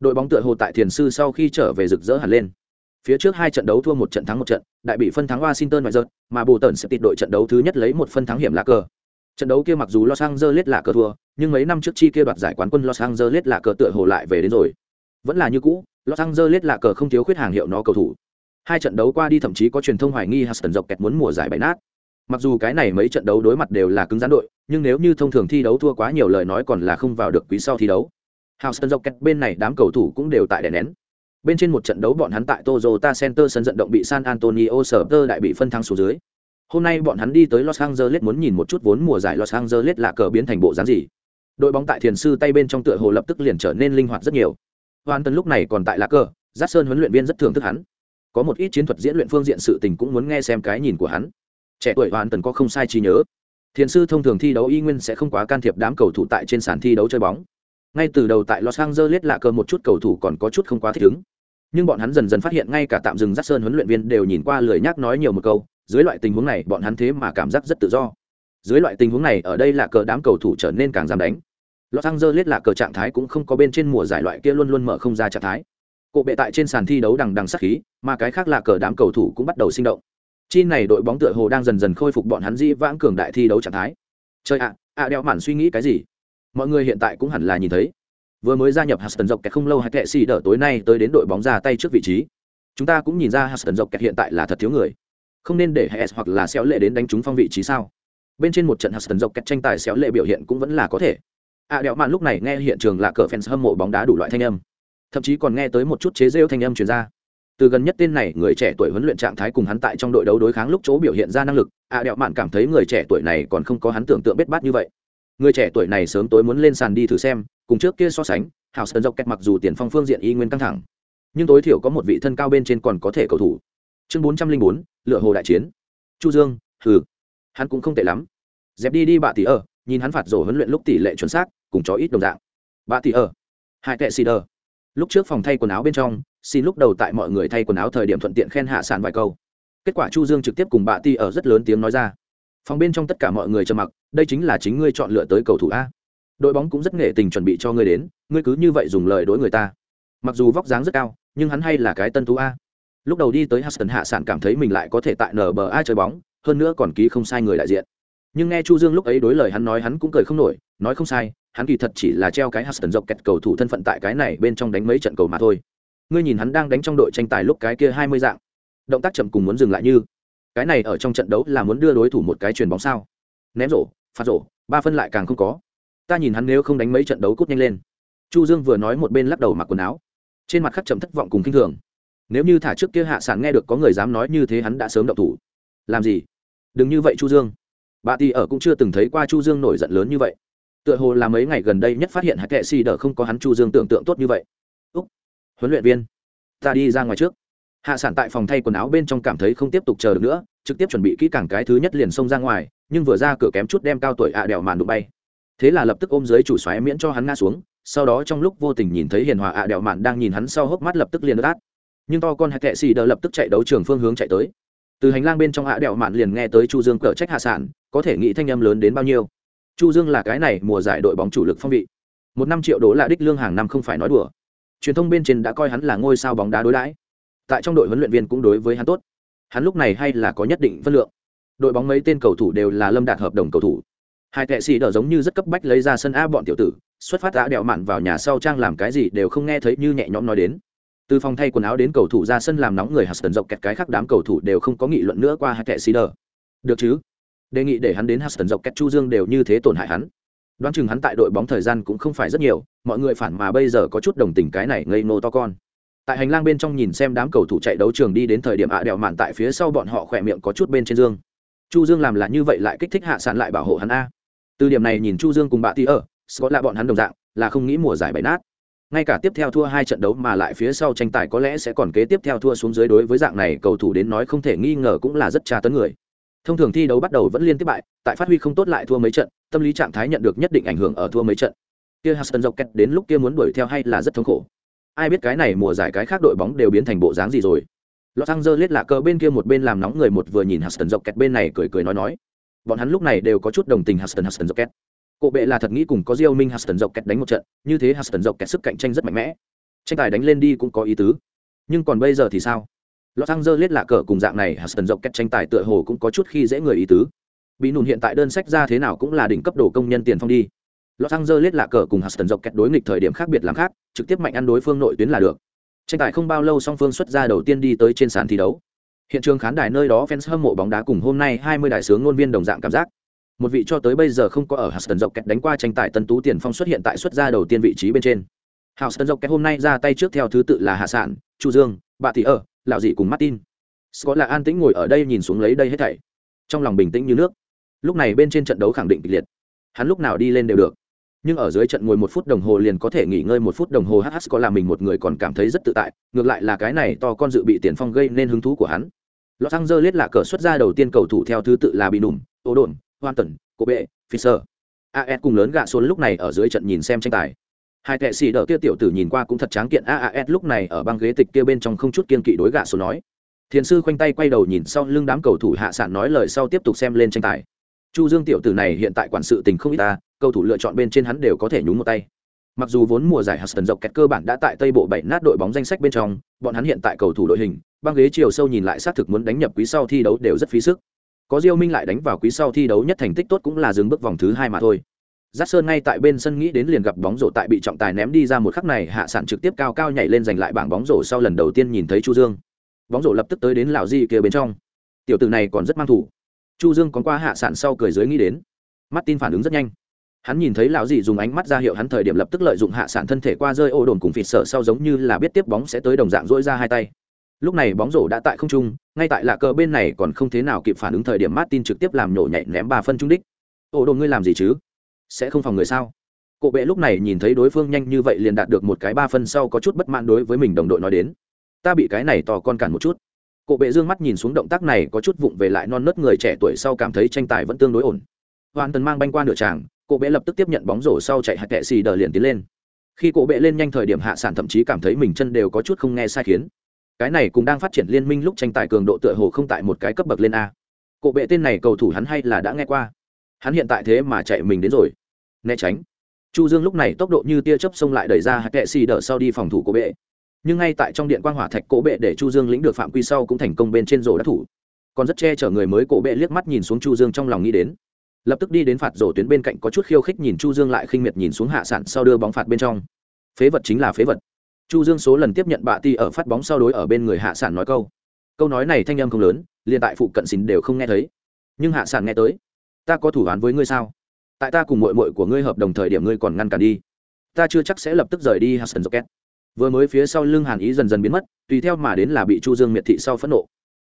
đội bóng tựa hồ tại thiền sư sau khi trở về rực rỡ hẳn lên. Phía trước hai trận đấu thua một trận thắng một trận, đại bị phân thắng washington ngoại giật mà bồ tần sẽ tịt đội trận đấu thứ nhất lấy một phân thắng hiểm lá cờ. Trận đấu kia mặc dù los angeles là cờ thua, nhưng mấy năm trước chi kia đoạt giải quán quân los angeles là cờ tựa hồ lại về đến rồi. Vẫn là như cũ, los angeles là cờ không thiếu khuyết hàng hiệu nó cầu thủ. Hai trận đấu qua đi thậm chí có truyền thông hoài nghi Huston dọc kẹt muốn mùa giải bại nát. Mặc dù cái này mấy trận đấu đối mặt đều là cứng rắn đội, nhưng nếu như thông thường thi đấu thua quá nhiều lời nói còn là không vào được quý sau thi đấu. Huston dọc kẹt bên này đám cầu thủ cũng đều tại đè nén. Bên trên một trận đấu bọn hắn tại Toyota Center sân vận động bị San Antonio Spurs đại bị phân thắng xuống dưới. Hôm nay bọn hắn đi tới Los Angeles muốn nhìn một chút vốn mùa giải Los Angeles là cờ biến thành bộ dáng gì. Đội bóng tại thiền sư tay bên trong tựa hồ lập tức liền trở nên linh hoạt rất nhiều. Hoàn tân lúc này còn tại là cờ giác sơn huấn luyện viên rất thường thức hắn. Có một ít chiến thuật diễn luyện phương diện sự tình cũng muốn nghe xem cái nhìn của hắn. Trẻ tuổi hoàn tần có không sai trí nhớ. Thiền sư thông thường thi đấu y nguyên sẽ không quá can thiệp đám cầu thủ tại trên sàn thi đấu chơi bóng ngay từ đầu tại los angeles lạ cờ một chút cầu thủ còn có chút không quá thích ứng. Nhưng bọn hắn dần dần phát hiện ngay cả tạm dừng giác sơn huấn luyện viên đều nhìn qua lười nhác nói nhiều một câu, dưới loại tình huống này bọn hắn thế mà cảm giác rất tự do. Dưới loại tình huống này ở đây là cờ đám cầu thủ trở nên càng dám đánh. Los angeles là cờ trạng thái cũng không có bên trên mùa giải loại kia luôn luôn mở không ra trạng thái. Cộ bệ tại trên sàn thi đấu đằng đằng sắc khí, mà cái khác là cờ đám cầu thủ cũng bắt đầu sinh động. Chi này đội bóng tựa hồ đang dần dần khôi phục bọn hắn di vãng cường đại thi đấu trạng thái. Chơi ạ ạ đeo mản suy nghĩ cái gì? Mọi người hiện tại cũng hẳn là nhìn thấy. Vừa mới gia nhập Huston dọc kẹt không lâu hay kệ xì đỡ tối nay tới đến đội bóng ra tay trước vị trí. Chúng ta cũng nhìn ra Huston dọc kẹt hiện tại là thật thiếu người. Không nên để Hess hoặc là xéo lệ đến đánh trúng phong vị trí sao? Bên trên một trận Huston dọc kẹt tranh tài xéo lệ biểu hiện cũng vẫn là có thể. À, ạ đeo mạn lúc này nghe hiện trường là cờ fans hâm mộ bóng đá đủ loại thanh âm. Thậm chí còn nghe tới một chút chế rêu thanh âm truyền ra. Từ gần nhất tên này, người trẻ tuổi huấn luyện trạng thái cùng hắn tại trong đội đấu đối kháng lúc chỗ biểu hiện ra năng lực ạ đẹo mạn cảm thấy người trẻ tuổi này còn không có hắn tưởng tượng bết bát như vậy người trẻ tuổi này sớm tối muốn lên sàn đi thử xem, cùng trước kia so sánh hào sơn dọc kẹt mặc dù tiền phong phương diện y nguyên căng thẳng, nhưng tối thiểu có một vị thân cao bên trên còn có thể cầu thủ. Chương bốn trăm linh bốn, lựa hồ đại chiến. Chu dương, hừ. Hắn cũng không tệ lắm. Dẹp đi đi bạ tỷ ở, nhìn hắn phạt rổ huấn luyện lúc tỷ lệ chuẩn xác, cùng chó ít đồng dạng. Bạ tỷ ở. Hai tệ xì đờ. Lúc trước phòng thay quần áo bên trong xin lúc đầu tại mọi người thay quần áo thời điểm thuận tiện khen hạ sản vài câu. Kết quả chu dương trực tiếp cùng bạ ti ở rất lớn tiếng nói ra phòng bên trong tất cả mọi người trầm mặc, đây chính là chính ngươi chọn lựa tới cầu thủ a. Đội bóng cũng rất nghệ tình chuẩn bị cho ngươi đến, ngươi cứ như vậy dùng lời đối người ta. Mặc dù vóc dáng rất cao, nhưng hắn hay là cái tân tú a. Lúc đầu đi tới huston hạ sản cảm thấy mình lại có thể tại nở bờ a chơi bóng, hơn nữa còn ký không sai người đại diện. Nhưng nghe chu dương lúc ấy đối lời hắn nói, hắn cũng cười không nổi, nói không sai, hắn kỳ thật chỉ là treo cái huston dọc kẹt cầu thủ thân phận tại cái này bên trong đánh mấy trận cầu mà thôi. Ngươi nhìn hắn đang đánh trong đội tranh tài lúc cái kia hai mươi dạng. Động tác chậm cùng muốn dừng lại như cái này ở trong trận đấu là muốn đưa đối thủ một cái chuyền bóng sao? Ném rổ, phạt rổ, ba phân lại càng không có. Ta nhìn hắn nếu không đánh mấy trận đấu cút nhanh lên. Chu dương vừa nói một bên lắc đầu mặc quần áo. Trên mặt khắc chậm thất vọng cùng kinh thường. Nếu như thả trước kia hạ sản nghe được có người dám nói như thế hắn đã sớm động thủ. Làm gì? Đừng như vậy chu dương. Bà tỷ ở cũng chưa từng thấy qua chu dương nổi giận lớn như vậy. Tựa hồ là mấy ngày gần đây nhất phát hiện hạ kệ si đỡ không có hắn chu dương tưởng tượng tốt như vậy. Úc, huấn luyện viên, ta đi ra ngoài trước hạ sản tại phòng thay quần áo bên trong cảm thấy không tiếp tục chờ được nữa, trực tiếp chuẩn bị kỹ càng cái thứ nhất liền xông ra ngoài, nhưng vừa ra cửa kém chút đem cao tuổi ạ đèo màn đụng bay. Thế là lập tức ôm dưới chủ xoáy miễn cho hắn ngã xuống, sau đó trong lúc vô tình nhìn thấy hiền hòa ạ đèo mạn đang nhìn hắn sau hốc mắt lập tức liền ướt nhưng to con hạ kệ xì đờ lập tức chạy đấu trường phương hướng chạy tới. Từ hành lang bên trong ạ đèo mạn liền nghe tới chu dương cở trách hạ sản, có thể nghĩ thanh âm lớn đến bao nhiêu. Chu dương là cái này, mùa giải đội bóng chủ lực phong vị. Một năm triệu đô là đích lương hàng năm không phải nói đùa. Truyền thông bên trên đã coi hắn là ngôi sao bóng đá đối đãi tại trong đội huấn luyện viên cũng đối với hắn tốt. Hắn lúc này hay là có nhất định phân lượng. Đội bóng mấy tên cầu thủ đều là lâm đạt hợp đồng cầu thủ. Hai tệ xì đỡ giống như rất cấp bách lấy ra sân a bọn tiểu tử, xuất phát đã đẹo mạn vào nhà sau trang làm cái gì đều không nghe thấy như nhẹ nhõm nói đến. Từ phòng thay quần áo đến cầu thủ ra sân làm nóng người Huston dọc kẹt cái khác đám cầu thủ đều không có nghị luận nữa qua hai tệ xì đỡ. Được chứ? Đề nghị để hắn đến Huston dọc kẹt chu dương đều như thế tổn hại hắn. Đoán chừng hắn tại đội bóng thời gian cũng không phải rất nhiều, mọi người phản mà bây giờ có chút đồng tình cái này ngây nô to con tại hành lang bên trong nhìn xem đám cầu thủ chạy đấu trường đi đến thời điểm ạ à đèo mạn tại phía sau bọn họ khỏe miệng có chút bên trên dương. Chu dương làm là như vậy lại kích thích hạ sản lại bảo hộ hắn a. Từ điểm này nhìn chu dương cùng bà tí ở scott là bọn hắn đồng dạng, là không nghĩ mùa giải bày nát. Ngay cả tiếp theo thua hai trận đấu mà lại phía sau tranh tài có lẽ sẽ còn kế tiếp theo thua xuống dưới đối với dạng này cầu thủ đến nói không thể nghi ngờ cũng là rất tra tấn người. Thông thường thi đấu bắt đầu vẫn liên tiếp bại, tại phát huy không tốt lại thua mấy trận, tâm lý trạng thái nhận được nhất định ảnh hưởng ở thua mấy trận. Kia Huston dọc kẹt đến lúc kia muốn đuổi theo hay là rất thống khổ ai biết cái này mùa giải cái khác đội bóng đều biến thành bộ dáng gì rồi. Los Angeles là cờ bên kia một bên làm nóng người một vừa nhìn Huston dọc kẹt bên này cười cười nói nói. Bọn hắn lúc này đều có chút đồng tình Huston Huston dọc kẹt Cổ bệ là thật nghĩ cùng có Diêu Minh Huston dọc kẹt đánh một trận, như thế Huston dọc kẹt sức cạnh tranh rất mạnh mẽ. tranh tài đánh lên đi cũng có ý tứ. Nhưng còn bây giờ thì sao? Los angeles lạ cờ cùng dạng này huston dọc kẹt tranh tài tựa hồ cũng có chút khi dễ người ý tứ. Bị nùn hiện tại đơn sách ra thế nào cũng là đỉnh cấp đồ công nhân tiền phong đi los angeles lạ cờ cùng huston dọc kẹt đối nghịch thời điểm khác biệt làm khác trực tiếp mạnh ăn đối phương nội tuyến là được tranh tài không bao lâu song phương xuất ra đầu tiên đi tới trên sàn thi đấu hiện trường khán đài nơi đó fans hâm mộ bóng đá cùng hôm nay 20 đại sướng ngôn viên đồng dạng cảm giác một vị cho tới bây giờ không có ở Huston dọc kẹt đánh qua tranh tài tân tú tiền phong xuất hiện tại xuất ra đầu tiên vị trí bên trên Huston dọc kẹt hôm nay ra tay trước theo thứ tự là Hạ Sản, Chu Dương, Bạ Thị ở, lão dị cùng Martin. Scott là an tĩnh ngồi ở đây nhìn xuống lấy đây hết thảy, trong lòng bình tĩnh như nước. Lúc này bên trên trận đấu khẳng định kịch liệt, hắn lúc nào đi lên đều được. Nhưng ở dưới trận ngồi một phút đồng hồ liền có thể nghỉ ngơi một phút đồng hồ hh có làm mình một người còn cảm thấy rất tự tại, ngược lại là cái này to con dự bị tiền phong gây nên hứng thú của hắn. Los Angeles là cờ xuất ra đầu tiên cầu thủ theo thứ tự là bị nùm, ô đồn, hoan tần cổ bệ fisher as cùng lớn gạ xuống lúc này ở dưới trận nhìn xem tranh tài. Hai tệ xì đỡ kia tiểu tử nhìn qua cũng thật tráng kiện aas lúc này ở băng ghế tịch kia bên trong không chút kiên kỵ đối gạ số nói. Thiền sư khoanh tay quay đầu nhìn sau lưng đám cầu thủ hạ sản nói lời sau tiếp tục xem lên tranh tài chu dương tiểu tử này hiện tại quản sự tình không ít ta, cầu thủ lựa chọn bên trên hắn đều có thể nhúng một tay mặc dù vốn mùa giải Huston dọc kẹt cơ bản đã tại tây bộ bảy nát đội bóng danh sách bên trong, bọn hắn hiện tại cầu thủ đội hình, băng ghế chiều sâu nhìn lại xác thực muốn đánh nhập quý sau thi đấu đều rất phí sức có diêu minh lại đánh vào quý sau thi đấu nhất thành tích tốt cũng là dừng bước vòng thứ hai mà thôi Giác Sơn ngay tại bên sân nghĩ đến liền gặp bóng rổ tại bị trọng tài ném đi ra một khắc này, hạ sản trực tiếp cao cao nhảy lên giành lại bảng bóng rổ sau lần đầu tiên nhìn thấy Chu Dương. Bóng rổ lập tức tới đến lão Di kia bên trong. Tiểu tử này còn rất mang thủ. Chu Dương còn qua hạ sản sau cười dưới nghĩ đến. mắt tin phản ứng rất nhanh. Hắn nhìn thấy lão dì dùng ánh mắt ra hiệu hắn thời điểm lập tức lợi dụng hạ sản thân thể qua rơi ô đồn cùng phịt sợ sau giống như là biết tiếp bóng sẽ tới đồng dạng dỗi ra hai tay. Lúc này bóng rổ đã tại không trung, ngay tại lạ cờ bên này còn không thế nào kịp phản ứng thời điểm martin trực tiếp làm nhổ nhảy ném ba phân trung đích. Ô đồn ngươi làm gì chứ? Sẽ không phòng người sao? Cộ bệ lúc này nhìn thấy đối phương nhanh như vậy liền đạt được một cái ba phân sau có chút bất mãn đối với mình đồng đội nói đến. Ta bị cái này to con cản một chút cổ bệ dương mắt nhìn xuống động tác này có chút vụng về lại non nớt người trẻ tuổi sau cảm thấy tranh tài vẫn tương đối ổn. Hoàn tần mang banh qua nửa tràng, cổ bệ lập tức tiếp nhận bóng rổ sau chạy hạt kệ xì đờ liền tiến lên. Khi cổ bệ lên nhanh thời điểm hạ sản thậm chí cảm thấy mình chân đều có chút không nghe sai khiến. Cái này cũng đang phát triển liên minh lúc tranh tài cường độ tựa hồ không tại một cái cấp bậc lên a. Cổ bệ tên này cầu thủ hắn hay là đã nghe qua. Hắn hiện tại thế mà chạy mình đến rồi. Né tránh. Chu dương lúc này tốc độ như tia chớp xông lại đẩy ra hạt kệ xì đỡ sau đi phòng thủ cổ bệ nhưng ngay tại trong điện quang hỏa thạch cổ bệ để chu dương lĩnh được phạm quy sau cũng thành công bên trên rổ đắc thủ. Còn rất che chở người mới cổ bệ liếc mắt nhìn xuống chu dương trong lòng nghĩ đến. Lập tức đi đến phạt rổ tuyến bên cạnh có chút khiêu khích nhìn chu dương lại khinh miệt nhìn xuống hạ sản sau đưa bóng phạt bên trong. Phế vật chính là phế vật. Chu dương số lần tiếp nhận bạ ti ở phát bóng sau đối ở bên người hạ sản nói câu. Câu nói này thanh âm không lớn, liền tại phụ cận xín đều không nghe thấy. Nhưng hạ sản nghe tới. Ta có thủ án với ngươi sao? Tại ta cùng mội mội của ngươi hợp đồng thời điểm ngươi còn ngăn cản đi. Ta chưa chắc sẽ lập tức rời đi Hudson Rocket. Vừa mới phía sau lưng Hàn Ý dần dần biến mất, tùy theo mà đến là bị Chu Dương miệt thị sau phẫn nộ.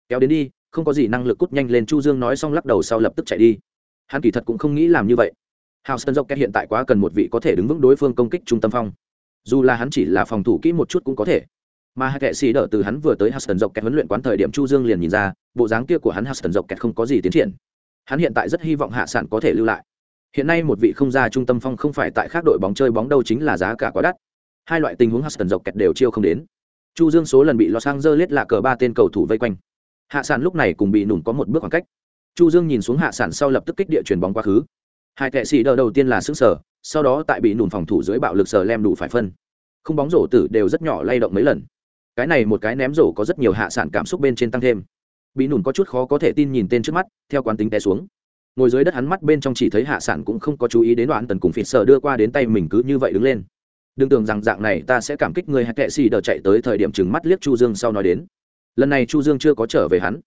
Kéo đến đi, không có gì năng lực cút nhanh lên Chu Dương nói xong lắc đầu sau lập tức chạy đi. Hắn kỳ thật cũng không nghĩ làm như vậy. hào sơn dốc hiện tại quá cần một vị có thể đứng vững đối phương công kích trung tâm phong dù là hắn chỉ là phòng thủ kỹ một chút cũng có thể mà hai kệ sĩ đỡ từ hắn vừa tới Huston dọc kẹt huấn luyện quán thời điểm Chu Dương liền nhìn ra, bộ dáng kia của hắn Huston dọc kẹt không có gì tiến triển. Hắn hiện tại rất hy vọng hạ sản có thể lưu lại. Hiện nay một vị không ra trung tâm phong không phải tại khác đội bóng chơi bóng đâu chính là giá cả quá đắt. Hai loại tình huống Huston dọc kẹt đều chiêu không đến. Chu Dương số lần bị Los Angeles là cờ ba tên cầu thủ vây quanh. Hạ sản lúc này cùng bị nùn có một bước khoảng cách. Chu Dương nhìn xuống hạ sản sau lập tức kích địa chuyển bóng quá khứ. Hai kệ sĩ đỡ đầu tiên là sững sở, sau đó tại bị nùn phòng thủ dưới bạo lực sờ lem đủ phải phân không bóng rổ tử đều rất nhỏ lay động mấy lần cái này một cái ném rổ có rất nhiều hạ sản cảm xúc bên trên tăng thêm bị nùn có chút khó có thể tin nhìn tên trước mắt theo quán tính té xuống ngồi dưới đất hắn mắt bên trong chỉ thấy hạ sản cũng không có chú ý đến đoạn tần cùng phịt sờ đưa qua đến tay mình cứ như vậy đứng lên đừng tưởng rằng dạng này ta sẽ cảm kích người hạ kệ xì đờ chạy tới thời điểm chừng mắt liếc chu dương sau nói đến. Lần này chu dương chưa có trở về hắn.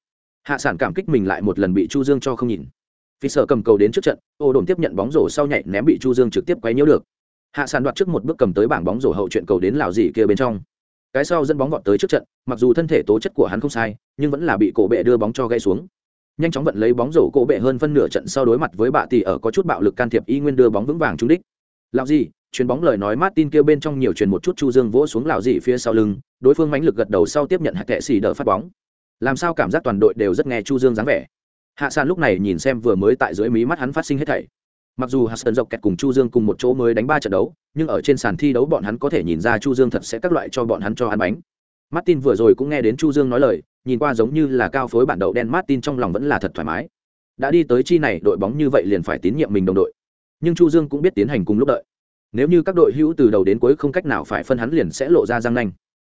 Hạ sản cảm kích mình lại một lần bị chu dương cho không nhìn. Vì sợ cầm cầu đến trước trận, ô đồn tiếp nhận bóng rổ sau nhảy ném bị chu dương trực tiếp quấy nhiễu được. Hạ sản đoạt trước một bước cầm tới bảng bóng rổ hậu chuyện cầu đến lào gì kia bên trong. Cái sau dẫn bóng vọt tới trước trận, mặc dù thân thể tố chất của hắn không sai, nhưng vẫn là bị cổ bệ đưa bóng cho gây xuống. Nhanh chóng vận lấy bóng rổ cổ bệ hơn phân nửa trận sau đối mặt với bạ tỷ ở có chút bạo lực can thiệp y nguyên đưa bóng vững vàng trúng đích. Lào gì chuyền bóng lời nói Martin kêu bên trong nhiều chuyền một chút Chu Dương vỗ xuống lão dị phía sau lưng, đối phương mãnh lực gật đầu sau tiếp nhận hạt kệ xì đỡ phát bóng. Làm sao cảm giác toàn đội đều rất nghe Chu Dương dáng vẻ? Hạ sàn lúc này nhìn xem vừa mới tại dưới mí mắt hắn phát sinh hết thảy. Mặc dù hudson dọc kẹt cùng chu dương cùng một chỗ mới đánh ba trận đấu nhưng ở trên sàn thi đấu bọn hắn có thể nhìn ra chu dương thật sẽ các loại cho bọn hắn cho ăn bánh. Martin vừa rồi cũng nghe đến chu dương nói lời nhìn qua giống như là cao phối bản đậu đen martin trong lòng vẫn là thật thoải mái. Đã đi tới chi này đội bóng như vậy liền phải tín nhiệm mình đồng đội. Nhưng chu dương cũng biết tiến hành cùng lúc đợi nếu như các đội hữu từ đầu đến cuối không cách nào phải phân hắn liền sẽ lộ ra răng nanh.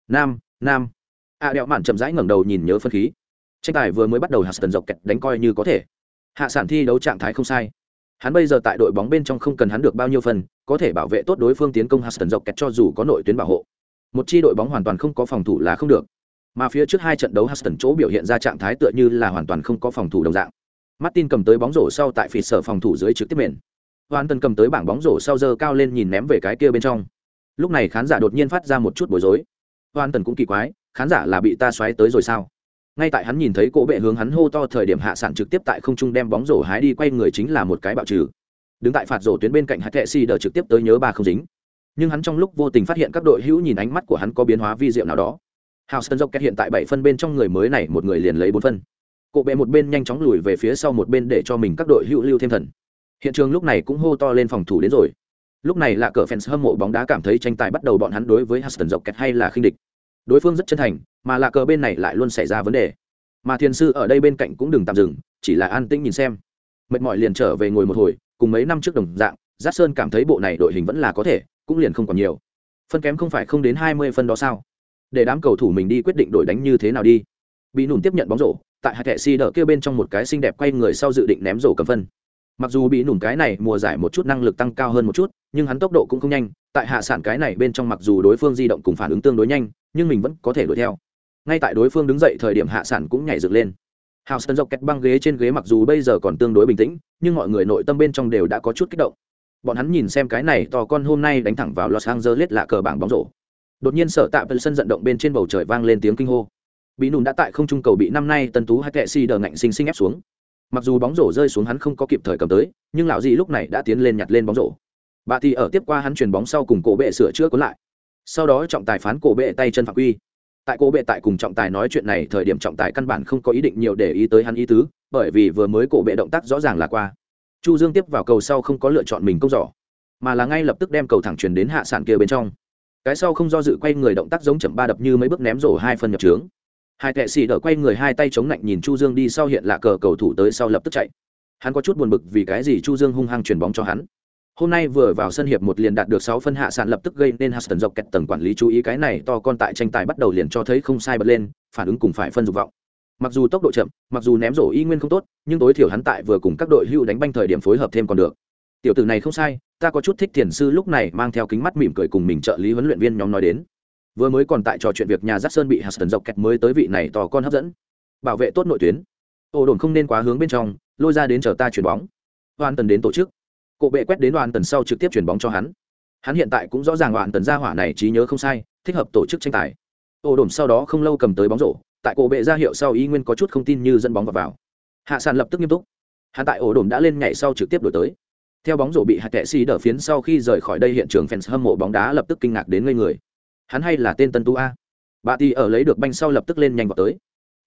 Nam nam. A đẹo mạn chậm rãi ngẩng đầu nhìn nhớ phân khí. Tranh tài vừa mới bắt đầu hạt tần dọc kẹt đánh coi như có thể. Hạ sản thi đấu trạng thái không sai. Hắn bây giờ tại đội bóng bên trong không cần hắn được bao nhiêu phần, có thể bảo vệ tốt đối phương tiến công hạt tần dọc kẹt cho dù có nội tuyến bảo hộ. Một chi đội bóng hoàn toàn không có phòng thủ là không được. Mà phía trước hai trận đấu Huston chỗ biểu hiện ra trạng thái tựa như là hoàn toàn không có phòng thủ đồng dạng. Martin cầm tới bóng rổ sau tại phỉ sở phòng thủ dưới trực tiếp mền. Hoàn Tần cầm tới bảng bóng rổ sau giờ cao lên nhìn ném về cái kia bên trong. Lúc này khán giả đột nhiên phát ra một chút bối rối. Hoàn Tần cũng kỳ quái, khán giả là bị ta xoáy tới rồi sao? Ngay tại hắn nhìn thấy cổ bệ hướng hắn hô to thời điểm hạ sản trực tiếp tại không trung đem bóng rổ hái đi quay người chính là một cái bạo trừ. Đứng tại phạt rổ tuyến bên cạnh Hạt Kệ Si đờ trực tiếp tới nhớ ba không dính. Nhưng hắn trong lúc vô tình phát hiện các đội hữu nhìn ánh mắt của hắn có biến hóa vi diệu nào đó hào Houston kẹt hiện tại bảy phân bên trong người mới này một người liền lấy bốn phân. Cổ bệ một bên nhanh chóng lùi về phía sau một bên để cho mình các đội hữu lưu thêm thần. Hiện trường lúc này cũng hô to lên phòng thủ đến rồi. Lúc này là cờ fans hâm mộ bóng đá cảm thấy tranh tài bắt đầu bọn hắn đối với Huston dọc kẹt hay là khinh địch. Đối phương rất chân thành, mà là cờ bên này lại luôn xảy ra vấn đề. Mà thiên sư ở đây bên cạnh cũng đừng tạm dừng, chỉ là an tĩnh nhìn xem. Mệt mỏi liền trở về ngồi một hồi, cùng mấy năm trước đồng dạng, giáp Sơn cảm thấy bộ này đội hình vẫn là có thể, cũng liền không còn nhiều. Phân kém không phải không đến hai mươi phân đó sao? để đám cầu thủ mình đi quyết định đổi đánh như thế nào đi bị nùn tiếp nhận bóng rổ tại hạt thẻ si đỡ kia bên trong một cái xinh đẹp quay người sau dự định ném rổ cầm phân mặc dù bị nủn cái này mùa giải một chút năng lực tăng cao hơn một chút, nhưng hắn tốc độ cũng không nhanh, tại hạ sản cái này bên trong mặc dù đối phương di động cùng phản ứng tương đối nhanh, nhưng mình vẫn có thể đuổi theo. Ngay tại đối phương đứng dậy thời điểm hạ sản cũng nhảy dựng lên. Hào sơn dọc kẹt băng ghế trên ghế mặc dù bây giờ còn tương đối bình tĩnh, nhưng mọi người nội tâm bên trong đều đã có chút kích động. Bọn hắn nhìn xem cái này to con hôm nay đánh thẳng vào los angeles là cờ bảng bóng rổ. Đột nhiên sở tạ sân vận động bên trên bầu trời vang lên tiếng kinh hô. Bị nùn đã tại không trung cầu bị năm nay tân tú hay kệ si đờ ngạnh sinh sinh ép xuống mặc dù bóng rổ rơi xuống hắn không có kịp thời cầm tới, nhưng lão dì lúc này đã tiến lên nhặt lên bóng rổ. Bà thì ở tiếp qua hắn chuyền bóng sau cùng cổ bệ sửa chữa cuốn lại. Sau đó trọng tài phán cổ bệ tay chân phạm quy. Tại cổ bệ tại cùng trọng tài nói chuyện này, thời điểm trọng tài căn bản không có ý định nhiều để ý tới hắn ý tứ, bởi vì vừa mới cổ bệ động tác rõ ràng là qua. Chu dương tiếp vào cầu sau không có lựa chọn mình công giỏ mà là ngay lập tức đem cầu thẳng truyền đến hạ sản kia bên trong. Cái sau không do dự quay người động tác giống chậm ba đập như mấy bước ném rổ hai phân nhập trướng hai kệ xì đỡ quay người hai tay chống lạnh nhìn chu dương đi sau hiện lạ cờ cầu thủ tới sau lập tức chạy. Hắn có chút buồn bực vì cái gì chu dương hung hăng chuyền bóng cho hắn. Hôm nay vừa vào sân hiệp một liền đạt được sáu phân hạ sàn lập tức gây nên Huston dọc kẹt tầng quản lý chú ý cái này to con tại tranh tài bắt đầu liền cho thấy không sai bật lên, phản ứng cùng phải phân dục vọng. Mặc dù tốc độ chậm, mặc dù ném rổ y nguyên không tốt, nhưng tối thiểu hắn tại vừa cùng các đội hưu đánh banh thời điểm phối hợp thêm còn được. Tiểu tử này không sai, ta có chút thích thiền sư lúc này mang theo kính mắt mỉm cười cùng mình trợ lý huấn luyện viên nhóm nói đến vừa mới còn tại trò chuyện việc nhà giác sơn bị hạt tần dọc kẹt mới tới vị này tò con hấp dẫn. Bảo vệ tốt nội tuyến. Ổ đồn không nên quá hướng bên trong lôi ra đến chờ ta chuyển bóng. Hoàn tần đến tổ chức. Cộ bệ quét đến đoàn tần sau trực tiếp chuyển bóng cho hắn. Hắn hiện tại cũng rõ ràng đoàn tần ra hỏa này trí nhớ không sai thích hợp tổ chức tranh tài. Ổ đồn sau đó không lâu cầm tới bóng rổ tại cổ bệ ra hiệu sau y nguyên có chút không tin như dẫn bóng vào, vào. hạ sàn lập tức nghiêm túc. Hắn tại ổ đồn đã lên nhảy sau trực tiếp đổi tới. Theo bóng rổ bị hạt kệ xì đỡ phiến sau khi rời khỏi đây hiện trường fans hâm mộ bóng đá lập tức kinh ngạc đến ngây người hắn hay là tên tân tu a? Bà ti ở lấy được banh sau lập tức lên nhanh vào tới.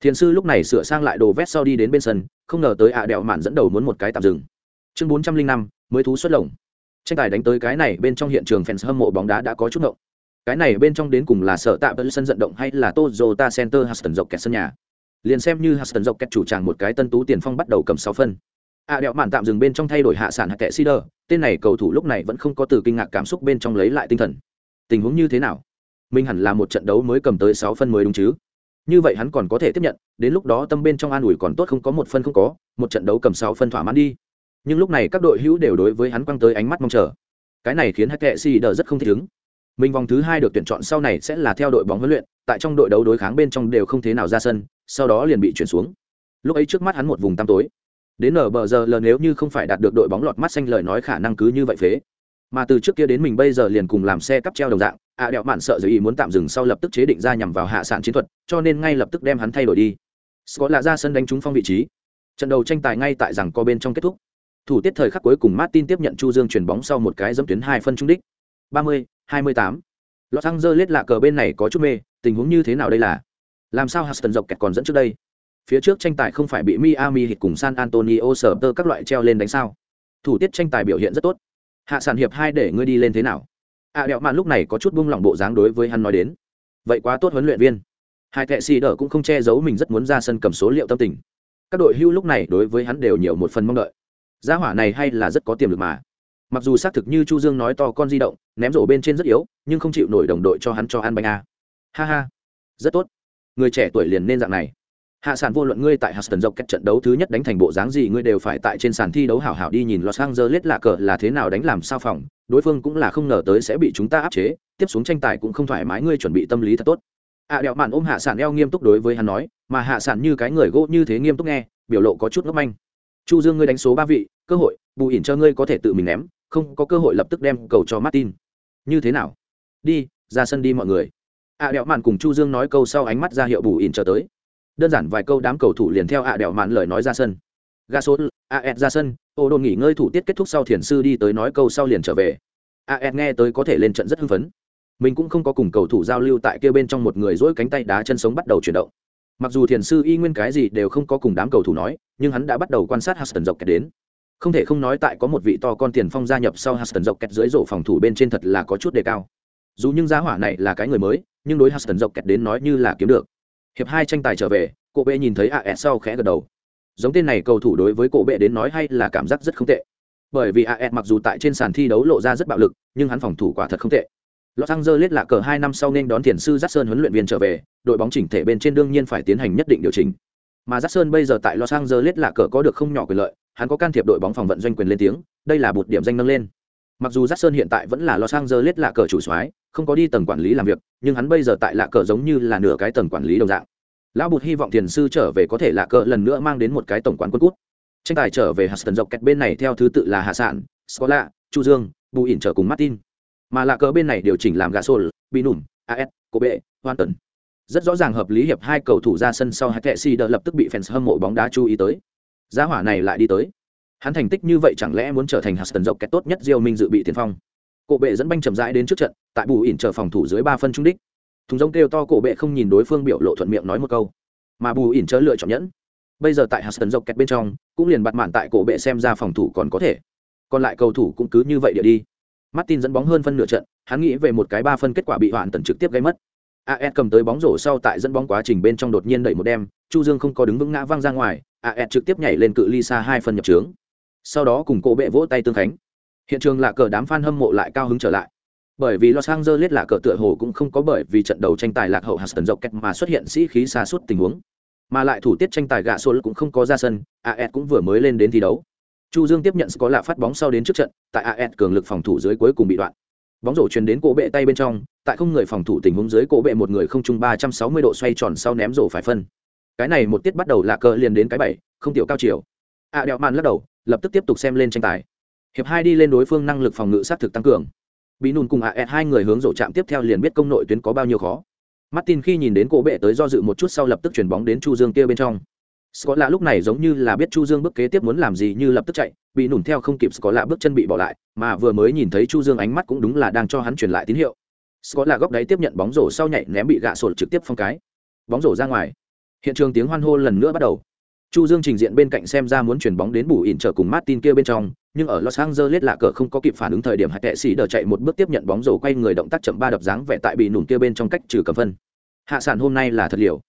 Thiền sư lúc này sửa sang lại đồ vét sau đi đến bên sân, không ngờ tới ạ à đẹo mạn dẫn đầu muốn một cái tạm dừng. Chương bốn trăm linh năm, mới thú xuất lồng. Tranh tài đánh tới cái này bên trong hiện trường fans hâm mộ bóng đá đã có chút ngộng. Cái này bên trong đến cùng là sợ tạm ở sân vận động hay là Toyota Center Huston dọc kẹt sân nhà? Liền xem như Huston dọc kẹt chủ tràng một cái tân tú tiền phong bắt đầu cầm sáu phân. ạ à đẹo mạn tạm dừng bên trong thay đổi hạ sản hạ kệ Sider tên này cầu thủ lúc này vẫn không có từ kinh ngạc cảm xúc bên trong lấy lại tinh thần. Tình huống như thế nào? Mình hẳn là một trận đấu mới cầm tới sáu phân mới đúng chứ? Như vậy hắn còn có thể tiếp nhận, đến lúc đó tâm bên trong an ủi còn tốt không có một phân không có, một trận đấu cầm sáu phân thỏa mãn đi. Nhưng lúc này các đội hữu đều đối với hắn quăng tới ánh mắt mong chờ. Cái này khiến Hắc kệ si đờ rất không thích ứng. Mình vòng thứ hai được tuyển chọn sau này sẽ là theo đội bóng huấn luyện, tại trong đội đấu đối kháng bên trong đều không thế nào ra sân, sau đó liền bị chuyển xuống. Lúc ấy trước mắt hắn một vùng tăm tối. Đến nở bờ giờ lờ nếu như không phải đạt được đội bóng lọt mắt xanh lời nói khả năng cứ như vậy phế. Mà từ trước kia đến mình bây giờ liền cùng làm xe cắp treo đồng dạng ạ à đẹo mạn sợ giới ý muốn tạm dừng sau lập tức chế định ra nhằm vào hạ sản chiến thuật, cho nên ngay lập tức đem hắn thay đổi đi. Scott là ra sân đánh trúng phong vị trí. Trận đầu tranh tài ngay tại rằng co bên trong kết thúc. Thủ tiết thời khắc cuối cùng martin tiếp nhận chu dương chuyển bóng sau một cái dẫm tuyến hai phân trung đích. Ba mươi, hai mươi tám. Los angeles lạ cờ bên này có chút mê, tình huống như thế nào đây là? Làm sao Huston dọc kẹt còn dẫn trước đây? Phía trước tranh tài không phải bị Miami hit cùng San Antonio sờ tơ các loại treo lên đánh sao? Thủ tiết tranh tài biểu hiện rất tốt. Hạ sản hiệp hai để ngươi đi lên thế nào? À đẹo mạn lúc này có chút buông lỏng bộ dáng đối với hắn nói đến. Vậy quá tốt huấn luyện viên. Hai kệ sĩ đỡ cũng không che giấu mình rất muốn ra sân cầm số liệu tâm tình. Các đội hưu lúc này đối với hắn đều nhiều một phần mong đợi. Gia hỏa này hay là rất có tiềm lực mà. mặc dù xác thực như chu dương nói to con di động, ném rổ bên trên rất yếu, nhưng không chịu nổi đồng đội cho hắn cho ăn bánh a ha ha rất tốt người trẻ tuổi liền nên dạng này hạ sản vô luận ngươi tại Huston dọc cách trận đấu thứ nhất đánh thành bộ dáng gì, ngươi đều phải tại trên sàn thi đấu hảo hảo đi nhìn Los Angeles lạ cờ là thế nào đánh làm sao phòng đối phương cũng là không ngờ tới sẽ bị chúng ta áp chế tiếp xuống tranh tài cũng không thoải mái ngươi chuẩn bị tâm lý thật tốt. Ạ à, đẹo mạn ôm hạ sản eo nghiêm túc đối với hắn nói mà hạ sản như cái người gỗ như thế nghiêm túc nghe biểu lộ có chút ngốc manh. Chu dương ngươi đánh số ba vị cơ hội bù ỉn cho ngươi có thể tự mình ném không có cơ hội lập tức đem cầu cho martin. Như thế nào? Đi ra sân đi mọi người. Ạ à, đẹo mạn cùng chu dương nói câu sau ánh mắt ra hiệu bù ỉn chờ tới. Đơn giản vài câu đám cầu thủ liền theo ạ à đẹo mạn lời nói ra sân. Ga số aed ra sân, ô Đôn nghỉ ngơi thủ tiết kết thúc sau thiền sư đi tới nói câu sau liền trở về. Aed nghe tới có thể lên trận rất hưng phấn. Mình cũng không có cùng cầu thủ giao lưu tại kia bên trong một người duỗi cánh tay đá chân sống bắt đầu chuyển động. Mặc dù thiền sư y nguyên cái gì đều không có cùng đám cầu thủ nói, nhưng hắn đã bắt đầu quan sát Huston dọc kẹt đến. Không thể không nói tại có một vị to con tiền phong gia nhập sau Huston dọc kẹt dưới rổ phòng thủ bên trên thật là có chút đề cao. Dù những giá hỏa này là cái người mới, nhưng đối Huston dọc kẹt đến nói như là kiếm được. Hiệp hai tranh tài trở về, cô bé nhìn thấy AS sau khẽ gật đầu giống tên này cầu thủ đối với cổ bệ đến nói hay là cảm giác rất không tệ bởi vì AS mặc dù tại trên sàn thi đấu lộ ra rất bạo lực nhưng hắn phòng thủ quả thật không tệ Los Angeles là cờ hai năm sau nên đón tiền sư Jackson huấn luyện viên trở về, đội bóng chỉnh thể bên trên đương nhiên phải tiến hành nhất định điều chỉnh. Mà Jackson bây giờ tại Los Angeles là cờ có được không nhỏ quyền lợi, hắn có can thiệp đội bóng phòng vận doanh quyền lên tiếng, đây là một điểm danh nâng lên. Mặc dù Jackson hiện tại vẫn là Los Angeles là cờ chủ soái, không có đi tầng quản lý làm việc, nhưng hắn bây giờ tại lạ cờ giống như là nửa cái tầng quản lý đồng dạng. Lão Bụt hy vọng tiền sư trở về có thể là cờ lần nữa mang đến một cái tổng quán quân cút. Tranh tài trở về hạt tần dọc kẹt bên này theo thứ tự là Hạ Sạn, Scola, Chu Dương, Bù ỉn trở cùng Martin mà là cờ bên này điều chỉnh làm gà sô bị nùm as cô bệ hoàn tần rất rõ ràng hợp lý hiệp hai cầu thủ ra sân sau hai kệ si đỡ lập tức bị fans hâm mộ bóng đá chú ý tới giá hỏa này lại đi tới hắn thành tích như vậy chẳng lẽ muốn trở thành hạt tần dọc kẹt tốt nhất Diêu Minh dự bị tiền phong. Cổ bệ dẫn banh chậm rãi đến trước trận, tại bù ỉn chờ phòng thủ dưới ba phân trung đích. Thùng rông kêu to cổ bệ không nhìn đối phương biểu lộ thuận miệng nói một câu, mà bù ỉn chớ lựa chọn nhẫn. Bây giờ tại Huston dọc kẹt bên trong, cũng liền bặt mạn tại cổ bệ xem ra phòng thủ còn có thể. Còn lại cầu thủ cũng cứ như vậy địa đi. Martin dẫn bóng hơn phân nửa trận, hắn nghĩ về một cái ba phân kết quả bị hoạn tần trực tiếp gây mất. AS cầm tới bóng rổ sau tại dẫn bóng quá trình bên trong đột nhiên đẩy một đem, Chu Dương không có đứng vững ngã văng ra ngoài, AS trực tiếp nhảy lên cự ly xa hai phân nhập trướng. Sau đó cùng cổ bệ vỗ tay tương khánh. Hiện trường là cờ đám fan hâm mộ lại cao hứng trở lại. Bởi vì Los Angeles là cờ tựa hồ cũng không có bởi vì trận đầu tranh tài lạc hậu Houston Rockets mà xuất hiện sĩ khí xa suốt tình huống. Mà lại thủ tiết tranh tài gạ Sol cũng không có ra sân, AS cũng vừa mới lên đến thi đấu. Chu Dương tiếp nhận có lạ phát bóng sau đến trước trận, tại AS cường lực phòng thủ dưới cuối cùng bị đoạn. Bóng rổ truyền đến cổ bệ tay bên trong, tại không người phòng thủ tình huống dưới cổ bệ một người không trung 360 độ xoay tròn sau ném rổ phải phân. Cái này một tiết bắt đầu là cờ liền đến cái bảy, không tiểu cao chiều. À đẹo màn lắc đầu, lập tức tiếp tục xem lên tranh tài. Hiệp hai đi lên đối phương năng lực phòng ngự sát thực tăng cường bị nùn cùng AS hai người hướng rổ chạm tiếp theo liền biết công nội tuyến có bao nhiêu khó. Martin khi nhìn đến cổ bệ tới do dự một chút sau lập tức chuyển bóng đến Chu Dương kia bên trong Scott lạ lúc này giống như là biết Chu Dương bước kế tiếp muốn làm gì như lập tức chạy, bị nùn theo không kịp Scott lạ bước chân bị bỏ lại, mà vừa mới nhìn thấy Chu Dương ánh mắt cũng đúng là đang cho hắn truyền lại tín hiệu. Scott lạ góc đáy tiếp nhận bóng rổ sau nhảy ném bị gạ sổ trực tiếp phong cái. Bóng rổ ra ngoài. Hiện trường tiếng hoan hô lần nữa bắt đầu. Chu Dương trình diện bên cạnh xem ra muốn chuyển bóng đến bù ỉn trở cùng Martin kia bên trong, nhưng ở Los Angeles lạ cờ không có kịp phản ứng thời điểm Hạt Kệ Sĩ đờ chạy một bước tiếp nhận bóng rổ quay người động tác chậm ba đập dáng vẻ tại bị nùn kia bên trong cách trừ cầm phân. Hạ sản hôm nay là thật liều.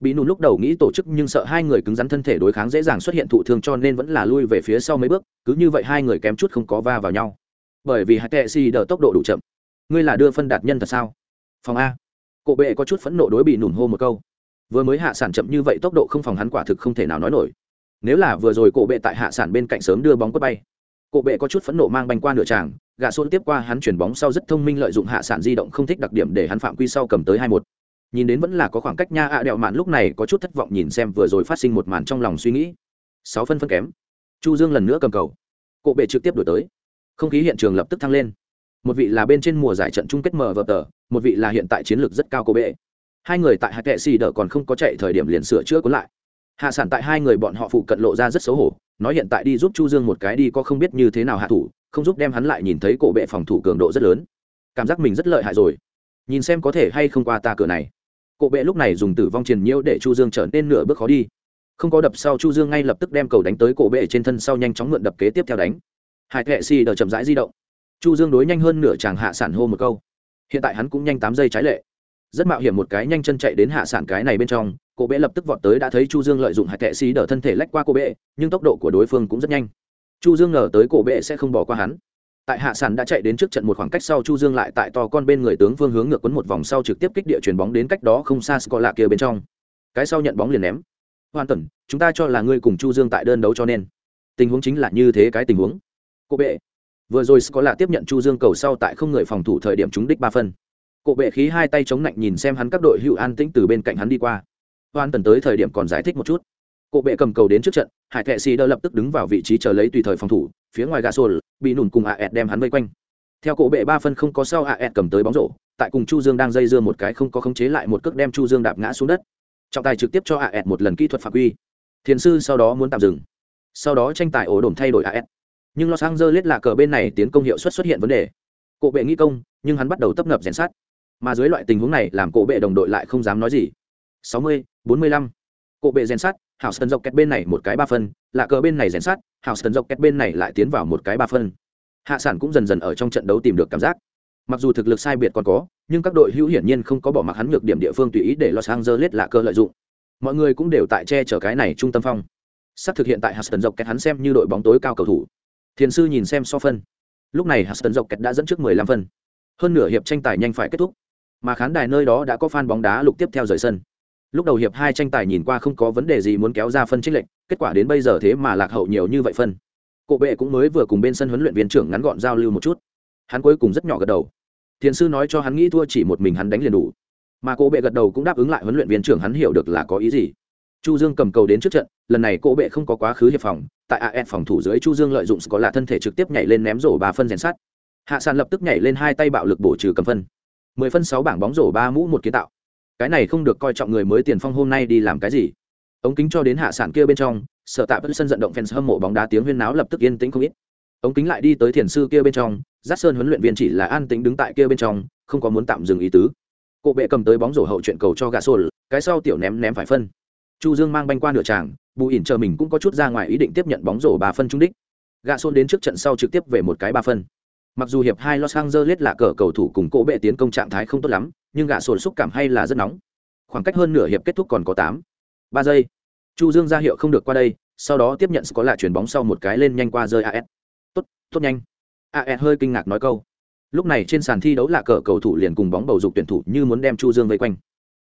Bị nùn lúc đầu nghĩ tổ chức nhưng sợ hai người cứng rắn thân thể đối kháng dễ dàng xuất hiện thụ thương cho nên vẫn là lui về phía sau mấy bước, cứ như vậy hai người kém chút không có va vào nhau. Bởi vì Hạ tệ Sĩ đỡ tốc độ đủ chậm. Ngươi là đưa phân đạt nhân thật sao? Phòng a. Cổ bệ có chút phẫn nộ đối bị nùn hô một câu. Vừa mới hạ sản chậm như vậy tốc độ không phòng hắn quả thực không thể nào nói nổi. Nếu là vừa rồi Cổ bệ tại hạ sản bên cạnh sớm đưa bóng quất bay cổ bệ có chút phẫn nộ mang banh qua nửa tràng gà xôn tiếp qua hắn chuyển bóng sau rất thông minh lợi dụng hạ sản di động không thích đặc điểm để hắn phạm quy sau cầm tới hai một. Nhìn đến vẫn là có khoảng cách nha ạ à đẹo mạn lúc này có chút thất vọng nhìn xem vừa rồi phát sinh một màn trong lòng suy nghĩ. Sáu phân phân kém. Chu dương lần nữa cầm cầu. Cổ bệ trực tiếp đổi tới. Không khí hiện trường lập tức thăng lên. Một vị là bên trên mùa giải trận chung kết mở vợt tờ, một vị là hiện tại chiến lược rất cao cổ bệ. Hai người tại hạt kệ xì đỡ còn không có chạy thời điểm liền sửa chữa cuốn lại. Hạ sản tại hai người bọn họ phụ cận lộ ra rất xấu hổ nói hiện tại đi giúp chu dương một cái đi có không biết như thế nào hạ thủ, không giúp đem hắn lại nhìn thấy cổ bệ phòng thủ cường độ rất lớn. Cảm giác mình rất lợi hại rồi. Nhìn xem có thể hay không qua ta cửa này. Cổ bệ lúc này dùng tử vong triền nhiễu để chu dương trở nên nửa bước khó đi. Không có đập sau chu dương ngay lập tức đem cầu đánh tới cổ bệ trên thân sau nhanh chóng mượn đập kế tiếp theo đánh. Hai thệ si đờ chậm rãi di động. Chu dương đối nhanh hơn nửa chàng hạ sản hô một câu. Hiện tại hắn cũng nhanh tám giây trái lệ. Rất mạo hiểm một cái nhanh chân chạy đến hạ sản cái này bên trong Cô bệ lập tức vọt tới đã thấy chu dương lợi dụng hai kệ xí đỡ thân thể lách qua cô bệ nhưng tốc độ của đối phương cũng rất nhanh. Chu dương ngờ tới cổ bệ sẽ không bỏ qua hắn. Tại hạ sản đã chạy đến trước trận một khoảng cách sau, chu dương lại tại to con bên người tướng phương hướng ngược quấn một vòng sau trực tiếp kích địa chuyền bóng đến cách đó không xa scola kia bên trong. Cái sau nhận bóng liền ném. Hoàn tần chúng ta cho là ngươi cùng chu dương tại đơn đấu cho nên. Tình huống chính là như thế cái tình huống. Cô bệ vừa rồi có tiếp nhận chu dương cầu sau tại không người phòng thủ thời điểm chúng đích ba phân. Cô bệ khí hai tay chống lạnh nhìn xem hắn các đội hữu an tĩnh từ bên cạnh hắn đi qua hoan tần tới thời điểm còn giải thích một chút. Cộ bệ cầm cầu đến trước trận hải thệ xì đỡ lập tức đứng vào vị trí chờ lấy tùy thời phòng thủ phía ngoài gà sồn bị nùn cùng a ẹt đem hắn vây quanh. Theo cộ bệ ba phân không có sau a ẹt cầm tới bóng rổ tại cùng chu dương đang dây dưa một cái không có khống chế lại một cước đem chu dương đạp ngã xuống đất. Trọng tài trực tiếp cho a ẹt một lần kỹ thuật phạm quy. Thiền sư sau đó muốn tạm dừng. Sau đó tranh tài ổ đồn thay đổi ạ ẹt nhưng los angeles là cờ bên này tiến công hiệu suất xuất hiện vấn đề. Cộ bệ nghĩ công nhưng hắn bắt đầu tấp nập rèn sát mà dưới loại tình huống này làm cộ bệ đồng đội lại không dám nói gì. 60, 45. cộ bệ rèn sát hảo sơn dọc kẹt bên này một cái ba phân lạ cờ bên này rèn sát hảo sơn dọc kẹt bên này lại tiến vào một cái ba phân. Hạ sản cũng dần dần ở trong trận đấu tìm được cảm giác. Mặc dù thực lực sai biệt còn có, nhưng các đội hữu hiển nhiên không có bỏ mặc hắn nhược điểm địa phương tùy ý để los angeles lạ cờ lợi dụng. Mọi người cũng đều tại che chở cái này trung tâm phong. Sắp thực hiện tại huston dọc kẹt hắn xem như đội bóng tối cao cầu thủ. Thiền sư nhìn xem so phân. Lúc này huston dọc kẹt đã dẫn trước 15 phân. Hơn nửa hiệp tranh tài nhanh phải kết thúc. Mà khán đài nơi đó đã có fan bóng đá lục tiếp theo rời sân lúc đầu hiệp hai tranh tài nhìn qua không có vấn đề gì muốn kéo ra phân trích lệnh kết quả đến bây giờ thế mà lạc hậu nhiều như vậy phân. Cộ bệ cũng mới vừa cùng bên sân huấn luyện viên trưởng ngắn gọn giao lưu một chút. Hắn cuối cùng rất nhỏ gật đầu. Thiền sư nói cho hắn nghĩ thua chỉ một mình hắn đánh liền đủ. Mà cộ bệ gật đầu cũng đáp ứng lại huấn luyện viên trưởng hắn hiểu được là có ý gì. Chu dương cầm cầu đến trước trận, lần này cộ bệ không có quá khứ hiệp phòng, tại AS phòng thủ dưới chu dương lợi dụng có là thân thể trực tiếp nhảy lên ném rổ ba phân rèn sát hạ sàn lập tức nhảy lên hai tay bạo lực bổ trừ cầm phân. Mười phân sáu bảng bóng rổ ba mũ một kiến tạo cái này không được coi trọng người mới tiền phong hôm nay đi làm cái gì. Ống kính cho đến hạ sản kia bên trong, sở tạ bất sân vận động fans hâm mộ bóng đá tiếng huyên náo lập tức yên tĩnh không ít. Ống kính lại đi tới thiền sư kia bên trong giác sơn huấn luyện viên chỉ là an tĩnh đứng tại kia bên trong, không có muốn tạm dừng ý tứ. Cộ bệ cầm tới bóng rổ hậu chuyện cầu cho gà sồn cái sau tiểu ném ném phải phân. Chu dương mang banh qua nửa tràng, bù ỉn chờ mình cũng có chút ra ngoài ý định tiếp nhận bóng rổ ba phân trung đích. Gà sồn đến trước trận sau trực tiếp về một cái ba phân. Mặc dù hiệp hai los angeles là cờ cầu thủ cùng cỗ bệ tiến công trạng thái không tốt lắm nhưng gạ sồn xúc cảm hay là rất nóng. Khoảng cách hơn nửa hiệp kết thúc còn có tám, ba giây. Chu dương ra hiệu không được qua đây, sau đó tiếp nhận có lại chuyển bóng sau một cái lên nhanh qua rơi as tốt tốt nhanh. As hơi kinh ngạc nói câu. Lúc này trên sàn thi đấu là cờ cầu thủ liền cùng bóng bầu dục tuyển thủ như muốn đem chu dương vây quanh.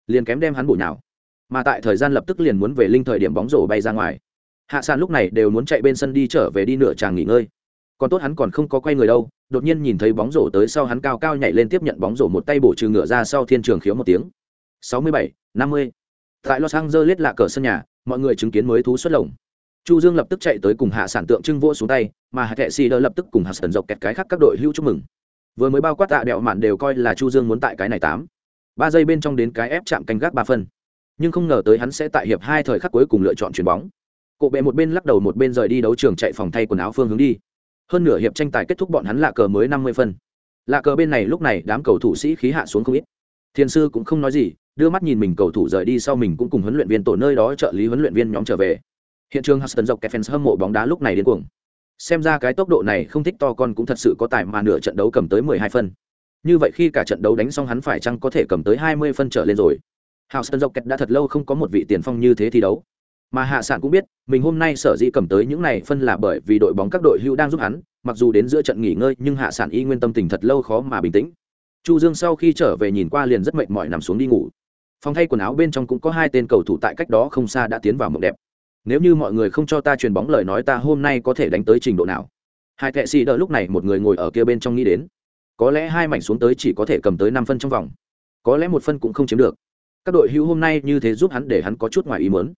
Liền kém đem hắn bụi nào mà tại thời gian lập tức liền muốn về linh thời điểm bóng rổ bay ra ngoài. Hạ sàn lúc này đều muốn chạy bên sân đi trở về đi nửa tràng nghỉ ngơi. Còn tốt hắn còn không có quay người đâu đột nhiên nhìn thấy bóng rổ tới sau hắn cao cao nhảy lên tiếp nhận bóng rổ một tay bổ trừ ngựa ra sau thiên trường khiếu một tiếng. 67, 50. tại los angeles là cờ sân nhà mọi người chứng kiến mới thú xuất lồng. Chu dương lập tức chạy tới cùng hạ sản tượng trưng vỗ xuống tay mà hạ thệ si đỡ lập tức cùng hạ sản dọc kẹt cái khác các đội hưu chúc mừng. Vừa mới bao quát tạ đẹo mạn đều coi là chu dương muốn tại cái này tám. Ba giây bên trong đến cái ép chạm canh gác ba phân. Nhưng không ngờ tới hắn sẽ tại hiệp hai thời khắc cuối cùng lựa chọn chuyền bóng. Cộ bệ một bên lắc đầu một bên rời đi đấu trường chạy phòng thay quần áo phương hướng đi hơn nửa hiệp tranh tài kết thúc bọn hắn lạ cờ mới năm mươi phân. Lạ cờ bên này lúc này đám cầu thủ sĩ khí hạ xuống không ít. Thiền sư cũng không nói gì, đưa mắt nhìn mình cầu thủ rời đi sau mình cũng cùng huấn luyện viên tổ nơi đó trợ lý huấn luyện viên nhóm trở về. Hiện trường huston dọc kẹt fans hâm mộ bóng đá lúc này điên cuồng. Xem ra cái tốc độ này không thích to con cũng thật sự có tài mà nửa trận đấu cầm tới mười hai phân. Như vậy khi cả trận đấu đánh xong hắn phải chăng có thể cầm tới hai mươi phân trở lên rồi. Houston kẹt đã thật lâu không có một vị tiền phong như thế thi đấu mà hạ sản cũng biết, mình hôm nay sở dĩ cầm tới những này phân là bởi vì đội bóng các đội hưu đang giúp hắn, mặc dù đến giữa trận nghỉ ngơi, nhưng hạ sản y nguyên tâm tình thật lâu khó mà bình tĩnh. Chu dương sau khi trở về nhìn qua liền rất mệt mỏi nằm xuống đi ngủ. Phòng thay quần áo bên trong cũng có hai tên cầu thủ tại cách đó không xa đã tiến vào mộng đẹp. Nếu như mọi người không cho ta truyền bóng lời nói ta hôm nay có thể đánh tới trình độ nào? Hai thệ sĩ đợi lúc này một người ngồi ở kia bên trong nghĩ đến. Có lẽ hai mảnh xuống tới chỉ có thể cầm tới năm phân trong vòng. Có lẽ một phân cũng không chiếm được. Các đội hữu hôm nay như thế giúp hắn để hắn có chút ngoài ý muốn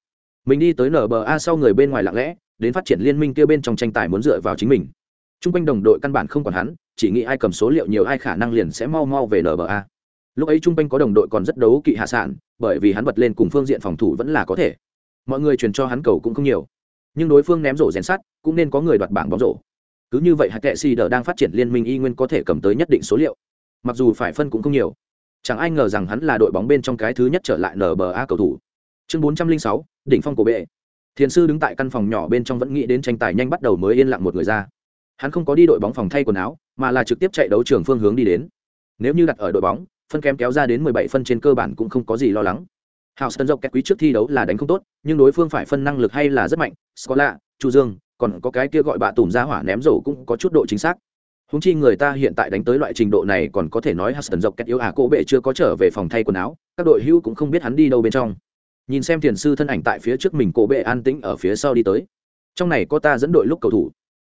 mình đi tới nba sau người bên ngoài lặng lẽ, đến phát triển liên minh kia bên trong tranh tài muốn dựa vào chính mình. T r u n g quanh đồng đội căn bản không còn hắn, chỉ nghĩ ai cầm số liệu nhiều ai khả năng liền sẽ mau mau về nba lúc ấy t r u n g quanh có đồng đội còn rất đấu kỵ hạ sản bởi vì hắn bật lên cùng phương diện phòng thủ vẫn là có thể. Mọi người truyền cho hắn cầu cũng không nhiều. Nhưng đối phương ném rổ rèn sắt, cũng nên có người đoạt bảng bóng rổ. Cứ như vậy hạt kệ si đờ đang phát triển liên minh y nguyên có thể cầm tới nhất định số liệu. Mặc dù phải phân cũng không nhiều. Chẳng ai ngờ rằng hắn là đội bóng bên trong cái thứ nhất trở lại nba cầu thủ chương bốn trăm linh sáu, đỉnh phong cổ bệ. Thiền sư đứng tại căn phòng nhỏ bên trong vẫn nghĩ đến tranh tài nhanh bắt đầu mới yên lặng một người ra. Hắn không có đi đội bóng phòng thay quần áo, mà là trực tiếp chạy đấu trường phương hướng đi đến. Nếu như đặt ở đội bóng, phân kém kéo ra đến mười bảy phân trên cơ bản cũng không có gì lo lắng. Hào sơn dọc kẹt quý trước thi đấu là đánh không tốt, nhưng đối phương phải phân năng lực hay là rất mạnh, scola, chu dương, còn có cái kia gọi bạ tùm ra hỏa ném rổ cũng có chút độ chính xác. Húng chi người ta hiện tại đánh tới loại trình độ này còn có thể nói huston dọc kẹt yếu à cô bệ chưa có trở về phòng thay quần áo, các đội hữu cũng không biết hắn đi đâu bên trong nhìn xem thiền sư thân ảnh tại phía trước mình cổ bệ an tĩnh ở phía sau đi tới. Trong này có ta dẫn đội lúc cầu thủ.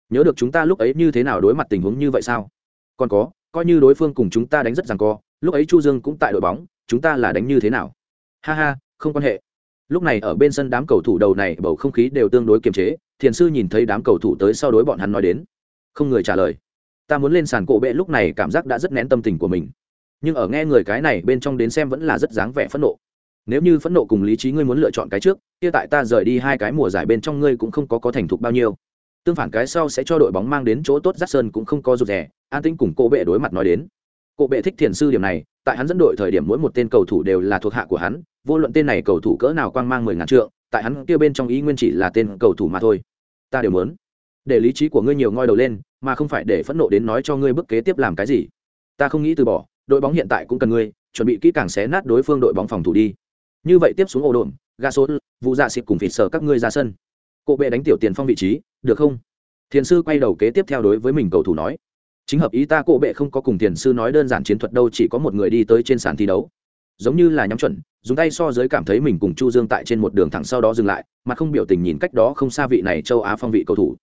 Nhớ được chúng ta lúc ấy như thế nào đối mặt tình huống như vậy sao? Còn có, coi như đối phương cùng chúng ta đánh rất rằng co, lúc ấy chu dương cũng tại đội bóng, chúng ta là đánh như thế nào? Ha ha, không quan hệ. Lúc này ở bên sân đám cầu thủ đầu này bầu không khí đều tương đối kiềm chế, thiền sư nhìn thấy đám cầu thủ tới sau đối bọn hắn nói đến. Không người trả lời. Ta muốn lên sàn cổ bệ lúc này cảm giác đã rất nén tâm tình của mình. Nhưng ở nghe người cái này bên trong đến xem vẫn là rất dáng vẻ phẫn nộ nếu như phẫn nộ cùng lý trí ngươi muốn lựa chọn cái trước kia tại ta rời đi hai cái mùa giải bên trong ngươi cũng không có có thành thục bao nhiêu. Tương phản cái sau sẽ cho đội bóng mang đến chỗ tốt giác sơn cũng không có rụt rẻ, an tĩnh cùng cổ bệ đối mặt nói đến. Cổ bệ thích thiền sư điểm này tại hắn dẫn đội thời điểm mỗi một tên cầu thủ đều là thuộc hạ của hắn vô luận tên này cầu thủ cỡ nào quang mang mười ngàn trượng tại hắn kia bên trong ý nguyên chỉ là tên cầu thủ mà thôi. Ta đều muốn để lý trí của ngươi nhiều ngoi đầu lên mà không phải để phẫn nộ đến nói cho ngươi bước kế tiếp làm cái gì. Ta không nghĩ từ bỏ đội bóng hiện tại cũng cần ngươi chuẩn bị kỹ càng xé nát đối phương đội bóng phòng thủ đi như vậy tiếp xuống ổ đồn ga số, vụ dạ xịt cùng vịt sở các ngươi ra sân. Cộ bệ đánh tiểu tiền phong vị trí, được không? Thiền sư quay đầu kế tiếp theo đối với mình cầu thủ nói. Chính hợp ý ta cộ bệ không có cùng thiền sư nói đơn giản chiến thuật đâu, chỉ có một người đi tới trên sàn thi đấu. Giống như là nhắm chuẩn, dùng tay so giới cảm thấy mình cùng chu dương tại trên một đường thẳng sau đó dừng lại, mà không biểu tình nhìn cách đó không xa vị này châu á phong vị cầu thủ.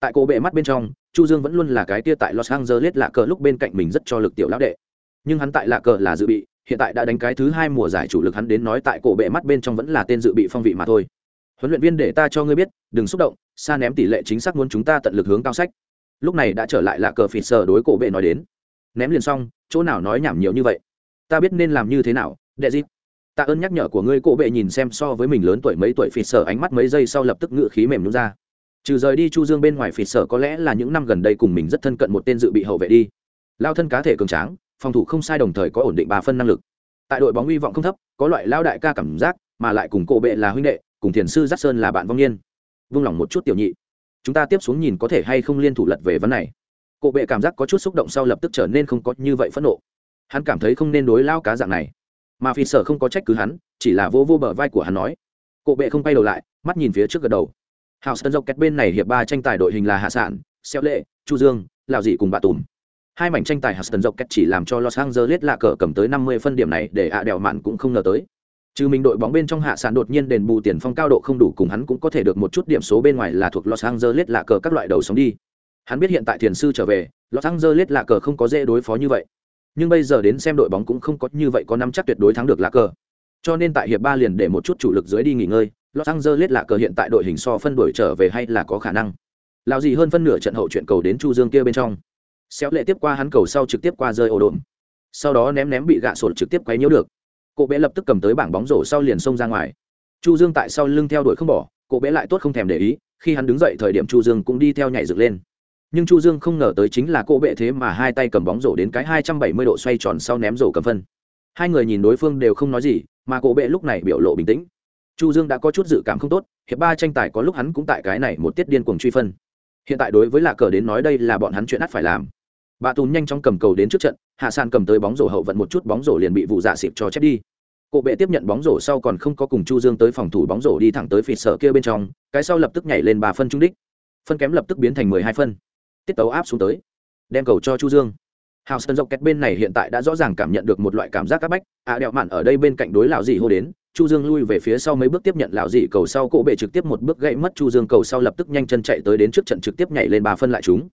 Tại cổ bệ mắt bên trong, chu dương vẫn luôn là cái tia tại los angeles lạ cờ lúc bên cạnh mình rất cho lực tiểu lão đệ nhưng hắn tại lạ cờ là dự bị, hiện tại đã đánh cái thứ hai mùa giải chủ lực hắn đến nói tại cổ bệ mắt bên trong vẫn là tên dự bị phong vị mà thôi. Huấn luyện viên để ta cho ngươi biết, đừng xúc động xa ném tỷ lệ chính xác muốn chúng ta tận lực hướng cao sách. Lúc này đã trở lại lạ cờ phỉ sờ đối cổ bệ nói đến. Ném liền xong, chỗ nào nói nhảm nhiều như vậy. Ta biết nên làm như thế nào, đệ dịp tạ ơn nhắc nhở của ngươi cổ bệ nhìn xem so với mình lớn tuổi mấy tuổi phỉ sờ ánh mắt mấy giây sau lập tức ngự khí mềm nhún ra. Trừ rời đi chu dương bên ngoài phỉ sở có lẽ là những năm gần đây cùng mình rất thân cận một tên dự bị hậu vệ đi. Lao thân cá thể cường tráng phòng thủ không sai đồng thời có ổn định ba phân năng lực. Tại đội bóng hy vọng không thấp, có loại lao đại ca cảm giác, mà lại cùng cổ bệ là huynh đệ, cùng thiền sư giác sơn là bạn vong niên. Vung lòng một chút tiểu nhị. Chúng ta tiếp xuống nhìn có thể hay không liên thủ lật về vấn này. Cổ bệ cảm giác có chút xúc động sau lập tức trở nên không có như vậy phẫn nộ. Hắn cảm thấy không nên đối lao cá dạng này. Mà phi sở không có trách cứ hắn, chỉ là vô vô bờ vai của hắn nói. Cổ bệ không quay đầu lại, mắt nhìn phía trước gật đầu. Hào sơn dọc kẹt bên này hiệp ba tranh tài đội hình là hạ sản xeo lệ, chu dương lào dị cùng bà tùm hai mảnh tranh tài hạt tần dọc cách chỉ làm cho los angeles lạ cờ cầm tới năm mươi phân điểm này để ạ đèo mạn cũng không ngờ tới trừ mình đội bóng bên trong hạ sản đột nhiên đền bù tiền phong cao độ không đủ cùng hắn cũng có thể được một chút điểm số bên ngoài là thuộc los angeles lạ cờ các loại đầu sống đi hắn biết hiện tại thiền sư trở về, los angeles lạ cờ không có dễ đối phó như vậy nhưng bây giờ đến xem đội bóng cũng không có như vậy có năm chắc tuyệt đối thắng được lạ cờ cho nên tại hiệp ba liền để một chút chủ lực dưới đi nghỉ ngơi, Los Angeles lạ cờ hiện tại đội hình so phân đổi trở về hay là có khả năng. Lão gì hơn phân nửa trận hậu chuyện cầu đến Chu Dương kia bên trong. Xéo lệ tiếp qua hắn cầu sau trực tiếp qua rơi ổ đồn. Sau đó ném ném bị gạ sột trực tiếp quấy nhiễu được. Cổ bé lập tức cầm tới bảng bóng rổ sau liền xông ra ngoài. Chu Dương tại sau lưng theo đuổi không bỏ, cổ bé lại tốt không thèm để ý, khi hắn đứng dậy thời điểm Chu Dương cũng đi theo nhảy dựng lên. Nhưng Chu Dương không ngờ tới chính là cổ bệ thế mà hai tay cầm bóng rổ đến cái 270 độ xoay tròn sau ném rổ cầm phân. Hai người nhìn đối phương đều không nói gì, mà cổ bệ lúc này biểu lộ bình tĩnh chu dương đã có chút dự cảm không tốt hiệp ba tranh tài có lúc hắn cũng tại cái này một tiết điên cuồng truy phân hiện tại đối với lạ cờ đến nói đây là bọn hắn chuyện ắt phải làm bà tùn nhanh chóng cầm cầu đến trước trận hạ sàn cầm tới bóng rổ hậu vận một chút bóng rổ liền bị vụ dạ xịp cho chép đi cộ bệ tiếp nhận bóng rổ sau còn không có cùng chu dương tới phòng thủ bóng rổ đi thẳng tới phịt sở kia bên trong cái sau lập tức nhảy lên ba phân trung đích phân kém lập tức biến thành mười hai phân tiết tấu áp xuống tới đem cầu cho chu dương hào sơn dọc kẹt bên này hiện tại đã rõ ràng cảm nhận được một loại cảm giác áp bách ạ đẹo mạn ở đây bên cạnh đối lão dị hô đến chu dương lui về phía sau mấy bước tiếp nhận lão dị cầu sau cộ bệ trực tiếp một bước gãy mất chu dương cầu sau lập tức nhanh chân chạy tới đến trước trận trực tiếp nhảy lên ba phân lại chúng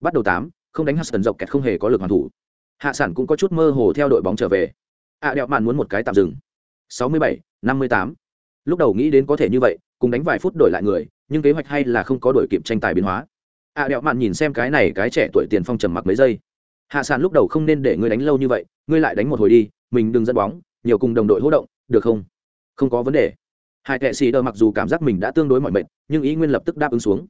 bắt đầu tám không đánh huston dọc kẹt không hề có lực hoàn thủ. Hạ sản cũng có chút mơ hồ theo đội bóng trở về. À đẹo mạn muốn một cái tạm dừng. 67, 58. lúc đầu nghĩ đến có thể như vậy cùng đánh vài phút đổi lại người nhưng kế hoạch hay là không có đổi kịp tranh tài biến hóa. À đẹo mạn nhìn xem cái này cái trẻ tuổi tiền phong trầm mặc mấy giây. Hạ sản lúc đầu không nên để ngươi đánh lâu như vậy ngươi lại đánh một hồi đi mình đừng dẫn bóng nhiều cùng đồng đội hô động được không? Không có vấn đề. Hai kệ sĩ đờ mặc dù cảm giác mình đã tương đối mọi mệt nhưng ý nguyên lập tức đáp ứng xuống.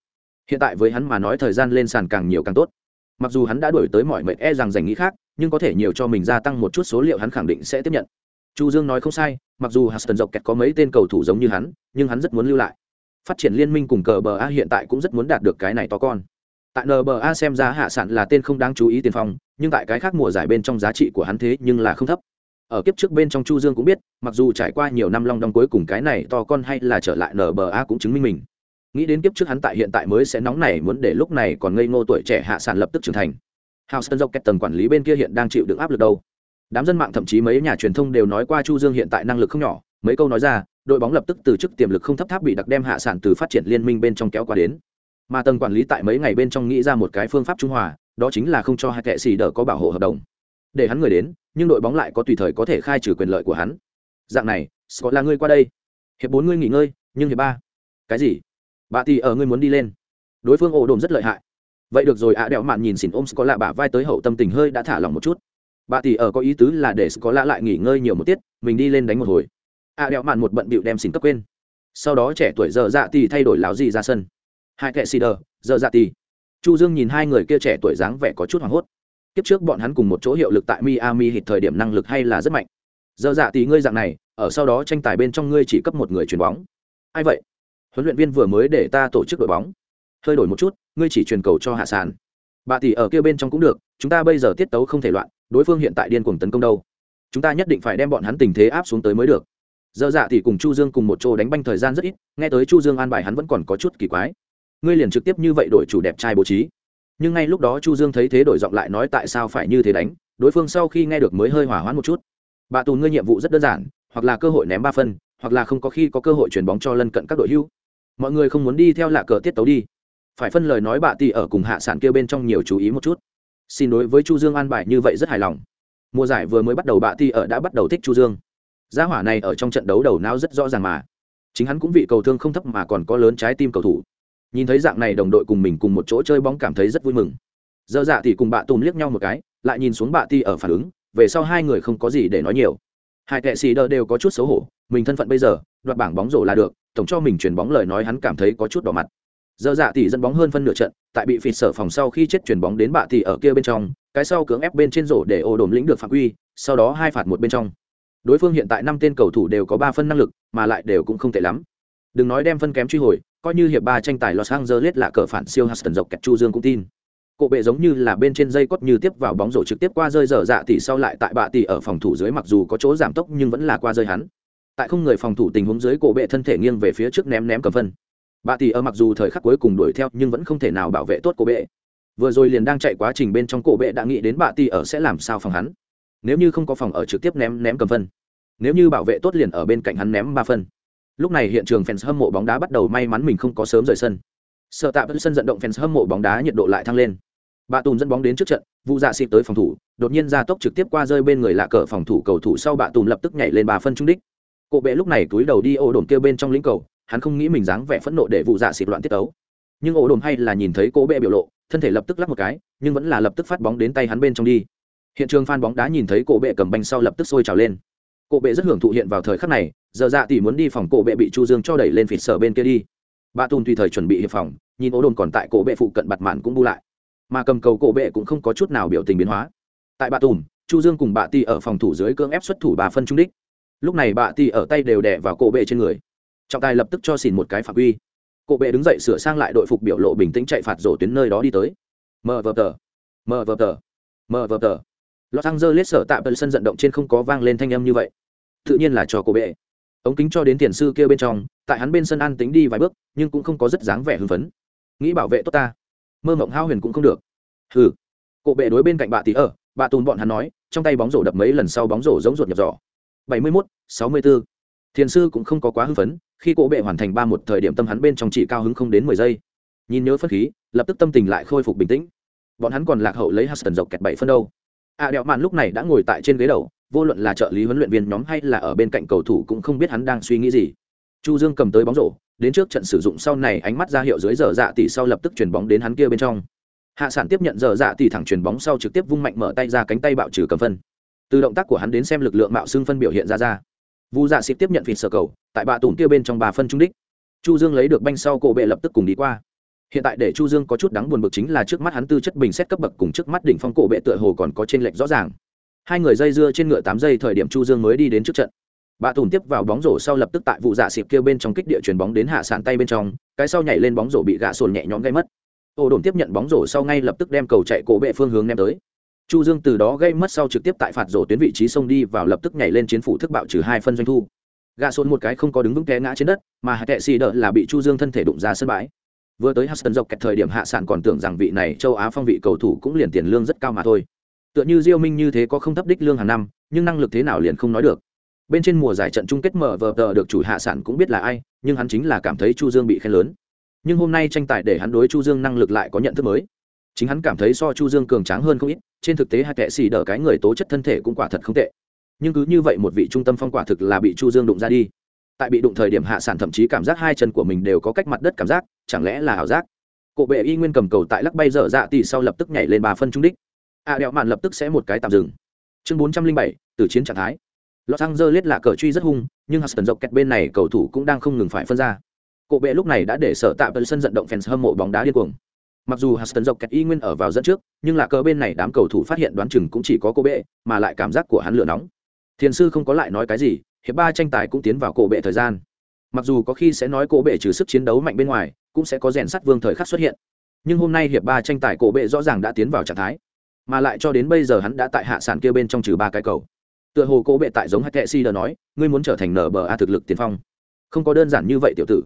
Hiện tại với hắn mà nói thời gian lên sàn càng nhiều càng tốt mặc dù hắn đã đổi tới mọi mệnh, e rằng giành nghĩ khác nhưng có thể nhiều cho mình gia tăng một chút số liệu hắn khẳng định sẽ tiếp nhận. Chu dương nói không sai mặc dù huston dọc kẹt có mấy tên cầu thủ giống như hắn nhưng hắn rất muốn lưu lại. Phát triển liên minh cùng cờ bờ a hiện tại cũng rất muốn đạt được cái này to con. Tại nba xem ra hạ sản là tên không đáng chú ý tiền phong nhưng tại cái khác mùa giải bên trong giá trị của hắn thế nhưng là không thấp. Ở kiếp trước bên trong chu dương cũng biết mặc dù trải qua nhiều năm long đong cuối cùng cái này to con hay là trở lại nba cũng chứng minh mình nghĩ đến kiếp trước hắn tại hiện tại mới sẽ nóng này muốn để lúc này còn ngây ngô tuổi trẻ hạ sản lập tức trưởng thành Houston dọc kẹt tầng quản lý bên kia hiện đang chịu đựng áp lực đâu. Đám dân mạng thậm chí mấy nhà truyền thông đều nói qua Chu Dương hiện tại năng lực không nhỏ, mấy câu nói ra, đội bóng lập tức từ chức tiềm lực không thấp tháp bị đặc đem hạ sản từ phát triển liên minh bên trong kéo qua đến. Mà tầng quản lý tại mấy ngày bên trong nghĩ ra một cái phương pháp trung hòa, đó chính là không cho hai kệ xì đỡ có bảo hộ hợp đồng. Để hắn người đến, nhưng đội bóng lại có tùy thời có thể khai trừ quyền lợi của hắn. Dạng này, Scott là ngươi qua đây. Hiệp bốn ngươi nghỉ ngơi, nhưng hiệp ba. Cái gì? Bà tỷ ở ngươi muốn đi lên. Đối phương ổ đồn rất lợi hại. Vậy được rồi ạ à đẹo mạn nhìn xỉn ôm có lạ bả vai tới hậu tâm tình hơi đã thả lòng một chút. Bà tỷ ở có ý tứ là để có lạ lại nghỉ ngơi nhiều một tiết, mình đi lên đánh một hồi. Ạ à đẹo mạn một bận bịu đem xỉn cấp quên. Sau đó trẻ tuổi giờ dạ tỷ thay đổi láo gì ra sân. Hai kệ xì đờ, giờ dạ tỷ chu dương nhìn hai người kia trẻ tuổi dáng vẻ có chút hoảng hốt. Kiếp trước bọn hắn cùng một chỗ hiệu lực tại miami hít thời điểm năng lực hay là rất mạnh. Giờ dạ tỷ ngươi dạng này, ở sau đó tranh tài bên trong ngươi chỉ cấp một người chuyền bóng. Ai vậy? Huấn luyện viên vừa mới để ta tổ chức đội bóng. Hơi đổi một chút, ngươi chỉ truyền cầu cho hạ sàn. Bà tỷ ở kia bên trong cũng được, chúng ta bây giờ tiết tấu không thể loạn, đối phương hiện tại điên cuồng tấn công đâu. Chúng ta nhất định phải đem bọn hắn tình thế áp xuống tới mới được. Dơ dạ thì cùng chu dương cùng một chỗ đánh banh thời gian rất ít, nghe tới chu dương an bài hắn vẫn còn có chút kỳ quái. Ngươi liền trực tiếp như vậy đổi chủ đẹp trai bố trí. Nhưng ngay lúc đó chu dương thấy thế đổi giọng lại nói tại sao phải như thế đánh, đối phương sau khi nghe được mới hơi hỏa hoãn một chút. Bà tù ngươi nhiệm vụ rất đơn giản, hoặc là cơ hội ném ba phân, hoặc là không có khi có cơ hội chuyển bóng cho lân cận các đội hưu mọi người không muốn đi theo lạ cờ tiết tấu đi. Phải phân lời nói bà tỷ ở cùng hạ sản kia bên trong nhiều chú ý một chút. Xin đối với chu dương an bài như vậy rất hài lòng. Mùa giải vừa mới bắt đầu bà tỷ ở đã bắt đầu thích chu dương. Gia hỏa này ở trong trận đấu đầu não rất rõ ràng mà. Chính hắn cũng vị cầu thương không thấp mà còn có lớn trái tim cầu thủ. Nhìn thấy dạng này đồng đội cùng mình cùng một chỗ chơi bóng cảm thấy rất vui mừng. Dơ dạ thì cùng bà tùm liếc nhau một cái, lại nhìn xuống bà ti ở phản ứng, về sau hai người không có gì để nói nhiều. Hai kệ xì đơ đều có chút xấu hổ, mình thân phận bây giờ, đoạt bảng bóng rổ là được tổng cho mình chuyển bóng lời nói hắn cảm thấy có chút đỏ mặt Giờ dạ tỷ dẫn bóng hơn phân nửa trận, tại bị phịt sở phòng sau khi chết chuyển bóng đến bạ tỷ ở kia bên trong, cái sau cưỡng ép bên trên rổ để ô đồn lĩnh được phạm quy, sau đó hai phạt một bên trong. Đối phương hiện tại năm tên cầu thủ đều có ba phân năng lực, mà lại đều cũng không tệ lắm. Đừng nói đem phân kém truy hồi, coi như hiệp ba tranh tài Los Angeles là cờ phản siêu Huston dọc kẹt Chu Dương cũng tin. Cổ bệ giống như là bên trên dây cốt như tiếp vào bóng rổ trực tiếp qua rơi dở dạ tỷ sau lại tại bạ tỷ ở phòng thủ dưới mặc dù có chỗ giảm tốc nhưng vẫn là qua rơi hắn. Tại không người phòng thủ tình huống dưới cổ bệ thân thể nghiêng về phía trước ném ném cầm phân. Bà tỷ ở mặc dù thời khắc cuối cùng đuổi theo, nhưng vẫn không thể nào bảo vệ tốt cổ bệ. Vừa rồi liền đang chạy quá trình bên trong cổ bệ đã nghĩ đến bà tỷ ở sẽ làm sao phòng hắn. Nếu như không có phòng ở trực tiếp ném ném cầm phân. Nếu như bảo vệ tốt liền ở bên cạnh hắn ném ba phân. Lúc này hiện trường fans hâm mộ bóng đá bắt đầu may mắn mình không có sớm rời sân. Sợ tạm sân vận động fans hâm mộ bóng đá nhiệt độ lại thăng lên. Bà tùn dẫn bóng đến trước trận vụ dạ xịt tới phòng thủ, đột nhiên ra tốc trực tiếp qua rơi bên người lạ cờ phòng thủ, cầu thủ sau bà tùn lập tức nhảy lên bà phân trung đích cổ bệ lúc này túi đầu đi ô đồn kêu bên trong lĩnh cầu, hắn không nghĩ mình dáng vẻ phẫn nộ để vụ dạ xịt loạn tiết tấu. nhưng ô đồn hay là nhìn thấy cố bệ biểu lộ, thân thể lập tức lắp một cái, nhưng vẫn là lập tức phát bóng đến tay hắn bên trong đi. Hiện trường phan bóng đá nhìn thấy cổ bệ cầm banh sau lập tức sôi trào lên. Cổ bệ rất hưởng thụ hiện vào thời khắc này, giờ dạ tỷ muốn đi phòng cổ bệ bị chu dương cho đẩy lên phịt sở bên kia đi. Bà tùn tùy thời chuẩn bị hiệp phòng, nhìn ô đồn còn tại cổ bệ phụ cận bặt mạn cũng bu lại. Mà cầm cầu cổ bệ cũng không có chút nào biểu tình biến hóa. Tại bà tùn, chu dương cùng bà ti ở phòng thủ dưới cưỡng ép xuất thủ bà phân trung đích lúc này bà tì ở tay đều đè vào cổ bệ trên người. Trọng tài lập tức cho xỉn một cái phạm quy. Cổ bệ đứng dậy sửa sang lại đội phục biểu lộ bình tĩnh chạy phạt rổ tuyến nơi đó đi tới. Mờ vờ tờ, mờ vờ tờ, mờ vờ tờ. Los angeles sở tạm tận sân vận động trên không có vang lên thanh âm như vậy. Tự nhiên là cho cổ bệ. Ống kính cho đến tiền sư kia bên trong, tại hắn bên sân an tính đi vài bước, nhưng cũng không có rất dáng vẻ hưng phấn. Nghĩ bảo vệ tốt ta. Mơ mộng hao huyền cũng không được. Hừ. Cổ bệ đối bên cạnh bà tí ở, bà tùn bọn hắn nói, trong tay bóng rổ đập mấy lần sau bóng rổ giống ruột nhập giỏ bảy mươi mốt sáu mươi bốn thiền sư cũng không có quá hưng phấn khi cổ bệ hoàn thành ba một thời điểm tâm hắn bên trong chỉ cao hứng không đến mười giây. Nhìn nhớ phất khí lập tức tâm tình lại khôi phục bình tĩnh. Bọn hắn còn lạc hậu lấy huston dọc kẹt bảy phân đâu. A à, đẹo mạn lúc này đã ngồi tại trên ghế đầu vô luận là trợ lý huấn luyện viên nhóm hay là ở bên cạnh cầu thủ cũng không biết hắn đang suy nghĩ gì. Chu dương cầm tới bóng rổ đến trước trận sử dụng sau này ánh mắt ra hiệu dưới giờ dạ tỷ sau lập tức chuyển bóng đến hắn kia bên trong. Hạ sản tiếp nhận giờ dạ tỷ thẳng chuyển bóng sau trực tiếp vung mạnh mở tay ra cánh tay bạo trừ cầm phân từ động tác của hắn đến xem lực lượng mạo xương phân biểu hiện ra ra. Vu dạ xịt tiếp nhận phịt sở cầu, tại bạ tủm kia bên trong bà phân trung đích. Chu dương lấy được banh sau cổ bệ lập tức cùng đi qua. Hiện tại để chu dương có chút đáng buồn bực chính là trước mắt hắn tư chất bình xét cấp bậc cùng trước mắt đỉnh phong cổ bệ tựa hồ còn có trên lệch rõ ràng. Hai người dây dưa trên ngựa tám giây thời điểm chu dương mới đi đến trước trận. Bạ tùng tiếp vào bóng rổ sau lập tức tại vụ dạ xịt kia bên trong kích địa chuyền bóng đến hạ sàn tay bên trong, cái sau nhảy lên bóng rổ bị gạ sồn nhẹ nhõm gây mất. Ô đồn tiếp nhận bóng rổ sau ngay lập tức đem cầu chạy cổ bệ phương hướng ném tới chu dương từ đó gây mất sau trực tiếp tại phạt rổ tuyến vị trí xông đi vào lập tức nhảy lên chiến phủ thức bạo trừ hai phân doanh thu. Gạ xôn một cái không có đứng vững té ngã trên đất, mà hạ tệ xì đỡ là bị chu dương thân thể đụng ra sân bãi. Vừa tới huston dọc kẹt thời điểm hạ sản còn tưởng rằng vị này châu á phong vị cầu thủ cũng liền tiền lương rất cao mà thôi. Tựa như diêu minh như thế có không thấp đích lương hàng năm, nhưng năng lực thế nào liền không nói được. Bên trên mùa giải trận chung kết mở vờ tờ được chủ hạ sản cũng biết là ai, nhưng hắn chính là cảm thấy chu dương bị khen lớn. Nhưng hôm nay tranh tài để hắn đối chu dương năng lực lại có nhận thức mới chính hắn cảm thấy so chu dương cường tráng hơn không ít trên thực tế hai kệ xì đỡ cái người tố chất thân thể cũng quả thật không tệ. Nhưng cứ như vậy một vị trung tâm phong quả thực là bị chu dương đụng ra đi. Tại bị đụng thời điểm hạ sản thậm chí cảm giác hai chân của mình đều có cách mặt đất cảm giác chẳng lẽ là ảo giác? Cổ bệ y nguyên cầm cầu tại lắc bay dở dạ tỷ sau lập tức nhảy lên ba phân trung đích. A à đẹo mạn lập tức sẽ một cái tạm dừng. Chương bốn trăm linh bảy từ chiến trạng thái. Los Angeles là cờ truy rất hung, nhưng Huston dọc kẹt bên này cầu thủ cũng đang không ngừng phải phân ra. Cổ bệ lúc này đã để sở tạm sân vận động fans hâm mộ bóng đá điên cuồng. Mặc dù Huston dọc kẹt y nguyên ở vào dẫn trước, nhưng là cờ bên này đám cầu thủ phát hiện đoán chừng cũng chỉ có cô bệ, mà lại cảm giác của hắn lửa nóng. Thiền sư không có lại nói cái gì, hiệp ba tranh tài cũng tiến vào cổ bệ thời gian. Mặc dù có khi sẽ nói cổ bệ trừ sức chiến đấu mạnh bên ngoài, cũng sẽ có rèn sắt vương thời khắc xuất hiện. Nhưng hôm nay hiệp ba tranh tài cổ bệ rõ ràng đã tiến vào trạng thái, mà lại cho đến bây giờ hắn đã tại hạ sản kia bên trong trừ ba cái cầu tựa hồ cổ bệ tại giống hạt kệ si đã nói ngươi muốn trở thành nở bờ a thực lực tiền phong không có đơn giản như vậy tiểu tử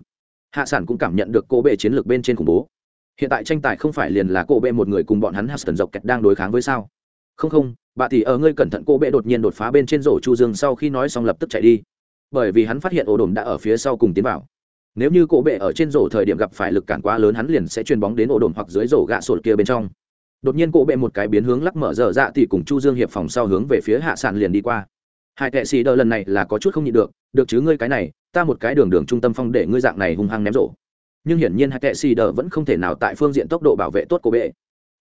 hạ sản cũng cảm nhận được cổ bệ chiến lược bên trên khủng bố hiện tại tranh tài không phải liền là cô bệ một người cùng bọn hắn Huston dọc kẹt đang đối kháng với sao? Không không, bà tỷ ở ngươi cẩn thận cô bệ đột nhiên đột phá bên trên rổ chu dương sau khi nói xong lập tức chạy đi. Bởi vì hắn phát hiện ổ đồn đã ở phía sau cùng tiến vào. Nếu như cô bệ ở trên rổ thời điểm gặp phải lực cản quá lớn hắn liền sẽ chuyền bóng đến ổ đồn hoặc dưới rổ gạ sổ kia bên trong. Đột nhiên cổ bệ một cái biến hướng lắc mở dở dạ thì cùng chu dương hiệp phòng sau hướng về phía hạ sàn liền đi qua. Hai tệ xì đờ lần này là có chút không nhịn được được chứ ngươi cái này, ta một cái đường đường trung tâm phong để ngươi dạng này hung hăng ném rổ nhưng hiển nhiên hai kệ xì đờ vẫn không thể nào tại phương diện tốc độ bảo vệ tốt của bệ.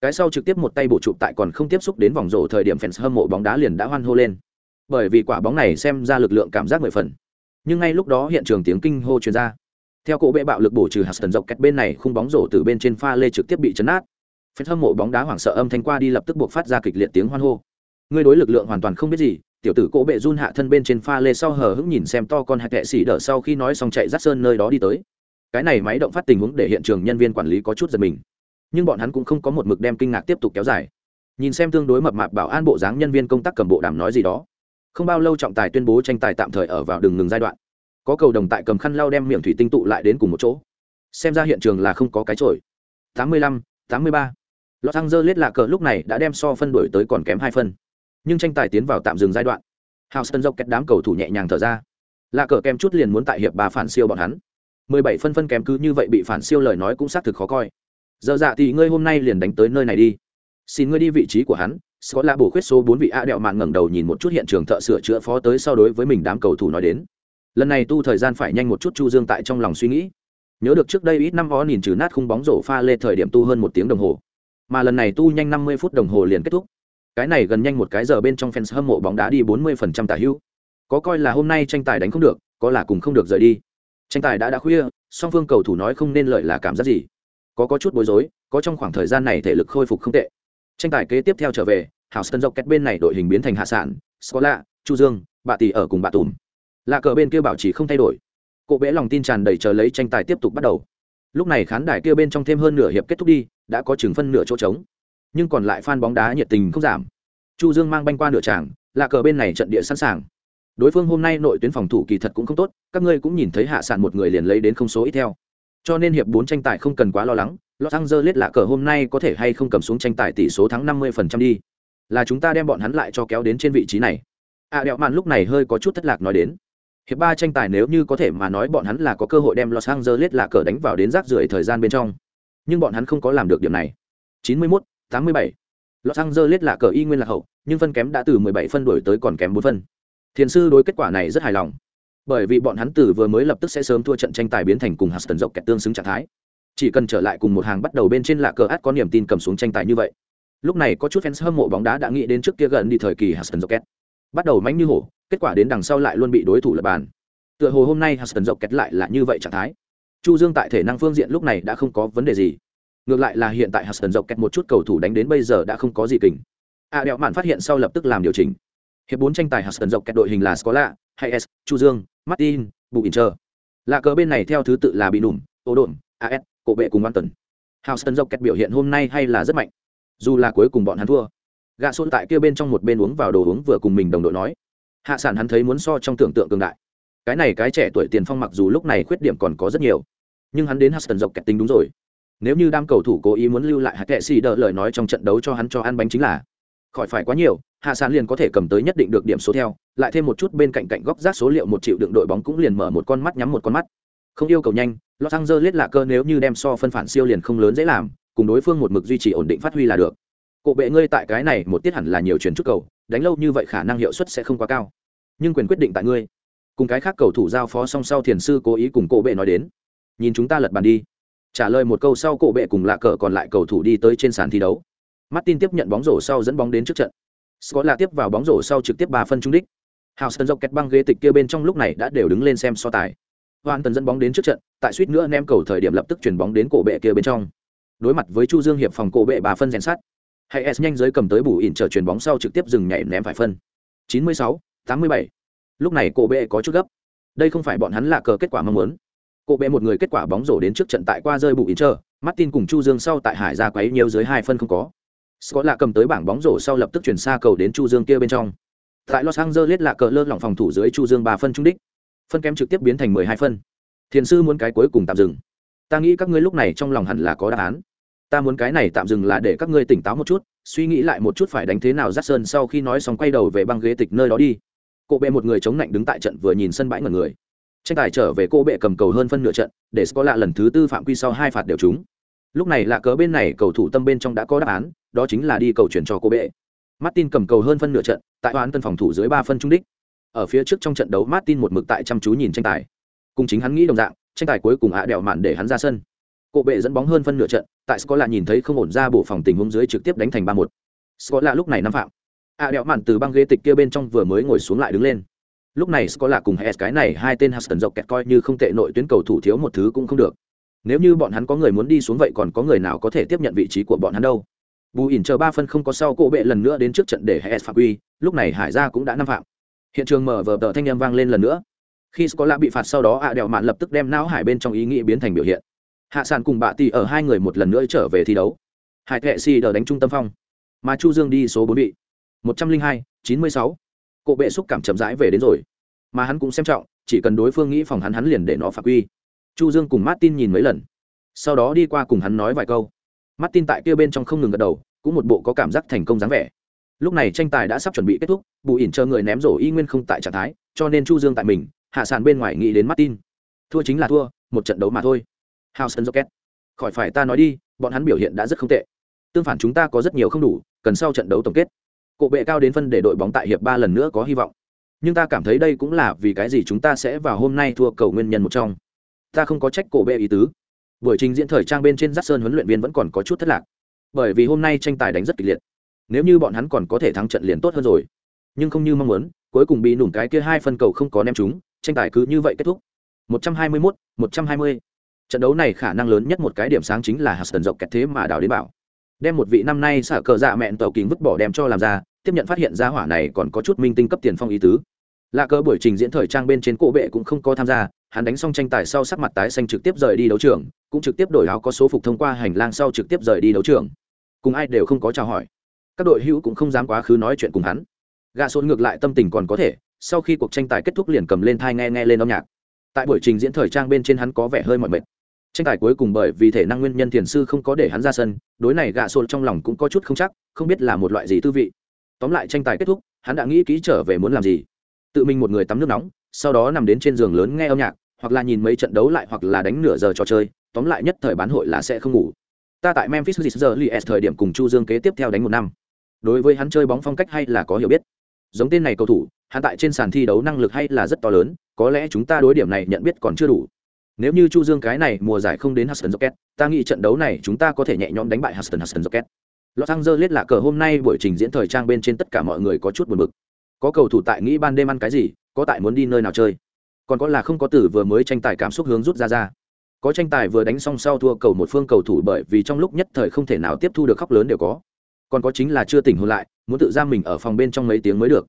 Cái sau trực tiếp một tay bổ chụp tại còn không tiếp xúc đến vòng rổ thời điểm fans hâm mộ bóng đá liền đã hoan hô lên. Bởi vì quả bóng này xem ra lực lượng cảm giác mười phần. Nhưng ngay lúc đó hiện trường tiếng kinh hô truyền ra. Theo cổ bệ bạo lực bổ trừ hạt tần dọc kẹt bên này khung bóng rổ từ bên trên pha lê trực tiếp bị chấn át fans hâm mộ bóng đá hoảng sợ âm thanh qua đi lập tức buộc phát ra kịch liệt tiếng hoan hô. người đối lực lượng hoàn toàn không biết gì, tiểu tử cỗ bệ run hạ thân bên trên pha lê sau hờ hững nhìn xem to con hạt kệ xỉ đỡ sau khi nói xong chạy dắt sơn nơi đó đi tới. Cái này máy động phát tình huống để hiện trường nhân viên quản lý có chút giật mình. Nhưng bọn hắn cũng không có một mực đem kinh ngạc tiếp tục kéo dài. Nhìn xem tương đối mập mạp bảo an bộ dáng nhân viên công tác cầm bộ đàm nói gì đó. Không bao lâu trọng tài tuyên bố tranh tài tạm thời ở vào đường ngừng giai đoạn. Có cầu đồng tại cầm khăn lau đem miệng thủy tinh tụ lại đến cùng một chỗ. Xem ra hiện trường là không có cái trội tám mươi lăm, tám mươi ba lọ thăng dơ lết lạc cờ lúc này đã đem so phân đổi tới còn kém hai phân. Nhưng tranh tài tiến vào tạm dừng giai đoạn. hào sân dốc kẹt đám cầu thủ nhẹ nhàng thở ra. lạc cờ kém chút liền muốn tại hiệp ba phản siêu bọn hắn. 17 phân phân kém cứ như vậy bị phản siêu lời nói cũng xác thực khó coi. Giờ dạ thì ngươi hôm nay liền đánh tới nơi này đi. Xin ngươi đi vị trí của hắn. Scott là bổ khuyết số bốn vị A đẹo mạn ngẩng đầu nhìn một chút hiện trường thợ sửa chữa phó tới sau đối với mình đám cầu thủ nói đến. Lần này tu thời gian phải nhanh một chút Chu Dương tại trong lòng suy nghĩ. Nhớ được trước đây ít năm ó nhìn trừ nát khung bóng rổ pha lê thời điểm tu hơn một tiếng đồng hồ mà lần này tu nhanh 50 phút đồng hồ liền kết thúc cái này gần nhanh một cái giờ bên trong fans hâm mộ bóng đá đi 40% tả hữu có coi là hôm nay tranh tài đánh không được, có là cùng không được rời đi tranh tài đã đã khuya, song phương cầu thủ nói không nên lợi là cảm giác gì. Có có chút bối rối, có trong khoảng thời gian này thể lực khôi phục không tệ. Tranh tài kế tiếp theo trở về hảo sân dọc kẹt bên này đội hình biến thành hạ sản scola, chu dương bà tỷ ở cùng bà tùm. Lạ cờ bên kia bảo chỉ không thay đổi. Cộ bẽ lòng tin tràn đầy chờ lấy tranh tài tiếp tục bắt đầu. Lúc này khán đài kia bên trong thêm hơn nửa hiệp kết thúc đi, đã có chừng phân nửa chỗ trống. Nhưng còn lại fan bóng đá nhiệt tình không giảm. Chu dương mang banh qua nửa tràng là cờ bên này trận địa sẵn sàng đối phương hôm nay nội tuyến phòng thủ kỳ thật cũng không tốt các ngươi cũng nhìn thấy hạ sản một người liền lấy đến không số ít theo. Cho nên hiệp bốn tranh tài không cần quá lo lắng Los Angeles lạ cờ hôm nay có thể hay không cầm xuống tranh tài tỷ số thắng 50% đi. Là chúng ta đem bọn hắn lại cho kéo đến trên vị trí này. À đẹo mạn lúc này hơi có chút thất lạc nói đến. Hiệp ba tranh tài nếu như có thể mà nói bọn hắn là có cơ hội đem Los Angeles lạ cờ đánh vào đến rác rưởi thời gian bên trong. Nhưng bọn hắn không có làm được điểm này. 91, 87. Los Angeles Lạ cờ y nguyên là hậu, nhưng phân kém đã từ 17 phân đổi tới còn kém 4 phân. Thiền sư đối kết quả này rất hài lòng, bởi vì bọn hắn tử vừa mới lập tức sẽ sớm thua trận tranh tài biến thành cùng Huston dọc kẹt tương xứng trạng thái. Chỉ cần trở lại cùng một hàng bắt đầu bên trên là cờ át có niềm tin cầm xuống tranh tài như vậy. Lúc này có chút fans hâm mộ bóng đá đã nghĩ đến trước kia gần đi thời kỳ Huston dọc kẹt. Bắt đầu mánh như hổ, kết quả đến đằng sau lại luôn bị đối thủ lật bàn. Tựa hồ hôm nay Huston dọc kẹt lại là như vậy trạng thái chu dương tại thể năng phương diện lúc này đã không có vấn đề gì ngược lại là hiện tại huston dọc kẹt một chút cầu thủ đánh đến bây giờ đã không có gì kình a đẹo mạn phát hiện sau lập tức làm điều chỉnh hiệp bốn tranh tài huston dọc kẹt đội hình là scola hay s chu dương, martin, bù inter là cờ bên này theo thứ tự là bị nủm ô đồn as cổ bệ cùng an tần Houston dọc kẹt biểu hiện hôm nay hay là rất mạnh. Dù là cuối cùng bọn hắn thua gạ xôn tại kia bên trong một bên uống vào đồ uống vừa cùng mình đồng đội nói. Hạ sản hắn thấy muốn so trong tưởng tượng cường đại. Cái này cái trẻ tuổi tiền phong mặc dù lúc này khuyết điểm còn có rất nhiều, nhưng hắn đến Huston dọc kẹt tính đúng rồi. Nếu như đam cầu thủ cố ý muốn lưu lại hạt kệ xì đỡ lời nói trong trận đấu cho hắn cho ăn bánh chính là khỏi phải quá nhiều, hạ sàn liền có thể cầm tới nhất định được điểm số theo, lại thêm một chút bên cạnh cạnh góc rác số liệu một triệu đựng đội bóng cũng liền mở một con mắt nhắm một con mắt. Không yêu cầu nhanh, los angeles là cơ nếu như đem so phân phản siêu liền không lớn dễ làm, cùng đối phương một mực duy trì ổn định phát huy là được. Cộ bệ ngươi tại cái này một tiết hẳn là nhiều chuyển chút cầu, đánh lâu như vậy khả năng hiệu suất sẽ không quá cao. Nhưng quyền quyết định tại ngươi. Cùng cái khác cầu thủ giao phó song sau thiền sư cố ý cùng cộ bệ nói đến. Nhìn chúng ta lật bàn đi. Trả lời một câu sau cộ bệ cùng lạ cờ còn lại cầu thủ đi tới trên sàn thi đấu martin tiếp nhận bóng rổ sau dẫn bóng đến trước trận. Scott là tiếp vào bóng rổ sau trực tiếp 3 phân trung đích. Houston dọc kẹt băng ghế tịch kia bên trong lúc này đã đều đứng lên xem so tài. Hoàn tần dẫn bóng đến trước trận tại suýt nữa ném cầu thời điểm lập tức chuyển bóng đến cổ bệ kia bên trong. Đối mặt với chu dương hiệp phòng cổ bệ bà phân rèn sát hay s nhanh giới cầm tới bù ỉn chờ chuyển bóng sau trực tiếp dừng nhảy ném phải phân. 96, 87. lúc này cổ bệ có chút gấp. Đây không phải bọn hắn là cờ kết quả mong muốn. Cổ bệ một người kết quả bóng rổ đến trước trận tại qua rơi bù ỉn chờ. Martin cùng chu dương sau tại hải ra quấy nhiều dưới hai phân không có scott lạ cầm tới bảng bóng rổ sau lập tức chuyển xa cầu đến chu dương kia bên trong. Tại los angeles lạ cờ lơ lỏng phòng thủ dưới chu dương 3 phân trung đích. Phân kém trực tiếp biến thành mười hai phân. Thiền sư muốn cái cuối cùng tạm dừng. Ta nghĩ các ngươi lúc này trong lòng hẳn là có đáp án. Ta muốn cái này tạm dừng là để các ngươi tỉnh táo một chút, suy nghĩ lại một chút phải đánh thế nào Jackson sơn sau khi nói xong quay đầu về băng ghế tịch nơi đó đi. Cô bệ một người chống lạnh đứng tại trận vừa nhìn sân bãi ngần người. Tranh tài trở về cô bệ cầm cầu hơn phân nửa trận, để Scott lạ lần thứ tư phạm quy sau hai phạt đều trúng. Lúc này lạ cớ bên này cầu thủ tâm bên trong đã có đáp án đó chính là đi cầu chuyển cho cô bệ. Martin cầm cầu hơn phân nửa trận, tại toán tân phòng thủ dưới ba phân trung đích. Ở phía trước trong trận đấu, martin một mực tại chăm chú nhìn tranh tài. Cùng chính hắn nghĩ đồng dạng, tranh tài cuối cùng ạ đèo mạn để hắn ra sân. Cộ bệ dẫn bóng hơn phân nửa trận, tại scola nhìn thấy không ổn ra bộ phòng tình huống dưới trực tiếp đánh thành ba một. Scola lúc này năm phạm. Ạ đèo mạn từ băng ghế tịch kia bên trong vừa mới ngồi xuống lại đứng lên. Lúc này scola cùng hes cái này hai tên huston dọc kẹt coi như không tệ, nội tuyến cầu thủ thiếu một thứ cũng không được. Nếu như bọn hắn có người muốn đi xuống vậy còn có người nào có thể tiếp nhận vị trí của bọn hắn đâu? Bù ỉn chờ ba phân không có sau cộ bệ lần nữa đến trước trận để hệ phạm uy lúc này hải ra cũng đã năm phạm. Hiện trường mở vờ tờ thanh â m vang lên lần nữa. Khi scola bị phạt sau đó ạ đèo mạn lập tức đem não hải bên trong ý nghĩ biến thành biểu hiện. Hạ sản cùng bạ tì ở hai người một lần nữa trở về thi đấu. Hải thệ si đờ đánh trung tâm phong. Mà chu dương đi số bốn vị. Một trăm linh hai, chín mươi sáu. Cộ bệ xúc cảm chậm rãi về đến rồi. Mà hắn cũng xem trọng, chỉ cần đối phương nghĩ phòng hắn hắn liền để nó phạt quy. Chu dương cùng martin nhìn mấy lần. Sau đó đi qua cùng hắn nói vài câu martin tại kia bên trong không ngừng gật đầu cũng một bộ có cảm giác thành công dáng vẻ lúc này tranh tài đã sắp chuẩn bị kết thúc bù ỉn chờ người ném rổ y nguyên không tại trạng thái cho nên chu dương tại mình hạ sàn bên ngoài nghĩ đến martin thua chính là thua một trận đấu mà thôi Houston Rocket. Khỏi phải ta nói đi, bọn hắn biểu hiện đã rất không tệ. Tương phản chúng ta có rất nhiều không đủ, cần sau trận đấu tổng kết. Cổ bệ cao đến phân để đội bóng tại hiệp ba lần nữa có hy vọng. Nhưng ta cảm thấy đây cũng là vì cái gì chúng ta sẽ vào hôm nay thua cầu nguyên nhân một trong. Ta không có trách cổ bệ ý tứ. Buổi trình diễn thời trang bên trên Dát Sơn huấn luyện viên vẫn còn có chút thất lạc. Bởi vì hôm nay tranh tài đánh rất kịch liệt. Nếu như bọn hắn còn có thể thắng trận liền tốt hơn rồi. Nhưng không như mong muốn, cuối cùng bị nủn cái kia hai phân cầu không có ném chúng, tranh tài cứ như vậy kết thúc. 121, 120 trận đấu này khả năng lớn nhất một cái điểm sáng chính là Huston dọc kẹt thế mà đào đến bảo đem một vị năm nay xả cờ dạ mẹn tàu kính vứt bỏ đem cho làm ra tiếp nhận phát hiện ra hỏa này còn có chút minh tinh cấp tiền phong ý tứ lạ cờ buổi trình diễn thời trang bên trên cổ bệ cũng không có tham gia, hắn đánh xong tranh tài sau sắc mặt tái xanh trực tiếp rời đi đấu trường, cũng trực tiếp đổi áo có số phục thông qua hành lang sau trực tiếp rời đi đấu trường. Cùng ai đều không có chào hỏi. Các đội hữu cũng không dám quá khứ nói chuyện cùng hắn. Gà sốt ngược lại tâm tình còn có thể, sau khi cuộc tranh tài kết thúc liền cầm lên thai nghe nghe lên âm nhạc. Tại buổi trình diễn thời trang bên trên hắn có vẻ hơi mỏi mệt. Tranh tài cuối cùng bởi vì thể năng nguyên nhân thiền sư không có để hắn ra sân, đối này gạ sồn trong lòng cũng có chút không chắc, không biết là một loại gì tư vị. Tóm lại tranh tài kết thúc, hắn đã nghĩ kỹ trở về muốn làm gì tự mình một người tắm nước nóng sau đó nằm đến trên giường lớn nghe âm nhạc hoặc là nhìn mấy trận đấu lại hoặc là đánh nửa giờ trò chơi tóm lại nhất thời bán hội là sẽ không ngủ ta tại memphis giờ li thời điểm cùng chu dương kế tiếp theo đánh một năm đối với hắn chơi bóng phong cách hay là có hiểu biết giống tên này cầu thủ hắn tại trên sàn thi đấu năng lực hay là rất to lớn có lẽ chúng ta đối điểm này nhận biết còn chưa đủ nếu như Chu Dương cái này mùa giải không đến Huston Rocket, ta nghĩ trận đấu này chúng ta có thể nhẹ nhõm đánh bại Huston Huston Rockets. Los Angeles là cờ hôm nay buổi trình diễn thời trang bên trên tất cả mọi người có chút buồn bực. Có cầu thủ tại nghĩ ban đêm ăn cái gì, có tại muốn đi nơi nào chơi. Còn có là không có tử vừa mới tranh tài cảm xúc hướng rút ra ra. Có tranh tài vừa đánh xong sau thua cầu một phương cầu thủ bởi vì trong lúc nhất thời không thể nào tiếp thu được khóc lớn đều có. Còn có chính là chưa tỉnh hôn lại, muốn tự giam mình ở phòng bên trong mấy tiếng mới được.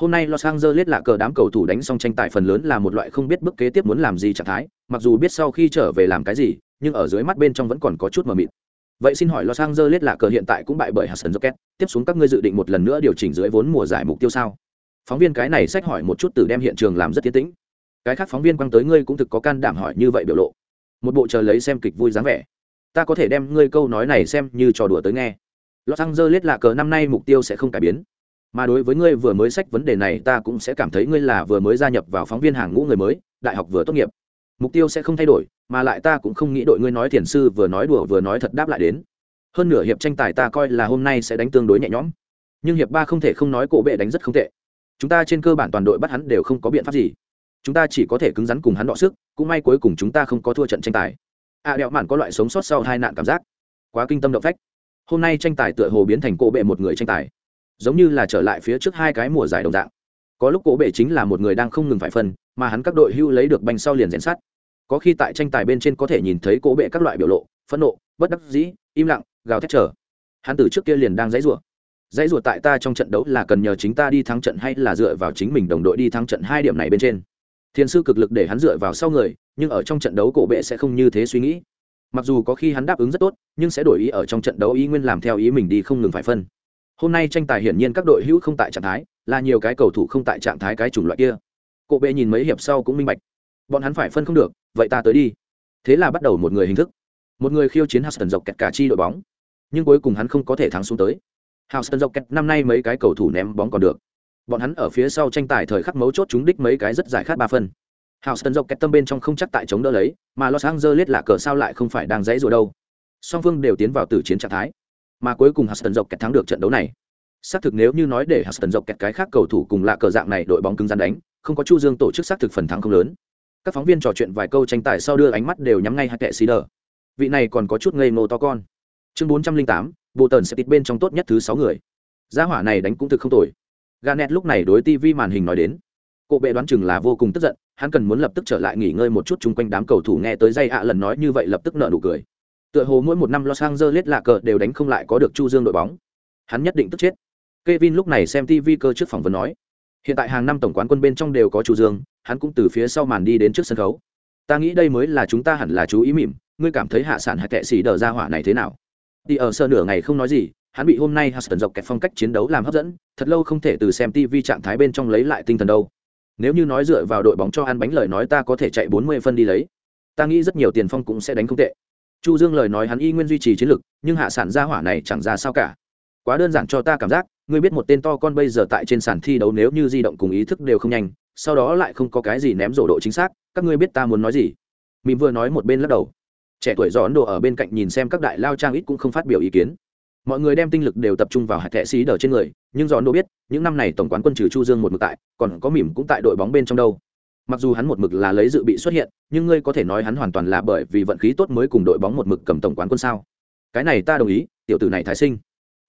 Hôm nay Los Angeles là cờ đám cầu thủ đánh xong tranh tài phần lớn là một loại không biết bước kế tiếp muốn làm gì trạng thái, mặc dù biết sau khi trở về làm cái gì, nhưng ở dưới mắt bên trong vẫn còn có chút mờ mịt. Vậy xin hỏi Los Angeles là cờ hiện tại cũng bại bởi Hudson rocket tiếp xuống các ngươi dự định một lần nữa điều chỉnh dưới vốn mùa giải mục tiêu sao? Phóng viên cái này sách hỏi một chút từ đem hiện trường làm rất tiến tĩnh. Cái khác phóng viên quăng tới ngươi cũng thực có can đảm hỏi như vậy biểu lộ. Một bộ chờ lấy xem kịch vui dáng vẻ. ta có thể đem ngươi câu nói này xem như trò đùa tới nghe los angeles là cờ năm nay mục tiêu sẽ không cải biến mà đối với ngươi vừa mới sách vấn đề này, ta cũng sẽ cảm thấy ngươi là vừa mới gia nhập vào phóng viên hàng ngũ người mới, đại học vừa tốt nghiệp mục tiêu sẽ không thay đổi, mà lại ta cũng không nghĩ đội ngươi nói thiền sư vừa nói đùa vừa nói thật đáp lại đến hơn nửa hiệp tranh tài ta coi là hôm nay sẽ đánh tương đối nhẹ nhõm nhưng hiệp ba không thể không nói cổ bệ đánh rất không tệ chúng ta trên cơ bản toàn đội bắt hắn đều không có biện pháp gì. Chúng ta chỉ có thể cứng rắn cùng hắn đọ sức cũng may cuối cùng chúng ta không có thua trận tranh tài. Ạ, à, đẹo mạn có loại sống sót sau hai nạn cảm giác. Quá kinh tâm động phách. Hôm nay tranh tài tựa hồ biến thành cổ bệ một người tranh tài. Giống như là trở lại phía trước hai cái mùa giải đồng dạng. Có lúc cổ bệ chính là một người đang không ngừng phải phân mà hắn các đội hưu lấy được bành sau liền rèn sát có khi tại tranh tài bên trên có thể nhìn thấy cổ bệ các loại biểu lộ phẫn nộ bất đắc dĩ im lặng gào thét trở hắn từ trước kia liền đang dãy rủa dãy ruột tại ta trong trận đấu là cần nhờ chính ta đi thắng trận hay là dựa vào chính mình đồng đội đi thắng trận hai điểm này bên trên? Thiền sư cực lực để hắn dựa vào sau người, nhưng ở trong trận đấu cổ bệ sẽ không như thế suy nghĩ. Mặc dù có khi hắn đáp ứng rất tốt, nhưng sẽ đổi ý ở trong trận đấu ý nguyên làm theo ý mình đi không ngừng phải phân. Hôm nay tranh tài hiển nhiên các đội hữu không tại trạng thái, là nhiều cái cầu thủ không tại trạng thái cái chủng loại kia. Cổ bệ nhìn mấy hiệp sau cũng minh bạch. Bọn hắn phải phân không được, vậy ta tới đi. Thế là bắt đầu một người hình thức. Một người khiêu chiến Huston dọc kẹt cả chi đội bóng. Nhưng cuối cùng hắn không có thể thắng xuống tới. Houston dọc kẹt năm nay mấy cái cầu thủ ném bóng còn được bọn hắn ở phía sau tranh tài thời khắc mấu chốt chúng đích mấy cái rất giải khát ba phân Houston dọc kẹt tâm bên trong không chắc tại chống đỡ lấy, mà Los Angeles là cờ sao lại không phải đang dãy rồi đâu. Song phương đều tiến vào tử chiến trạng thái, mà cuối cùng Houston dọc kẹt thắng được trận đấu này. Xác thực nếu như nói để Houston dọc kẹt cái khác cầu thủ cùng lạ cờ dạng này đội bóng cứng rắn đánh, không có Chu Dương tổ chức xác thực phần thắng không lớn. Các phóng viên trò chuyện vài câu tranh tài sau đưa ánh mắt đều nhắm ngay hai kệ Cider. Vị này còn có chút ngây ngô to con. Chương 408, Bộ Tần sẽ tít bên trong tốt nhất thứ sáu người. Gia hỏa này đánh cũng thực không tồi. Garnet lúc này đối TV màn hình nói đến. Cổ bệ đoán chừng là vô cùng tức giận, hắn cần muốn lập tức trở lại nghỉ ngơi một chút chung quanh đám cầu thủ nghe tới dây ạ lần nói như vậy lập tức nợ nụ cười. Tựa hồ mỗi một năm Los Angeles lạ cờ đều đánh không lại có được Chu Dương đội bóng. Hắn nhất định tức chết. Kevin lúc này xem TV cơ trước phỏng vấn nói, hiện tại hàng năm tổng quán quân bên trong đều có Chu Dương, hắn cũng từ phía sau màn đi đến trước sân khấu. Ta nghĩ đây mới là chúng ta hẳn là chú ý mỉm, ngươi cảm thấy hạ sản hay tệ sĩ đỡ ra hỏa này thế nào? Đi ở sơ nửa ngày không nói gì, hắn bị hôm nay Huston dọc kẹt phong cách chiến đấu làm hấp dẫn, thật lâu không thể từ xem TV trạng thái bên trong lấy lại tinh thần đâu. Nếu như nói dựa vào đội bóng cho ăn bánh lời nói ta có thể chạy bốn mươi phân đi lấy. Ta nghĩ rất nhiều tiền phong cũng sẽ đánh không tệ. Chu dương lời nói hắn y nguyên duy trì chiến lực nhưng hạ sản gia hỏa này chẳng ra sao cả. Quá đơn giản cho ta cảm giác ngươi biết một tên to con bây giờ tại trên sàn thi đấu nếu như di động cùng ý thức đều không nhanh sau đó lại không có cái gì ném rổ độ chính xác các ngươi biết ta muốn nói gì? Mìm vừa nói một bên lắc đầu trẻ tuổi giòn đồ ở bên cạnh nhìn xem các đại lao trang ít cũng không phát biểu ý kiến. Mọi người đem tinh lực đều tập trung vào hạt thẻ xí đờ trên người, nhưng giòn đồ biết, những năm này tổng quán quân trừ chu dương một mực tại, còn có mỉm cũng tại đội bóng bên trong đâu. Mặc dù hắn một mực là lấy dự bị xuất hiện, nhưng ngươi có thể nói hắn hoàn toàn là bởi vì vận khí tốt mới cùng đội bóng một mực cầm tổng quán quân sao? Cái này ta đồng ý, tiểu tử này thái sinh.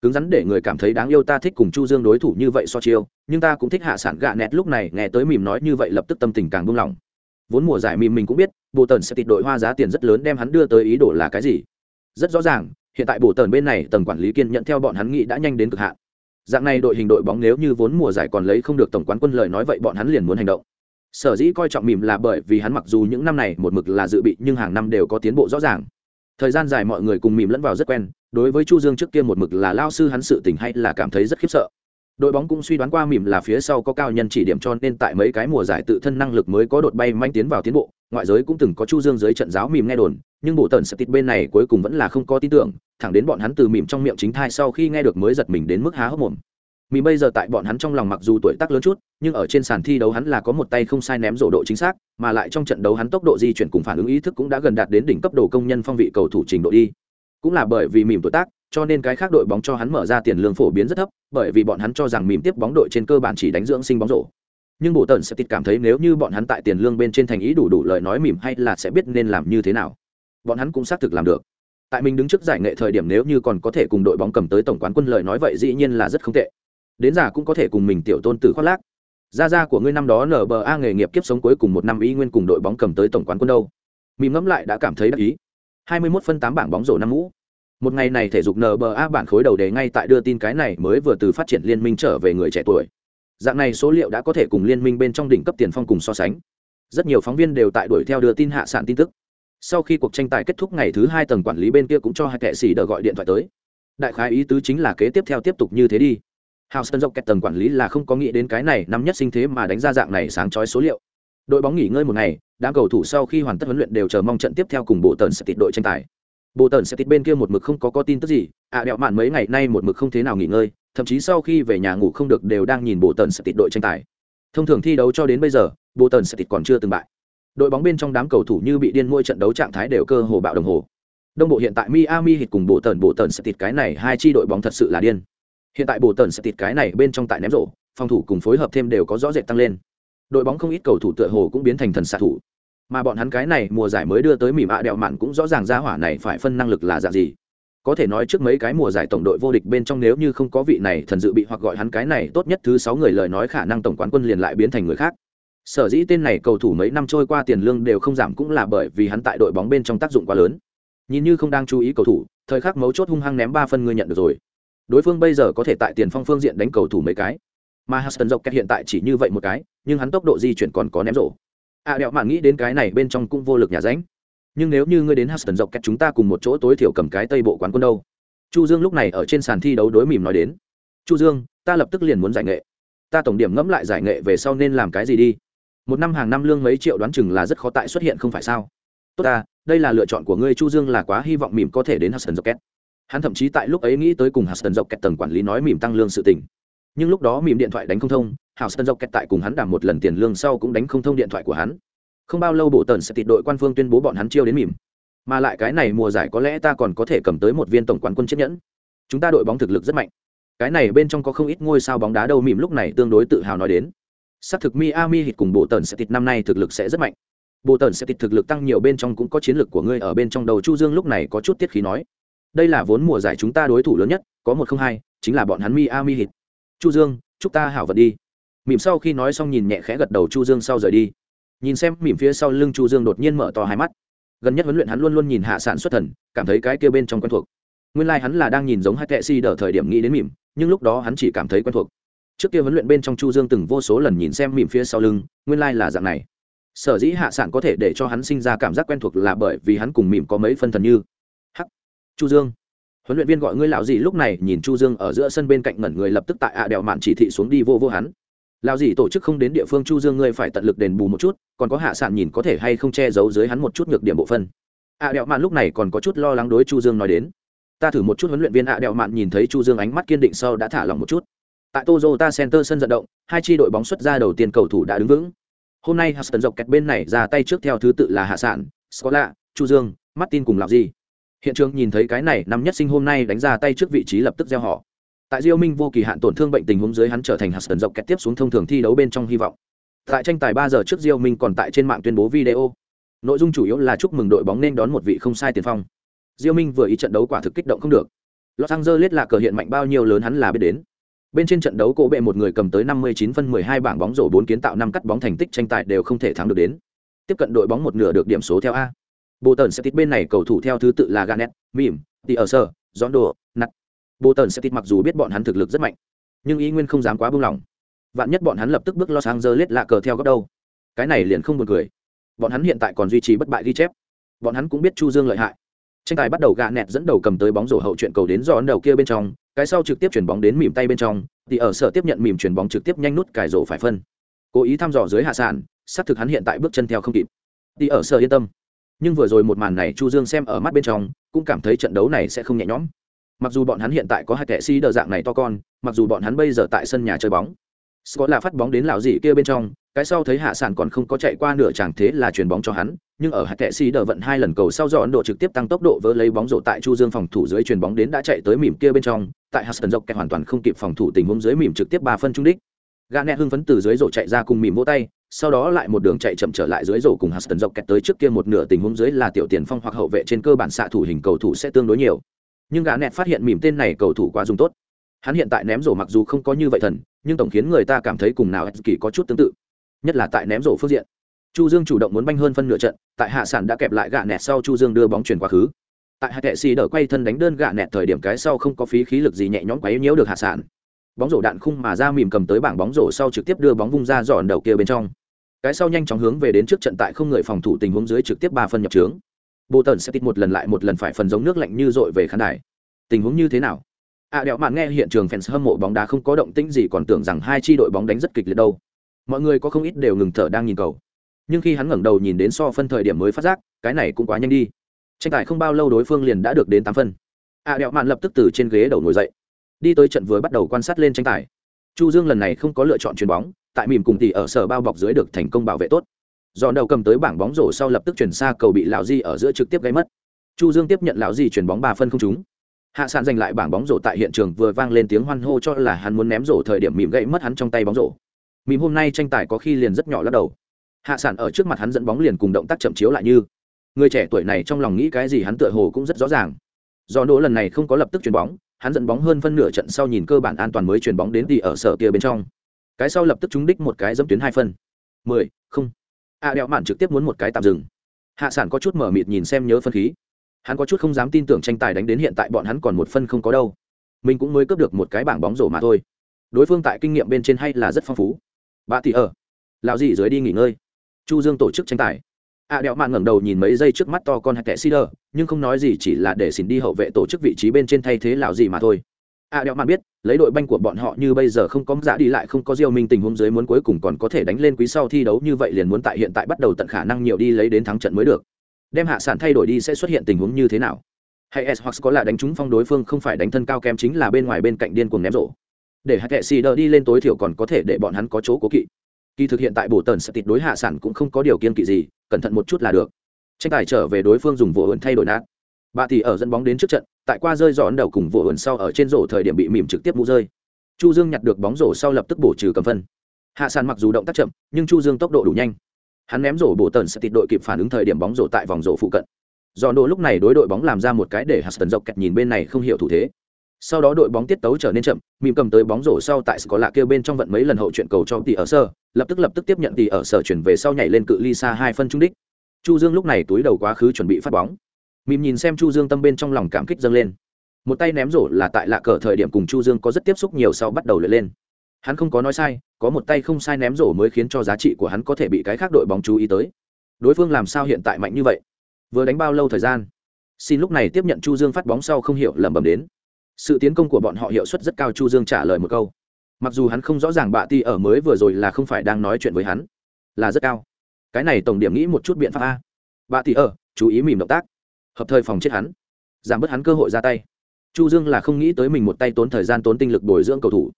Cứng rắn để người cảm thấy đáng yêu ta thích cùng chu dương đối thủ như vậy so chiêu, nhưng ta cũng thích hạ sản gạ nẹt lúc này, nghe tới mỉm nói như vậy lập tức tâm tình càng buông lỏng vốn mùa giải mỉm mình cũng biết bộ tần sẽ tịt đội hoa giá tiền rất lớn đem hắn đưa tới ý đồ là cái gì. Rất rõ ràng, hiện tại bộ tần bên này tầng quản lý kiên nhận theo bọn hắn nghĩ đã nhanh đến cực hạn. Dạng này đội hình đội bóng nếu như vốn mùa giải còn lấy không được tổng quán quân lời nói vậy bọn hắn liền muốn hành động. Sở dĩ coi trọng mìm là bởi vì hắn mặc dù những năm này một mực là dự bị nhưng hàng năm đều có tiến bộ rõ ràng. Thời gian dài mọi người cùng mìm lẫn vào rất quen, đối với chu dương trước kia một mực là lao sư hắn sự tình hay là cảm thấy rất khiếp sợ đội bóng cũng suy đoán qua mỉm là phía sau có cao nhân chỉ điểm cho nên tại mấy cái mùa giải tự thân năng lực mới có đột bay manh tiến vào tiến bộ, ngoại giới cũng từng có chu dương dưới trận giáo mỉm nghe đồn, nhưng bộ tần sập tịt bên này cuối cùng vẫn là không có tin tưởng, thẳng đến bọn hắn từ mỉm trong miệng chính thai sau khi nghe được mới giật mình đến mức há hốc mồm. Mỉm bây giờ tại bọn hắn trong lòng mặc dù tuổi tác lớn chút, nhưng ở trên sàn thi đấu hắn là có một tay không sai ném rổ độ chính xác, mà lại trong trận đấu hắn tốc độ di chuyển cùng phản ứng ý thức cũng đã gần đạt đến đỉnh cấp độ công nhân phong vị cầu thủ trình độ đi. Cũng là bởi vì mỉm tuổi tác cho nên cái khác đội bóng cho hắn mở ra tiền lương phổ biến rất thấp, bởi vì bọn hắn cho rằng mìm tiếp bóng đội trên cơ bản chỉ đánh dưỡng sinh bóng rổ. Nhưng bộ tần sẽ tịt cảm thấy nếu như bọn hắn tại tiền lương bên trên thành ý đủ đủ lời nói mỉm hay là sẽ biết nên làm như thế nào. Bọn hắn cũng xác thực làm được. Tại mình đứng trước giải nghệ thời điểm nếu như còn có thể cùng đội bóng cầm tới tổng quán quân lời nói vậy dĩ nhiên là rất không tệ. Đến già cũng có thể cùng mình tiểu tôn tử khoác lác. Gia gia của ngươi năm đó nở bờ a nghề nghiệp kiếp sống cuối cùng một năm ý nguyên cùng đội bóng cầm tới tổng quán quân đâu. Mìm ngẫm lại đã cảm thấy đắc ý. 21 phân 8 bảng bóng rổ năm mũ một ngày này thể dục nba bản khối đầu đề ngay tại đưa tin cái này mới vừa từ phát triển liên minh trở về người trẻ tuổi. Dạng này số liệu đã có thể cùng liên minh bên trong đỉnh cấp tiền phong cùng so sánh. Rất nhiều phóng viên đều tại đuổi theo đưa tin hạ sản tin tức. Sau khi cuộc tranh tài kết thúc ngày thứ hai tầng quản lý bên kia cũng cho hai kệ xỉ đờ gọi điện thoại tới. Đại khái ý tứ chính là kế tiếp theo tiếp tục như thế đi. Houston dọc kẹt tầng quản lý là không có nghĩ đến cái này năm nhất sinh thế mà đánh ra dạng này sáng chói số liệu. Đội bóng nghỉ ngơi một ngày, đám cầu thủ sau khi hoàn tất huấn luyện đều chờ mong trận tiếp theo cùng bộ tần sẽ tịt đội tranh tài bộ tần sẽ tít bên kia một mực không có có tin tức gì, ạ đẹo mạn mấy ngày nay một mực không thế nào nghỉ ngơi, thậm chí sau khi về nhà ngủ không được đều đang nhìn bộ tần sẽ tít đội tranh tài. Thông thường thi đấu cho đến bây giờ, bộ tần sẽ tít còn chưa từng bại. Đội bóng bên trong đám cầu thủ như bị điên môi trận đấu trạng thái đều cơ hồ bạo đồng hồ. Đông bộ hiện tại miami hít cùng bộ tần bộ tần sẽ tít cái này hai chi đội bóng thật sự là điên. Hiện tại bộ tần sẽ tít cái này bên trong tại ném rổ, phòng thủ cùng phối hợp thêm đều có rõ rệt tăng lên. Đội bóng không ít cầu thủ tựa hồ cũng biến thành thần xạ thủ mà bọn hắn cái này mùa giải mới đưa tới mỉm ạ đẹo mạn cũng rõ ràng ra hỏa này phải phân năng lực là dạng gì. Có thể nói trước mấy cái mùa giải tổng đội vô địch bên trong nếu như không có vị này thần dự bị hoặc gọi hắn cái này tốt nhất thứ sáu người lời nói khả năng tổng quán quân liền lại biến thành người khác. Sở dĩ tên này cầu thủ mấy năm trôi qua tiền lương đều không giảm cũng là bởi vì hắn tại đội bóng bên trong tác dụng quá lớn. Nhìn như không đang chú ý cầu thủ, thời khắc mấu chốt hung hăng ném ba phân ngươi nhận được rồi. Đối phương bây giờ có thể tại tiền phong phương diện đánh cầu thủ mấy cái. Mà Huston dọc hiện tại chỉ như vậy một cái, nhưng hắn tốc độ di chuyển còn có ném rổ ạ à, đẹo mạn nghĩ đến cái này bên trong cũng vô lực nhà ránh. Nhưng nếu như ngươi đến Huston dọc chúng ta cùng một chỗ tối thiểu cầm cái tây bộ quán quân đâu. Chu dương lúc này ở trên sàn thi đấu đối mỉm nói đến. Chu dương ta lập tức liền muốn giải nghệ. Ta tổng điểm ngẫm lại giải nghệ về sau nên làm cái gì đi. Một năm hàng năm lương mấy triệu đoán chừng là rất khó tại xuất hiện không phải sao? Tốt ta đây là lựa chọn của ngươi chu dương là quá hy vọng mỉm có thể đến Huston dọc hắn thậm chí tại lúc ấy nghĩ tới cùng Huston dọc tầng quản lý nói mỉm tăng lương sự tình. Nhưng lúc đó mỉm điện thoại đánh không thông hào sơn dọc kẹt tại cùng hắn đảm một lần tiền lương sau cũng đánh không thông điện thoại của hắn. Không bao lâu bộ tần sẽ tịt đội quan phương tuyên bố bọn hắn chiêu đến mỉm. Mà lại cái này mùa giải có lẽ ta còn có thể cầm tới một viên tổng quán quân chiếc nhẫn. Chúng ta đội bóng thực lực rất mạnh. Cái này bên trong có không ít ngôi sao bóng đá đâu mỉm lúc này tương đối tự hào nói đến. Xác thực miami hit cùng bộ tần sẽ tịt năm nay thực lực sẽ rất mạnh. Bộ tần sẽ tịt thực lực tăng nhiều bên trong cũng có chiến lược của ngươi ở bên trong đầu chu dương lúc này có chút tiết khí nói. Đây là vốn mùa giải chúng ta đối thủ lớn nhất, có một không hai, chính là bọn hắn miami hit chu dương, chúc ta hảo vật đi mỉm sau khi nói xong nhìn nhẹ khẽ gật đầu chu dương sau rời đi. Nhìn xem mỉm phía sau lưng chu dương đột nhiên mở to hai mắt. Gần nhất huấn luyện hắn luôn luôn nhìn hạ sản xuất thần, cảm thấy cái kia bên trong quen thuộc. Nguyên lai like hắn là đang nhìn giống hai kệ si đờ thời điểm nghĩ đến mỉm, nhưng lúc đó hắn chỉ cảm thấy quen thuộc. Trước kia huấn luyện bên trong chu dương từng vô số lần nhìn xem mỉm phía sau lưng, nguyên lai like là dạng này. Sở dĩ hạ sản có thể để cho hắn sinh ra cảm giác quen thuộc là bởi vì hắn cùng mỉm có mấy phân thần như. Hắc. Chu dương. Huấn luyện viên gọi ngươi lão gì lúc này nhìn chu dương ở giữa sân bên cạnh ngẩn người lập tức tại ạ đèo mạn chỉ thị xuống đi vô vô hắn. Lao gì tổ chức không đến địa phương chu dương ngươi phải tận lực đền bù một chút còn có hạ sản nhìn có thể hay không che giấu dưới hắn một chút nhược điểm bộ phân. Ạ đẹo mạn lúc này còn có chút lo lắng đối chu dương nói đến. Ta thử một chút huấn luyện viên ạ đẹo mạn nhìn thấy chu dương ánh mắt kiên định sau đã thả lòng một chút. Tại Toyota Center sân vận động hai chi đội bóng xuất ra đầu tiên cầu thủ đã đứng vững. Hôm nay Huston dọc kẹt bên này ra tay trước theo thứ tự là hạ sản Scola, chu dương martin cùng lão gì hiện trường nhìn thấy cái này năm nhất sinh hôm nay đánh ra tay trước vị trí lập tức gieo họ tại diêu minh vô kỳ hạn tổn thương bệnh tình huống dưới hắn trở thành hạt sần dọc kẹt tiếp xuống thông thường thi đấu bên trong hy vọng. Tại tranh tài ba giờ trước diêu minh còn tại trên mạng tuyên bố video. Nội dung chủ yếu là chúc mừng đội bóng nên đón một vị không sai tiền phong. Diêu minh vừa ý trận đấu quả thực kích động không được. Los angeles là cờ hiện mạnh bao nhiêu lớn hắn là biết đến. Bên trên trận đấu cổ bệ một người cầm tới 59 phân 12 bảng bóng rổ 4 kiến tạo năm cắt bóng thành tích tranh tài đều không thể thắng được đến. Tiếp cận đội bóng một nửa được điểm số theo a. Bộ tần sẽ tít bên này cầu thủ theo thứ tự là Garnett, Mim, tỉ Rondo, Nat, gión bộ tần sẽ tít mặc dù biết bọn hắn thực lực rất mạnh, nhưng ý nguyên không dám quá buông lỏng. Vạn nhất bọn hắn lập tức bước lo sang giờ lết lạ cờ theo góc đâu. Cái này liền không buồn cười. Bọn hắn hiện tại còn duy trì bất bại ghi chép. Bọn hắn cũng biết chu dương lợi hại. Tranh tài bắt đầu gạ nẹt dẫn đầu cầm tới bóng rổ hậu chuyện cầu đến giòn đầu kia bên trong, cái sau trực tiếp chuyển bóng đến mỉm tay bên trong, thì ở sở tiếp nhận mỉm chuyển bóng trực tiếp nhanh nút cải rổ phải phân. Cố ý thăm dò dưới hạ sản xác thực hắn hiện tại bước chân theo không kịp. Thì ở sở yên tâm. Nhưng vừa rồi một màn này chu dương xem ở mắt bên trong, cũng cảm thấy trận đấu này sẽ không nhẹ nhõm mặc dù bọn hắn hiện tại có hai kẻ sĩ đờ dạng này to con, mặc dù bọn hắn bây giờ tại sân nhà chơi bóng Scott là phát bóng đến lão dị kia bên trong, cái sau thấy hạ sản còn không có chạy qua nửa chẳng thế là chuyền bóng cho hắn, nhưng ở hạt kệ si đờ vận hai lần cầu sau do ấn độ trực tiếp tăng tốc độ vỡ lấy bóng rổ tại chu dương phòng thủ dưới chuyền bóng đến đã chạy tới mỉm kia bên trong, tại hạt dọc kẹt hoàn toàn không kịp phòng thủ tình huống dưới mỉm trực tiếp ba phân trung đích gã nẹ hưng phấn từ dưới rổ chạy ra cùng mỉm vỗ tay, sau đó lại một đường chạy chậm trở lại dưới rổ cùng Huston dọc kẹt tới trước kia một nửa tình huống dưới là tiểu tiền phong hoặc hậu vệ trên cơ bản xạ thủ hình cầu thủ sẽ tương đối nhiều. Nhưng gã nẹt phát hiện mỉm tên này cầu thủ quá dùng tốt. Hắn hiện tại ném rổ mặc dù không có như vậy thần, nhưng tổng khiến người ta cảm thấy cùng nào kỳ có chút tương tự. Nhất là tại ném rổ phương diện. Chu Dương chủ động muốn banh hơn phân nửa trận, tại hạ sản đã kẹp lại gã nẹt sau Chu Dương đưa bóng chuyển quá khứ. Tại hạ kệ xì đỡ quay thân đánh đơn gã nẹt thời điểm cái sau không có phí khí lực gì nhẹ nhõm quấy nhiễu được hạ sản. Bóng rổ đạn khung mà ra mỉm cầm tới bảng bóng rổ sau trực tiếp đưa bóng vung ra giòn đầu kia bên trong cái sau nhanh chóng hướng về đến trước trận tại không người phòng thủ tình huống dưới trực tiếp ba phân nhập trướng bộ tần sẽ tít một lần lại một lần phải phần giống nước lạnh như dội về khán đài. Tình huống như thế nào? Ạ à, đẹo mạn nghe hiện trường fans hâm mộ bóng đá không có động tĩnh gì còn tưởng rằng hai chi đội bóng đánh rất kịch liệt đâu. Mọi người có không ít đều ngừng thở đang nhìn cầu. Nhưng khi hắn ngẩng đầu nhìn đến so phân thời điểm mới phát giác cái này cũng quá nhanh đi. Tranh tài không bao lâu đối phương liền đã được đến tám phân. À, đẹo mạn lập tức từ trên ghế đầu ngồi dậy. Đi tới trận vừa bắt đầu quan sát lên tranh tài. Chu dương lần này không có lựa chọn chuyền bóng tại mỉm cùng tỷ ở sở bao bọc dưới được thành công bảo vệ tốt dọn đầu cầm tới bảng bóng rổ sau lập tức chuyển xa cầu bị lão di ở giữa trực tiếp gây mất. Chu dương tiếp nhận lão di chuyển bóng ba phân không trúng. Hạ sản giành lại bảng bóng rổ tại hiện trường vừa vang lên tiếng hoan hô cho là hắn muốn ném rổ thời điểm mìm gãy mất hắn trong tay bóng rổ. Mìm hôm nay tranh tài có khi liền rất nhỏ lắc đầu. Hạ sản ở trước mặt hắn dẫn bóng liền cùng động tác chậm chiếu lại như. Người trẻ tuổi này trong lòng nghĩ cái gì hắn tựa hồ cũng rất rõ ràng. Do nỗ lần này không có lập tức chuyền bóng, hắn dẫn bóng hơn phân nửa trận sau nhìn cơ bản an toàn mới chuyền bóng đến thì ở sở kia bên trong. Cái sau lập tức trúng đích một cái dẫm tuyến hai phân. Mười, không a đeo mạn trực tiếp muốn một cái tạm dừng. Hạ sản có chút mở mịt nhìn xem nhớ phân khí. Hắn có chút không dám tin tưởng tranh tài đánh đến hiện tại bọn hắn còn một phân không có đâu. Mình cũng mới cướp được một cái bảng bóng rổ mà thôi. Đối phương tại kinh nghiệm bên trên hay là rất phong phú. Bà tỷ ở ờ, lão gì dưới đi nghỉ ngơi. Chu dương tổ chức tranh tài. A à đẹo mạn ngẩng đầu nhìn mấy giây trước mắt to con hạt tệ sider nhưng không nói gì chỉ là để xin đi hậu vệ tổ chức vị trí bên trên thay thế lão gì mà thôi à đeo mạn biết, lấy đội banh của bọn họ như bây giờ không có giả đi lại không có diêu minh tình huống dưới muốn cuối cùng còn có thể đánh lên quý sau thi đấu như vậy liền muốn tại hiện tại bắt đầu tận khả năng nhiều đi lấy đến thắng trận mới được. Đem hạ sản thay đổi đi sẽ xuất hiện tình huống như thế nào? Hay s hoặc có là đánh trúng phong đối phương không phải đánh thân cao kém chính là bên ngoài bên cạnh điên cuồng ném rổ. Để hạ kệ xì đỡ đi lên tối thiểu còn có thể để bọn hắn có chỗ cố kỵ. Kỳ thực hiện tại bổ tần sẽ tịt đối hạ sản cũng không có điều kiên kỵ gì, cẩn thận một chút là được. Tranh tài trở về đối phương dùng vụ ẩn thay đổi nát bà thì ở dẫn bóng đến trước trận, tại qua rơi dọn đầu cùng vỗ ẩn sau ở trên rổ thời điểm bị mỉm trực tiếp mũ rơi. Chu dương nhặt được bóng rổ sau lập tức bổ trừ cầm phân. Hạ sàn mặc dù động tác chậm, nhưng chu dương tốc độ đủ nhanh. Hắn ném rổ bổ tần sẽ tịt đội kịp phản ứng thời điểm bóng rổ tại vòng rổ phụ cận. Do đồ lúc này đối đội bóng làm ra một cái để hạt tần dọc kẹt nhìn bên này không hiểu thủ thế. Sau đó đội bóng tiết tấu trở nên chậm, mỉm cầm tới bóng rổ sau tại có lạ kêu bên trong vận mấy lần hậu chuyện cầu cho tỷ ở sơ, lập tức lập tức tiếp nhận tỷ ở sở chuyển về sau nhảy lên cự ly xa hai phân trung đích. Chu dương lúc này túi đầu quá khứ chuẩn bị phát bóng mìm nhìn xem chu dương tâm bên trong lòng cảm kích dâng lên. Một tay ném rổ là tại lạ cờ thời điểm cùng chu dương có rất tiếp xúc nhiều sau bắt đầu lượt lên. Hắn không có nói sai, có một tay không sai ném rổ mới khiến cho giá trị của hắn có thể bị cái khác đội bóng chú ý tới. Đối phương làm sao hiện tại mạnh như vậy? Vừa đánh bao lâu thời gian? Xin lúc này tiếp nhận chu dương phát bóng sau không hiểu lẩm bẩm đến. Sự tiến công của bọn họ hiệu suất rất cao, chu dương trả lời một câu. Mặc dù hắn không rõ ràng bạ ti ở mới vừa rồi là không phải đang nói chuyện với hắn, là rất cao. Cái này tổng điểm nghĩ một chút biện pháp a. Bạ ti ở, chú ý mìm động tác hợp thời phòng chết hắn. Giảm bớt hắn cơ hội ra tay. Chu dương là không nghĩ tới mình một tay tốn thời gian tốn tinh lực bồi dưỡng cầu thủ.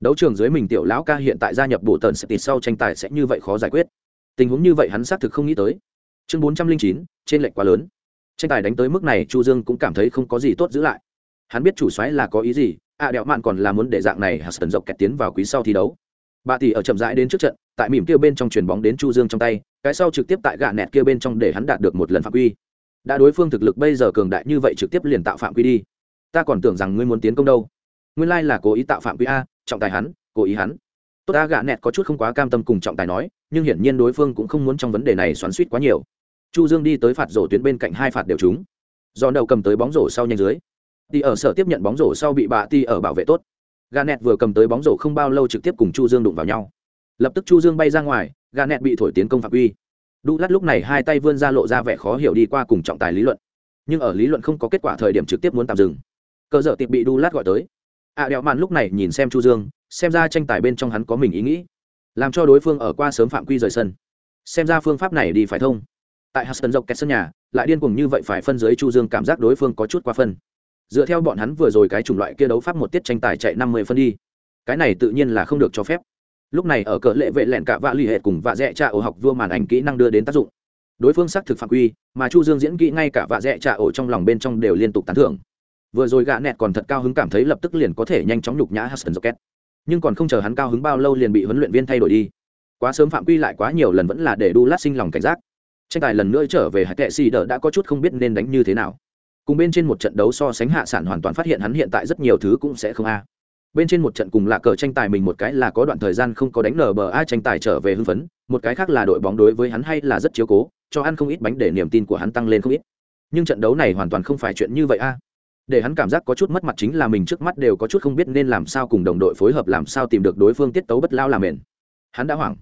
Đấu trường dưới mình tiểu lão ca hiện tại gia nhập bộ tần sẽ tịt sau tranh tài sẽ như vậy khó giải quyết. Tình huống như vậy hắn xác thực không nghĩ tới. Chương bốn trăm linh chín trên lệnh quá lớn. Tranh tài đánh tới mức này chu dương cũng cảm thấy không có gì tốt giữ lại. Hắn biết chủ xoáy là có ý gì a à, đẹo mạn còn là muốn để dạng này hạt tần dọc kẹt tiến vào quý sau thi đấu. Bà tỷ ở chậm rãi đến trước trận tại mỉm kia bên trong chuyền bóng đến chu dương trong tay cái sau trực tiếp tại gạ nẹt kia bên trong để hắn đạt được một lần phạm quy đã đối phương thực lực bây giờ cường đại như vậy trực tiếp liền tạo phạm quy đi ta còn tưởng rằng ngươi muốn tiến công đâu nguyên lai là cố ý tạo phạm quy a trọng tài hắn cố ý hắn tốt ta gạ nẹt có chút không quá cam tâm cùng trọng tài nói nhưng hiển nhiên đối phương cũng không muốn trong vấn đề này xoắn suýt quá nhiều chu dương đi tới phạt rổ tuyến bên cạnh hai phạt đều trúng do đầu cầm tới bóng rổ sau nhanh dưới Ti ở sở tiếp nhận bóng rổ sau bị bà Ti ở bảo vệ tốt. Garnet vừa cầm tới bóng rổ không bao lâu trực tiếp cùng Chu Dương đụng vào nhau. Lập tức Chu Dương bay ra ngoài, Garnet bị thổi tiến công phạm quy. Đu lát lúc này hai tay vươn ra lộ ra vẻ khó hiểu đi qua cùng trọng tài lý luận. Nhưng ở lý luận không có kết quả thời điểm trực tiếp muốn tạm dừng. Cơ dở tiệp bị Đu lát gọi tới. À đẹo màn lúc này nhìn xem Chu Dương, xem ra tranh tài bên trong hắn có mình ý nghĩ, làm cho đối phương ở qua sớm phạm quy rời sân. Xem ra phương pháp này đi phải thông. Tại Huston dọc kẹt sân nhà, lại điên cuồng như vậy phải phân dưới Chu Dương cảm giác đối phương có chút quá phân dựa theo bọn hắn vừa rồi cái chủng loại kia đấu pháp một tiết tranh tài chạy năm mươi phân đi cái này tự nhiên là không được cho phép lúc này ở cỡ lệ vệ lẹn cả vạ l ì hệ cùng vạ dẹ trà ổ học vua màn ảnh kỹ năng đưa đến tác dụng. Đối phương xác thực phạm quy, mà chu dương diễn kỹ ngay cả vạ dẹ trà ổ trong lòng bên trong đều liên tục tán thưởng. Vừa rồi gạ nẹt còn thật cao hứng cảm thấy lập tức liền có thể nhanh chóng nhục nhã huston rocket. Nhưng còn không chờ hắn cao hứng bao lâu liền bị huấn luyện viên thay đổi đi. Quá sớm phạm quy lại quá nhiều lần vẫn là để đu lát sinh lòng cảnh giác. Tranh tài lần nữa trở về hạt kệ xì đỡ đã có chút không biết nên đánh như thế nào. Cùng bên trên một trận đấu so sánh hạ sản hoàn toàn phát hiện hắn hiện tại rất nhiều thứ cũng sẽ không a bên trên một trận cùng là cờ tranh tài mình một cái là có đoạn thời gian không có đánh nở bờ ai tranh tài trở về hưng phấn, một cái khác là đội bóng đối với hắn hay là rất chiếu cố, cho ăn không ít bánh để niềm tin của hắn tăng lên không ít. Nhưng trận đấu này hoàn toàn không phải chuyện như vậy a. Để hắn cảm giác có chút mất mặt chính là mình trước mắt đều có chút không biết nên làm sao cùng đồng đội phối hợp làm sao tìm được đối phương tiết tấu bất lao làm mền. Hắn đã hoảng,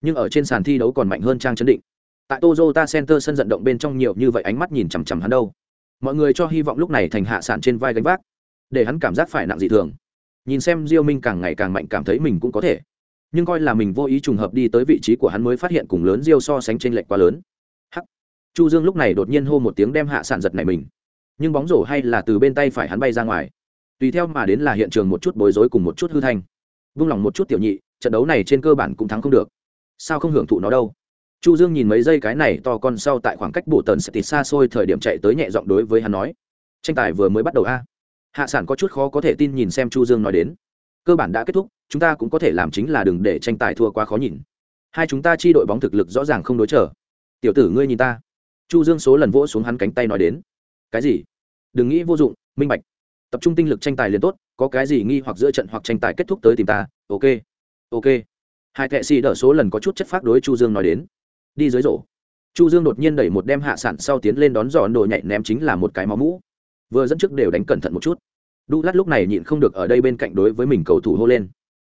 nhưng ở trên sàn thi đấu còn mạnh hơn trang chấn định. Tại tozota Center sân vận động bên trong nhiều như vậy ánh mắt nhìn chằm chằm hắn đâu. Mọi người cho hy vọng lúc này thành hạ sản trên vai gánh vác, để hắn cảm giác phải nặng dị thường nhìn xem diêu minh càng ngày càng mạnh cảm thấy mình cũng có thể. Nhưng coi là mình vô ý trùng hợp đi tới vị trí của hắn mới phát hiện cùng lớn diêu so sánh trên lệch quá lớn. Hắc. Chu dương lúc này đột nhiên hô một tiếng đem hạ sản giật này mình. Nhưng bóng rổ hay là từ bên tay phải hắn bay ra ngoài. Tùy theo mà đến là hiện trường một chút bối rối cùng một chút hư thanh. Vung lòng một chút tiểu nhị, trận đấu này trên cơ bản cũng thắng không được. Sao không hưởng thụ nó đâu? Chu dương nhìn mấy giây cái này to con sau tại khoảng cách bộ tần sẽ tịt xa xôi thời điểm chạy tới nhẹ giọng đối với hắn nói. Tranh tài vừa mới bắt đầu a hạ sản có chút khó có thể tin nhìn xem chu dương nói đến. Cơ bản đã kết thúc, chúng ta cũng có thể làm chính là đừng để tranh tài thua quá khó nhìn. Hai chúng ta chi đội bóng thực lực rõ ràng không đối trở. Tiểu tử ngươi nhìn ta. Chu dương số lần vỗ xuống hắn cánh tay nói đến. Cái gì? Đừng nghĩ vô dụng, minh bạch. Tập trung tinh lực tranh tài liền tốt, có cái gì nghi hoặc giữa trận hoặc tranh tài kết thúc tới tìm ta, ok. Ok. Hai kệ xì đỡ số lần có chút chất phác đối chu dương nói đến. Đi dưới rổ. Chu dương đột nhiên đẩy một đem hạ sản sau tiến lên đón giò đồ nhảy ném chính là một cái máu mũ vừa dẫn trước đều đánh cẩn thận một chút. Đu lát lúc này nhịn không được ở đây bên cạnh đối với mình cầu thủ hô lên.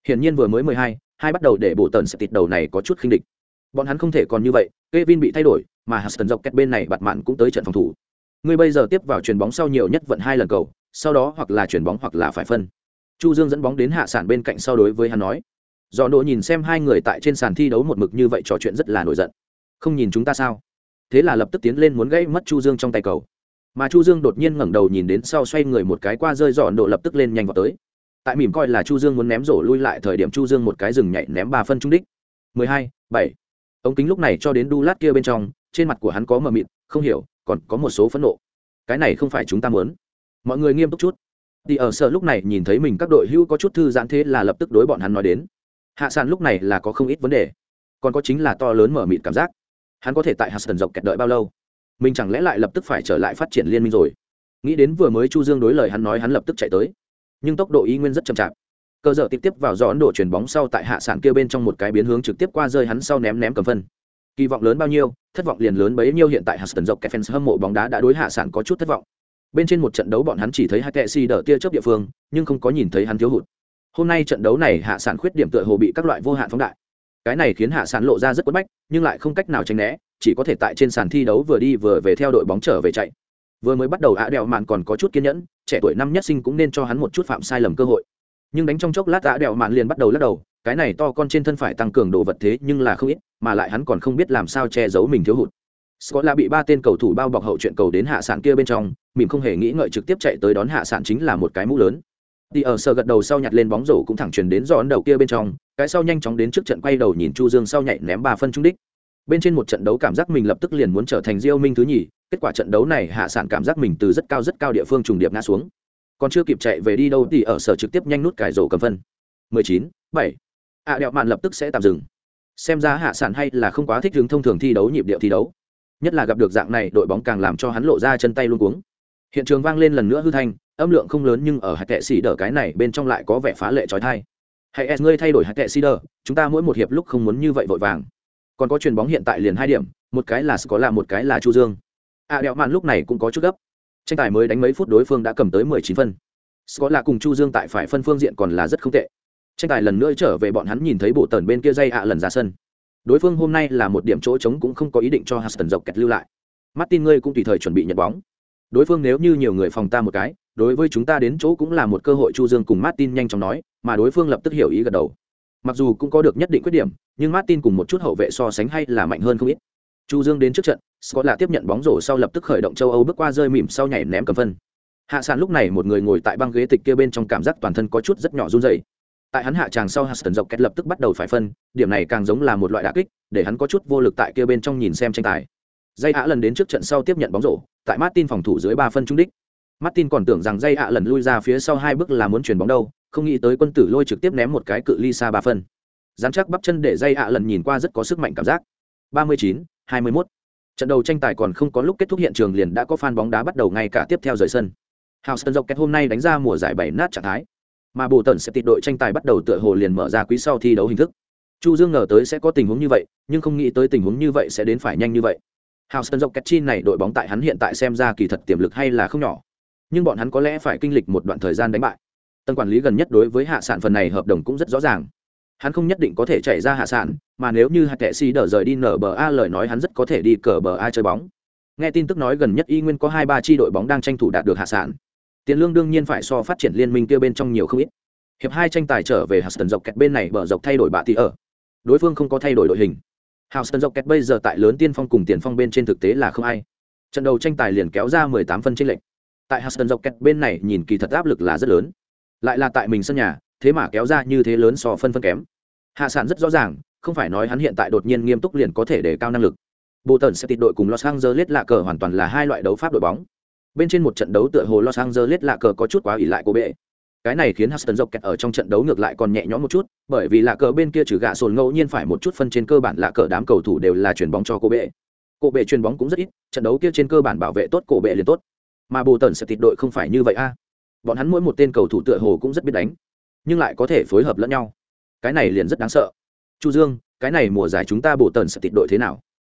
Hiển nhiên vừa mới mười hai hai bắt đầu để bộ tần sẽ tịt đầu này có chút khinh địch. Bọn hắn không thể còn như vậy, Kevin bị thay đổi, mà Huston dọc kẹt bên này bạt mạn cũng tới trận phòng thủ. Người bây giờ tiếp vào chuyền bóng sau nhiều nhất vận hai lần cầu, sau đó hoặc là chuyền bóng hoặc là phải phân. Chu dương dẫn bóng đến hạ sản bên cạnh sau đối với hắn nói do độ nhìn xem hai người tại trên sàn thi đấu một mực như vậy trò chuyện rất là nổi giận. Không nhìn chúng ta sao? Thế là lập tức tiến lên muốn gãy mất chu dương trong tay cầu mà chu dương đột nhiên ngẩng đầu nhìn đến sau xoay người một cái qua rơi dọn độ lập tức lên nhanh vào tới. Tại mỉm coi là chu dương muốn ném rổ lui lại thời điểm chu dương một cái rừng nhảy ném ba phân trung đích. 12, 7. ống kính lúc này cho đến đu lát kia bên trong trên mặt của hắn có mờ mịt không hiểu còn có một số phẫn nộ. Cái này không phải chúng ta muốn. Mọi người nghiêm túc chút. Thì ở sở lúc này nhìn thấy mình các đội hữu có chút thư giãn thế là lập tức đối bọn hắn nói đến. Hạ sàn lúc này là có không ít vấn đề còn có chính là to lớn mở mịt cảm giác. Hắn có thể tại hạt dọc kẹt đợi bao lâu? Mình chẳng lẽ lại lập tức phải trở lại phát triển liên minh rồi? Nghĩ đến vừa mới chu dương đối lời hắn nói hắn lập tức chạy tới. Nhưng tốc độ y nguyên rất chậm chạp. Cơ dở tiếp tiếp vào do ấn độ chuyền bóng sau tại hạ sản kia bên trong một cái biến hướng trực tiếp qua rơi hắn sau ném ném cầm phân. Kỳ vọng lớn bao nhiêu, thất vọng liền lớn bấy nhiêu hiện tại hạt dọc kẹt fans hâm mộ bóng đá đã đối hạ sản có chút thất vọng. Bên trên một trận đấu bọn hắn chỉ thấy hai kệ si đỡ tia chớp địa phương, nhưng không có nhìn thấy hắn thiếu hụt. Hôm nay trận đấu này hạ sản khuyết điểm tựa hồ bị các loại vô hạn phóng đại. Cái này khiến hạ sản lộ ra rất quất bách, nhưng lại không cách nào tránh né chỉ có thể tại trên sàn thi đấu vừa đi vừa về theo đội bóng trở về chạy vừa mới bắt đầu ạ đèo mạn còn có chút kiên nhẫn trẻ tuổi năm nhất sinh cũng nên cho hắn một chút phạm sai lầm cơ hội nhưng đánh trong chốc lát ạ đèo mạn liền bắt đầu lắc đầu cái này to con trên thân phải tăng cường đồ vật thế nhưng là không ít mà lại hắn còn không biết làm sao che giấu mình thiếu hụt Scott là bị ba tên cầu thủ bao bọc hậu chuyện cầu đến hạ sản kia bên trong, mình không hề nghĩ ngợi trực tiếp chạy tới đón hạ sản chính là một cái mũ lớn. Đi ở sờ gật đầu sau nhặt lên bóng rổ cũng thẳng truyền đến giòn đầu kia bên trong, cái sau nhanh chóng đến trước trận quay đầu nhìn Chu Dương sau nhảy ném ba phân trúng đích. Bên trên một trận đấu cảm giác mình lập tức liền muốn trở thành Diêu Minh thứ nhì, kết quả trận đấu này hạ sản cảm giác mình từ rất cao rất cao địa phương trùng điệp ngã xuống. Còn chưa kịp chạy về đi đâu thì ở sở trực tiếp nhanh nút cải rổ cầm phân. 19, 7. À đẹo mạn lập tức sẽ tạm dừng. Xem ra hạ sản hay là không quá thích hướng thông thường thi đấu nhịp điệu thi đấu. Nhất là gặp được dạng này, đội bóng càng làm cho hắn lộ ra chân tay luôn cuống. Hiện trường vang lên lần nữa hư thanh, âm lượng không lớn nhưng ở hạt tệ xì đỡ cái này bên trong lại có vẻ phá lệ trói thai hãy s ngươi thay đổi hạt tệ xì đỡ chúng ta mỗi một hiệp lúc không muốn như vậy vội vàng còn có chuyền bóng hiện tại liền hai điểm một cái là có là một cái là chu dương. A à, đẹo mạn lúc này cũng có chút gấp. Tranh tài mới đánh mấy phút đối phương đã cầm tới mười chín phân. Có là cùng chu dương tại phải phân phương diện còn là rất không tệ. Tranh tài lần nữa trở về bọn hắn nhìn thấy bộ tần bên kia dây ạ lần ra sân. Đối phương hôm nay là một điểm chỗ trống cũng không có ý định cho Huston dọc kẹt lưu lại. Martin ngươi cũng tùy thời chuẩn bị nhận bóng. Đối phương nếu như nhiều người phòng ta một cái đối với chúng ta đến chỗ cũng là một cơ hội chu dương cùng martin nhanh chóng nói mà đối phương lập tức hiểu ý gật đầu mặc dù cũng có được nhất định khuyết điểm, nhưng martin cùng một chút hậu vệ so sánh hay là mạnh hơn không ít. Chu dương đến trước trận, scott là tiếp nhận bóng rổ sau lập tức khởi động châu âu bước qua rơi mỉm sau nhảy ném cầm phân. Hạ sàn lúc này một người ngồi tại băng ghế tịch kia bên trong cảm giác toàn thân có chút rất nhỏ run rẩy. Tại hắn hạ tràng sau Huston dọc kết lập tức bắt đầu phải phân, điểm này càng giống là một loại đả kích, để hắn có chút vô lực tại kia bên trong nhìn xem tranh tài. Dây hạ lần đến trước trận sau tiếp nhận bóng rổ, tại martin phòng thủ dưới ba phân trung đích. Martin còn tưởng rằng dây ạ lần lui ra phía sau hai bước là muốn chuyển bóng đâu, không nghĩ tới quân tử lôi trực tiếp ném một cái cự ly xa ba phân. Dám chắc bắp chân để dây ạ lần nhìn qua rất có sức mạnh cảm giác. 39, 21. Trận đầu tranh tài còn không có lúc kết thúc hiện trường liền đã có fan bóng đá bắt đầu ngay cả tiếp theo rời sân. Houston Rockets hôm nay đánh ra mùa giải bảy nát trạng thái, mà bộ tần sẽ tịt đội tranh tài bắt đầu tựa hồ liền mở ra quý sau thi đấu hình thức. Chu Dương ngờ tới sẽ có tình huống như vậy, nhưng không nghĩ tới tình huống như vậy sẽ đến phải nhanh như vậy. Houston Rockets chi này đội bóng tại hắn hiện tại xem ra kỳ thật tiềm lực hay là không nhỏ nhưng bọn hắn có lẽ phải kinh lịch một đoạn thời gian đánh bại. Tân quản lý gần nhất đối với hạ sản phần này hợp đồng cũng rất rõ ràng. Hắn không nhất định có thể chạy ra hạ sản, mà nếu như hạt kệ si đờ rời đi nở bờ a lời nói hắn rất có thể đi cờ bờ a chơi bóng. Nghe tin tức nói gần nhất y nguyên có hai ba tri đội bóng đang tranh thủ đạt được hạ sản. Tiền lương đương nhiên phải so phát triển liên minh kia bên trong nhiều không ít. Hiệp hai tranh tài trở về hạt tần dọc kẹt bên này bờ dọc thay đổi bạ thì ở. Đối phương không có thay đổi đội hình. Houston Rockets bây giờ tại lớn tiên phong cùng tiền phong bên trên thực tế là không ai. Trận đầu tranh tài liền kéo ra 18 phân chênh lệch. Tại Huston dọc kẹt bên này nhìn kỳ thật áp lực là rất lớn. Lại là tại mình sân nhà, thế mà kéo ra như thế lớn so phân phân kém. Hạ sản rất rõ ràng, không phải nói hắn hiện tại đột nhiên nghiêm túc liền có thể đề cao năng lực. Bộ tần sẽ tịt đội cùng Los Angeles lạ cờ hoàn toàn là hai loại đấu pháp đội bóng. Bên trên một trận đấu tựa hồ Los Angeles lạ cờ có chút quá ỷ lại cô bệ. Cái này khiến Huston dọc kẹt ở trong trận đấu ngược lại còn nhẹ nhõm một chút, bởi vì lạ cờ bên kia trừ gạ sồn ngẫu nhiên phải một chút phân trên cơ bản lạ cờ đám cầu thủ đều là chuyển bóng cho cô bệ. Cô bệ chuyền bóng cũng rất ít, trận đấu kia trên cơ bản bảo vệ tốt cổ bệ liền tốt. Mà Bộ tần sẽ tịt đội không phải như vậy a. Bọn hắn mỗi một tên cầu thủ tựa hồ cũng rất biết đánh, nhưng lại có thể phối hợp lẫn nhau. Cái này liền rất đáng sợ. Chu Dương, cái này mùa giải chúng ta Bộ tần sẽ tịt đội thế nào?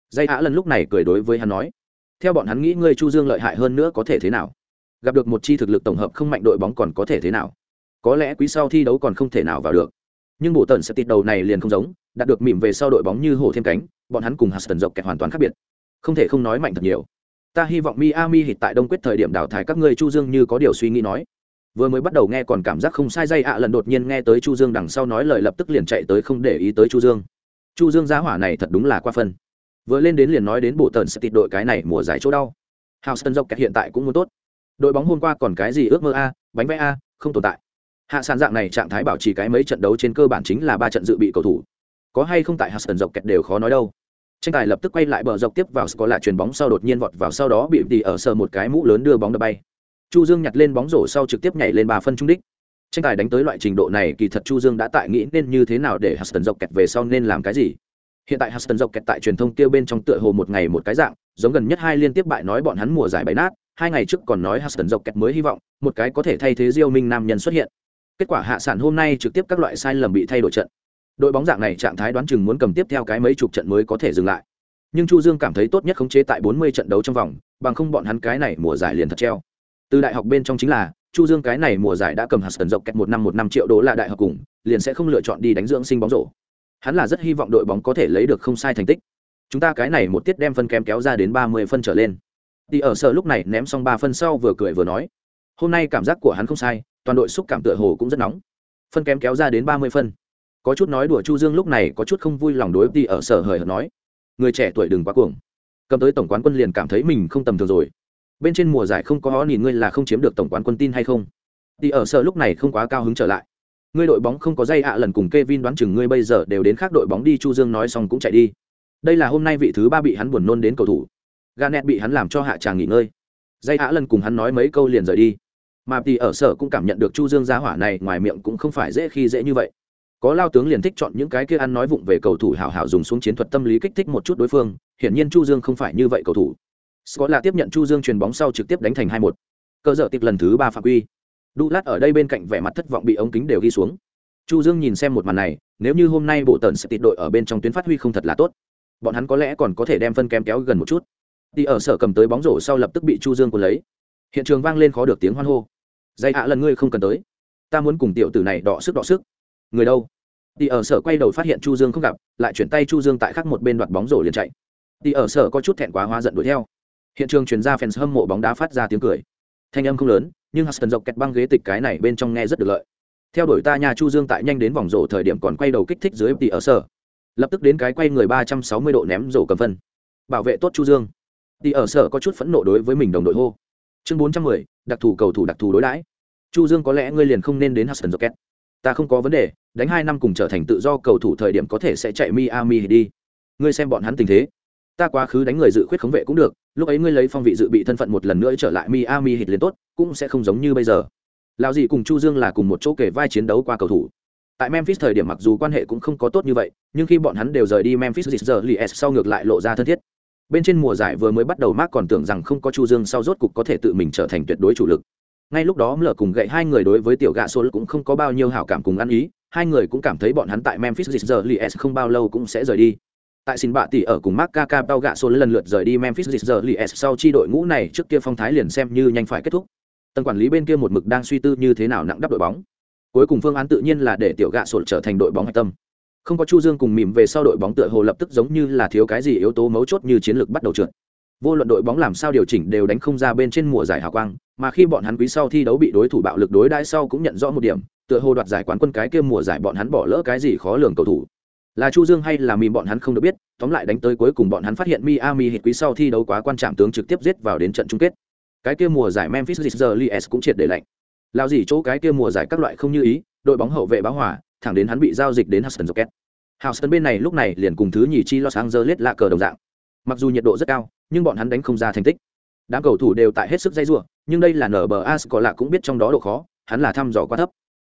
dây ạ lần lúc này cười đối với hắn nói theo bọn hắn nghĩ ngươi chu dương lợi hại hơn nữa có thể thế nào gặp được một chi thực lực tổng hợp không mạnh đội bóng còn có thể thế nào có lẽ quý sau thi đấu còn không thể nào vào được nhưng bộ tần sẽ tịt đầu này liền không giống đạt được mỉm về sau đội bóng như hổ thêm cánh bọn hắn cùng Huston dọc kẹt hoàn toàn khác biệt không thể không nói mạnh thật nhiều ta hy vọng Miami hít tại đông quyết thời điểm đào thải các ngươi chu dương như có điều suy nghĩ nói. Vừa mới bắt đầu nghe còn cảm giác không sai dây ạ, lần đột nhiên nghe tới chu dương đằng sau nói lời lập tức liền chạy tới không để ý tới chu dương. Chu dương giá hỏa này thật đúng là qua phân. Vừa lên đến liền nói đến bộ tần sẽ tịt đội cái này mùa giải chỗ đau. Houston dọc hiện tại cũng muốn tốt. Đội bóng hôm qua còn cái gì ước mơ a, bánh vẽ a, không tồn tại. Hạ sàn dạng này trạng thái bảo trì cái mấy trận đấu trên cơ bản chính là ba trận dự bị cầu thủ. Có hay không tại houston dọc đều khó nói đâu tranh tài lập tức quay lại bờ dọc tiếp vào có lại chuyền bóng sau đột nhiên vọt vào sau đó bị tỉ ở sờ một cái mũ lớn đưa bóng đập bay. Chu dương nhặt lên bóng rổ sau trực tiếp nhảy lên ba phân trung đích. Tranh tài đánh tới loại trình độ này kỳ thật chu dương đã tại nghĩ nên như thế nào để huston dọc kẹt về sau nên làm cái gì. Hiện tại Huston dọc kẹt tại truyền thông tiêu bên trong tựa hồ một ngày một cái dạng, giống gần nhất hai liên tiếp bại nói bọn hắn mùa giải bày nát, hai ngày trước còn nói Huston dọc kẹt mới hy vọng, một cái có thể thay thế Diêu Minh nam nhân xuất hiện. Kết quả hạ sản hôm nay trực tiếp các loại sai lầm bị thay đổi trận đội bóng dạng này trạng thái đoán chừng muốn cầm tiếp theo cái mấy chục trận mới có thể dừng lại nhưng chu dương cảm thấy tốt nhất khống chế tại 40 trận đấu trong vòng bằng không bọn hắn cái này mùa giải liền thật treo từ đại học bên trong chính là chu dương cái này mùa giải đã cầm hạt sần dọc kẹt một năm một năm triệu đô la đại học cùng liền sẽ không lựa chọn đi đánh dưỡng sinh bóng rổ Hắn là rất hy vọng đội bóng có thể lấy được không sai thành tích. Chúng ta cái này một tiết đem phân kém kéo ra đến ba mươi phân trở lên. Đi ở sở lúc này ném xong ba phân sau vừa cười vừa nói, hôm nay cảm giác của hắn không sai, toàn đội xúc cảm tựa hồ cũng rất nóng. Phân kém kéo ra đến ba mươi phân. Có chút nói đùa Chu Dương lúc này có chút không vui lòng đối đi ở sở hời hợt nói, người trẻ tuổi đừng quá cuồng. Cầm tới tổng quán quân liền cảm thấy mình không tầm thường rồi. Bên trên mùa giải không có họ nhìn ngươi là không chiếm được tổng quán quân tin hay không? Đi ở sở lúc này không quá cao hứng trở lại ngươi đội bóng không có dây ạ lần cùng Kevin đoán chừng ngươi bây giờ đều đến khác đội bóng đi Chu Dương nói xong cũng chạy đi. Đây là hôm nay vị thứ ba bị hắn buồn nôn đến cầu thủ. Garnet bị hắn làm cho hạ tràng nghỉ ngơi. Dây ạ lần cùng hắn nói mấy câu liền rời đi. Mà thì ở sở cũng cảm nhận được Chu Dương giá hỏa này ngoài miệng cũng không phải dễ khi dễ như vậy. Có lao tướng liền thích chọn những cái kia ăn nói vụng về cầu thủ hảo hảo dùng xuống chiến thuật tâm lý kích thích một chút đối phương, hiển nhiên Chu Dương không phải như vậy cầu thủ. Scott là tiếp nhận Chu Dương truyền bóng sau trực tiếp đánh thành 2-1. Cơ dở tiếp lần thứ ba phạm quy. Đu lát ở đây bên cạnh vẻ mặt thất vọng bị ống kính đều ghi xuống. Chu dương nhìn xem một màn này nếu như hôm nay bộ tần sẽ tịt đội ở bên trong tuyến phát huy không thật là tốt bọn hắn có lẽ còn có thể đem phân kém kéo gần một chút. Đi ở sở cầm tới bóng rổ sau lập tức bị chu dương cuốn lấy. Hiện trường vang lên khó được tiếng hoan hô. Dây hạ lần ngươi không cần tới. Ta muốn cùng tiểu tử này đọ sức đọ sức người đâu thì ở sở quay đầu phát hiện chu dương không gặp, lại chuyển tay chu dương tại khắc một bên đoạt bóng rổ liền chạy thì ở sở có chút thẹn quá hóa giận đuổi theo hiện trường chuyển ra fans hâm mộ bóng đá phát ra tiếng cười thanh âm không lớn, nhưng Huston dọc kẹt băng ghế tịch cái này bên trong nghe rất được lợi. Theo đuổi ta nhà Chu Dương tại nhanh đến vòng rổ thời điểm còn quay đầu kích thích dưới tỷ ở sở. Lập tức đến cái quay người ba trăm sáu mươi độ ném rổ cầm phân. Bảo vệ tốt Chu Dương. Tỷ ở sở có chút phẫn nộ đối với mình đồng đội hô. Chương bốn trăm mười, đặc thù cầu thủ đặc thù đối đãi. Chu Dương có lẽ ngươi liền không nên đến Huston kẹt. Ta không có vấn đề, đánh hai năm cùng trở thành tự do cầu thủ thời điểm có thể sẽ chạy Miami đi. Ngươi xem bọn hắn tình thế, ta quá khứ đánh người dự khuyết khống vệ cũng được lúc ấy ngươi lấy phong vị dự bị thân phận một lần nữa trở lại miami hít liền tốt cũng sẽ không giống như bây giờ. Lão dị cùng chu dương là cùng một chỗ kể vai chiến đấu qua cầu thủ. Tại memphis thời điểm mặc dù quan hệ cũng không có tốt như vậy nhưng khi bọn hắn đều rời đi memphis giờ lies sau ngược lại lộ ra thân thiết. Bên trên mùa giải vừa mới bắt đầu mark còn tưởng rằng không có chu dương sau rốt cục có thể tự mình trở thành tuyệt đối chủ lực ngay lúc đó mở cùng gậy hai người đối với tiểu gạ số cũng không có bao nhiêu hảo cảm cùng ăn ý, hai người cũng cảm thấy bọn hắn tại memphis giờ lies không bao lâu cũng sẽ rời đi. Tại xin bạ tỷ ở cùng mark kaka bao gạ số lần lượt rời đi memphis giờ lies sau chi đội ngũ này trước kia phong thái liền xem như nhanh phải kết thúc. Tầng quản lý bên kia một mực đang suy tư như thế nào nặng đắp đội bóng. Cuối cùng phương án tự nhiên là để tiểu gạ sổ trở thành đội bóng hạch tâm. Không có chu dương cùng mỉm về sau đội bóng tựa hồ lập tức giống như là thiếu cái gì yếu tố mấu chốt như chiến lược bắt đầu trượt vô luận đội bóng làm sao điều chỉnh đều đánh không ra bên trên mùa giải hào quang, mà khi bọn hắn quý sau thi đấu bị đối thủ bạo lực đối đãi sau cũng nhận rõ một điểm, tựa hồ đoạt giải quán quân cái kia mùa giải bọn hắn bỏ lỡ cái gì khó lường cầu thủ. Là chu dương hay là mìm bọn hắn không được biết, tóm lại đánh tới cuối cùng bọn hắn phát hiện miami hit quý sau thi đấu quá quan trọng tướng trực tiếp giết vào đến trận chung kết. Cái kia mùa giải memphis Grizzlies cũng triệt để lạnh. Lao gì chỗ cái kia mùa giải các loại không như ý, đội bóng hậu vệ báo hỏa thẳng đến hắn bị giao dịch đến Houston Rockets. Houston bên này lúc này liền cùng thứ nhì chi Los Angeles lạ cờ đồng dạng mặc dù nhiệt độ rất cao nhưng bọn hắn đánh không ra thành tích đám cầu thủ đều tại hết sức dây rủa nhưng đây là nở bờ as có lạ cũng biết trong đó độ khó hắn là thăm dò quá thấp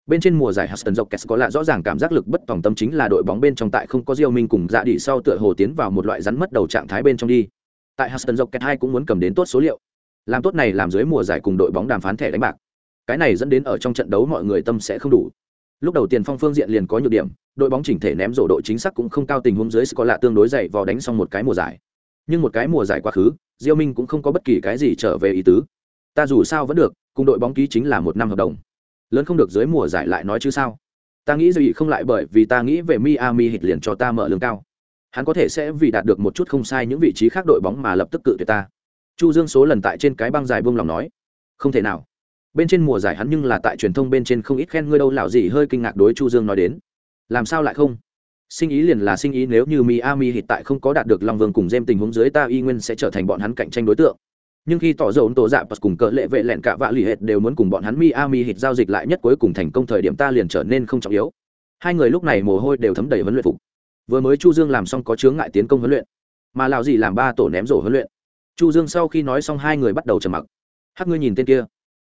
bên trên mùa giải Huston Rockets có lạ rõ ràng cảm giác lực bất tòng tâm chính là đội bóng bên trong tại không có Diêu Minh cùng Dạ Đi sau tựa hồ tiến vào một loại rắn mất đầu trạng thái bên trong đi. Tại Huston Rockets hai cũng muốn cầm đến tốt số liệu. Làm tốt này làm dưới mùa giải cùng đội bóng đàm phán thẻ đánh bạc. Cái này dẫn đến ở trong trận đấu mọi người tâm sẽ không đủ. Lúc đầu tiền phong phương diện liền có nhược điểm, đội bóng chỉnh thể ném rổ độ chính xác cũng không cao tình huống dưới có lạ tương đối dày vào đánh xong một cái mùa giải. Nhưng một cái mùa giải quá khứ, Diêu Minh cũng không có bất kỳ cái gì trở về ý tứ. Ta dù sao vẫn được, cùng đội bóng ký chính là một năm hợp đồng. Lớn không được dưới mùa giải lại nói chứ sao? Ta nghĩ gì không lại bởi vì ta nghĩ về miami hít liền cho ta mở lương cao. Hắn có thể sẽ vì đạt được một chút không sai những vị trí khác đội bóng mà lập tức cự tuyệt ta. Chu dương số lần tại trên cái băng dài buông lòng nói. Không thể nào. Bên trên mùa giải hắn nhưng là tại truyền thông bên trên không ít khen ngươi đâu lão gì hơi kinh ngạc đối chu dương nói đến. Làm sao lại không? Sinh ý liền là sinh ý, nếu như miami hiện tại không có đạt được long vương cùng jem tình huống dưới ta y nguyên sẽ trở thành bọn hắn cạnh tranh đối tượng. Nhưng khi tỏ dầu tổ dạ bật cùng cỡ lệ vệ lẹn cả vạ lì hệt đều muốn cùng bọn hắn miami hít giao dịch lại nhất cuối cùng thành công thời điểm ta liền trở nên không trọng yếu. Hai người lúc này mồ hôi đều thấm đầy huấn luyện phục. Vừa mới chu dương làm xong có chướng ngại tiến công huấn luyện, mà lào gì làm ba tổ ném rổ huấn luyện. Chu dương sau khi nói xong hai người bắt đầu trầm mặc. Hắc, ngươi nhìn tên kia.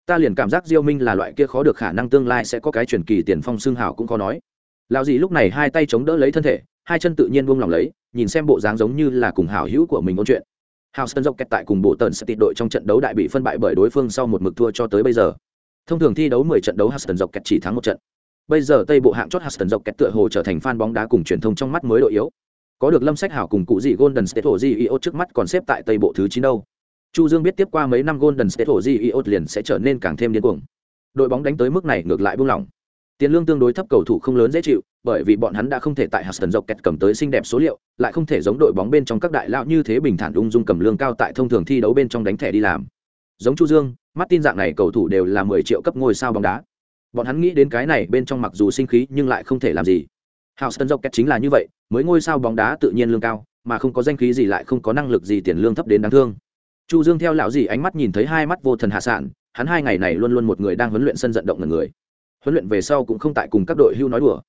Ta liền cảm giác diêu minh là loại kia khó được khả năng tương lai sẽ có cái truyền kỳ tiền phong xương hảo cũng khó nói lão dì lúc này hai tay chống đỡ lấy thân thể, hai chân tự nhiên buông lòng lấy, nhìn xem bộ dáng giống như là cùng hảo hữu của mình ôn chuyện Houston Rockets tại cùng bộ tần sẽ tịt đội trong trận đấu đại bị phân bại bởi đối phương sau một mực thua cho tới bây giờ. Thông thường thi đấu 10 trận đấu huston dọc kẹt chỉ thắng một trận. Bây giờ Tây bộ hạng chót huston dọc kẹt tựa hồ trở thành fan bóng đá cùng truyền thông trong mắt mới đội yếu. Có được Lâm Sách Hảo cùng cụ Dị Golden State Warriors trước mắt còn xếp tại Tây bộ thứ chín đâu. Chu Dương biết tiếp qua mấy năm Golden State Warriors liền sẽ trở nên càng thêm điên cuồng. Đội bóng đánh tới mức này ngược lại buông lỏng. Tiền lương tương đối thấp cầu thủ không lớn dễ chịu, bởi vì bọn hắn đã không thể tại Huston kẹt cầm tới xinh đẹp số liệu, lại không thể giống đội bóng bên trong các đại lão như thế bình thản ung dung cầm lương cao tại thông thường thi đấu bên trong đánh thẻ đi làm. Giống Chu Dương, mắt tin dạng này cầu thủ đều là 10 triệu cấp ngôi sao bóng đá. Bọn hắn nghĩ đến cái này bên trong mặc dù sinh khí nhưng lại không thể làm gì. Houston Rockets chính là như vậy, mới ngôi sao bóng đá tự nhiên lương cao, mà không có danh khí gì lại không có năng lực gì tiền lương thấp đến đáng thương. Chu Dương theo lão gì ánh mắt nhìn thấy hai mắt vô thần hạ sản, hắn hai ngày này luôn luôn một người đang huấn luyện sân vận động người huấn luyện về sau cũng không tại cùng các đội hưu nói đùa.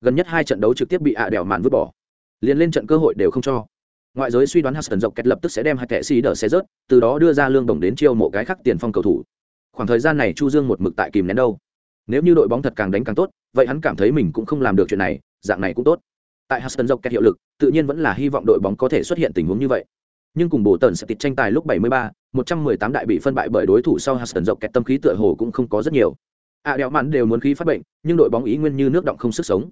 Gần nhất hai trận đấu trực tiếp bị ạ đèo màn vứt bỏ. Liền lên trận cơ hội đều không cho. Ngoại giới suy đoán Hudson dọc kẹt lập tức sẽ đem hai kẻ xì đỡ xe rớt từ đó đưa ra lương đồng đến chiêu mộ cái khắc tiền phong cầu thủ. Khoảng thời gian này chu dương một mực tại kìm nén đâu. Nếu như đội bóng thật càng đánh càng tốt vậy hắn cảm thấy mình cũng không làm được chuyện này dạng này cũng tốt. Tại Hudson dọc kẹt hiệu lực tự nhiên vẫn là hy vọng đội bóng có thể xuất hiện tình huống như vậy. Nhưng cùng bổ tần sẽ tịt tranh tài lúc 73, 118 đại bị phân bại bởi đối thủ sau Hudson dọc kẹt tâm khí tựa hồ cũng không có rất nhiều à, đèo mặn đều muốn khí phát bệnh nhưng đội bóng ý nguyên như nước động không sức sống.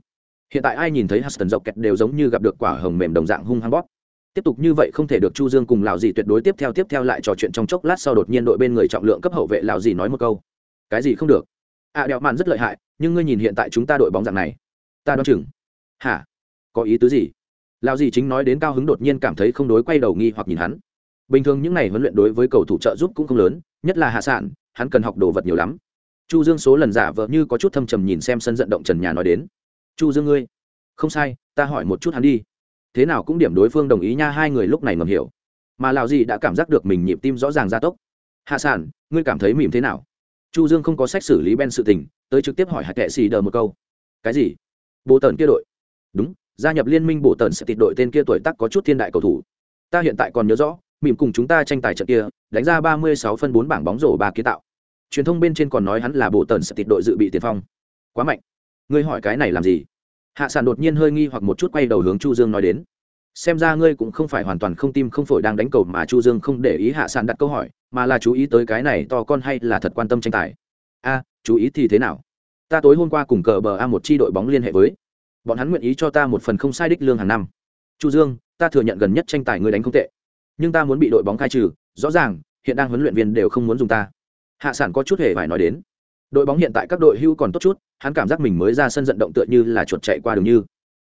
Hiện tại ai nhìn thấy Huston dọc kẹt đều giống như gặp được quả hồng mềm đồng dạng hung hăng bóp. Tiếp tục như vậy không thể được chu dương cùng lão dì tuyệt đối tiếp theo tiếp theo lại trò chuyện trong chốc lát sau đột nhiên đội bên người trọng lượng cấp hậu vệ lão dì nói một câu. Cái gì không được? Ạ à, đèo mặn rất lợi hại nhưng ngươi nhìn hiện tại chúng ta đội bóng dạng này. Ta đoán chừng. Hả? Có ý tứ gì? Lão dì chính nói đến cao hứng đột nhiên cảm thấy không đối quay đầu nghi hoặc nhìn hắn. Bình thường những này huấn luyện đối với cầu thủ trợ giúp cũng không lớn nhất là hạ sản hắn cần học đồ vật nhiều lắm chu dương số lần giả vờ như có chút thâm trầm nhìn xem sân vận động trần nhà nói đến. Chu dương ngươi, không sai, ta hỏi một chút hắn đi. Thế nào cũng điểm đối phương đồng ý nha. Hai người lúc này ngầm hiểu. Mà lào gì đã cảm giác được mình nhịp tim rõ ràng gia tốc. Hạ sản ngươi cảm thấy mỉm thế nào? Chu dương không có sách xử lý ben sự tình, tới trực tiếp hỏi hạt kệ xì đờ một câu. Cái gì? Bộ tần kia đội? Đúng, gia nhập liên minh bộ tần sẽ tịt đội tên kia tuổi tác có chút thiên đại cầu thủ. Ta hiện tại còn nhớ rõ, mỉm cùng chúng ta tranh tài trận kia, đánh ra ba mươi sáu phân bốn bảng bóng rổ ba kiến tạo truyền thông bên trên còn nói hắn là bộ tần sẽ tịt đội dự bị tiền phong. Quá mạnh. Ngươi hỏi cái này làm gì? Hạ sản đột nhiên hơi nghi hoặc một chút quay đầu hướng chu dương nói đến. Xem ra ngươi cũng không phải hoàn toàn không tim không phổi đang đánh cầu mà chu dương không để ý hạ sản đặt câu hỏi, mà là chú ý tới cái này to con hay là thật quan tâm tranh tài? A, chú ý thì thế nào? Ta tối hôm qua cùng cờ bờ a một chi đội bóng liên hệ với. Bọn hắn nguyện ý cho ta một phần không sai đích lương hàng năm. Chu dương, ta thừa nhận gần nhất tranh tài ngươi đánh không tệ. Nhưng ta muốn bị đội bóng khai trừ, rõ ràng, hiện đang huấn luyện viên đều không muốn dùng ta hạ sản có chút hề phải nói đến đội bóng hiện tại các đội hưu còn tốt chút hắn cảm giác mình mới ra sân vận động tựa như là chuột chạy qua đường như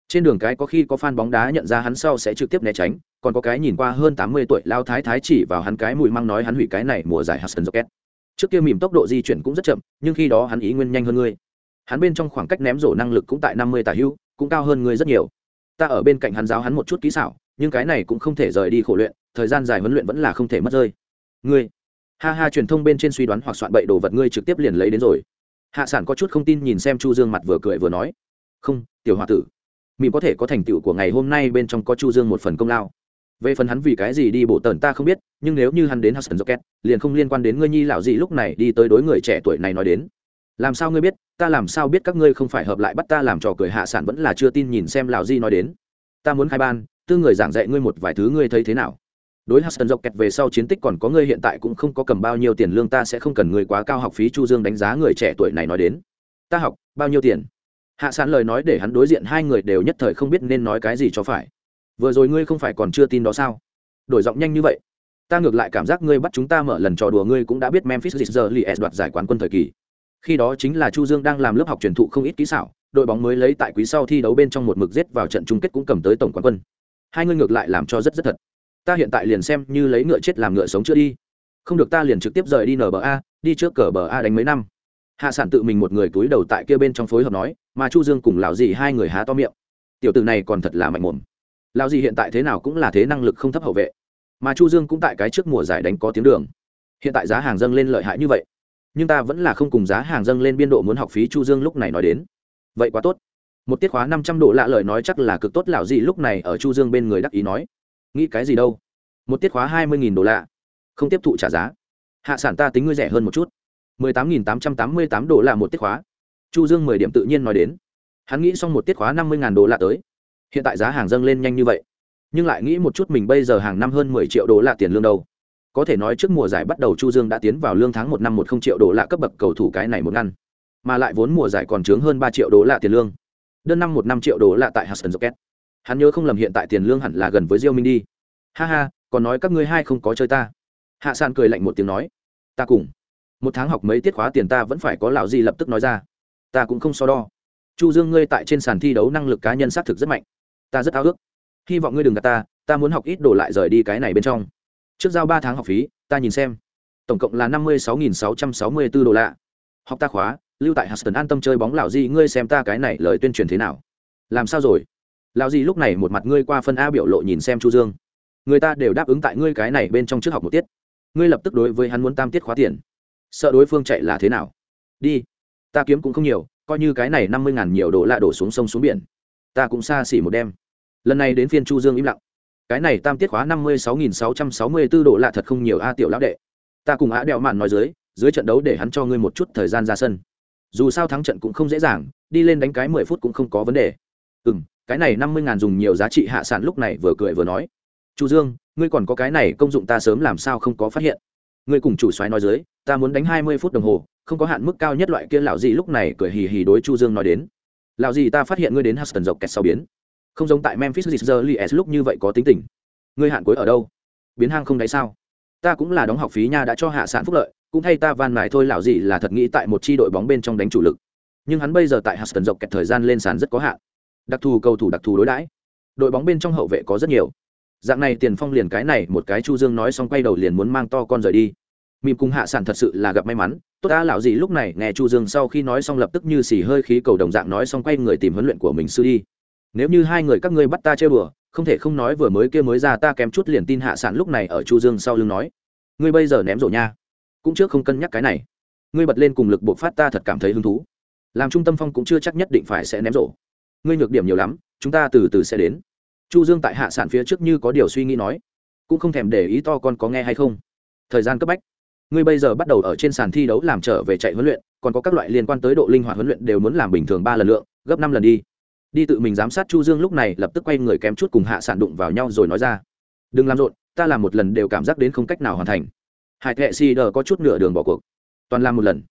trên đường cái có khi có fan bóng đá nhận ra hắn sau sẽ trực tiếp né tránh còn có cái nhìn qua hơn tám mươi tuổi lao thái thái chỉ vào hắn cái mùi măng nói hắn hủy cái này mùa giải Hudson Rocket. Trước kia mỉm tốc độ di chuyển cũng rất chậm, nhưng khi đó hắn ý nguyên nhanh hơn ngươi. Hắn bên trong khoảng cách ném rổ năng lực cũng tại năm mươi tả hữu, cũng cao hơn ngươi rất nhiều. ta ở bên cạnh hắn giáo hắn một chút kỹ xảo nhưng cái này cũng không thể rời đi khổ luyện thời gian dài huấn luyện vẫn là không thể mất rơi ngươi ha ha, truyền thông bên trên suy đoán hoặc soạn bậy đồ vật ngươi trực tiếp liền lấy đến rồi. Hạ sản có chút không tin nhìn xem chu dương mặt vừa cười vừa nói. Không, tiểu h tử mìm có thể có thành tựu của ngày hôm nay bên trong có chu dương một phần công lao. Về phần hắn vì cái gì đi bộ tần ta không biết, nhưng nếu như hắn đến hudson rocket, liền không liên quan đến ngươi nhi lão gì lúc này đi tới đối người trẻ tuổi này nói đến. Làm sao ngươi biết, ta làm sao biết các ngươi không phải hợp lại bắt ta làm trò cười hạ sản vẫn là chưa tin nhìn xem lão di nói đến. Ta muốn khai ban, tư người giảng dạy ngươi một vài thứ ngươi thấy thế nào? Đối Hudson dọc kẹt về sau chiến tích còn có ngươi hiện tại cũng không có cầm bao nhiêu tiền lương ta sẽ không cần ngươi quá cao học phí Chu Dương đánh giá người trẻ tuổi này nói đến. Ta học bao nhiêu tiền? Hạ Sản lời nói để hắn đối diện hai người đều nhất thời không biết nên nói cái gì cho phải. Vừa rồi ngươi không phải còn chưa tin đó sao? Đổi giọng nhanh như vậy. Ta ngược lại cảm giác ngươi bắt chúng ta mở lần trò đùa ngươi cũng đã biết Memphis Grizzlies đoạt giải quán quân thời kỳ. Khi đó chính là Chu Dương đang làm lớp học truyền thụ không ít kỹ xảo, đội bóng mới lấy tại quý sau thi đấu bên trong một mực giết vào trận chung kết cũng cầm tới tổng quán quân. Hai người ngược lại làm cho rất rất thật ta hiện tại liền xem như lấy ngựa chết làm ngựa sống chưa đi. Không được ta liền trực tiếp rời đi cở bờ a, đi trước cờ bờ a đánh mấy năm. Hạ sản tự mình một người túi đầu tại kia bên trong phối hợp nói mà chu dương cùng lão dì hai người há to miệng. Tiểu tử này còn thật là mạnh mồm. Lão dì hiện tại thế nào cũng là thế năng lực không thấp hậu vệ. Mà chu dương cũng tại cái trước mùa giải đánh có tiếng đường. Hiện tại giá hàng dâng lên lợi hại như vậy. Nhưng ta vẫn là không cùng giá hàng dâng lên biên độ muốn học phí chu dương lúc này nói đến. Vậy quá tốt. Một tiết khóa năm trăm độ lạ lời nói chắc là cực tốt lão dì lúc này ở chu dương bên người đắc ý nói nghĩ cái gì đâu? Một tiết khóa hai mươi đô la. Không tiếp thụ trả giá. Hạ sản ta tính ngươi rẻ hơn một chút. mười tám nghìn tám trăm tám mươi tám đô la một tiết khóa. Chu dương mười điểm tự nhiên nói đến. Hắn nghĩ xong một tiết khóa năm mươi đô la tới. Hiện tại giá hàng dâng lên nhanh như vậy. Nhưng lại nghĩ một chút mình bây giờ hàng năm hơn mười triệu đô la tiền lương đâu. Có thể nói trước mùa giải bắt đầu chu dương đã tiến vào lương tháng một năm một không triệu đô la cấp bậc cầu thủ cái này một ngăn. Mà lại vốn mùa giải còn chướng hơn ba triệu đô la tiền lương. Đơn năm một năm triệu đô la tại Hudson Rocket hắn nhớ không lầm hiện tại tiền lương hẳn là gần với diêu minh đi. Ha ha, còn nói các ngươi hai không có chơi ta. Hạ Sàn cười lạnh một tiếng nói, ta cùng. Một tháng học mấy tiết khóa tiền ta vẫn phải có lão gì lập tức nói ra. Ta cũng không so đo. Chu dương ngươi tại trên sàn thi đấu năng lực cá nhân xác thực rất mạnh. Ta rất ao ước. Hy vọng ngươi đừng gạt ta ta muốn học ít đổ lại rời đi cái này bên trong. Trước giao ba tháng học phí, ta nhìn xem. Tổng cộng là năm mươi sáu nghìn sáu trăm sáu mươi bốn đô la. Học ta khóa, lưu tại Huston an tâm chơi bóng lão gì, ngươi xem ta cái này lời tuyên truyền thế nào. Làm sao rồi? Lao gì lúc này một mặt ngươi qua phân a biểu lộ nhìn xem chu dương. Người ta đều đáp ứng tại ngươi cái này bên trong trước học một tiết. Ngươi lập tức đối với hắn muốn tam tiết khóa tiền. Sợ đối phương chạy là thế nào? Đi. Ta kiếm cũng không nhiều, coi như cái này năm mươi ngàn nhiều đồ lạ đổ xuống sông xuống biển. Ta cũng xa xỉ một đêm. Lần này đến phiên chu dương im lặng. Cái này tam tiết khóa năm mươi sáu nghìn sáu trăm sáu mươi b ố độ lạ thật không nhiều a tiểu lão đệ. Ta cùng á đeo mạn nói dưới dưới trận đấu để hắn cho ngươi một chút thời gian ra sân. Dù sao thắng trận cũng không dễ dàng, đi lên đánh cái mười phút cũng không có vấn đề. Ừ m cái này năm mươi ngàn dùng nhiều giá trị hạ sản lúc này vừa cười vừa nói. Chu dương, ngươi còn có cái này công dụng ta sớm làm sao không có phát hiện? Ngươi cùng chủ soái nói dưới, ta muốn đánh hai mươi phút đồng hồ, không có hạn mức cao nhất loại kia lão gì lúc này cười hì hì đối chu dương nói đến. Lão gì ta phát hiện ngươi đến huston dọc kẹt sau biến. Không giống tại memphis Grizzlies lúc như vậy có tính tình. Ngươi hạn cuối ở đâu? Biến hang không đáy sao? Ta cũng là đóng học phí nha đã cho hạ sản phúc lợi, cũng thay ta van mài thôi lão gì là thật nghĩ tại một chi đội bóng bên trong đánh chủ lực. Nhưng hắn bây giờ tại huston dọc kẹt thời gian lên sàn rất có hạn đặc thù cầu thủ đặc thù đối đãi. Đội bóng bên trong hậu vệ có rất nhiều. Dạng này tiền phong liền cái này một cái chu dương nói xong quay đầu liền muốn mang to con rời đi. Mìm cùng hạ sản thật sự là gặp may mắn. Tốt đã lão gì lúc này nghe chu dương sau khi nói xong lập tức như xì hơi khí cầu đồng dạng nói xong quay người tìm huấn luyện của mình sư đi. Nếu như hai người các ngươi bắt ta chơi bừa không thể không nói vừa mới kia mới ra ta kém chút liền tin hạ sản lúc này ở chu dương sau lưng nói. Ngươi bây giờ ném rổ nha. Cũng trước không cân nhắc cái này. Ngươi bật lên cùng lực bộ phát ta thật cảm thấy hứng thú. Làm trung tâm phong cũng chưa chắc nhất định phải sẽ ném rổ ngươi nhược điểm nhiều lắm, chúng ta từ từ sẽ đến. Chu dương tại hạ sản phía trước như có điều suy nghĩ nói, cũng không thèm để ý to con có nghe hay không. Thời gian cấp bách. Ngươi bây giờ bắt đầu ở trên sàn thi đấu làm trở về chạy huấn luyện, còn có các loại liên quan tới độ linh hoạt huấn luyện đều muốn làm bình thường ba lần lượng, gấp năm lần đi. Đi tự mình giám sát chu dương lúc này lập tức quay người kém chút cùng hạ sản đụng vào nhau rồi nói ra. Đừng làm rộn, ta làm một lần đều cảm giác đến không cách nào hoàn thành. Hải thệ si đờ có chút nửa đường bỏ cuộc. Toàn làm một lần.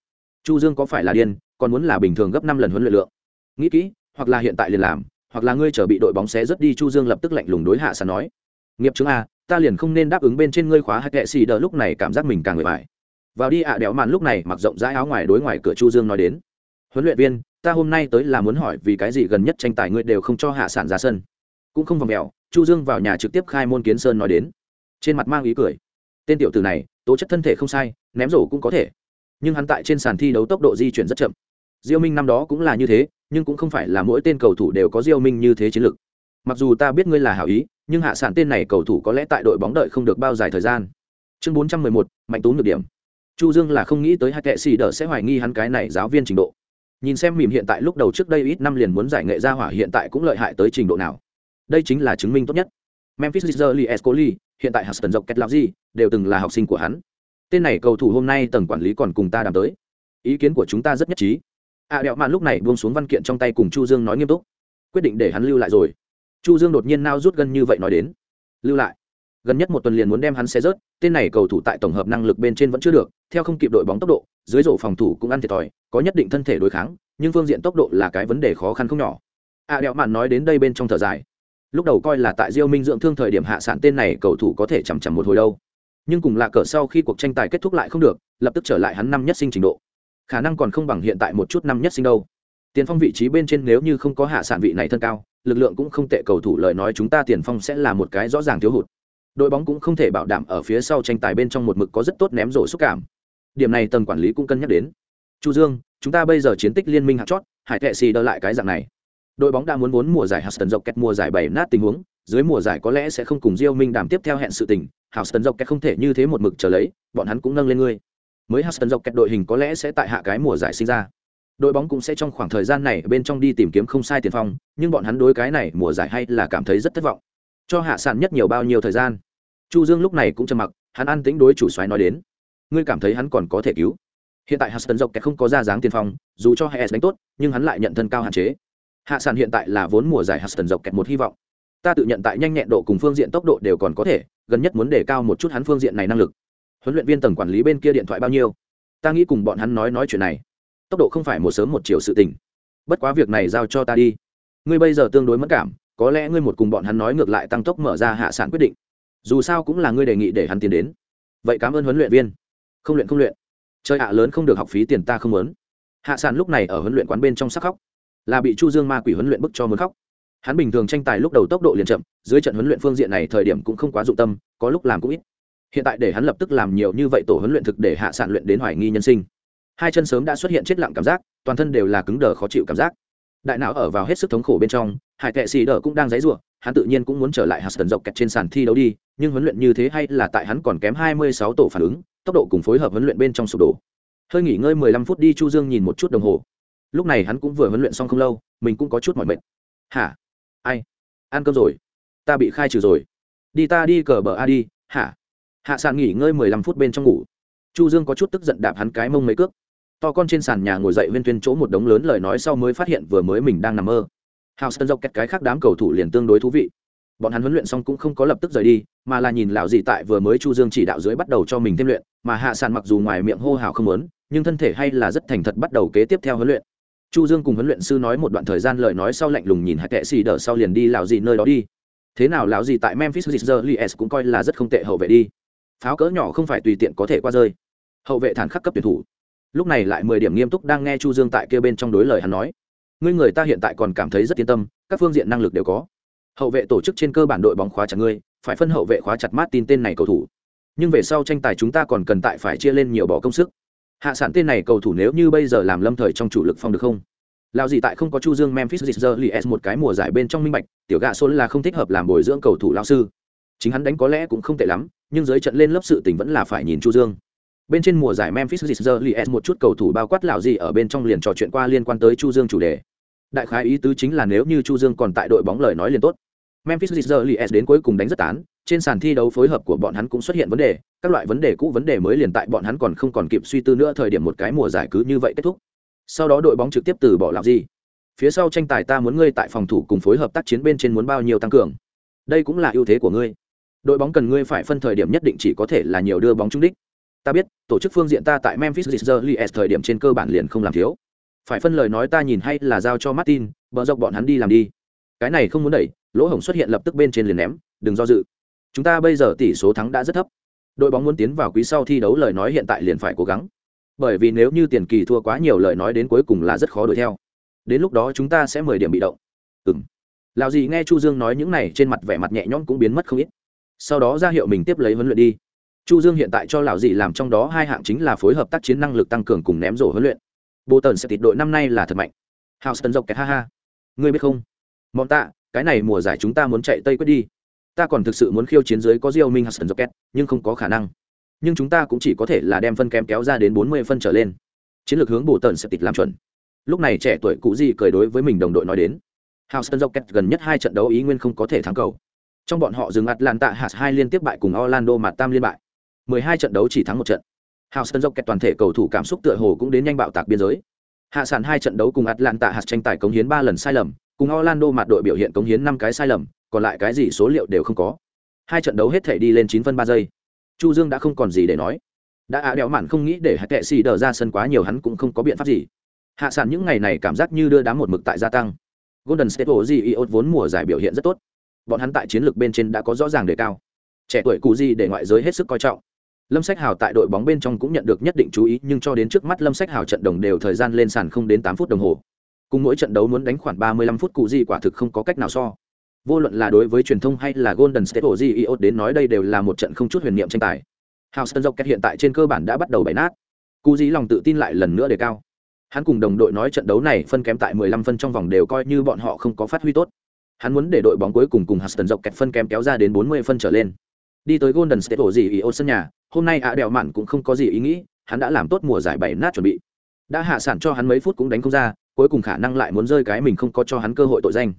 Chu dương có phải là điên, còn muốn là bình thường gấp năm lần huấn luyện lượng. Nghĩ kỹ hoặc là hiện tại liền làm, hoặc là ngươi chờ bị đội bóng xé rất đi, chu dương lập tức lạnh lùng đối hạ sàn nói. Nghiệp chứng a, ta liền không nên đáp ứng bên trên ngươi khóa hay kệ xì đờ, lúc này cảm giác mình càng người bại vào đi ạ à đéo màn lúc này mặc rộng rãi áo ngoài đối ngoài cửa chu dương nói đến. Huấn luyện viên, ta hôm nay tới là muốn hỏi vì cái gì gần nhất tranh tài ngươi đều không cho hạ sản ra sân. Cũng không vòng mèo, chu dương vào nhà trực tiếp khai môn kiến sơn nói đến. Trên mặt mang ý cười. Tên tiểu tử này, tố chất thân thể không sai, ném rổ cũng có thể. Nhưng hắn tại trên sàn thi đấu tốc độ di chuyển rất chậm diêu minh năm đó cũng là như thế nhưng cũng không phải là mỗi tên cầu thủ đều có diêu minh như thế chiến lược. Mặc dù ta biết ngươi là hảo ý nhưng hạ sản tên này cầu thủ có lẽ tại đội bóng đợi không được bao dài thời gian. Chương 411, mạnh tú nhược điểm. Chu dương là không nghĩ tới hai kệ xì đỡ sẽ hoài nghi hắn cái này giáo viên trình độ. Nhìn xem mỉm hiện tại lúc đầu trước đây ít năm liền muốn giải nghệ ra hỏa hiện tại cũng lợi hại tới trình độ nào. Đây chính là chứng minh tốt nhất. Memphis Grizzlies escoli hiện tại hudson dọc kết gì đều từng là học sinh của hắn. Tên này cầu thủ hôm nay tầng quản lý còn cùng ta đàm tới. Ý kiến của chúng ta rất nhất trí a à, đẹo mạn lúc này buông xuống văn kiện trong tay cùng chu dương nói nghiêm túc. Quyết định để hắn lưu lại rồi. Chu dương đột nhiên nao rút gần như vậy nói đến. Lưu lại. Gần nhất một tuần liền muốn đem hắn xe rớt tên này cầu thủ tại tổng hợp năng lực bên trên vẫn chưa được theo không kịp đội bóng tốc độ dưới rổ phòng thủ cũng ăn thiệt thòi có nhất định thân thể đối kháng nhưng phương diện tốc độ là cái vấn đề khó khăn không nhỏ. A à, đẹo mạn nói đến đây bên trong thở dài. Lúc đầu coi là tại diêu minh dưỡng thương thời điểm hạ sản tên này cầu thủ có thể chằm chằm một hồi đâu. Nhưng cùng là cờ sau khi cuộc tranh tài kết thúc lại không được lập tức trở lại hắn năm nhất sinh trình độ khả năng còn không bằng hiện tại một chút năm nhất sinh đâu. Tiền phong vị trí bên trên nếu như không có hạ sản vị này thân cao lực lượng cũng không tệ cầu thủ lời nói chúng ta tiền phong sẽ là một cái rõ ràng thiếu hụt. Đội bóng cũng không thể bảo đảm ở phía sau tranh tài bên trong một mực có rất tốt ném rổ xúc cảm. Điểm này tầng quản lý cũng cân nhắc đến. Chu dương chúng ta bây giờ chiến tích liên minh hạt chót hải tệ xì đỡ lại cái dạng này. Đội bóng đã muốn muốn mùa giải Huston dọc kẹt mùa giải bảy nát tình huống dưới mùa giải có lẽ sẽ không cùng Diêu Minh đàm tiếp theo hẹn sự tình, Huston dọc kẹt không thể như thế một mực chờ lấy, bọn hắn cũng nâng lên ngươi. Mới Huston dọc kẹt đội hình có lẽ sẽ tại hạ cái mùa giải sinh ra. Đội bóng cũng sẽ trong khoảng thời gian này bên trong đi tìm kiếm không sai tiền phong, nhưng bọn hắn đối cái này mùa giải hay là cảm thấy rất thất vọng. Cho hạ sản nhất nhiều bao nhiêu thời gian. Chu Dương lúc này cũng trầm mặc, hắn an tĩnh đối chủ soái nói đến. Ngươi cảm thấy hắn còn có thể cứu? Hiện tại Huston dọc kẹt không có ra dáng tiền phong, dù cho Hayes đánh tốt, nhưng hắn lại nhận thân cao hạn chế. Hạ sản hiện tại là vốn mùa giải Huston dọc kẹt một hy vọng ta tự nhận tại nhanh nhẹn độ cùng phương diện tốc độ đều còn có thể gần nhất muốn đề cao một chút hắn phương diện này năng lực huấn luyện viên tầng quản lý bên kia điện thoại bao nhiêu? Ta nghĩ cùng bọn hắn nói nói chuyện này. Tốc độ không phải một sớm một chiều sự tình. Bất quá việc này giao cho ta đi. Ngươi bây giờ tương đối mất cảm, có lẽ ngươi một cùng bọn hắn nói ngược lại tăng tốc mở ra hạ sản quyết định. Dù sao cũng là ngươi đề nghị để hắn tiến đến. Vậy cảm ơn huấn luyện viên. Không luyện không luyện. Chơi hạ lớn không được học phí tiền ta không muốn. Hạ sản lúc này ở huấn luyện quán bên trong sắc khóc. Là bị chu dương ma quỷ huấn luyện bức cho muốn khóc. Hắn bình thường tranh tài lúc đầu tốc độ liền chậm, dưới trận huấn luyện phương diện này thời điểm cũng không quá dụng tâm, có lúc làm cũng ít hiện tại để hắn lập tức làm nhiều như vậy tổ huấn luyện thực để hạ sản luyện đến hoài nghi nhân sinh. Hai chân sớm đã xuất hiện chết lặng cảm giác, toàn thân đều là cứng đờ khó chịu cảm giác. Đại não ở vào hết sức thống khổ bên trong, hải tệ xì đờ cũng đang dãy ruộng hắn tự nhiên cũng muốn trở lại hạt tần dọc kẹt trên sàn thi đấu đi, nhưng huấn luyện như thế hay là tại hắn còn kém hai mươi sáu tổ phản ứng, tốc độ cùng phối hợp huấn luyện bên trong sụp đổ. Hơi nghỉ ngơi mười lăm phút đi chu dương nhìn một chút đồng hồ. Lúc này hắn cũng vừa huấn luyện xong không lâu, mình cũng có chút mỏi mệt. Hả? Ai? Ăn cơm rồi? Ta bị khai trừ rồi. Đi ta đi cờ bờ a đi, hả? Hạ sàn nghỉ ngơi mười lăm phút bên trong ngủ. Chu dương có chút tức giận đạp hắn cái mông mấy cước. To con trên sàn nhà ngồi dậy viên tuyên chỗ một đống lớn lời nói sau mới phát hiện vừa mới mình đang nằm mơ. Hào sân dọc cái khác đám cầu thủ liền tương đối thú vị. Bọn hắn huấn luyện xong cũng không có lập tức rời đi, mà là nhìn lão gì tại vừa mới chu dương chỉ đạo dưới bắt đầu cho mình thêm luyện, mà hạ sàn mặc dù ngoài miệng hô hào không muốn, nhưng thân thể hay là rất thành thật bắt đầu kế tiếp theo huấn luyện. Chu dương cùng huấn luyện sư nói một đoạn thời gian lời nói sau lạnh lùng nhìn hạ kệ xì đỡ sau liền đi lão gì nơi đó đi. Thế nào lão gì tại memphis Grizzlies cũng coi là rất không tệ hậu vệ đi pháo cỡ nhỏ không phải tùy tiện có thể qua rơi. Hậu vệ thản khắc cấp tuyển thủ. Lúc này lại mười điểm nghiêm túc đang nghe chu dương tại kia bên trong đối lời hắn nói. Ngươi người ta hiện tại còn cảm thấy rất yên tâm, các phương diện năng lực đều có. Hậu vệ tổ chức trên cơ bản đội bóng khóa chặt ngươi, phải phân hậu vệ khóa chặt mát tin tên này cầu thủ. Nhưng về sau tranh tài chúng ta còn cần tại phải chia lên nhiều bỏ công sức. Hạ sản tên này cầu thủ nếu như bây giờ làm lâm thời trong chủ lực phong được không? Lao gì tại không có chu dương memphis Grizzlies một cái mùa giải bên trong minh bạch, tiểu gạ số là không thích hợp làm bồi dưỡng cầu thủ lão sư chính hắn đánh có lẽ cũng không tệ lắm, nhưng dưới trận lên lớp sự tình vẫn là phải nhìn chu dương. Bên trên mùa giải memphis Grizzlies một chút cầu thủ bao quát lão gì ở bên trong liền trò chuyện qua liên quan tới chu dương chủ đề. Đại khái ý tứ chính là nếu như chu dương còn tại đội bóng lời nói liền tốt. Memphis Grizzlies đến cuối cùng đánh rất tán, trên sàn thi đấu phối hợp của bọn hắn cũng xuất hiện vấn đề, các loại vấn đề cũ vấn đề mới liền tại bọn hắn còn không còn kịp suy tư nữa thời điểm một cái mùa giải cứ như vậy kết thúc. Sau đó đội bóng trực tiếp từ bỏ làm gì. Phía sau tranh tài ta muốn ngươi tại phòng thủ cùng phối hợp tác chiến bên trên muốn bao nhiêu tăng cường. Đây cũng là ưu thế của ngươi đội bóng cần ngươi phải phân thời điểm nhất định chỉ có thể là nhiều đưa bóng trúng đích. Ta biết, tổ chức phương diện ta tại memphis Grizzlies thời điểm trên cơ bản liền không làm thiếu. Phải phân lời nói ta nhìn hay là giao cho martin, bờ dọc bọn hắn đi làm đi. Cái này không muốn đẩy, lỗ hổng xuất hiện lập tức bên trên liền ném, đừng do dự. Chúng ta bây giờ tỷ số thắng đã rất thấp. Đội bóng muốn tiến vào quý sau thi đấu lời nói hiện tại liền phải cố gắng. Bởi vì nếu như tiền kỳ thua quá nhiều lời nói đến cuối cùng là rất khó đuổi theo. Đến lúc đó chúng ta sẽ mười điểm bị động. Ừng lào gì nghe chu dương nói những này trên mặt vẻ mặt nhẹ nhõm cũng biến mất không ít sau đó ra hiệu mình tiếp lấy huấn luyện đi chu dương hiện tại cho lão gì làm trong đó hai hạng chính là phối hợp tác chiến năng lực tăng cường cùng ném rổ huấn luyện bộ tần sẽ tịt đội năm nay là thật mạnh houston dọc kẹt ha ha ngươi biết không mong tạ cái này mùa giải chúng ta muốn chạy tây quyết đi ta còn thực sự muốn khiêu chiến dưới có Diêu Minh Hudson Rocket, nhưng không có khả năng. Nhưng chúng ta cũng chỉ có thể là đem phân kém kéo ra đến 40 phân trở lên. Chiến lược hướng bổ tần sẽ tịch làm chuẩn. Lúc này trẻ tuổi cụ gì cười đối với mình đồng đội nói đến. Houston Rockets gần nhất hai trận đấu ý nguyên không có thể thắng cầu. Trong bọn họ dừng Atlanta Hawks hai liên tiếp bại cùng Orlando mà tam liên bại. 12 trận đấu chỉ thắng một trận. Houston kẹt toàn thể cầu thủ cảm xúc tựa hồ cũng đến nhanh bạo tạc biên giới. Hạ sản hai trận đấu cùng Atlanta Hawks tranh tài cống hiến 3 lần sai lầm, cùng Orlando mặt đội biểu hiện cống hiến 5 cái sai lầm, còn lại cái gì số liệu đều không có. Hai trận đấu hết thể đi lên 9 phân 3 giây. Chu Dương đã không còn gì để nói. Đã ạ đéo mạn không nghĩ để Hạ Kệ xì đỡ ra sân quá nhiều hắn cũng không có biện pháp gì. Hạ sản những ngày này cảm giác như đưa đám một mực tại gia tăng. Golden State Warriors vốn mùa giải biểu hiện rất tốt. Bọn hắn tại chiến lược bên trên đã có rõ ràng đề cao. Trẻ tuổi cụ Di để ngoại giới hết sức coi trọng. Lâm Sách Hào tại đội bóng bên trong cũng nhận được nhất định chú ý, nhưng cho đến trước mắt Lâm Sách Hào trận đồng đều thời gian lên sàn không đến tám phút đồng hồ. Cùng mỗi trận đấu muốn đánh khoảng ba mươi lăm phút cụ Di quả thực không có cách nào so. Vô luận là đối với truyền thông hay là Golden State Warriors đến nói đây đều là một trận không chút huyền niệm tranh tài. Houston Rockets hiện tại trên cơ bản đã bắt đầu bày nát. Cụ Di lòng tự tin lại lần nữa đề cao. Hắn cùng đồng đội nói trận đấu này phân kém tại 15 phân trong vòng đều coi như bọn họ không có phát huy tốt. Hắn muốn để đội bóng cuối cùng cùng Huston dọc kẹt phân kém kéo ra đến 40 phân trở lên. Đi tới Golden State ô sân nhà, hôm nay ạ đèo mạn cũng không có gì ý nghĩ hắn đã làm tốt mùa giải bảy nát chuẩn bị. Đã hạ sản cho hắn mấy phút cũng đánh không ra cuối cùng khả năng lại muốn rơi cái mình không có cho hắn cơ hội tội danh.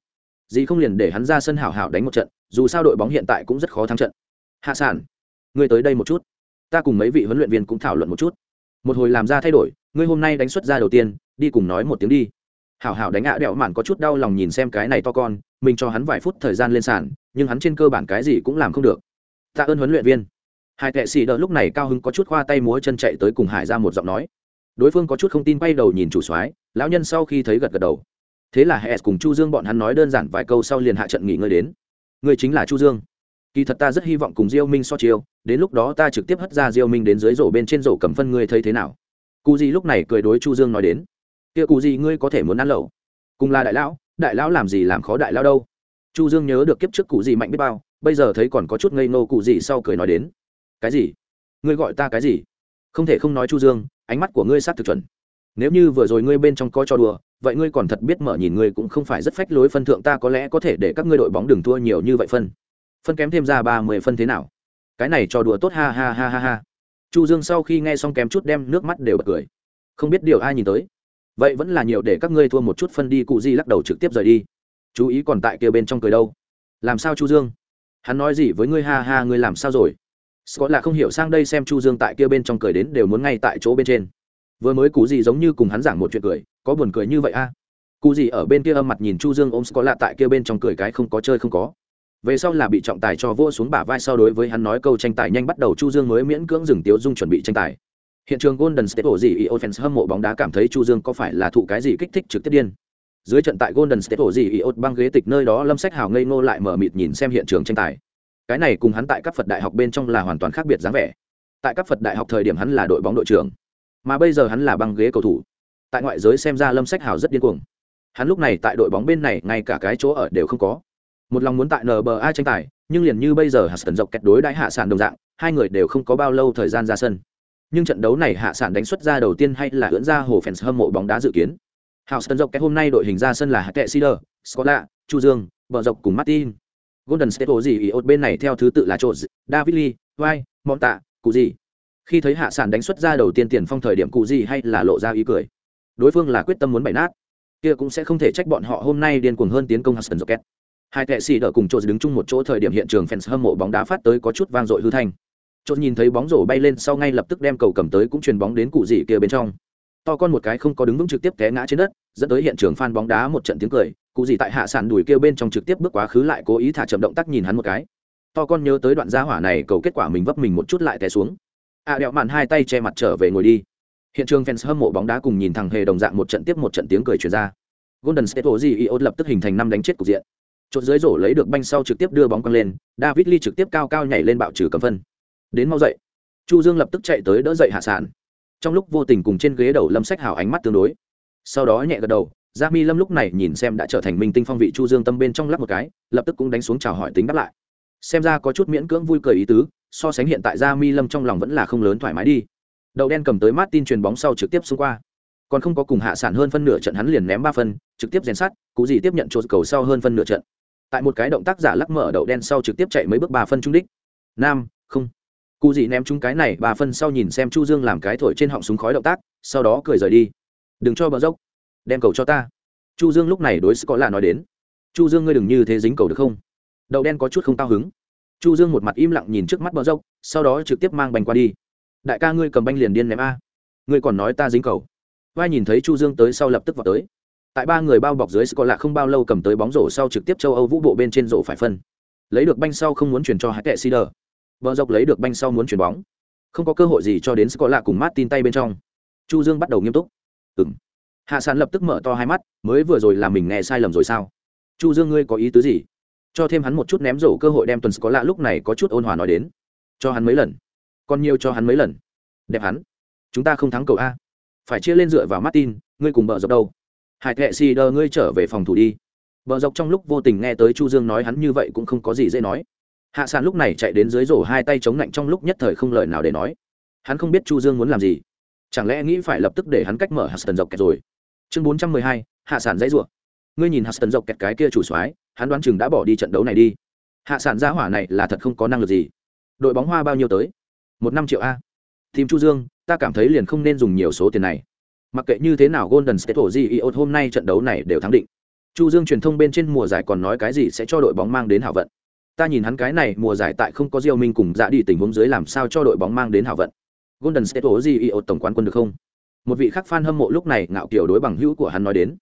Gì không liền để hắn ra sân hảo hảo đánh một trận dù sao đội bóng hiện tại cũng rất khó thắng trận. Hạ sản ngươi tới đây một chút. Ta cùng mấy vị huấn luyện viên cũng thảo luận một chút. Một hồi làm ra thay đổi ngươi hôm nay đánh xuất ra đầu tiên đi cùng nói một tiếng đi hảo hảo đánh ạ đẹo mạn có chút đau lòng nhìn xem cái này to con, mình cho hắn vài phút thời gian lên sàn, nhưng hắn trên cơ bản cái gì cũng làm không được. Tạ ơn huấn luyện viên. Hai tệ xì đỡ lúc này cao hứng có chút khoa tay múa chân chạy tới cùng hải ra một giọng nói. Đối phương có chút không tin bay đầu nhìn chủ soái, lão nhân sau khi thấy gật gật đầu. Thế là hệ cùng chu dương bọn hắn nói đơn giản vài câu sau liền hạ trận nghỉ ngơi đến. Người chính là chu dương. Kỳ thật ta rất hy vọng cùng diêu minh so chiêu, đến lúc đó ta trực tiếp hất ra diêu minh đến dưới rổ bên trên rổ cầm phân ngươi thấy thế nào. Cụ gì lúc này cười đối chu dương nói đến kia cụ gì ngươi có thể muốn ăn lẩu? Cùng là đại lão đại lão làm gì làm khó đại lão đâu? Chu dương nhớ được kiếp trước cụ gì mạnh biết bao, bây giờ thấy còn có chút ngây nô cụ gì sau cười nói đến. Cái gì? Ngươi gọi ta cái gì? Không thể không nói chu dương, ánh mắt của ngươi sát thực chuẩn. Nếu như vừa rồi ngươi bên trong coi cho đùa, vậy ngươi còn thật biết mở nhìn ngươi cũng không phải rất phách lối phân thượng ta có lẽ có thể để các ngươi đội bóng đừng thua nhiều như vậy phân. Phân kém thêm ra ba mươi phân thế nào? Cái này cho đùa tốt ha ha ha ha ha. Chu dương sau khi nghe xong kém chút đem nước mắt đều bật cười. Không biết điều ai nhìn tới vậy vẫn là nhiều để các ngươi thua một chút phân đi, cụ di lắc đầu trực tiếp rời đi. Chú ý còn tại kia bên trong cười đâu. Làm sao chu dương? Hắn nói gì với ngươi? Ha ha, ngươi làm sao rồi? Scott là không hiểu sang đây xem chu dương tại kia bên trong cười đến đều muốn ngay tại chỗ bên trên. Vừa mới cụ gì giống như cùng hắn giảng một chuyện cười, có buồn cười như vậy a? À? cú gì ở bên kia âm mặt nhìn chu dương ôm scott lạ tại kia bên trong cười cái không có chơi không có. Về sau là bị trọng tài cho vua xuống bả vai sau đối với hắn nói câu tranh tài, nhanh bắt đầu chu dương mới miễn cưỡng dừng tiếu dung chuẩn bị tranh tài hiện trường golden state ổ gì offense hâm mộ bóng đá cảm thấy chu dương có phải là thụ cái gì kích thích trực tiếp điên? Dưới trận tại golden state ổ gì iot băng ghế tịch nơi đó lâm sách hào ngây ngô lại mở mịt nhìn xem hiện trường tranh tài. Cái này cùng hắn tại các phật đại học bên trong là hoàn toàn khác biệt dáng vẻ. Tại các phật đại học thời điểm hắn là đội bóng đội trưởng, mà bây giờ hắn là băng ghế cầu thủ. Tại ngoại giới xem ra lâm sách hào rất điên cuồng. Hắn lúc này tại đội bóng bên này, ngay cả cái chỗ ở đều không có. Một lòng muốn tại nba tranh tài, nhưng liền như bây giờ hạ sản dọc kẹt đối đãi hạ sản đồng dạng, hai người đều không có bao lâu thời gian ra sân nhưng trận đấu này hạ sản đánh xuất ra đầu tiên hay là ưỡn ra hồ fans hâm mộ bóng đá dự kiến Houston dọc cái hôm nay đội hình ra sân là Hạ tệ Sider, Scola, Chu Dương, Bờ Dọc cùng Martin. Golden State ổ gì ý ột bên này theo thứ tự là Trộn, David Lee, Vai, Mọn Tạ, Cụ gì. Khi thấy hạ sản đánh xuất ra đầu tiên tiền phong thời điểm Cụ gì hay là lộ ra ý cười. Đối phương là quyết tâm muốn bày nát, kia cũng sẽ không thể trách bọn họ hôm nay điên cuồng hơn tiến công Hudson Rockets. Hai kẻ xì đỡ cùng Trộn đứng chung một chỗ thời điểm hiện trường fans hâm mộ bóng đá phát tới có chút vang dội hư thanh chốt nhìn thấy bóng rổ bay lên sau ngay lập tức đem cầu cầm tới cũng truyền bóng đến cụ gì kia bên trong. To con một cái không có đứng vững trực tiếp té ngã trên đất dẫn tới hiện trường fan bóng đá một trận tiếng cười. Cụ gì tại hạ sàn đùi kêu bên trong trực tiếp bước quá khứ lại cố ý thả chậm động tác nhìn hắn một cái. To con nhớ tới đoạn gia hỏa này cầu kết quả mình vấp mình một chút lại té xuống. À, đẹo mạn hai tay che mặt trở về ngồi đi. Hiện trường fans hâm mộ bóng đá cùng nhìn thằng hề đồng dạng một trận tiếp một trận tiếng cười truyền ra. Golden state ozi lập tức hình thành năm đánh chết cục diện. Chốt dưới rổ lấy được banh sau trực tiếp đưa bóng quăng lên. David lee trực tiếp cao cao nhảy lên bạo trừ cầm phân đến mau dậy. Chu dương lập tức chạy tới đỡ dậy hạ sản trong lúc vô tình cùng trên ghế đầu lâm sách hào ánh mắt tương đối. Sau đó nhẹ gật đầu gia mi lâm lúc này nhìn xem đã trở thành minh tinh phong vị chu dương tâm bên trong lắp một cái, lập tức cũng đánh xuống chào hỏi tính đáp lại. Xem ra có chút miễn cưỡng vui cười ý tứ, so sánh hiện tại gia mi lâm trong lòng vẫn là không lớn thoải mái đi. Đậu đen cầm tới mát tin truyền bóng sau trực tiếp xung qua. Còn không có cùng hạ sản hơn phân nửa trận hắn liền ném ba phân, trực tiếp rèn sát. cú gì tiếp nhận chốt cầu sau hơn phân nửa trận. Tại một cái động tác giả lắc mở đậu đen sau trực tiếp chạy mấy bước ba phân trung đích. Nam, không cụ gì ném chúng cái này, bà phân sau nhìn xem chu dương làm cái thổi trên họng súng khói động tác, sau đó cười rời đi. Đừng cho bờ dốc, đem cầu cho ta. Chu dương lúc này đối có là nói đến. Chu dương ngươi đừng như thế dính cầu được không? Đậu đen có chút không cao hứng. Chu dương một mặt im lặng nhìn trước mắt bờ dốc, sau đó trực tiếp mang bành qua đi. Đại ca ngươi cầm banh liền điên ném a. Ngươi còn nói ta dính cầu. Vai nhìn thấy chu dương tới sau lập tức vào tới. Tại ba người bao bọc dưới có lạ không bao lâu cầm tới bóng rổ sau trực tiếp châu âu vũ bộ bên trên rổ phải phân. Lấy được banh sau không muốn chuyển cho hai kệ Sider. Bờ dọc lấy được banh sau muốn chuyển bóng. Không có cơ hội gì cho đến Scola cùng Martin tay bên trong. Chu Dương bắt đầu nghiêm túc. Ừm. Hạ Sản lập tức mở to hai mắt, mới vừa rồi là mình nghe sai lầm rồi sao? Chu Dương ngươi có ý tứ gì? Cho thêm hắn một chút ném rổ cơ hội đem tuần Scola lúc này có chút ôn hòa nói đến. Cho hắn mấy lần. Còn nhiều cho hắn mấy lần. Đẹp hắn. Chúng ta không thắng cầu a. Phải chia lên dựa vào Martin, ngươi cùng bờ dọc đâu? Hải Tệ Si Đờ ngươi trở về phòng thủ đi. Bờ dọc trong lúc vô tình nghe tới Chu Dương nói hắn như vậy cũng không có gì dễ nói hạ sàn lúc này chạy đến dưới rổ hai tay chống lạnh trong lúc nhất thời không lời nào để nói. Hắn không biết chu dương muốn làm gì. Chẳng lẽ nghĩ phải lập tức để hắn cách mở huston dọc kẹt rồi? Chương bốn trăm mười hai, hạ sản dãy rủa. Ngươi nhìn huston dọc kẹt cái kia chủ soái hắn đoán chừng đã bỏ đi trận đấu này đi. Hạ sản gia hỏa này là thật không có năng lực gì. Đội bóng hoa bao nhiêu tới? Một năm triệu a. Tìm chu dương ta cảm thấy liền không nên dùng nhiều số tiền này. Mặc kệ như thế nào golden state thổ gì iot hôm nay trận đấu này đều thắng định. Chu dương truyền thông bên trên mùa giải còn nói cái gì sẽ cho đội bóng mang đến hảo vận ta nhìn hắn cái này mùa giải tại không có Diêu Minh cùng dạ đi tình huống dưới làm sao cho đội bóng mang đến hào vận. Golden State Warriors tổng quán quân được không? Một vị khác fan hâm mộ lúc này ngạo kiểu đối bằng hữu của hắn nói đến.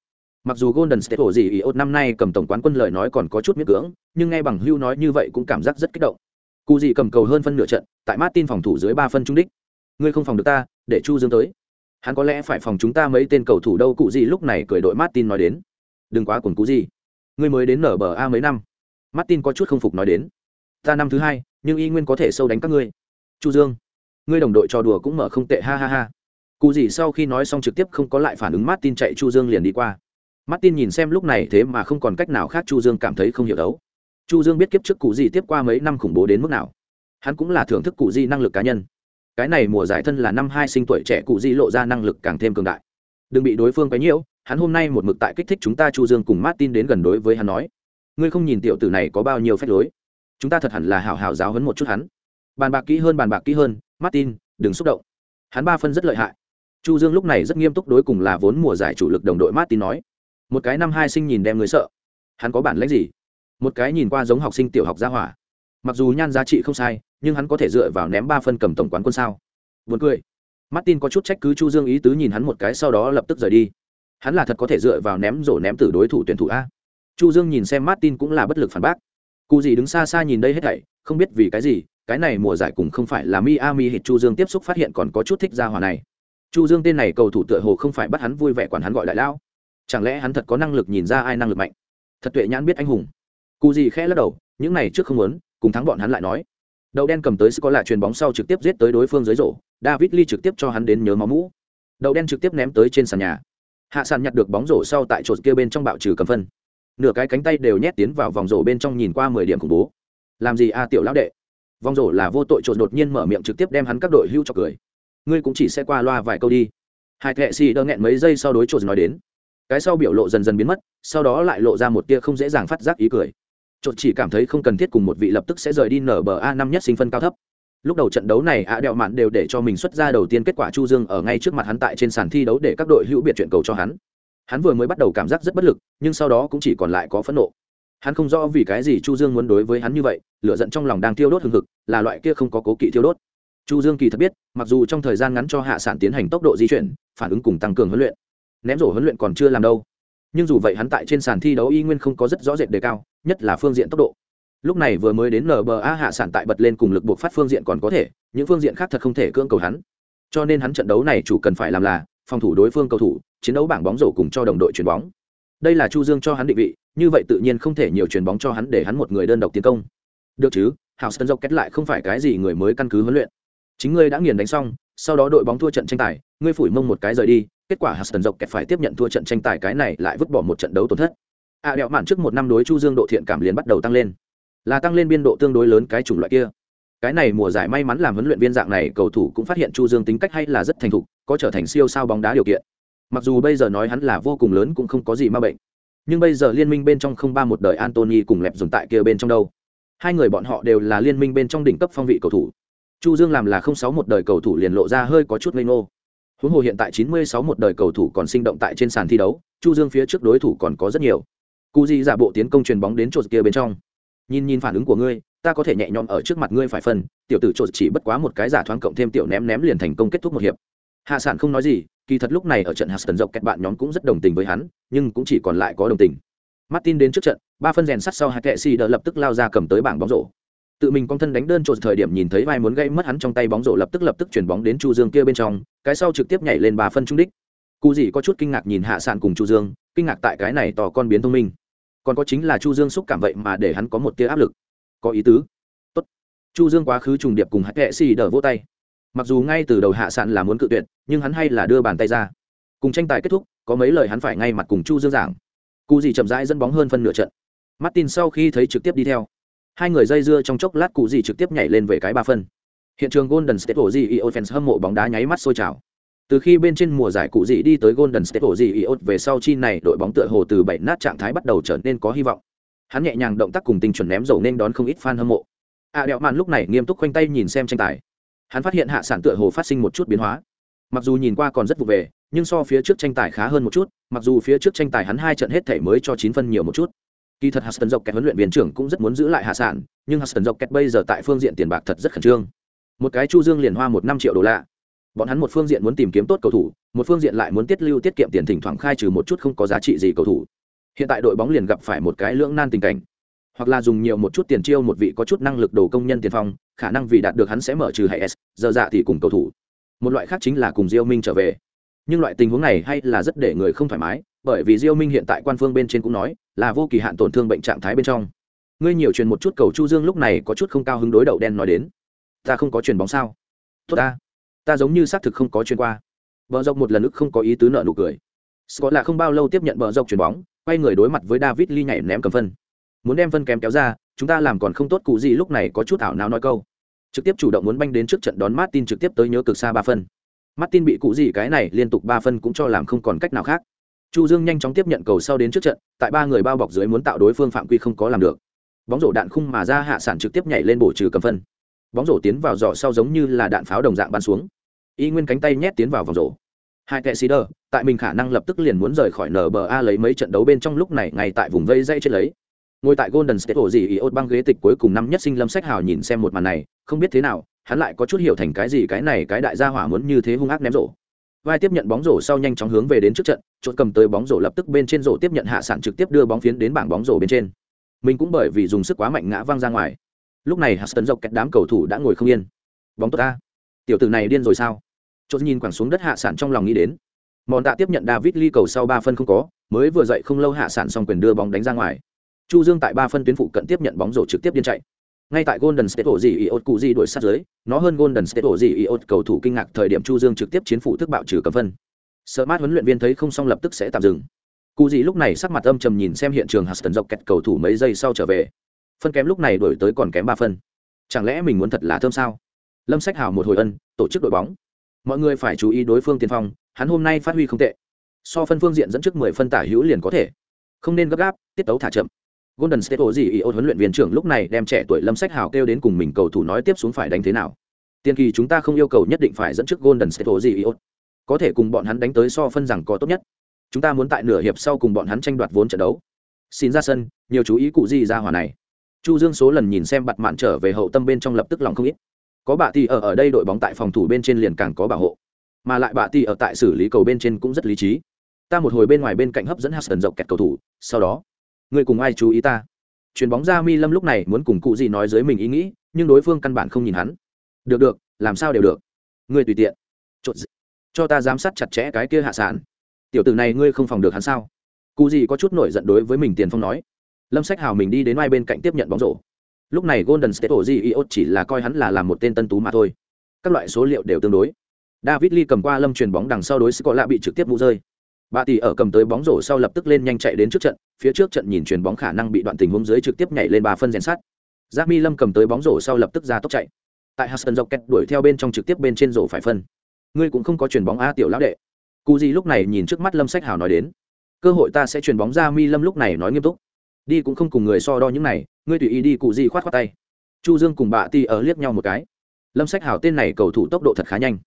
Mặc dù Golden State Warriors năm nay cầm tổng quán quân lời nói còn có chút miễn cưỡng, nhưng nghe bằng hữu nói như vậy cũng cảm giác rất kích động. Cú gì cầm cầu hơn phân nửa trận, tại Martin phòng thủ dưới ba phân trung đích. Ngươi không phòng được ta, để Chu Dương tới. Hắn có lẽ phải phòng chúng ta mấy tên cầu thủ đâu cụ gì lúc này cười đội Martin nói đến. Đừng quá cuồng cú gì. Ngươi mới đến nở bờ A mấy năm martin có chút không phục nói đến. Ta năm thứ hai, nhưng y nguyên có thể sâu đánh các ngươi. Chu dương, ngươi đồng đội trò đùa cũng mở không tệ, ha ha ha. Cụ gì sau khi nói xong trực tiếp không có lại phản ứng, martin chạy chu dương liền đi qua. Martin nhìn xem lúc này thế mà không còn cách nào khác, chu dương cảm thấy không hiểu đấu. Chu dương biết kiếp trước cụ gì tiếp qua mấy năm khủng bố đến mức nào. Hắn cũng là thưởng thức cụ gì năng lực cá nhân. Cái này mùa giải thân là năm hai sinh tuổi trẻ, cụ gì lộ ra năng lực càng thêm cường đại. Đừng bị đối phương quấy nhiễu, hắn hôm nay một mực tại kích thích chúng ta, chu dương cùng martin đến gần đối với hắn nói ngươi không nhìn tiểu tử này có bao nhiêu phép lối. Chúng ta thật hẳn là hảo hảo giáo hấn một chút hắn. Bàn bạc kỹ hơn, bàn bạc kỹ hơn, martin, đừng xúc động. Hắn ba phân rất lợi hại. Chu dương lúc này rất nghiêm túc đối cùng là vốn mùa giải chủ lực đồng đội martin nói. Một cái năm hai sinh nhìn đem người sợ. Hắn có bản lãnh gì? Một cái nhìn qua giống học sinh tiểu học gia hỏa. Mặc dù nhan giá trị không sai, nhưng hắn có thể dựa vào ném ba phân cầm tổng quán quân sao? Buồn cười. Martin có chút trách cứ Chu Dương ý tứ nhìn hắn một cái sau đó lập tức rời đi. Hắn là thật có thể dựa vào ném rổ ném từ đối thủ tuyển thủ a chu dương nhìn xem martin cũng là bất lực phản bác. Cụ gì đứng xa xa nhìn đây hết thảy, không biết vì cái gì, cái này mùa giải cũng không phải là miami hit chu dương tiếp xúc phát hiện còn có chút thích ra hòa này. Chu dương tên này cầu thủ tựa hồ không phải bắt hắn vui vẻ quản hắn gọi đại lao chẳng lẽ hắn thật có năng lực nhìn ra ai năng lực mạnh? Thật tuệ nhãn biết anh hùng. Cụ gì khẽ lắc đầu, những này trước không muốn, cùng thắng bọn hắn lại nói. Đậu đen cầm tới có lại chuyền bóng sau trực tiếp giết tới đối phương dưới rổ, david lee trực tiếp cho hắn đến nhớ máu mũ. Đậu đen trực tiếp ném tới trên sàn nhà. Hạ sàn nhặt được bóng rổ sau tại chột kia bên trong bạo trừ cầm phân nửa cái cánh tay đều nhét tiến vào vòng rổ bên trong nhìn qua mười điểm khủng bố. Làm gì a, tiểu lão đệ? Vòng rổ là vô tội trộn đột nhiên mở miệng trực tiếp đem hắn các đội hưu cho cười. Ngươi cũng chỉ sẽ qua loa vài câu đi. Hai thệ xì đơ nghẹn mấy giây sau đối trộn nói đến. Cái sau biểu lộ dần dần biến mất, sau đó lại lộ ra một tia không dễ dàng phát giác ý cười. Trộn chỉ cảm thấy không cần thiết cùng một vị lập tức sẽ rời đi nở bờ a năm nhất sinh phân cao thấp. Lúc đầu trận đấu này ạ đẹo mạn đều để cho mình xuất ra đầu tiên kết quả chu dương ở ngay trước mặt hắn tại trên sàn thi đấu để các đội hữu biệt chuyện cầu cho hắn hắn vừa mới bắt đầu cảm giác rất bất lực, nhưng sau đó cũng chỉ còn lại có phẫn nộ. Hắn không rõ vì cái gì chu dương muốn đối với hắn như vậy, lửa giận trong lòng đang thiêu đốt hừng hực, là loại kia không có cố kỵ thiêu đốt. Chu dương kỳ thật biết, mặc dù trong thời gian ngắn cho hạ sản tiến hành tốc độ di chuyển, phản ứng cùng tăng cường huấn luyện, ném rổ huấn luyện còn chưa làm đâu. Nhưng dù vậy hắn tại trên sàn thi đấu y nguyên không có rất rõ rệt đề cao, nhất là phương diện tốc độ. Lúc này vừa mới đến nba hạ sản tại bật lên cùng lực buộc phát phương diện còn có thể, những phương diện khác thật không thể cưỡng cầu hắn. Cho nên hắn trận đấu này chủ cần phải làm là phòng thủ đối phương cầu thủ chiến đấu bảng bóng rổ cùng cho đồng đội chuyền bóng. Đây là chu dương cho hắn định vị như vậy tự nhiên không thể nhiều chuyền bóng cho hắn để hắn một người đơn độc tiến công. Được chứ hào sân dốc kết lại không phải cái gì người mới căn cứ huấn luyện. Chính ngươi đã nghiền đánh xong sau đó đội bóng thua trận tranh tài ngươi phủi mông một cái rời đi kết quả hào sân dốc kẹt phải tiếp nhận thua trận tranh tài cái này lại vứt bỏ một trận đấu tổn thất. À, đẹo mạn trước một năm đối chu dương độ thiện cảm liền bắt đầu tăng lên. Là tăng lên biên độ tương đối lớn cái chủng loại kia cái này mùa giải may mắn làm huấn luyện viên dạng này, cầu thủ cũng phát hiện chu dương tính cách hay là rất thành thục, có trở thành siêu sao bóng đá điều kiện. Mặc dù bây giờ nói hắn là vô cùng lớn cũng không có gì ma bệnh. Nhưng bây giờ liên minh bên trong không ba một đời antony cùng lẹp dồn tại kia bên trong đâu. Hai người bọn họ đều là liên minh bên trong đỉnh cấp phong vị cầu thủ. Chu dương làm là không sáu một đời cầu thủ liền lộ ra hơi có chút ngây ngô. Huống hồ hiện tại chín mươi sáu một đời cầu thủ còn sinh động tại trên sàn thi đấu, chu dương phía trước đối thủ còn có rất nhiều. Cụ di giả bộ tiến công truyền bóng đến chỗ kia bên trong. Nhìn nhìn phản ứng của ngươi ta có thể nhẹ nhõm ở trước mặt ngươi phải phân, tiểu tử trộn chỉ bất quá một cái giả thoáng cộng thêm tiểu ném ném liền thành công kết thúc một hiệp. Hạ sản không nói gì, kỳ thật lúc này ở trận Huston dọc kẹt bạn nhóm cũng rất đồng tình với hắn, nhưng cũng chỉ còn lại có đồng tình. Martin đến trước trận, ba phân rèn sắt sau hai kệ si đỡ lập tức lao ra cầm tới bảng bóng rổ. Tự mình con thân đánh đơn trộn thời điểm nhìn thấy vai muốn gây mất hắn trong tay bóng rổ lập tức lập tức chuyển bóng đến chu dương kia bên trong, cái sau trực tiếp nhảy lên ba phân trung đích. Cụ gì có chút kinh ngạc nhìn hạ sản cùng chu dương, kinh ngạc tại cái này tỏ con biến thông minh. Còn có chính là chu dương xúc cảm vậy mà để hắn có một tia áp lực có ý tứ. Tốt. chu dương quá khứ trùng điệp cùng hạt kệ xì đỡ vỗ tay. Mặc dù ngay từ đầu hạ Sạn là muốn cự tuyệt, nhưng hắn hay là đưa bàn tay ra. Cùng tranh tài kết thúc, có mấy lời hắn phải ngay mặt cùng chu dương giảng. Cụ gì chậm rãi dẫn bóng hơn phân nửa trận. Martin sau khi thấy trực tiếp đi theo, hai người dây dưa trong chốc lát cụ gì trực tiếp nhảy lên về cái ba phân. Hiện trường golden state ổ gì offense hâm mộ bóng đá nháy mắt sôi trào. Từ khi bên trên mùa giải cụ gì đi tới golden state ổ gì về sau, chi này đội bóng tựa hồ từ bảy nát trạng thái bắt đầu trở nên có hy vọng hắn nhẹ nhàng động tác cùng tinh chuẩn ném dầu nên đón không ít fan hâm mộ. A đẹo màn lúc này nghiêm túc khoanh tay nhìn xem tranh tài. Hắn phát hiện hạ sản tựa hồ phát sinh một chút biến hóa. Mặc dù nhìn qua còn rất vụ về, nhưng so phía trước tranh tài khá hơn một chút, mặc dù phía trước tranh tài hắn hai trận hết thể mới cho chín phân nhiều một chút. Kỳ thật huston dọc kẹt huấn luyện viên trưởng cũng rất muốn giữ lại hạ sản, nhưng huston dọc kẹt bây giờ tại phương diện tiền bạc thật rất khẩn trương. Một cái chu dương liền hoa một năm triệu đô la. Bọn hắn một phương diện muốn tìm kiếm tốt cầu thủ, một phương diện lại muốn tiết lưu tiết kiệm tiền thỉnh thoảng khai trừ một chút không có giá trị gì cầu thủ hiện tại đội bóng liền gặp phải một cái lưỡng nan tình cảnh. Hoặc là dùng nhiều một chút tiền chiêu một vị có chút năng lực đồ công nhân tiền phong, khả năng vì đạt được hắn sẽ mở trừ hệ s, giờ dạ thì cùng cầu thủ. Một loại khác chính là cùng diêu minh trở về. Nhưng loại tình huống này hay là rất để người không thoải mái, bởi vì diêu minh hiện tại quan phương bên trên cũng nói là vô kỳ hạn tổn thương bệnh trạng thái bên trong. Ngươi nhiều truyền một chút cầu chu dương lúc này có chút không cao hứng đối đầu đen nói đến. Ta không có truyền bóng sao? Tốt ta. Ta giống như xác thực không có truyền qua. Bờ dọc một lần nữa không có ý tứ nợ nụ cười. Scott là không bao lâu tiếp nhận bờ dọc truyền bóng quay người đối mặt với david lee nhảy ném cầm phân. Muốn đem phân kém kéo ra, chúng ta làm còn không tốt, cụ gì lúc này có chút ảo nào nói câu. Trực tiếp chủ động muốn banh đến trước trận đón martin trực tiếp tới nhớ cực xa ba phân. Martin bị cụ gì cái này liên tục ba phân cũng cho làm không còn cách nào khác. Chu dương nhanh chóng tiếp nhận cầu sau đến trước trận, tại ba người bao bọc dưới muốn tạo đối phương phạm quy không có làm được. Bóng rổ đạn khung mà ra hạ sản trực tiếp nhảy lên bổ trừ cầm phân. Bóng rổ tiến vào giỏ sau giống như là đạn pháo đồng dạng bắn xuống. Y nguyên cánh tay nhét tiến vào vòng rổ hai kệ xí đờ, tại mình khả năng lập tức liền muốn rời khỏi nba lấy mấy trận đấu bên trong lúc này ngay tại vùng vây dây chết lấy. Ngồi tại golden state ổ gì ý ốt băng ghế tịch cuối cùng năm nhất sinh lâm sách hào nhìn xem một màn này, không biết thế nào, hắn lại có chút hiểu thành cái gì, cái này, cái đại gia hỏa muốn như thế hung ác ném rổ. Vai tiếp nhận bóng rổ sau nhanh chóng hướng về đến trước trận chốt cầm tới bóng rổ lập tức bên trên rổ tiếp nhận hạ sản trực tiếp đưa bóng phiến đến bảng bóng rổ bên trên. Mình cũng bởi vì dùng sức quá mạnh ngã văng ra ngoài. Lúc này Huston dọc kẹt đám cầu thủ đã ngồi không yên. Bóng tốt ta. Tiểu tử này điên rồi sao? Chốt nhìn quẳng xuống đất hạ sản trong lòng nghĩ đến. Mòn tạ tiếp nhận david ly cầu sau ba phân không có, mới vừa dậy không lâu hạ sản xong quyền đưa bóng đánh ra ngoài. Chu dương tại ba phân tuyến phụ cận tiếp nhận bóng rổ trực tiếp điên chạy. Ngay tại golden state ổ gì iot cụ gì đuổi sát dưới, nó hơn golden state ổ gì iot cầu thủ kinh ngạc thời điểm chu dương trực tiếp chiến phủ thức bạo trừ cầm phân. Sợ mát huấn luyện viên thấy không xong lập tức sẽ tạm dừng. Cụ gì lúc này sắc mặt âm trầm nhìn xem hiện trường huston dọc kẹt cầu thủ mấy giây sau trở về. Phân kém lúc này đổi tới còn kém ba phân. Chẳng lẽ mình muốn thật là thơm sao? Lâm sách hào một hồi ân, tổ chức đội bóng mọi người phải chú ý đối phương tiền phong, hắn hôm nay phát huy không tệ. So phân phương diện dẫn trước mười phân tả hữu liền có thể. Không nên gấp gáp, tiết tấu thả chậm. Golden state hồ gì ý ô huấn luyện viên trưởng lúc này đem trẻ tuổi lâm sách hào kêu đến cùng mình cầu thủ nói tiếp xuống phải đánh thế nào. Tiền kỳ chúng ta không yêu cầu nhất định phải dẫn trước golden state hồ gì ý ô có thể cùng bọn hắn đánh tới so phân rằng có tốt nhất. Chúng ta muốn tại nửa hiệp sau cùng bọn hắn tranh đoạt vốn trận đấu. Xin ra sân, nhiều chú ý cụ gì ra hòa này. Chu dương số lần nhìn xem bặt mạn trở về hậu tâm bên trong lập tức lòng không ít có bà tỷ ở ở đây đội bóng tại phòng thủ bên trên liền càng có bảo hộ. Mà lại bà tỷ ở tại xử lý cầu bên trên cũng rất lý trí. Ta một hồi bên ngoài bên cạnh hấp dẫn Hudson dọc kẹt cầu thủ, sau đó người cùng ai chú ý ta? Chuyền bóng ra mi lâm lúc này muốn cùng cụ gì nói dưới mình ý nghĩ, nhưng đối phương căn bản không nhìn hắn. Được được, làm sao đều được? Ngươi tùy tiện. Chột dạ. cho ta giám sát chặt chẽ cái kia hạ sản tiểu tử này ngươi không phòng được hắn sao? Cụ gì có chút nổi giận đối với mình tiền phong nói. Lâm sách hào mình đi đến mai bên cạnh tiếp nhận bóng rổ lúc này golden state ổ iot chỉ là coi hắn là làm một tên tân tú mà thôi. Các loại số liệu đều tương đối. David lee cầm qua lâm truyền bóng đằng sau đối scott lạ bị trực tiếp vụ rơi. Bà tỷ ở cầm tới bóng rổ sau lập tức lên nhanh chạy đến trước trận, phía trước trận nhìn truyền bóng khả năng bị đoạn tình huống dưới trực tiếp nhảy lên ba phân rèn sắt. Giác mi lâm cầm tới bóng rổ sau lập tức ra tốc chạy. Tại huston dọc kẹt đuổi theo bên trong trực tiếp bên trên rổ phải phân. Ngươi cũng không có chuyền bóng a tiểu lão đệ. Cụ gì lúc này nhìn trước mắt lâm sách hào nói đến. Cơ hội ta sẽ chuyền bóng ra mi lâm lúc này nói nghiêm túc đi cũng không cùng người so đo những này ngươi tùy ý đi cụ gì khoát khoát tay. Chu dương cùng bà ti ở liếc nhau một cái. Lâm sách hào tên này cầu thủ tốc độ thật khá nhanh.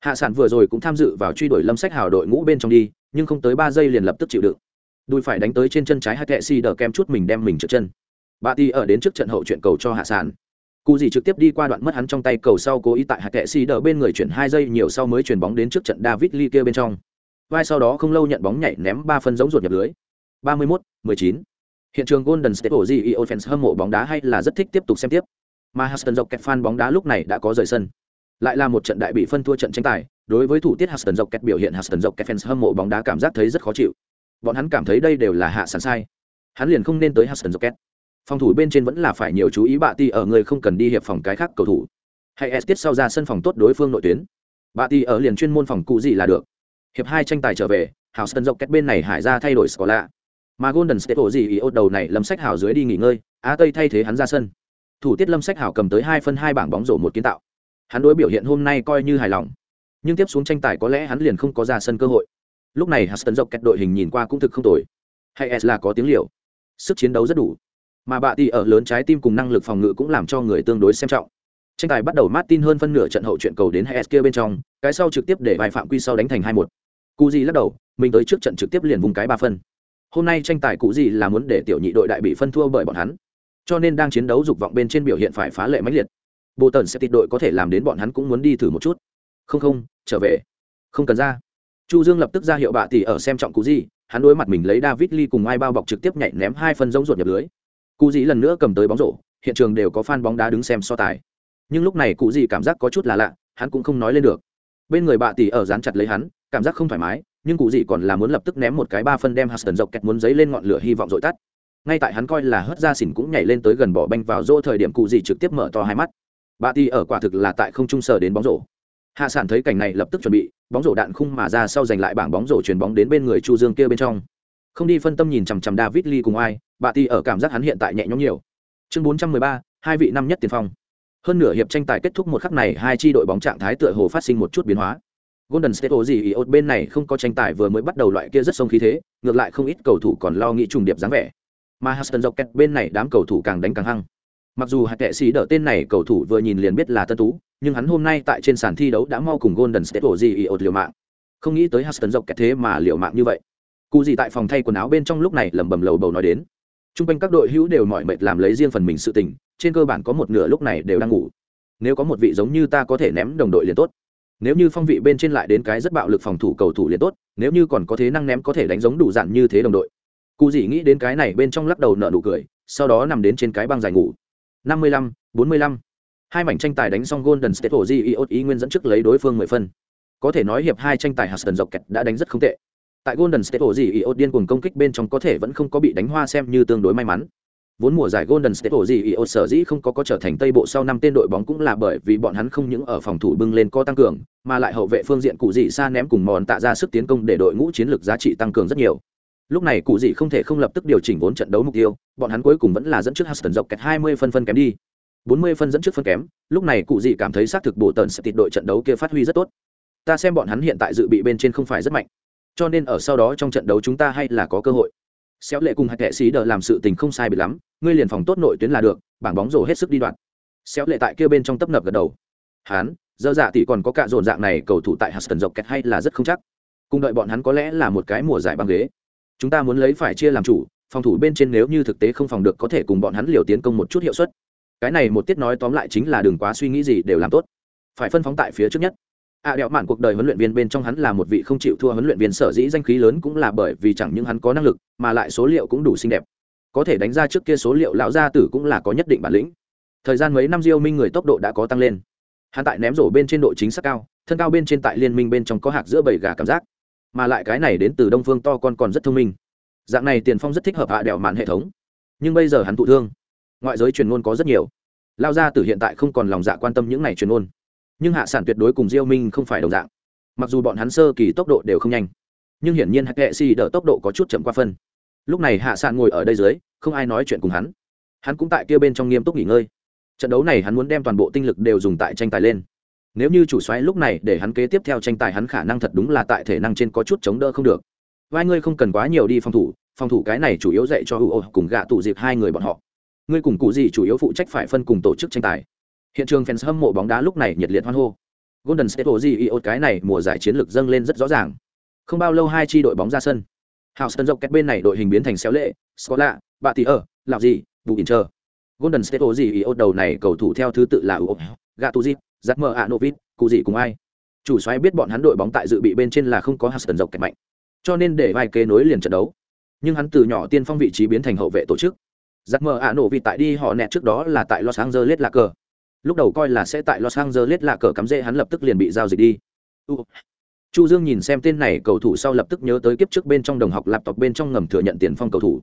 Hạ sản vừa rồi cũng tham dự vào truy đuổi lâm sách hào đội ngũ bên trong đi nhưng không tới ba giây liền lập tức chịu đựng. Đùi phải đánh tới trên chân trái hai kệ si đờ kem chút mình đem mình trượt chân. Bà ti ở đến trước trận hậu chuyện cầu cho hạ sản cụ gì trực tiếp đi qua đoạn mất hắn trong tay cầu sau cố ý tại hạ kệ si đờ bên người chuyển hai giây nhiều sau mới chuyển bóng đến trước trận david lee kia bên trong. Vai sau đó không lâu nhận bóng nhảy ném ba phân giống ruột nhập lưới. ba mươi 31, 19 hiện trường golden state Warriors fans hâm mộ bóng đá hay là rất thích tiếp tục xem tiếp. Mà Huston dọc kẹt fan bóng đá lúc này đã có rời sân. Lại là một trận đại bị phân thua trận tranh tài, đối với thủ tiết Huston dọc kẹt biểu hiện Huston dọc kẹt fans hâm mộ bóng đá cảm giác thấy rất khó chịu. Bọn hắn cảm thấy đây đều là hạ sản sai. Hắn liền không nên tới Huston dọc kẹt phòng thủ bên trên vẫn là phải nhiều chú ý bạ ti ở người không cần đi hiệp phòng cái khác cầu thủ. Hay s tiết sau ra sân phòng tốt đối phương nội tuyến. Bạ ti ở liền chuyên môn phòng cụ gì là được. Hiệp hai tranh tài trở về Houston Rockets dọc bên này hải ra thay đổi scola mà golden state ổ gì ý ốt đầu này lâm sách Hảo dưới đi nghỉ ngơi, á tây thay thế hắn ra sân. Thủ tiết lâm sách Hảo cầm tới hai phân hai bảng bóng rổ một kiến tạo. Hắn đối biểu hiện hôm nay coi như hài lòng. Nhưng tiếp xuống tranh tài có lẽ hắn liền không có ra sân cơ hội. Lúc này Huston dọc kẹt đội hình nhìn qua cũng thực không tồi. Hay s là có tiếng liều. Sức chiến đấu rất đủ. Mà bạ tỷ ở lớn trái tim cùng năng lực phòng ngự cũng làm cho người tương đối xem trọng. Tranh tài bắt đầu martin hơn phân nửa trận hậu chuyện cầu đến hay s kia bên trong, cái sau trực tiếp để vài phạm quy sau đánh thành hai một. Cu di lắc đầu, mình tới trước trận trực tiếp liền vùng cái ba phân hôm nay tranh tài cụ gì là muốn để tiểu nhị đội đại bị phân thua bởi bọn hắn. Cho nên đang chiến đấu dục vọng bên trên biểu hiện phải phá lệ mãnh liệt. Bộ tần sẽ tịt đội có thể làm đến bọn hắn cũng muốn đi thử một chút. Không không, trở về. Không cần ra. Chu dương lập tức ra hiệu bạ tỷ ở xem trọng cụ gì, hắn đối mặt mình lấy david lee cùng ai bao bọc trực tiếp nhảy ném hai phân giống ruột nhập lưới. Cụ gì lần nữa cầm tới bóng rổ, hiện trường đều có fan bóng đá đứng xem so tài. Nhưng lúc này cụ gì cảm giác có chút là lạ, hắn cũng không nói lên được. Bên người bạ tỷ ở dán chặt lấy hắn, cảm giác không thoải mái nhưng cụ gì còn là muốn lập tức ném một cái ba phân đem Huston dọc kẹt muốn giấy lên ngọn lửa hy vọng dội tắt. Ngay tại hắn coi là hất ra xỉn cũng nhảy lên tới gần bỏ banh vào rô thời điểm cụ gì trực tiếp mở to hai mắt. Bà ti ở quả thực là tại không trung sở đến bóng rổ. Hạ sản thấy cảnh này lập tức chuẩn bị bóng rổ đạn khung mà ra sau giành lại bảng bóng rổ chuyển bóng đến bên người chu dương kia bên trong. Không đi phân tâm nhìn chằm chằm david lee cùng ai bà ti ở cảm giác hắn hiện tại nhẹ nhõm nhiều. Chương 413, hai vị năm nhất tiền phong. Hơn nửa hiệp tranh tài kết thúc một khắc này hai chi đội bóng trạng thái tựa hồ phát sinh một chút biến hóa. Golden State gì ý bên này không có tranh tài vừa mới bắt đầu loại kia rất sông khí thế, ngược lại không ít cầu thủ còn lo nghĩ trùng điệp dáng vẻ. Mà Houston Rockets bên này đám cầu thủ càng đánh càng hăng. Mặc dù hạt kệ sĩ đỡ tên này cầu thủ vừa nhìn liền biết là tân tú, nhưng hắn hôm nay tại trên sàn thi đấu đã mau cùng Golden State gì ý liều mạng. Không nghĩ tới Houston Rockets thế mà liều mạng như vậy. Cú gì tại phòng thay quần áo bên trong lúc này lẩm bẩm lầu bầu nói đến. Trung quanh các đội hữu đều mỏi mệt làm lấy riêng phần mình sự tình, trên cơ bản có một nửa lúc này đều đang ngủ. Nếu có một vị giống như ta có thể ném đồng đội liền tốt nếu như phong vị bên trên lại đến cái rất bạo lực phòng thủ cầu thủ liền tốt, nếu như còn có thế năng ném có thể đánh giống đủ dạn như thế đồng đội. Cụ gì nghĩ đến cái này bên trong lắc đầu nợ nụ cười, sau đó nằm đến trên cái băng dài ngủ. Năm mươi lăm, bốn mươi lăm. Hai mảnh tranh tài đánh xong golden state hồ di iot ý nguyên dẫn trước lấy đối phương mười phân. Có thể nói hiệp hai tranh tài huston dọc kẹt đã đánh rất không tệ. Tại golden state hồ di iot điên cuồng công kích bên trong có thể vẫn không có bị đánh hoa xem như tương đối may mắn. Vốn mùa giải Golden State gì Io sở dĩ không có có trở thành Tây bộ sau năm tên đội bóng cũng là bởi vì bọn hắn không những ở phòng thủ bưng lên có tăng cường, mà lại hậu vệ phương diện cụ dị xa ném cùng mòn tạ ra sức tiến công để đội ngũ chiến lược giá trị tăng cường rất nhiều. Lúc này cụ dị không thể không lập tức điều chỉnh vốn trận đấu mục tiêu, bọn hắn cuối cùng vẫn là dẫn trước Houston dọc kẹt 20 phân phân kém đi. 40 phân dẫn trước phân kém, lúc này cụ dị cảm thấy xác thực bộ tần sẽ tịt đội trận đấu kia phát huy rất tốt. Ta xem bọn hắn hiện tại dự bị bên trên không phải rất mạnh. Cho nên ở sau đó trong trận đấu chúng ta hay là có cơ hội xéo lệ cùng hạch kệ sĩ đờ làm sự tình không sai bị lắm, ngươi liền phòng tốt nội tuyến là được, bảng bóng rổ hết sức đi đoạn. Xéo lệ tại kia bên trong tấp nập gật đầu. Hán dơ dạ thì còn có cả dồn dạng này cầu thủ tại huston dọc kẹt hay là rất không chắc. Cùng đợi bọn hắn có lẽ là một cái mùa giải băng ghế. Chúng ta muốn lấy phải chia làm chủ, phòng thủ bên trên nếu như thực tế không phòng được có thể cùng bọn hắn liều tiến công một chút hiệu suất. Cái này một tiết nói tóm lại chính là đừng quá suy nghĩ gì đều làm tốt. Phải phân phóng tại phía trước nhất ạ à, đẹo mạn cuộc đời huấn luyện viên bên trong hắn là một vị không chịu thua huấn luyện viên sở dĩ danh khí lớn cũng là bởi vì chẳng những hắn có năng lực mà lại số liệu cũng đủ xinh đẹp. Có thể đánh ra trước kia số liệu lão gia tử cũng là có nhất định bản lĩnh. Thời gian mấy năm diêu minh người tốc độ đã có tăng lên. Hắn tại ném rổ bên trên độ chính xác cao thân cao bên trên tại liên minh bên trong có hạc giữa bầy gà cảm giác. Mà lại cái này đến từ đông phương to con còn rất thông minh. Dạng này tiền phong rất thích hợp hạ đèo mạn hệ thống. Nhưng bây giờ hắn thụ thương. Ngoại giới truyền ngôn có rất nhiều. Lao gia tử hiện tại không còn lòng dạ quan tâm những này truyền ngôn nhưng hạ sản tuyệt đối cùng diêu minh không phải đồng dạng. Mặc dù bọn hắn sơ kỳ tốc độ đều không nhanh, nhưng hiển nhiên hạ kệ si đỡ tốc độ có chút chậm qua phân. Lúc này hạ sản ngồi ở đây dưới, không ai nói chuyện cùng hắn. Hắn cũng tại kia bên trong nghiêm túc nghỉ ngơi. Trận đấu này hắn muốn đem toàn bộ tinh lực đều dùng tại tranh tài lên. Nếu như chủ xoáy lúc này để hắn kế tiếp theo tranh tài hắn khả năng thật đúng là tại thể năng trên có chút chống đỡ không được. Vai ngươi không cần quá nhiều đi phòng thủ phòng thủ cái này chủ yếu dạy cho ủ cùng gạ tụ dịp hai người bọn họ. Ngươi cùng cụ gì chủ yếu phụ trách phải phân cùng tổ chức tranh tài hiện trường fans hâm mộ bóng đá lúc này nhiệt liệt hoan hô golden state Warriors cái này mùa giải chiến lược dâng lên rất rõ ràng không bao lâu hai chi đội bóng ra sân Houston dọc kẹt bên này đội hình biến thành xéo lệ, Scola, Bạ Tỷ ở, làm gì, Bù chờ. Golden State Warriors đầu này cầu thủ theo thứ tự là Uo, Gattuzi, Zatmer Anovic, cụ gì cùng ai. Chủ soái biết bọn hắn đội bóng tại dự bị bên trên là không có Houston dọc kẹt mạnh, cho nên để vài kế nối liền trận đấu. Nhưng hắn từ nhỏ tiên phong vị trí biến thành hậu vệ tổ chức. Zatmer Anovic tại đi họ nẹt trước đó là tại Los Angeles Lakers cờ. Lúc đầu coi là sẽ tại Los Angeles là cờ cắm rễ hắn lập tức liền bị giao dịch đi. Chu Dương nhìn xem tên này cầu thủ sau lập tức nhớ tới kiếp trước bên trong đồng học laptop bên trong ngầm thừa nhận tiền phong cầu thủ.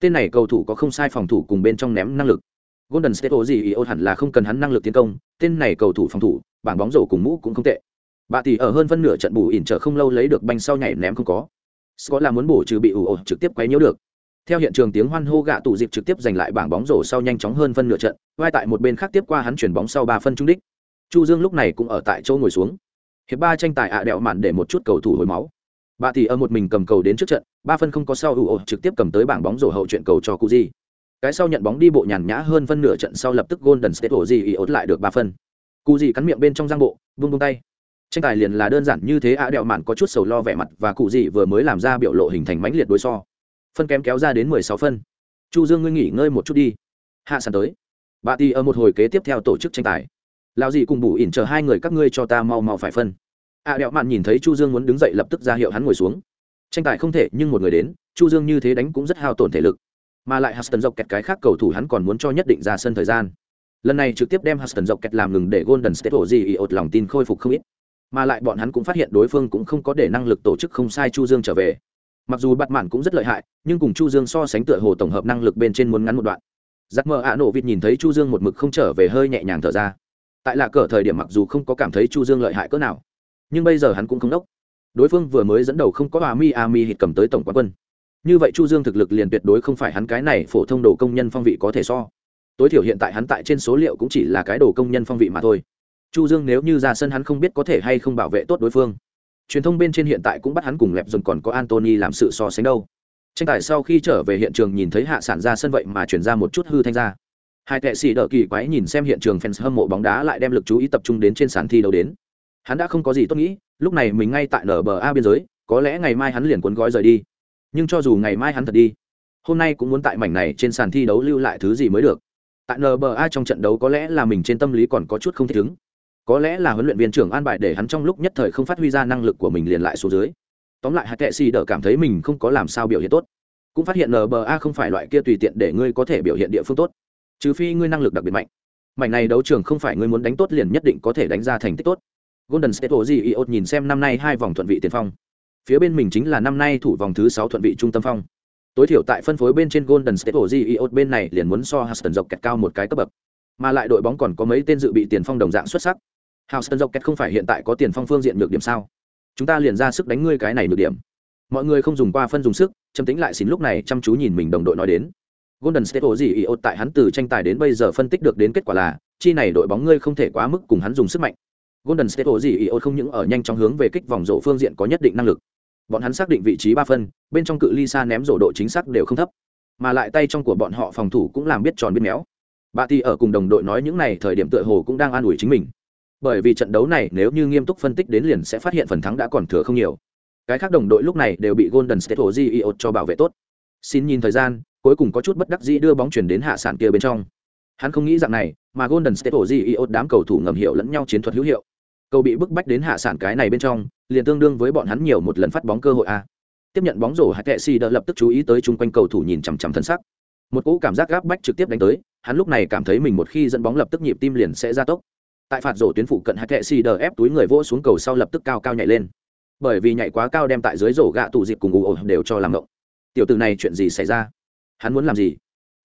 Tên này cầu thủ có không sai phòng thủ cùng bên trong ném năng lực. Golden State gì ý hẳn là không cần hắn năng lực tiến công, tên này cầu thủ phòng thủ, bảng bóng rổ cùng mũ cũng không tệ. Bà tỷ ở hơn phân nửa trận bù ỉn trở không lâu lấy được banh sau nhảy ném không có. Scott là muốn bổ trừ bị ủ trực tiếp quấy nhiễu được. Theo hiện trường tiếng hoan hô gạ tụ dịp trực tiếp giành lại bảng bóng rổ sau nhanh chóng hơn phân nửa trận, vai tại một bên khác tiếp qua hắn chuyển bóng sau ba phân trung đích. Chu Dương lúc này cũng ở tại chỗ ngồi xuống. Hiệp ba tranh tài ạ à đẹo mạn để một chút cầu thủ hồi máu. Bà thì ở một mình cầm cầu đến trước trận ba phân không có sau ủ ổ trực tiếp cầm tới bảng bóng rổ hậu chuyện cầu cho cụ di. Cái sau nhận bóng đi bộ nhàn nhã hơn phân nửa trận sau lập tức golden state ổ di ý ốt lại được ba phân. Cụ di cắn miệng bên trong giang bộ vung vung tay. Tranh tài liền là đơn giản như thế ạ à đẹo mạn có chút sầu lo vẻ mặt và cụ di vừa mới làm ra biểu lộ hình thành mãnh liệt đối so phân kém kéo ra đến mười sáu phân. Chu dương ngươi nghỉ ngơi một chút đi. Hạ sàn tới. Bà ti ở một hồi kế tiếp theo tổ chức tranh tài. Lao gì cùng bù ỉn chờ hai người các ngươi cho ta mau mau phải phân. À, đẹo mạn nhìn thấy chu dương muốn đứng dậy lập tức ra hiệu hắn ngồi xuống. Tranh tài không thể nhưng một người đến chu dương như thế đánh cũng rất hao tổn thể lực. Mà lại Huston dọc kẹt cái khác cầu thủ hắn còn muốn cho nhất định ra sân thời gian. Lần này trực tiếp đem Huston dọc kẹt làm ngừng để Golden State ổ gì ột lòng tin khôi phục không ít. Mà lại bọn hắn cũng phát hiện đối phương cũng không có để năng lực tổ chức không sai chu dương trở về mặc dù bạt mạn cũng rất lợi hại, nhưng cùng chu dương so sánh tựa hồ tổng hợp năng lực bên trên muốn ngắn một đoạn. Giặc mơ ạ nổ vịt nhìn thấy chu dương một mực không trở về hơi nhẹ nhàng thở ra. Tại là cờ thời điểm mặc dù không có cảm thấy chu dương lợi hại cỡ nào, nhưng bây giờ hắn cũng không đốc. Đối phương vừa mới dẫn đầu không có hòa mi a mi hít cầm tới tổng quán quân. Như vậy chu dương thực lực liền tuyệt đối không phải hắn cái này phổ thông đồ công nhân phong vị có thể so. Tối thiểu hiện tại hắn tại trên số liệu cũng chỉ là cái đồ công nhân phong vị mà thôi. Chu dương nếu như ra sân hắn không biết có thể hay không bảo vệ tốt đối phương truyền thông bên trên hiện tại cũng bắt hắn cùng lẹp dồn còn có antony làm sự so sánh đâu. Tranh tài sau khi trở về hiện trường nhìn thấy hạ sản ra sân vậy mà chuyển ra một chút hư thanh ra. Hai tệ sĩ đỡ kỳ quái nhìn xem hiện trường fans hâm mộ bóng đá lại đem lực chú ý tập trung đến trên sàn thi đấu đến. Hắn đã không có gì tốt nghĩ, lúc này mình ngay tại nở bờ a biên giới, có lẽ ngày mai hắn liền cuốn gói rời đi. Nhưng cho dù ngày mai hắn thật đi, hôm nay cũng muốn tại mảnh này trên sàn thi đấu lưu lại thứ gì mới được. Tại nba trong trận đấu có lẽ là mình trên tâm lý còn có chút không thích ứng có lẽ là huấn luyện viên trưởng an bài để hắn trong lúc nhất thời không phát huy ra năng lực của mình liền lại xuống dưới. Tóm lại hạt kệ xì đỡ cảm thấy mình không có làm sao biểu hiện tốt. Cũng phát hiện nba không phải loại kia tùy tiện để ngươi có thể biểu hiện địa phương tốt. Trừ phi ngươi năng lực đặc biệt mạnh. Mảnh này đấu trường không phải ngươi muốn đánh tốt liền nhất định có thể đánh ra thành tích tốt. Golden state oziot nhìn xem năm nay hai vòng thuận vị tiền phong. Phía bên mình chính là năm nay thủ vòng thứ sáu thuận vị trung tâm phong. Tối thiểu tại phân phối bên trên golden state oziot bên này liền muốn so huston dọc kẹt cao một cái cấp bậc. Mà lại đội bóng còn có mấy tên dự bị tiền phong đồng dạng xuất sắc houston dọc kẹt không phải hiện tại có tiền phong phương diện nhược điểm sao chúng ta liền ra sức đánh ngươi cái này nhược điểm mọi người không dùng qua phân dùng sức trầm tĩnh lại xin lúc này chăm chú nhìn mình đồng đội nói đến golden state oziot tại hắn từ tranh tài đến bây giờ phân tích được đến kết quả là chi này đội bóng ngươi không thể quá mức cùng hắn dùng sức mạnh Golden State Warriors không những ở nhanh chóng hướng về kích vòng rổ phương diện có nhất định năng lực. Bọn hắn xác định vị trí ba phân, bên trong cự ly xa ném rổ độ chính xác đều không thấp, mà lại tay trong của bọn họ phòng thủ cũng làm biết tròn biết méo. Bà thì ở cùng đồng đội nói những này thời điểm tựa hồ cũng đang an ủi chính mình. Bởi vì trận đấu này nếu như nghiêm túc phân tích đến liền sẽ phát hiện phần thắng đã còn thừa không nhiều. Cái khác đồng đội lúc này đều bị Golden State Warriors cho bảo vệ tốt. Xin nhìn thời gian, cuối cùng có chút bất đắc dĩ đưa bóng chuyển đến hạ sản kia bên trong. Hắn không nghĩ dạng này, mà Golden State Warriors đám cầu thủ ngầm hiểu lẫn nhau chiến thuật hữu hiệu cầu bị bức bách đến hạ sản cái này bên trong liền tương đương với bọn hắn nhiều một lần phát bóng cơ hội a tiếp nhận bóng rổ hạ kệ xì đã lập tức chú ý tới chung quanh cầu thủ nhìn chằm chằm thân sắc một cỗ cảm giác gáp bách trực tiếp đánh tới hắn lúc này cảm thấy mình một khi dẫn bóng lập tức nhịp tim liền sẽ ra tốc tại phạt rổ tuyến phụ cận hạt kệ xì đờ ép túi người vỗ xuống cầu sau lập tức cao cao nhảy lên. Bởi vì nhảy quá cao đem tại dưới rổ gạ tụ dịp cùng ù ổ đều cho làm ngộng. Tiểu từ này chuyện gì xảy ra? Hắn muốn làm gì?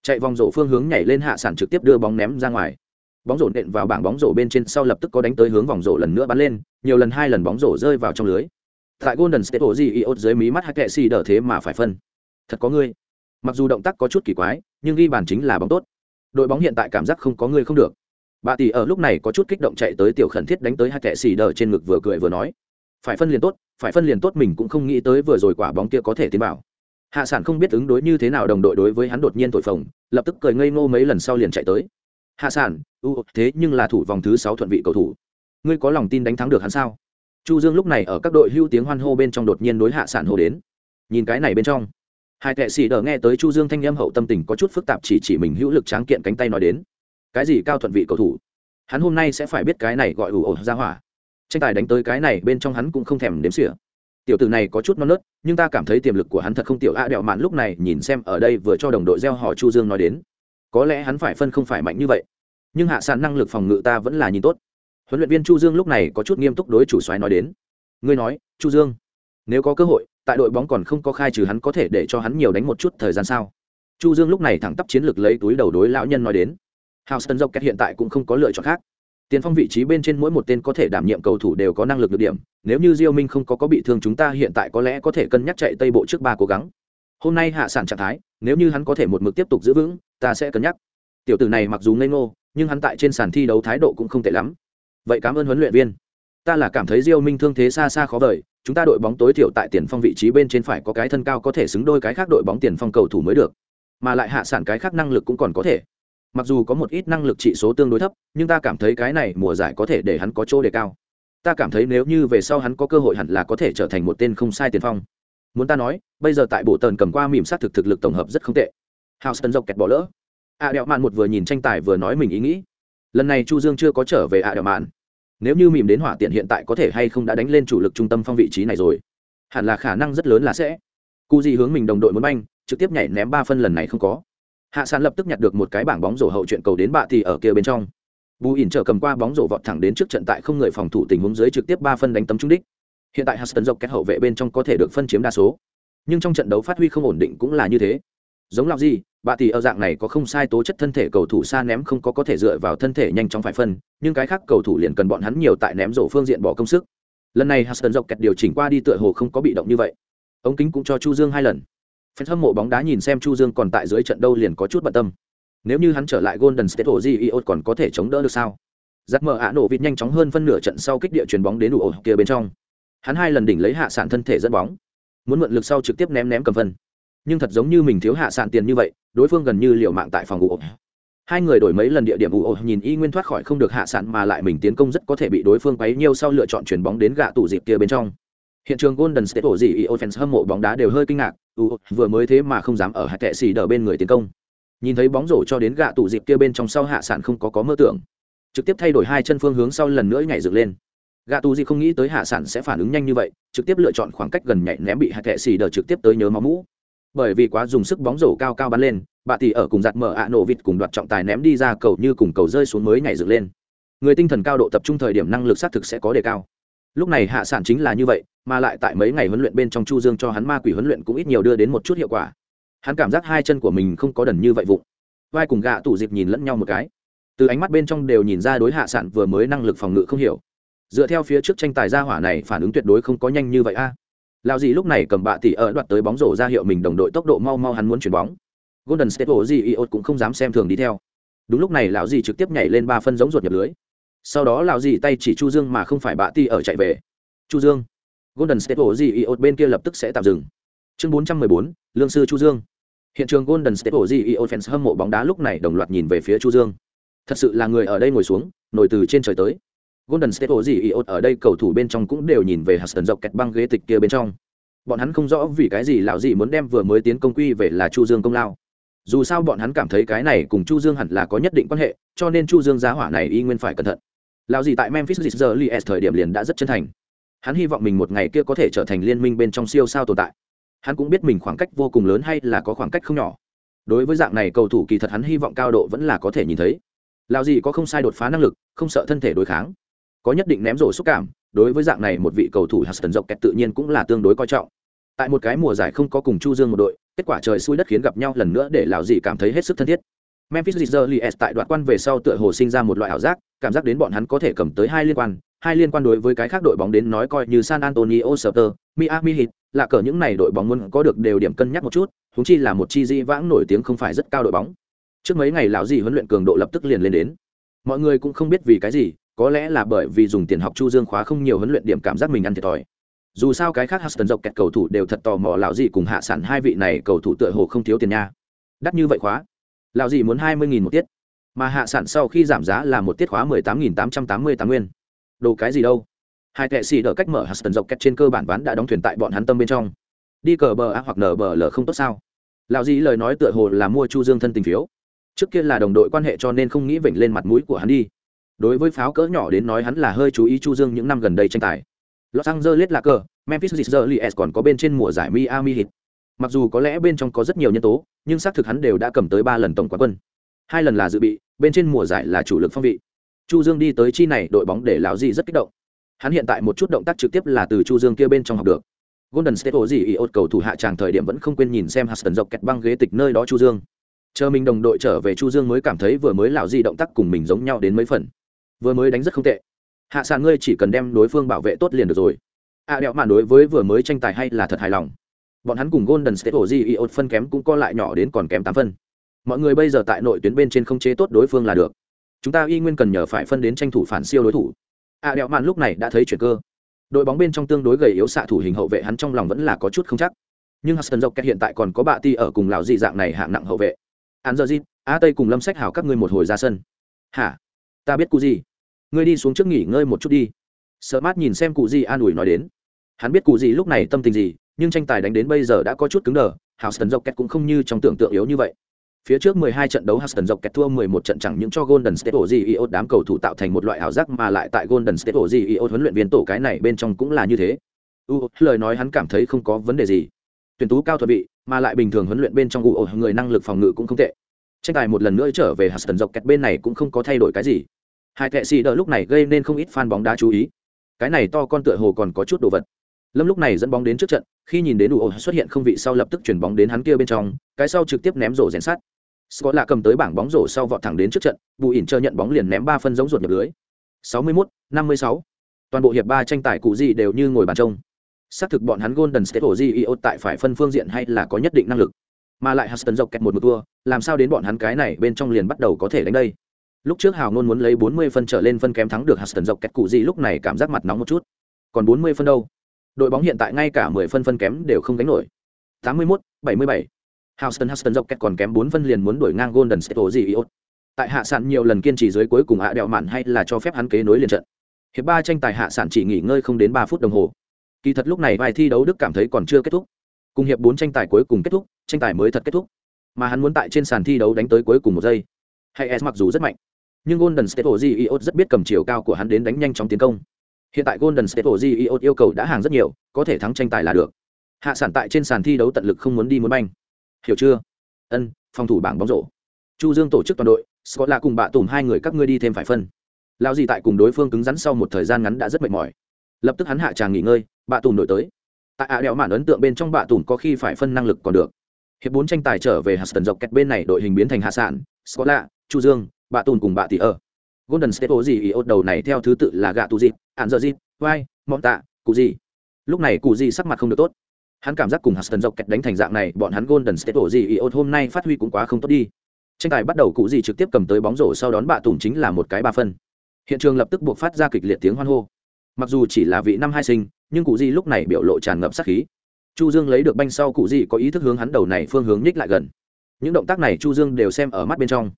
Chạy vòng rổ phương hướng nhảy lên hạ sản trực tiếp đưa bóng ném ra ngoài. Bóng rổ nện vào bảng bóng rổ bên trên sau lập tức có đánh tới hướng vòng rổ lần nữa bắn lên, nhiều lần hai lần bóng rổ rơi vào trong lưới. Tại golden state ổ gì iốt dưới mí mắt hai kệ xì đờ thế mà phải phân. Thật có ngươi. Mặc dù động tác có chút kỳ quái, nhưng ghi bàn chính là bóng tốt. Đội bóng hiện tại cảm giác không có ngươi không được bà tỷ ở lúc này có chút kích động chạy tới tiểu khẩn thiết đánh tới hai kẻ xì đỡ trên ngực vừa cười vừa nói, phải phân liền tốt, phải phân liền tốt mình cũng không nghĩ tới vừa rồi quả bóng kia có thể tiến vào. Hạ sản không biết ứng đối như thế nào đồng đội đối với hắn đột nhiên thổi phồng, lập tức cười ngây ngô mấy lần sau liền chạy tới. Hạ sản, u, thế nhưng là thủ vòng thứ sáu thuận vị cầu thủ. Ngươi có lòng tin đánh thắng được hắn sao? Chu dương lúc này ở các đội hưu tiếng hoan hô bên trong đột nhiên đối hạ sản hô đến. Nhìn cái này bên trong, hai kệ sĩ đờ nghe tới chu dương thanh âm hậu tâm tình có chút phức tạp chỉ chỉ mình hữu lực tráng kiện cánh tay nói đến cái gì cao thuận vị cầu thủ? Hắn hôm nay sẽ phải biết cái này gọi ủ ổ ra hỏa. Tranh tài đánh tới cái này bên trong hắn cũng không thèm đếm xỉa. Tiểu tử này có chút non nớt, nhưng ta cảm thấy tiềm lực của hắn thật không tiểu. A đẹo mạn lúc này nhìn xem ở đây vừa cho đồng đội gieo họ chu dương nói đến. Có lẽ hắn phải phân không phải mạnh như vậy. Nhưng hạ sàn năng lực phòng ngự ta vẫn là nhìn tốt. Huấn luyện viên chu dương lúc này có chút nghiêm túc đối chủ soái nói đến. Ngươi nói, chu dương, nếu có cơ hội, tại đội bóng còn không có khai trừ hắn có thể để cho hắn nhiều đánh một chút thời gian sao? Chu dương lúc này thẳng tắp chiến lược lấy túi đầu đối lão nhân nói đến. Houston kẹt hiện tại cũng không có lựa chọn khác. Tiền phong vị trí bên trên mỗi một tên có thể đảm nhiệm cầu thủ đều có năng lực được điểm, nếu như Diêu Minh không có có bị thương chúng ta hiện tại có lẽ có thể cân nhắc chạy Tây bộ trước ba cố gắng. Hôm nay hạ sản trạng thái, nếu như hắn có thể một mực tiếp tục giữ vững, ta sẽ cân nhắc. Tiểu tử này mặc dù ngây ngô, nhưng hắn tại trên sàn thi đấu thái độ cũng không tệ lắm. Vậy cảm ơn huấn luyện viên. Ta là cảm thấy Diêu Minh thương thế xa xa khó vời, chúng ta đội bóng tối thiểu tại tiền phong vị trí bên trên phải có cái thân cao có thể xứng đôi cái khác đội bóng tiền phong cầu thủ mới được. Mà lại hạ sản cái khác năng lực cũng còn có thể mặc dù có một ít năng lực trị số tương đối thấp, nhưng ta cảm thấy cái này mùa giải có thể để hắn có chỗ đề cao. Ta cảm thấy nếu như về sau hắn có cơ hội hẳn là có thể trở thành một tên không sai tiền phong. Muốn ta nói, bây giờ tại bộ tần cầm qua mìm sát thực thực lực tổng hợp rất không tệ. Houston dọc kẹt bỏ lỡ. A đẹo mạn một vừa nhìn tranh tài vừa nói mình ý nghĩ. Lần này chu dương chưa có trở về a đẹo mạn. Nếu như mìm đến hỏa tiện hiện tại có thể hay không đã đánh lên chủ lực trung tâm phong vị trí này rồi? Hẳn là khả năng rất lớn là sẽ. Cụ gì hướng mình đồng đội muốn banh, trực tiếp nhảy ném ba phân lần này không có hạ sàn lập tức nhặt được một cái bảng bóng rổ hậu chuyện cầu đến bạ thì ở kia bên trong. Bù ỉn trở cầm qua bóng rổ vọt thẳng đến trước trận tại không người phòng thủ tình huống dưới trực tiếp ba phân đánh tấm trung đích. Hiện tại huston dọc kẹt hậu vệ bên trong có thể được phân chiếm đa số. Nhưng trong trận đấu phát huy không ổn định cũng là như thế. Giống làm gì bạ thì ở dạng này có không sai tố chất thân thể cầu thủ xa ném không có có thể dựa vào thân thể nhanh chóng phải phân, nhưng cái khác cầu thủ liền cần bọn hắn nhiều tại ném rổ phương diện bỏ công sức. Lần này huston dọc kẹt điều chỉnh qua đi tựa hồ không có bị động như vậy. Ống kính cũng cho chu dương hai lần. Fan hâm mộ bóng đá nhìn xem Chu Dương còn tại dưới trận đâu liền có chút bận tâm. Nếu như hắn trở lại Golden State Warriors còn có thể chống đỡ được sao? Giặc mở ạ nổ vịt nhanh chóng hơn phân nửa trận sau kích địa chuyền bóng đến đủ ổ kia bên trong. Hắn hai lần đỉnh lấy hạ sản thân thể dẫn bóng, muốn mượn lực sau trực tiếp ném ném cầm phân. Nhưng thật giống như mình thiếu hạ sản tiền như vậy, đối phương gần như liều mạng tại phòng ổ. Hai người đổi mấy lần địa điểm ổ nhìn y nguyên thoát khỏi không được hạ sản mà lại mình tiến công rất có thể bị đối phương quấy nhiều sau lựa chọn chuyền bóng đến gạ tủ dịp kia bên trong. Hiện trường Golden State ổ gì offense hâm mộ bóng đá đều hơi kinh ngạc, u vừa mới thế mà không dám ở hạt kệ xì đỡ bên người tiến công. Nhìn thấy bóng rổ cho đến gạ tụ dịp kia bên trong sau hạ sản không có có mơ tưởng. Trực tiếp thay đổi hai chân phương hướng sau lần nữa nhảy dựng lên. Gạ tụ dịp không nghĩ tới hạ sản sẽ phản ứng nhanh như vậy trực tiếp lựa chọn khoảng cách gần nhảy ném bị hạt kệ xì đỡ trực tiếp tới nhớ máu mũ. Bởi vì quá dùng sức bóng rổ cao cao bắn lên bà tỷ ở cùng giặt mở ạ nổ vịt cùng đoạt trọng tài ném đi ra cầu như cùng cầu rơi xuống mới nhảy dựng lên. Người tinh thần cao độ tập trung thời điểm năng lực xác thực sẽ có đề cao. Lúc này hạ sản chính là như vậy mà lại tại mấy ngày huấn luyện bên trong chu dương cho hắn ma quỷ huấn luyện cũng ít nhiều đưa đến một chút hiệu quả. Hắn cảm giác hai chân của mình không có đần như vậy vụng. Vai cùng gạ tủ dịp nhìn lẫn nhau một cái. Từ ánh mắt bên trong đều nhìn ra đối hạ sản vừa mới năng lực phòng ngự không hiểu. Dựa theo phía trước tranh tài gia hỏa này phản ứng tuyệt đối không có nhanh như vậy a. À. lao gì lúc này cầm bạ tỉ ở đoạt tới bóng rổ ra hiệu mình đồng đội tốc độ mau mau hắn muốn chuyển bóng. Golden state gì iot cũng không dám xem thường đi theo. Đúng lúc này lão gì trực tiếp nhảy lên ba phân giống ruột nhập lưới. Sau đó lão gì tay chỉ chu dương mà không phải bạ tỉ ở chạy về. Chu dương golden state Warriors bên kia lập tức sẽ tạm dừng. Chương 414, lương sư chu dương. Hiện trường golden state Warriors fans hâm mộ bóng đá lúc này đồng loạt nhìn về phía chu dương. Thật sự là người ở đây ngồi xuống nổi từ trên trời tới. Golden state Warriors ở đây cầu thủ bên trong cũng đều nhìn về Hudson dọc kẹt băng ghế tịch kia bên trong. Bọn hắn không rõ vì cái gì lão gì muốn đem vừa mới tiến công quy về là chu dương công lao. Dù sao bọn hắn cảm thấy cái này cùng chu dương hẳn là có nhất định quan hệ cho nên chu dương giá hỏa này y nguyên phải cẩn thận. Lão gì tại memphis Grizzlies thời điểm liền đã rất chân thành hắn hy vọng mình một ngày kia có thể trở thành liên minh bên trong siêu sao tồn tại. Hắn cũng biết mình khoảng cách vô cùng lớn hay là có khoảng cách không nhỏ. Đối với dạng này cầu thủ kỳ thật hắn hy vọng cao độ vẫn là có thể nhìn thấy. Lao gì có không sai đột phá năng lực không sợ thân thể đối kháng. Có nhất định ném rổ xúc cảm đối với dạng này một vị cầu thủ Huston dọc kẹt tự nhiên cũng là tương đối coi trọng. Tại một cái mùa giải không có cùng chu dương một đội kết quả trời xui đất khiến gặp nhau lần nữa để lão gì cảm thấy hết sức thân thiết. Memphis Grizzlies tại đoạn quan về sau tựa hồ sinh ra một loại ảo giác, cảm giác đến bọn hắn có thể cầm tới hai liên quan, hai liên quan đối với cái khác đội bóng đến nói coi như San Antonio Spurs, Miami Heat, là cỡ những này đội bóng muốn có được đều điểm cân nhắc một chút, huống chi là một chi di vãng nổi tiếng không phải rất cao đội bóng. Trước mấy ngày lão gì huấn luyện cường độ lập tức liền lên đến. Mọi người cũng không biết vì cái gì, có lẽ là bởi vì dùng tiền học Chu Dương khóa không nhiều huấn luyện điểm cảm giác mình ăn thiệt thòi. dù sao cái khác Huston dọc kẹt cầu thủ đều thật tò mò lão gì cùng hạ sản hai vị này cầu thủ tựa hồ không thiếu tiền nha đắt như vậy khóa lão gì muốn hai mươi nghìn một tiết mà hạ sản sau khi giảm giá là một tiết khóa mười tám nghìn tám trăm tám mươi tám nguyên đồ cái gì đâu hai tệ xì đỡ cách mở Huston dọc kẹt trên cơ bản ván đã đóng thuyền tại bọn hắn tâm bên trong đi cờ bờ a hoặc nở bờ l không tốt sao lão gì lời nói tựa hồ là mua chu dương thân tình phiếu trước kia là đồng đội quan hệ cho nên không nghĩ vểnh lên mặt mũi của hắn đi đối với pháo cỡ nhỏ đến nói hắn là hơi chú ý chu dương những năm gần đây tranh tài Los Angeles là cờ, Memphis Grizzlies còn có bên trên mùa giải Miami Heat. Mặc dù có lẽ bên trong có rất nhiều nhân tố, nhưng xác thực hắn đều đã cầm tới ba lần tổng quán quân. Hai lần là dự bị, bên trên mùa giải là chủ lực phong vị. Chu Dương đi tới chi này đội bóng để lão gì rất kích động. Hắn hiện tại một chút động tác trực tiếp là từ Chu Dương kia bên trong học được. Golden State hồ gì ốt cầu thủ hạ tràng thời điểm vẫn không quên nhìn xem Huston dọc kẹt băng ghế tịch nơi đó Chu Dương. Chờ mình đồng đội trở về Chu Dương mới cảm thấy vừa mới lão gì động tác cùng mình giống nhau đến mấy phần. Vừa mới đánh rất không tệ hạ sàn ngươi chỉ cần đem đối phương bảo vệ tốt liền được rồi a à, đẹo mạn đối với vừa mới tranh tài hay là thật hài lòng bọn hắn cùng golden state hồ gì ý iot phân kém cũng co lại nhỏ đến còn kém tám phân mọi người bây giờ tại nội tuyến bên trên không chế tốt đối phương là được chúng ta y nguyên cần nhờ phải phân đến tranh thủ phản siêu đối thủ a à, đẹo mạn lúc này đã thấy chuyển cơ đội bóng bên trong tương đối gầy yếu xạ thủ hình hậu vệ hắn trong lòng vẫn là có chút không chắc nhưng Huston Rocket hiện tại còn có bạ ti ở cùng lão dị dạng này hạng nặng hậu vệ. Hắn giờ gì, A Tây cùng Lâm Sách Hảo các ngươi một hồi ra sân. Hả? Ta biết cụ gì? ngươi đi xuống trước nghỉ ngơi một chút đi sợ mát nhìn xem cụ gì an ủi nói đến hắn biết cụ gì lúc này tâm tình gì nhưng tranh tài đánh đến bây giờ đã có chút cứng đờ Houston Rockets cũng không như trong tưởng tượng yếu như vậy. Phía trước 12 trận đấu Houston Rockets thua 11 trận chẳng những cho Golden State Warriors đám cầu thủ tạo thành một loại ảo giác mà lại tại Golden State Warriors huấn luyện viên tổ cái này bên trong cũng là như thế. U, lời nói hắn cảm thấy không có vấn đề gì. Tuyển tú cao thuật vị, mà lại bình thường huấn luyện bên trong U người năng lực phòng ngự cũng không tệ. Tranh tài một lần nữa trở về Houston Rockets bên này cũng không có thay đổi cái gì hai thệ sĩ đỡ lúc này gây nên không ít fan bóng đá chú ý cái này to con tựa hồ còn có chút đồ vật lâm lúc này dẫn bóng đến trước trận khi nhìn đến UO xuất hiện không vị sau lập tức chuyển bóng đến hắn kia bên trong cái sau trực tiếp ném rổ rèn sát scott là cầm tới bảng bóng rổ sau vọt thẳng đến trước trận bù ỉn chờ nhận bóng liền ném ba phân giống ruột nhập lưới. 61, 56. toàn bộ hiệp ba tranh tài cụ gì đều như ngồi bàn trông. Xác thực bọn hắn golden state Warriors tại phải phân phương diện hay là có nhất định năng lực. Mà lại huston dọc kẹt một một thua, làm sao đến bọn hắn cái này bên trong liền bắt đầu có thể đánh đây? Lúc trước hào Nôn muốn lấy 40 phân trở lên phân kém thắng được Huston dọc kẹt cụ gì lúc này cảm giác mặt nóng một chút. Còn 40 phân đâu? Đội bóng hiện tại ngay cả 10 phân phân kém đều không gánh nổi. 81, 77. Houston Houston dọc kẹt còn kém 4 phân liền muốn đuổi ngang Golden State Warriors. Tại hạ sản nhiều lần kiên trì dưới cuối cùng hạ đẹo mạn hay là cho phép hắn kế nối liền trận. Hiệp ba tranh tài hạ sản chỉ nghỉ ngơi không đến 3 phút đồng hồ. Kỳ thật lúc này vài thi đấu Đức cảm thấy còn chưa kết thúc. Cùng hiệp 4 tranh tài cuối cùng kết thúc, tranh tài mới thật kết thúc. Mà hắn muốn tại trên sàn thi đấu đánh tới cuối cùng một giây. Hay mặc dù rất mạnh, nhưng Golden State Warriors rất biết cầm chiều cao của hắn đến đánh nhanh chóng tiến công. Hiện tại Golden State Warriors yêu cầu đã hàng rất nhiều, có thể thắng tranh tài là được. Hạ sản tại trên sàn thi đấu tận lực không muốn đi muốn banh. Hiểu chưa? Ân, phòng thủ bảng bóng rổ. Chu Dương tổ chức toàn đội, Scott là cùng bạ tùm hai người các ngươi đi thêm phải phân. Lao gì tại cùng đối phương cứng rắn sau một thời gian ngắn đã rất mệt mỏi. Lập tức hắn hạ tràng nghỉ ngơi, bạ tùm đổi tới. Tại ạ đèo mạn ấn tượng bên trong bạ tùm có khi phải phân năng lực còn được. Hiệp bốn tranh tài trở về Huston dọc kẹt bên này đội hình biến thành hạ sản, Scott lạ, Chu Dương, bạ Tùm cùng bạ tỷ ở golden state ô gì ý ốt đầu này theo thứ tự là gạ tù dịp ạn dợ dịp vai mọn tạ cụ gì lúc này cụ gì sắc mặt không được tốt hắn cảm giác cùng Huston dọc kẹt đánh thành dạng này, bọn hắn golden state ô gì ý ốt hôm nay phát huy cũng quá không tốt đi. Tranh tài bắt đầu cụ gì trực tiếp cầm tới bóng rổ sau đón bạ tùng chính là một cái ba phân. Hiện trường lập tức buộc phát ra kịch liệt tiếng hoan hô. Mặc dù chỉ là vị năm hai sinh, nhưng cụ gì lúc này biểu lộ tràn ngập sát khí. Chu dương lấy được banh sau cụ gì có ý thức hướng hắn đầu này phương hướng nhích lại gần. Những động tác này chu dương đều xem ở mắt bên trong.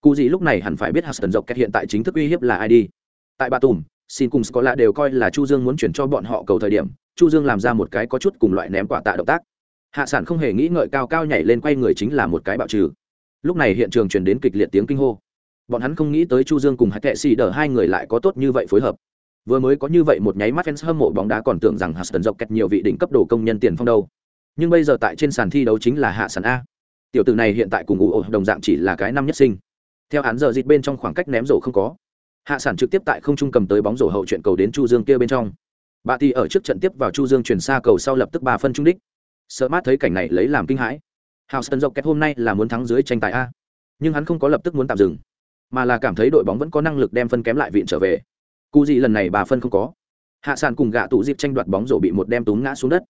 Cụ gì lúc này hẳn phải biết huston dọc kẹt hiện tại chính thức uy hiếp là ai đi. Tại bà tùng xin cùng scola đều coi là chu dương muốn chuyển cho bọn họ cầu thời điểm, chu dương làm ra một cái có chút cùng loại ném quả tạ động tác. Hạ sản không hề nghĩ ngợi cao cao nhảy lên quay người chính là một cái bạo trừ. Lúc này hiện trường truyền đến kịch liệt tiếng kinh hô. Bọn hắn không nghĩ tới chu dương cùng hạt kệ xì đờ hai người lại có tốt như vậy phối hợp. Vừa mới có như vậy một nháy mắt fans hâm mộ bóng đá còn tưởng rằng Huston dọc kẹt nhiều vị đỉnh cấp đồ công nhân tiền phong đâu. Nhưng bây giờ tại trên sàn thi đấu chính là hạ sản a. Tiểu tử này hiện tại cùng ủ đồng dạng chỉ là cái năm nhất sinh. Theo án giờ dịch bên trong khoảng cách ném rổ không có hạ sản trực tiếp tại không trung cầm tới bóng rổ hậu chuyện cầu đến chu dương kia bên trong. Bà thì ở trước trận tiếp vào chu dương chuyển xa cầu sau lập tức ba phân trung đích. Sợ mát thấy cảnh này lấy làm kinh hãi. Houston dọc kẹt hôm nay là muốn thắng dưới tranh tài a. Nhưng hắn không có lập tức muốn tạm dừng, mà là cảm thấy đội bóng vẫn có năng lực đem phân kém lại viện trở về. Cụ gì lần này bà phân không có. Hạ sản cùng gạ tụ dịp tranh đoạt bóng rổ bị một đem túm ngã xuống đất.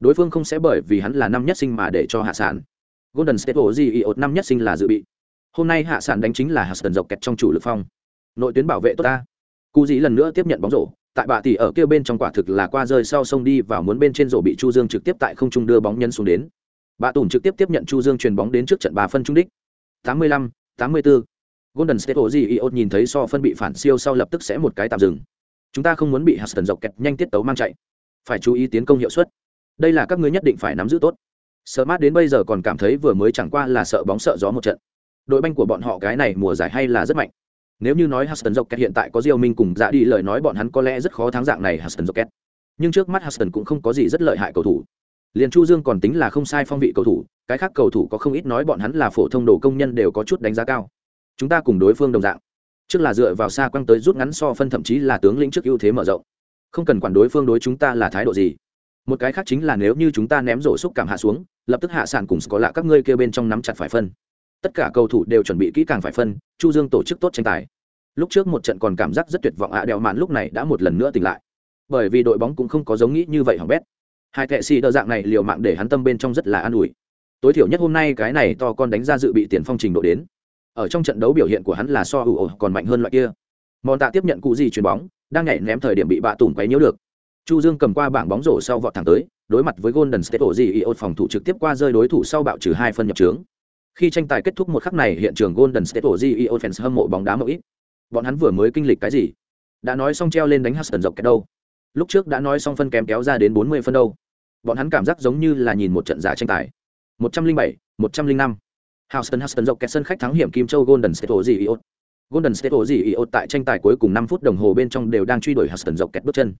Đối phương không sẽ bởi vì hắn là năm nhất sinh mà để cho hạ sản. Golden state gì ột năm nhất sinh là dự bị. Hôm nay hạ sản đánh chính là hạ sản dọc kẹt trong chủ lực phong nội tuyến bảo vệ tốt ta. Cụ dĩ lần nữa tiếp nhận bóng rổ tại bạ tỷ ở kia bên trong quả thực là qua rơi sau sông đi vào muốn bên trên rổ bị chu dương trực tiếp tại không trung đưa bóng nhân xuống đến. Bạ Tùng trực tiếp tiếp nhận chu dương truyền bóng đến trước trận bà phân trung đích. 85, 84. golden state Warriors nhìn thấy so phân bị phản siêu sau lập tức sẽ một cái tạm dừng. Chúng ta không muốn bị Houston dọc kẹt nhanh tiết tấu mang chạy. Phải chú ý tiến công hiệu suất. Đây là các ngươi nhất định phải nắm giữ tốt. Smart đến bây giờ còn cảm thấy vừa mới chẳng qua là sợ bóng sợ gió một trận. Đội banh của bọn họ cái này mùa giải hay là rất mạnh nếu như nói Huston Rocket hiện tại có Diêu Minh cùng dạ đi lời nói bọn hắn có lẽ rất khó thắng dạng này Huston Rocket Nhưng trước mắt Huston cũng không có gì rất lợi hại cầu thủ. Liên Chu Dương còn tính là không sai phong vị cầu thủ, cái khác cầu thủ có không ít nói bọn hắn là phổ thông đồ công nhân đều có chút đánh giá cao. Chúng ta cùng đối phương đồng dạng. Trước là dựa vào xa quăng tới rút ngắn so phân thậm chí là tướng lĩnh trước ưu thế mở rộng. Không cần quản đối phương đối chúng ta là thái độ gì. Một cái khác chính là nếu như chúng ta ném rổ xúc cảm hạ xuống, lập tức hạ sản cùng có lạ các ngươi kia bên trong nắm chặt phải phân. Tất cả cầu thủ đều chuẩn bị kỹ càng phải phân, Chu Dương tổ chức tốt tranh tài lúc trước một trận còn cảm giác rất tuyệt vọng ạ, đèo mạn lúc này đã một lần nữa tỉnh lại. Bởi vì đội bóng cũng không có giống nghĩ như vậy hỏng bét. Hai kệ xì đỡ dạng này liều mạng để hắn tâm bên trong rất là an ủi. Tối thiểu nhất hôm nay cái này to con đánh ra dự bị tiền phong trình độ đến. Ở trong trận đấu biểu hiện của hắn là so ủ ổ còn mạnh hơn loại kia. Mòn tạ tiếp nhận cụ gì chuyền bóng, đang nhảy ném thời điểm bị bạ tùng quấy nhiễu được. Chu dương cầm qua bảng bóng rổ sau vọt thẳng tới, đối mặt với golden state ổ gì iốt phòng thủ trực tiếp qua rơi đối thủ sau bạo trừ hai phân nhập trướng. Khi tranh tài kết thúc một khắc này, hiện trường golden state ổ gì iốt fans hâm mộ bóng đá mẫu ít bọn hắn vừa mới kinh lịch cái gì đã nói xong treo lên đánh huston dọc kẹt đâu lúc trước đã nói xong phân kém kéo ra đến bốn mươi phân đâu bọn hắn cảm giác giống như là nhìn một trận giả tranh tài một trăm linh bảy một trăm linh năm Houston Houston dọc kẹt sân khách thắng hiểm Kim Châu Golden State gì Iot. Golden State gì Iot tại tranh tài cuối cùng năm phút đồng hồ bên trong đều đang truy đuổi Houston dọc kẹt bước chân.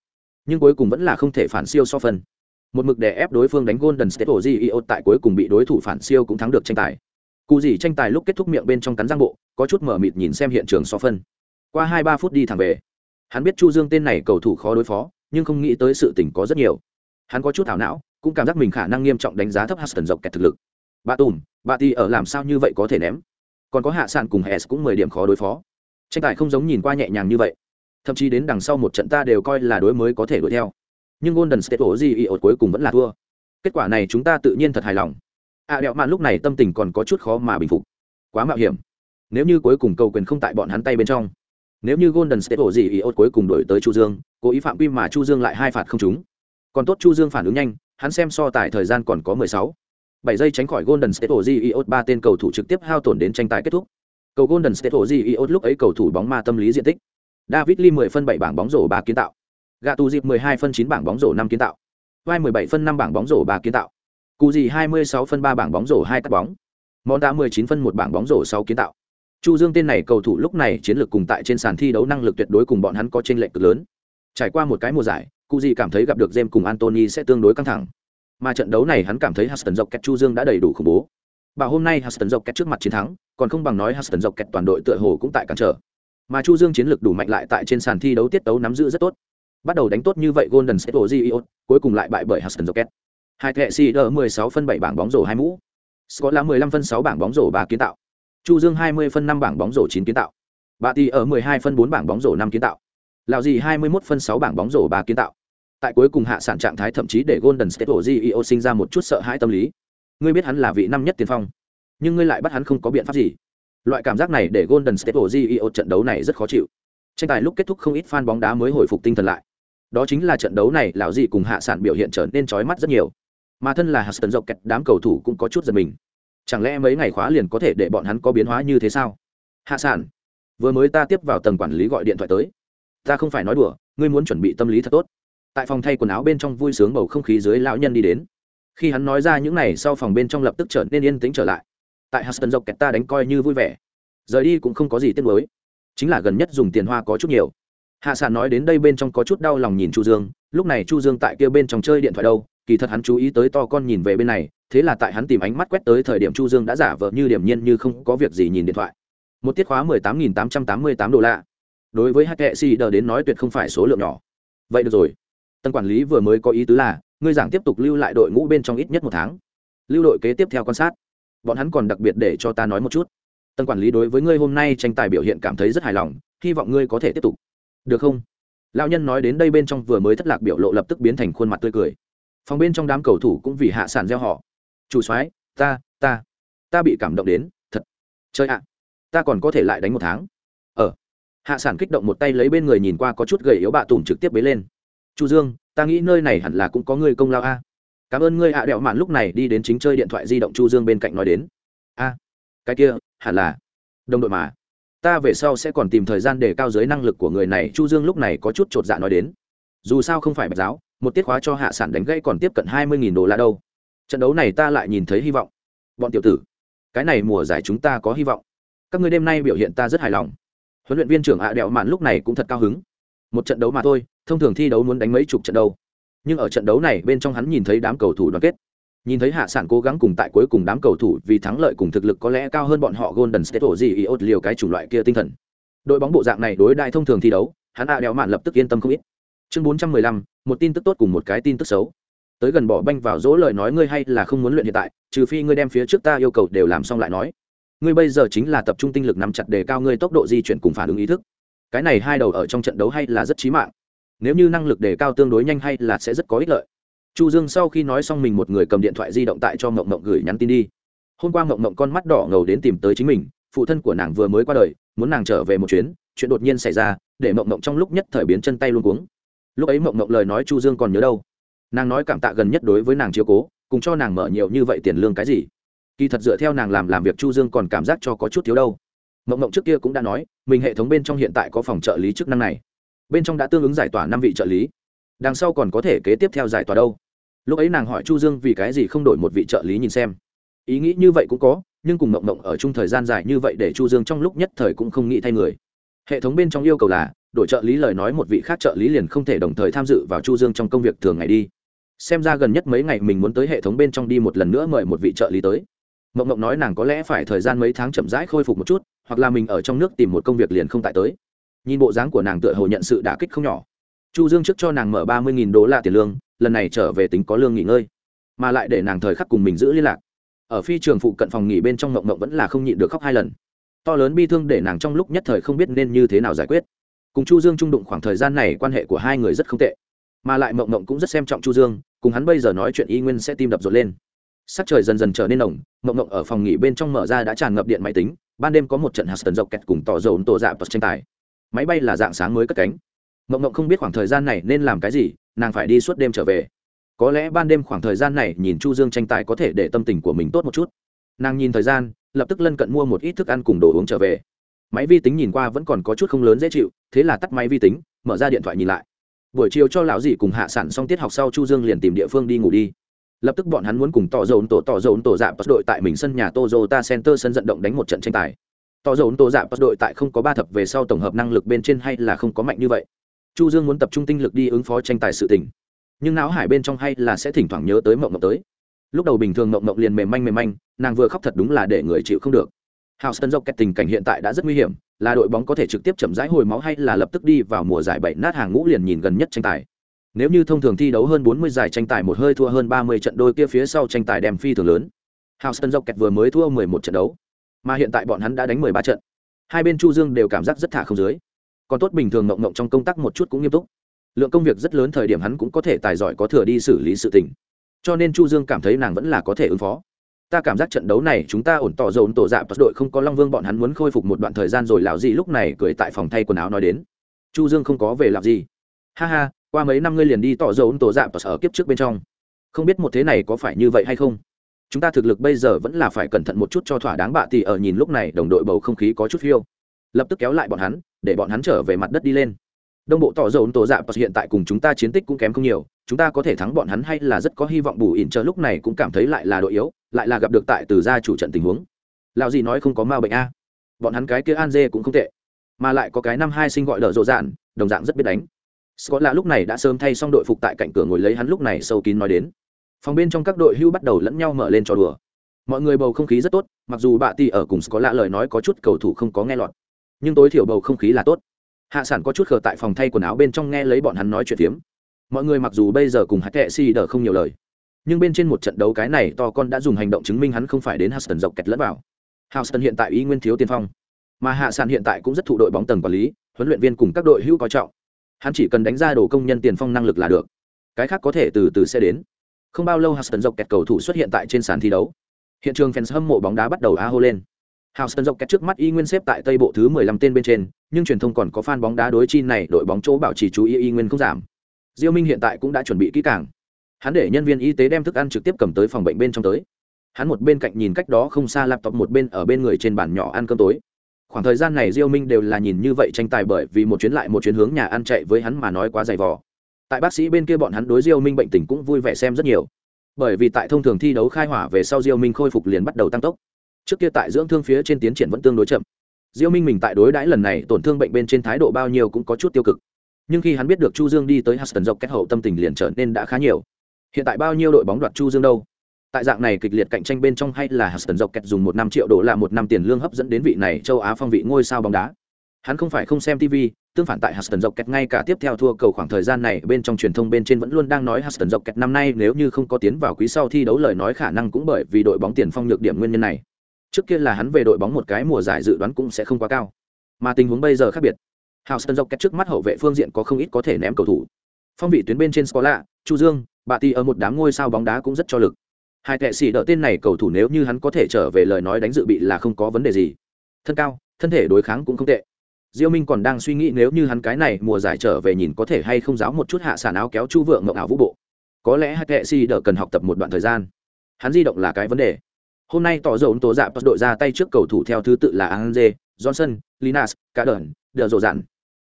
Nhưng cuối cùng vẫn là không thể phản siêu so phân. Một mực đè ép đối phương đánh Golden State gì Iot tại cuối cùng bị đối thủ phản siêu cũng thắng được tranh tài. Cú gì tranh tài lúc kết thúc miệng bên trong cắn răng bộ, có chút mở mịt nhìn xem hiện trường so phân qua hai ba phút đi thẳng về. Hắn biết chu dương tên này cầu thủ khó đối phó nhưng không nghĩ tới sự tình có rất nhiều. Hắn có chút thảo não cũng cảm giác mình khả năng nghiêm trọng đánh giá thấp Huston dọc kẹt thực lực. Bà tùm bà ti ở làm sao như vậy có thể ném? Còn có hạ Sàn cùng hes cũng mười điểm khó đối phó. Tranh tài không giống nhìn qua nhẹ nhàng như vậy. Thậm chí đến đằng sau một trận ta đều coi là đối mới có thể đuổi theo. Nhưng golden state ổ gì ý ột cuối cùng vẫn là thua. Kết quả này chúng ta tự nhiên thật hài lòng. A à, đẹo mạn lúc này tâm tình còn có chút khó mà bình phục. Quá mạo hiểm. Nếu như cuối cùng cầu quyền không tại bọn hắn tay bên trong nếu như golden state ổ gì ý ốt cuối cùng đổi tới chu dương, cố ý phạm quy mà chu dương lại hai phạt không trúng. Còn tốt chu dương phản ứng nhanh, hắn xem so tài thời gian còn có 16. 7 giây tránh khỏi golden state ổ gì ý ốt ba tên cầu thủ trực tiếp hao tổn đến tranh tài kết thúc. Cầu golden state ổ gì ý ốt lúc ấy cầu thủ bóng ma tâm lý diện tích. David lee 10 phân 7 bảng bóng rổ 3 kiến tạo. Gạ Tu dịp 12 phân 9 bảng bóng rổ 5 kiến tạo. Vai 17 phân 5 bảng bóng rổ 3 kiến tạo. Cụ gì 26 phân 3 bảng bóng rổ 2 cắt bóng. Món đá 19 phân 1 bảng bóng rổ 6 kiến tạo. Chu Dương tên này cầu thủ lúc này chiến lược cùng tại trên sàn thi đấu năng lực tuyệt đối cùng bọn hắn có chênh lệch cực lớn. Trải qua một cái mùa giải, Cụ gì cảm thấy gặp được James cùng Anthony sẽ tương đối căng thẳng. Mà trận đấu này hắn cảm thấy Huston dọc kẹt Chu Dương đã đầy đủ khủng bố. Bảo hôm nay Huston dọc kẹt trước mặt chiến thắng, còn không bằng nói Huston dọc kẹt toàn đội tựa hồ cũng tại cản trở. Mà Chu Dương chiến lược đủ mạnh lại tại trên sàn thi đấu tiết tấu nắm giữ rất tốt. Bắt đầu đánh tốt như vậy Golden State Warriors, cuối cùng lại bại bởi Huston kẹt. Hai thẻ CR 16 phân 7 bảng bóng rổ hai mũ. Scott là 15 phân 6 bảng bóng rổ 3 kiến tạo. Chu Dương 20 phân 5 bảng bóng rổ 9 kiến tạo. Bà Tỷ ở 12 phân 4 bảng bóng rổ 5 kiến tạo. Lão gì 21 phân 6 bảng bóng rổ 3 kiến tạo. Tại cuối cùng hạ sản trạng thái thậm chí để Golden State Warriors sinh ra một chút sợ hãi tâm lý. Ngươi biết hắn là vị năm nhất tiền phong, nhưng ngươi lại bắt hắn không có biện pháp gì. Loại cảm giác này để Golden State Warriors trận đấu này rất khó chịu. Tranh tài lúc kết thúc không ít fan bóng đá mới hồi phục tinh thần lại. Đó chính là trận đấu này lão gì cùng hạ sản biểu hiện trở nên chói mắt rất nhiều. Mà thân là Huston dọc kẹt đám cầu thủ cũng có chút giật mình chẳng lẽ mấy ngày khóa liền có thể để bọn hắn có biến hóa như thế sao? Hạ sản vừa mới ta tiếp vào tầng quản lý gọi điện thoại tới. Ta không phải nói đùa, ngươi muốn chuẩn bị tâm lý thật tốt. Tại phòng thay quần áo bên trong vui sướng bầu không khí dưới lão nhân đi đến. Khi hắn nói ra những này sau phòng bên trong lập tức trở nên yên tĩnh trở lại. Tại huston dọc kẹt ta đánh coi như vui vẻ. Rời đi cũng không có gì tiếc mới chính là gần nhất dùng tiền hoa có chút nhiều. Hạ sản nói đến đây bên trong có chút đau lòng nhìn chu dương. Lúc này chu dương tại kia bên trong chơi điện thoại đâu, kỳ thật hắn chú ý tới to con nhìn về bên này thế là tại hắn tìm ánh mắt quét tới thời điểm chu dương đã giả vờ như điểm nhiên như không có việc gì nhìn điện thoại. Một tiết khóa mười tám nghìn tám trăm tám mươi tám đô la. Đối với hắc si đờ đến nói tuyệt không phải số lượng nhỏ. Vậy được rồi. Tân quản lý vừa mới có ý tứ là, ngươi giảng tiếp tục lưu lại đội ngũ bên trong ít nhất một tháng. Lưu đội kế tiếp theo quan sát. Bọn hắn còn đặc biệt để cho ta nói một chút. Tân quản lý đối với ngươi hôm nay tranh tài biểu hiện cảm thấy rất hài lòng, hy vọng ngươi có thể tiếp tục. Được không? Lão nhân nói đến đây bên trong vừa mới thất lạc biểu lộ lập tức biến thành khuôn mặt tươi cười. Phòng bên trong đám cầu thủ cũng vì hạ sản gieo họ chủ soái, ta ta ta bị cảm động đến, thật. Chơi ạ, ta còn có thể lại đánh một tháng. Ờ. Hạ sản kích động một tay lấy bên người nhìn qua có chút gầy yếu bạ tùng trực tiếp bế lên. Chu dương, ta nghĩ nơi này hẳn là cũng có người công lao a. Cảm ơn ngươi hạ đẹo mạn lúc này đi đến chính chơi điện thoại di động chu dương bên cạnh nói đến. A, cái kia, hẳn là. Đồng đội mà. Ta về sau sẽ còn tìm thời gian để cao giới năng lực của người này, chu dương lúc này có chút chột dạ nói đến. Dù sao không phải bạch giáo, một tiết khóa cho hạ sản đánh gãy còn tiếp cận hai mươi đô la đâu trận đấu này ta lại nhìn thấy hy vọng. Bọn tiểu tử, cái này mùa giải chúng ta có hy vọng. Các ngươi đêm nay biểu hiện ta rất hài lòng. Huấn luyện viên trưởng ạ đẹo mạn lúc này cũng thật cao hứng. Một trận đấu mà thôi, thông thường thi đấu muốn đánh mấy chục trận đấu nhưng ở trận đấu này, bên trong hắn nhìn thấy đám cầu thủ đoàn kết. Nhìn thấy hạ sản cố gắng cùng tại cuối cùng đám cầu thủ vì thắng lợi cùng thực lực có lẽ cao hơn bọn họ golden state ổ gì ốt liều cái chủng loại kia tinh thần. Đội bóng bộ dạng này đối đại thông thường thi đấu, hắn ạ đẹo mạn lập tức yên tâm không ít. Chương bốn trăm mười lăm, một tin tức tốt cùng một cái tin tức xấu tới gần bỏ banh vào dỗ lời nói ngươi hay là không muốn luyện hiện tại, trừ phi ngươi đem phía trước ta yêu cầu đều làm xong lại nói. Ngươi bây giờ chính là tập trung tinh lực nắm chặt đề cao ngươi tốc độ di chuyển cùng phản ứng ý thức. Cái này hai đầu ở trong trận đấu hay là rất chí mạng. Nếu như năng lực đề cao tương đối nhanh hay là sẽ rất có ích lợi. Chu dương sau khi nói xong mình một người cầm điện thoại di động tại cho mộng mộng gửi nhắn tin đi. Hôm qua mộng mộng con mắt đỏ ngầu đến tìm tới chính mình, phụ thân của nàng vừa mới qua đời, muốn nàng trở về một chuyến, chuyện đột nhiên xảy ra, để mộng mộng trong lúc nhất thời biến chân tay luôn cuống. Lúc ấy mộng mộng lời nói chu dương còn nhớ đâu? Nàng nói cảm tạ gần nhất đối với nàng chiếu cố, cùng cho nàng mở nhiều như vậy tiền lương cái gì. Kỳ thật dựa theo nàng làm làm việc chu dương còn cảm giác cho có chút thiếu đâu. Mộng mộng trước kia cũng đã nói, mình hệ thống bên trong hiện tại có phòng trợ lý chức năng này. Bên trong đã tương ứng giải tỏa năm vị trợ lý. Đằng sau còn có thể kế tiếp theo giải tỏa đâu. Lúc ấy nàng hỏi chu dương vì cái gì không đổi một vị trợ lý nhìn xem. Ý nghĩ như vậy cũng có, nhưng cùng mộng mộng ở chung thời gian dài như vậy để chu dương trong lúc nhất thời cũng không nghĩ thay người. Hệ thống bên trong yêu cầu là, đổi trợ lý lời nói một vị khác trợ lý liền không thể đồng thời tham dự vào chu dương trong công việc thường ngày đi xem ra gần nhất mấy ngày mình muốn tới hệ thống bên trong đi một lần nữa mời một vị trợ lý tới. Mộng mộng nói nàng có lẽ phải thời gian mấy tháng chậm rãi khôi phục một chút, hoặc là mình ở trong nước tìm một công việc liền không tại tới. Nhìn bộ dáng của nàng tựa hồ nhận sự đả kích không nhỏ. Chu dương trước cho nàng mở ba mươi đô la tiền lương, lần này trở về tính có lương nghỉ ngơi, mà lại để nàng thời khắc cùng mình giữ liên lạc. Ở phi trường phụ cận phòng nghỉ bên trong mộng mộng vẫn là không nhịn được khóc hai lần. To lớn bi thương để nàng trong lúc nhất thời không biết nên như thế nào giải quyết. Cùng chu dương trung đụng khoảng thời gian này quan hệ của hai người rất không tệ, mà lại mộng mộng cũng rất xem trọng chu dương cùng hắn bây giờ nói chuyện y nguyên sẽ tim đập rộn lên. Sắc trời dần dần trở nên nồng, mộng mộng ở phòng nghỉ bên trong mở ra đã tràn ngập điện máy tính, ban đêm có một trận hạt tần dọc kẹt cùng tỏ dồn tổ dạp tranh tài. Máy bay là dạng sáng mới cất cánh. Mộng mộng không biết khoảng thời gian này nên làm cái gì, nàng phải đi suốt đêm trở về. Có lẽ ban đêm khoảng thời gian này nhìn chu dương tranh tài có thể để tâm tình của mình tốt một chút. Nàng nhìn thời gian, lập tức lân cận mua một ít thức ăn cùng đồ uống trở về. Máy vi tính nhìn qua vẫn còn có chút không lớn dễ chịu, thế là tắt máy vi tính, mở ra điện thoại nhìn lại buổi chiều cho lão dì cùng hạ sản xong tiết học sau chu dương liền tìm địa phương đi ngủ đi lập tức bọn hắn muốn cùng tỏ dồn tổ tỏ dồn tổ dạp đội tại mình sân nhà tozota Center sân vận động đánh một trận tranh tài. Tỏ dồn tổ dạp đội tại không có ba thập về sau tổng hợp năng lực bên trên hay là không có mạnh như vậy. Chu Dương muốn tập trung tinh lực đi ứng phó tranh tài sự tình, nhưng não hải bên trong hay là sẽ thỉnh thoảng nhớ tới mộng mộng tới. Lúc đầu bình thường mộng mộng liền mềm manh mềm manh, nàng vừa khóc thật đúng là để người chịu không được. Houston kẹt tình cảnh hiện tại đã rất nguy hiểm, là đội bóng có thể trực tiếp chậm rãi hồi máu hay là lập tức đi vào mùa giải bảy nát hàng ngũ liền nhìn gần nhất tranh tài. Nếu như thông thường thi đấu hơn 40 giải tranh tài một hơi thua hơn 30 trận đôi kia phía sau tranh tài đem phi thường lớn. Houston kẹt vừa mới thua 11 trận đấu, mà hiện tại bọn hắn đã đánh 13 trận. Hai bên Chu Dương đều cảm giác rất thả không dưới. Còn tốt bình thường ngộng ngộng trong công tác một chút cũng nghiêm túc. Lượng công việc rất lớn thời điểm hắn cũng có thể tài giỏi có thừa đi xử lý sự tình. Cho nên Chu Dương cảm thấy nàng vẫn là có thể ứng phó ta cảm giác trận đấu này chúng ta ổn tỏ dồn tổ dạp đội không có long vương, bọn hắn muốn khôi phục một đoạn thời gian rồi lào gì lúc này cười tại phòng thay quần áo nói đến. Chu dương không có về làm gì. Ha ha, qua mấy năm ngươi liền đi tỏ dồn tổ dạp ở kiếp trước bên trong. Không biết một thế này có phải như vậy hay không? Chúng ta thực lực bây giờ vẫn là phải cẩn thận một chút cho thỏa đáng bạ thì ở nhìn lúc này đồng đội bầu không khí có chút phiêu. Lập tức kéo lại bọn hắn, để bọn hắn trở về mặt đất đi lên. Đông bộ tỏ dồn tổ dạp hiện tại cùng chúng ta chiến tích cũng kém không nhiều, chúng ta có thể thắng bọn hắn hay là rất có hy vọng bù ỉn chờ lúc này cũng cảm thấy lại là đội yếu lại là gặp được tại từ gia chủ trận tình huống. Lão gì nói không có ma bệnh a? Bọn hắn cái kia an dê cũng không tệ, mà lại có cái năm hai sinh gọi đỡ rộ dạn, đồng dạng rất biết đánh. Scott là lúc này đã sớm thay xong đội phục tại cạnh cửa ngồi lấy hắn lúc này sâu kín nói đến. Phòng bên trong các đội hưu bắt đầu lẫn nhau mở lên trò đùa. Mọi người bầu không khí rất tốt, mặc dù bạ ti ở cùng Scott lạ lời nói có chút cầu thủ không có nghe lọt, nhưng tối thiểu bầu không khí là tốt. Hạ sản có chút khờ tại phòng thay quần áo bên trong nghe lấy bọn hắn nói chuyện phiếm. Mọi người mặc dù bây giờ cùng hạt kệ si đờ không nhiều lời nhưng bên trên một trận đấu cái này to con đã dùng hành động chứng minh hắn không phải đến Houston dọc kẹt lẫn vào. Houston hiện tại ý nguyên thiếu tiền phong, mà hạ sản hiện tại cũng rất thụ đội bóng tầng quản lý, huấn luyện viên cùng các đội hữu coi trọng. Hắn chỉ cần đánh ra đồ công nhân tiền phong năng lực là được. Cái khác có thể từ từ sẽ đến. Không bao lâu Houston dọc kẹt cầu thủ xuất hiện tại trên sàn thi đấu. Hiện trường fans hâm mộ bóng đá bắt đầu a hô lên. Houston dọc kẹt trước mắt y nguyên xếp tại tây bộ thứ 15 tên bên trên, nhưng truyền thông còn có fan bóng đá đối chi này đội bóng chỗ bảo trì chú ý y nguyên không giảm. Diêu Minh hiện tại cũng đã chuẩn bị kỹ càng. Hắn để nhân viên y tế đem thức ăn trực tiếp cầm tới phòng bệnh bên trong tới. Hắn một bên cạnh nhìn cách đó không xa laptop, một bên ở bên người trên bàn nhỏ ăn cơm tối. Khoảng thời gian này Diêu Minh đều là nhìn như vậy tranh tài bởi vì một chuyến lại một chuyến hướng nhà ăn chạy với hắn mà nói quá dày vò. Tại bác sĩ bên kia bọn hắn đối Diêu Minh bệnh tình cũng vui vẻ xem rất nhiều. Bởi vì tại thông thường thi đấu khai hỏa về sau Diêu Minh khôi phục liền bắt đầu tăng tốc trước kia tại dưỡng thương phía trên tiến triển vẫn tương đối chậm diêu minh mình tại đối đãi lần này tổn thương bệnh bên trên thái độ bao nhiêu cũng có chút tiêu cực nhưng khi hắn biết được chu dương đi tới huston dọc kết hậu, tâm tình liền trở nên đã khá nhiều hiện tại bao nhiêu đội bóng đoạt chu dương đâu? Tại dạng này kịch liệt cạnh tranh bên trong hay là huston dọc kẹt dùng một năm triệu đô là một năm tiền lương hấp dẫn đến vị này châu á phong vị ngôi sao bóng đá? Hắn không phải không xem tv tương phản tại Huston kẹt ngay cả tiếp theo thua cầu khoảng thời gian này bên trong truyền thông bên trên vẫn luôn đang nói Huston kẹt năm nay nếu như không có tiến vào quý sau thi đấu lời nói khả năng cũng bởi vì đội bóng tiền phong nhược điểm nguyên nhân này. Trước kia là hắn về đội bóng một cái mùa giải dự đoán cũng sẽ không quá cao. Mà tình huống bây giờ khác biệt. Houston kẹt trước mắt hậu vệ phương diện có không ít có thể ném cầu thủ. Phong vị tuyến bên trên Scola, Chu Dương, bà Ti ở một đám ngôi sao bóng đá cũng rất cho lực. Hai tệ xỉ đỡ tên này cầu thủ nếu như hắn có thể trở về lời nói đánh dự bị là không có vấn đề gì. Thân cao thân thể đối kháng cũng không tệ. Diêu minh còn đang suy nghĩ nếu như hắn cái này mùa giải trở về nhìn có thể hay không giáo một chút hạ sản áo kéo chu vượng ngọc ảo vũ bộ. Có lẽ hai tệ xỉ đỡ cần học tập một đoạn thời gian. Hắn di động là cái vấn đề. Hôm nay tỏ dầu tố dạ bắt đội ra tay trước cầu thủ theo thứ tự là Anze, Johnson, Linas, cả đợn, đờ Dồ dặn.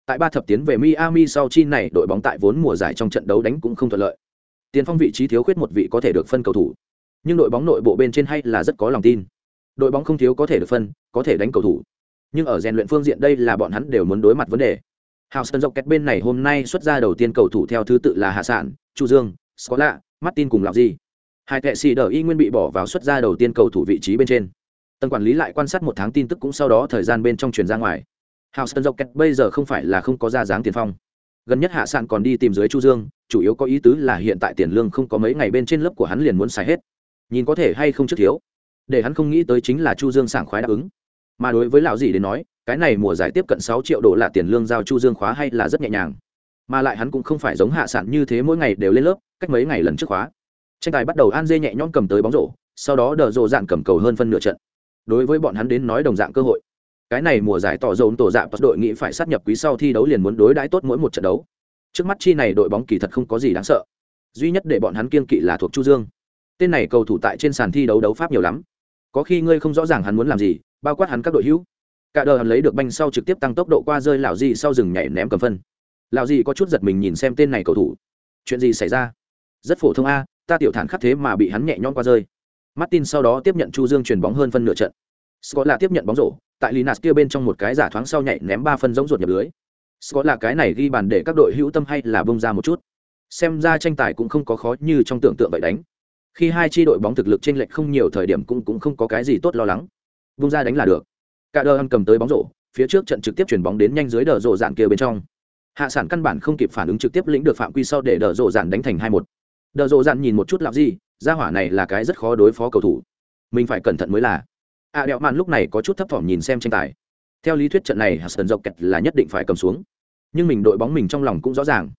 Tại ba thập tiến về Miami sau chi này đội bóng tại vốn mùa giải trong trận đấu đánh cũng không thuận lợi. Tiền phong vị trí thiếu khuyết một vị có thể được phân cầu thủ. Nhưng đội bóng nội bộ bên trên hay là rất có lòng tin. Đội bóng không thiếu có thể được phân, có thể đánh cầu thủ. Nhưng ở rèn luyện phương diện đây là bọn hắn đều muốn đối mặt vấn đề. Houston Kẹt bên này hôm nay xuất ra đầu tiên cầu thủ theo thứ tự là Hạ Sản, Chu Dương, Scola, Martin cùng Lão Di hai kệ xì đờ y nguyên bị bỏ vào xuất ra đầu tiên cầu thủ vị trí bên trên tầng quản lý lại quan sát một tháng tin tức cũng sau đó thời gian bên trong truyền ra ngoài houston Kẹt bây giờ không phải là không có ra dáng tiền phong gần nhất hạ sạn còn đi tìm dưới chu dương, chủ yếu có ý tứ là hiện tại tiền lương không có mấy ngày bên trên lớp của hắn liền muốn xài hết. Nhìn có thể hay không trước thiếu. Để hắn không nghĩ tới chính là chu dương sảng khoái đáp ứng. Mà đối với lão gì đến nói, cái này mùa giải tiếp cận 6 triệu đô là tiền lương giao chu dương khóa hay là rất nhẹ nhàng. Mà lại hắn cũng không phải giống hạ sản như thế mỗi ngày đều lên lớp, cách mấy ngày lần trước khóa. Tranh tài bắt đầu an dê nhẹ nhõm cầm tới bóng rổ, sau đó đờ rộ dạn cầm cầu hơn phân nửa trận. Đối với bọn hắn đến nói đồng dạng cơ hội cái này mùa giải tỏ dồn tổ dạng đội nghĩ phải sát nhập quý sau thi đấu liền muốn đối đãi tốt mỗi một trận đấu. Trước mắt chi này đội bóng kỳ thật không có gì đáng sợ. Duy nhất để bọn hắn kiên kỵ là thuộc chu dương. Tên này cầu thủ tại trên sàn thi đấu đấu pháp nhiều lắm. Có khi ngươi không rõ ràng hắn muốn làm gì, bao quát hắn các đội hữu. Cả đờ hắn lấy được banh sau trực tiếp tăng tốc độ qua rơi lão di sau rừng nhảy ném cầm phân. Lão di có chút giật mình nhìn xem tên này cầu thủ. Chuyện gì xảy ra? Rất phổ thông a, ta tiểu thản khắc thế mà bị hắn nhẹ nhõm qua rơi. Martin sau đó tiếp nhận chu dương chuyền bóng hơn phân nửa trận. Scott là tiếp nhận bóng rổ tại linas kia bên trong một cái giả thoáng sau nhảy ném ba phân giống ruột nhập lưới. Scott là cái này ghi bàn để các đội hữu tâm hay là bông ra một chút? Xem ra tranh tài cũng không có khó như trong tưởng tượng vậy đánh. Khi hai chi đội bóng thực lực trên lệch không nhiều thời điểm cũng cũng không có cái gì tốt lo lắng. Bung ra đánh là được. Cả đờ ăn cầm tới bóng rổ, phía trước trận trực tiếp chuyển bóng đến nhanh dưới đờ rổ dạn kia bên trong. Hạ sản căn bản không kịp phản ứng trực tiếp lĩnh được phạm quy sau để đờ rổ dạn đánh thành hai một. Đờ rổ dạn nhìn một chút làm gì, Gia hỏa này là cái rất khó đối phó cầu thủ. Mình phải cẩn thận mới là a đẹo mạn lúc này có chút thấp thỏm nhìn xem tranh tài. Theo lý thuyết trận này huston dọc kẹt là nhất định phải cầm xuống. Nhưng mình đội bóng mình trong lòng cũng rõ ràng.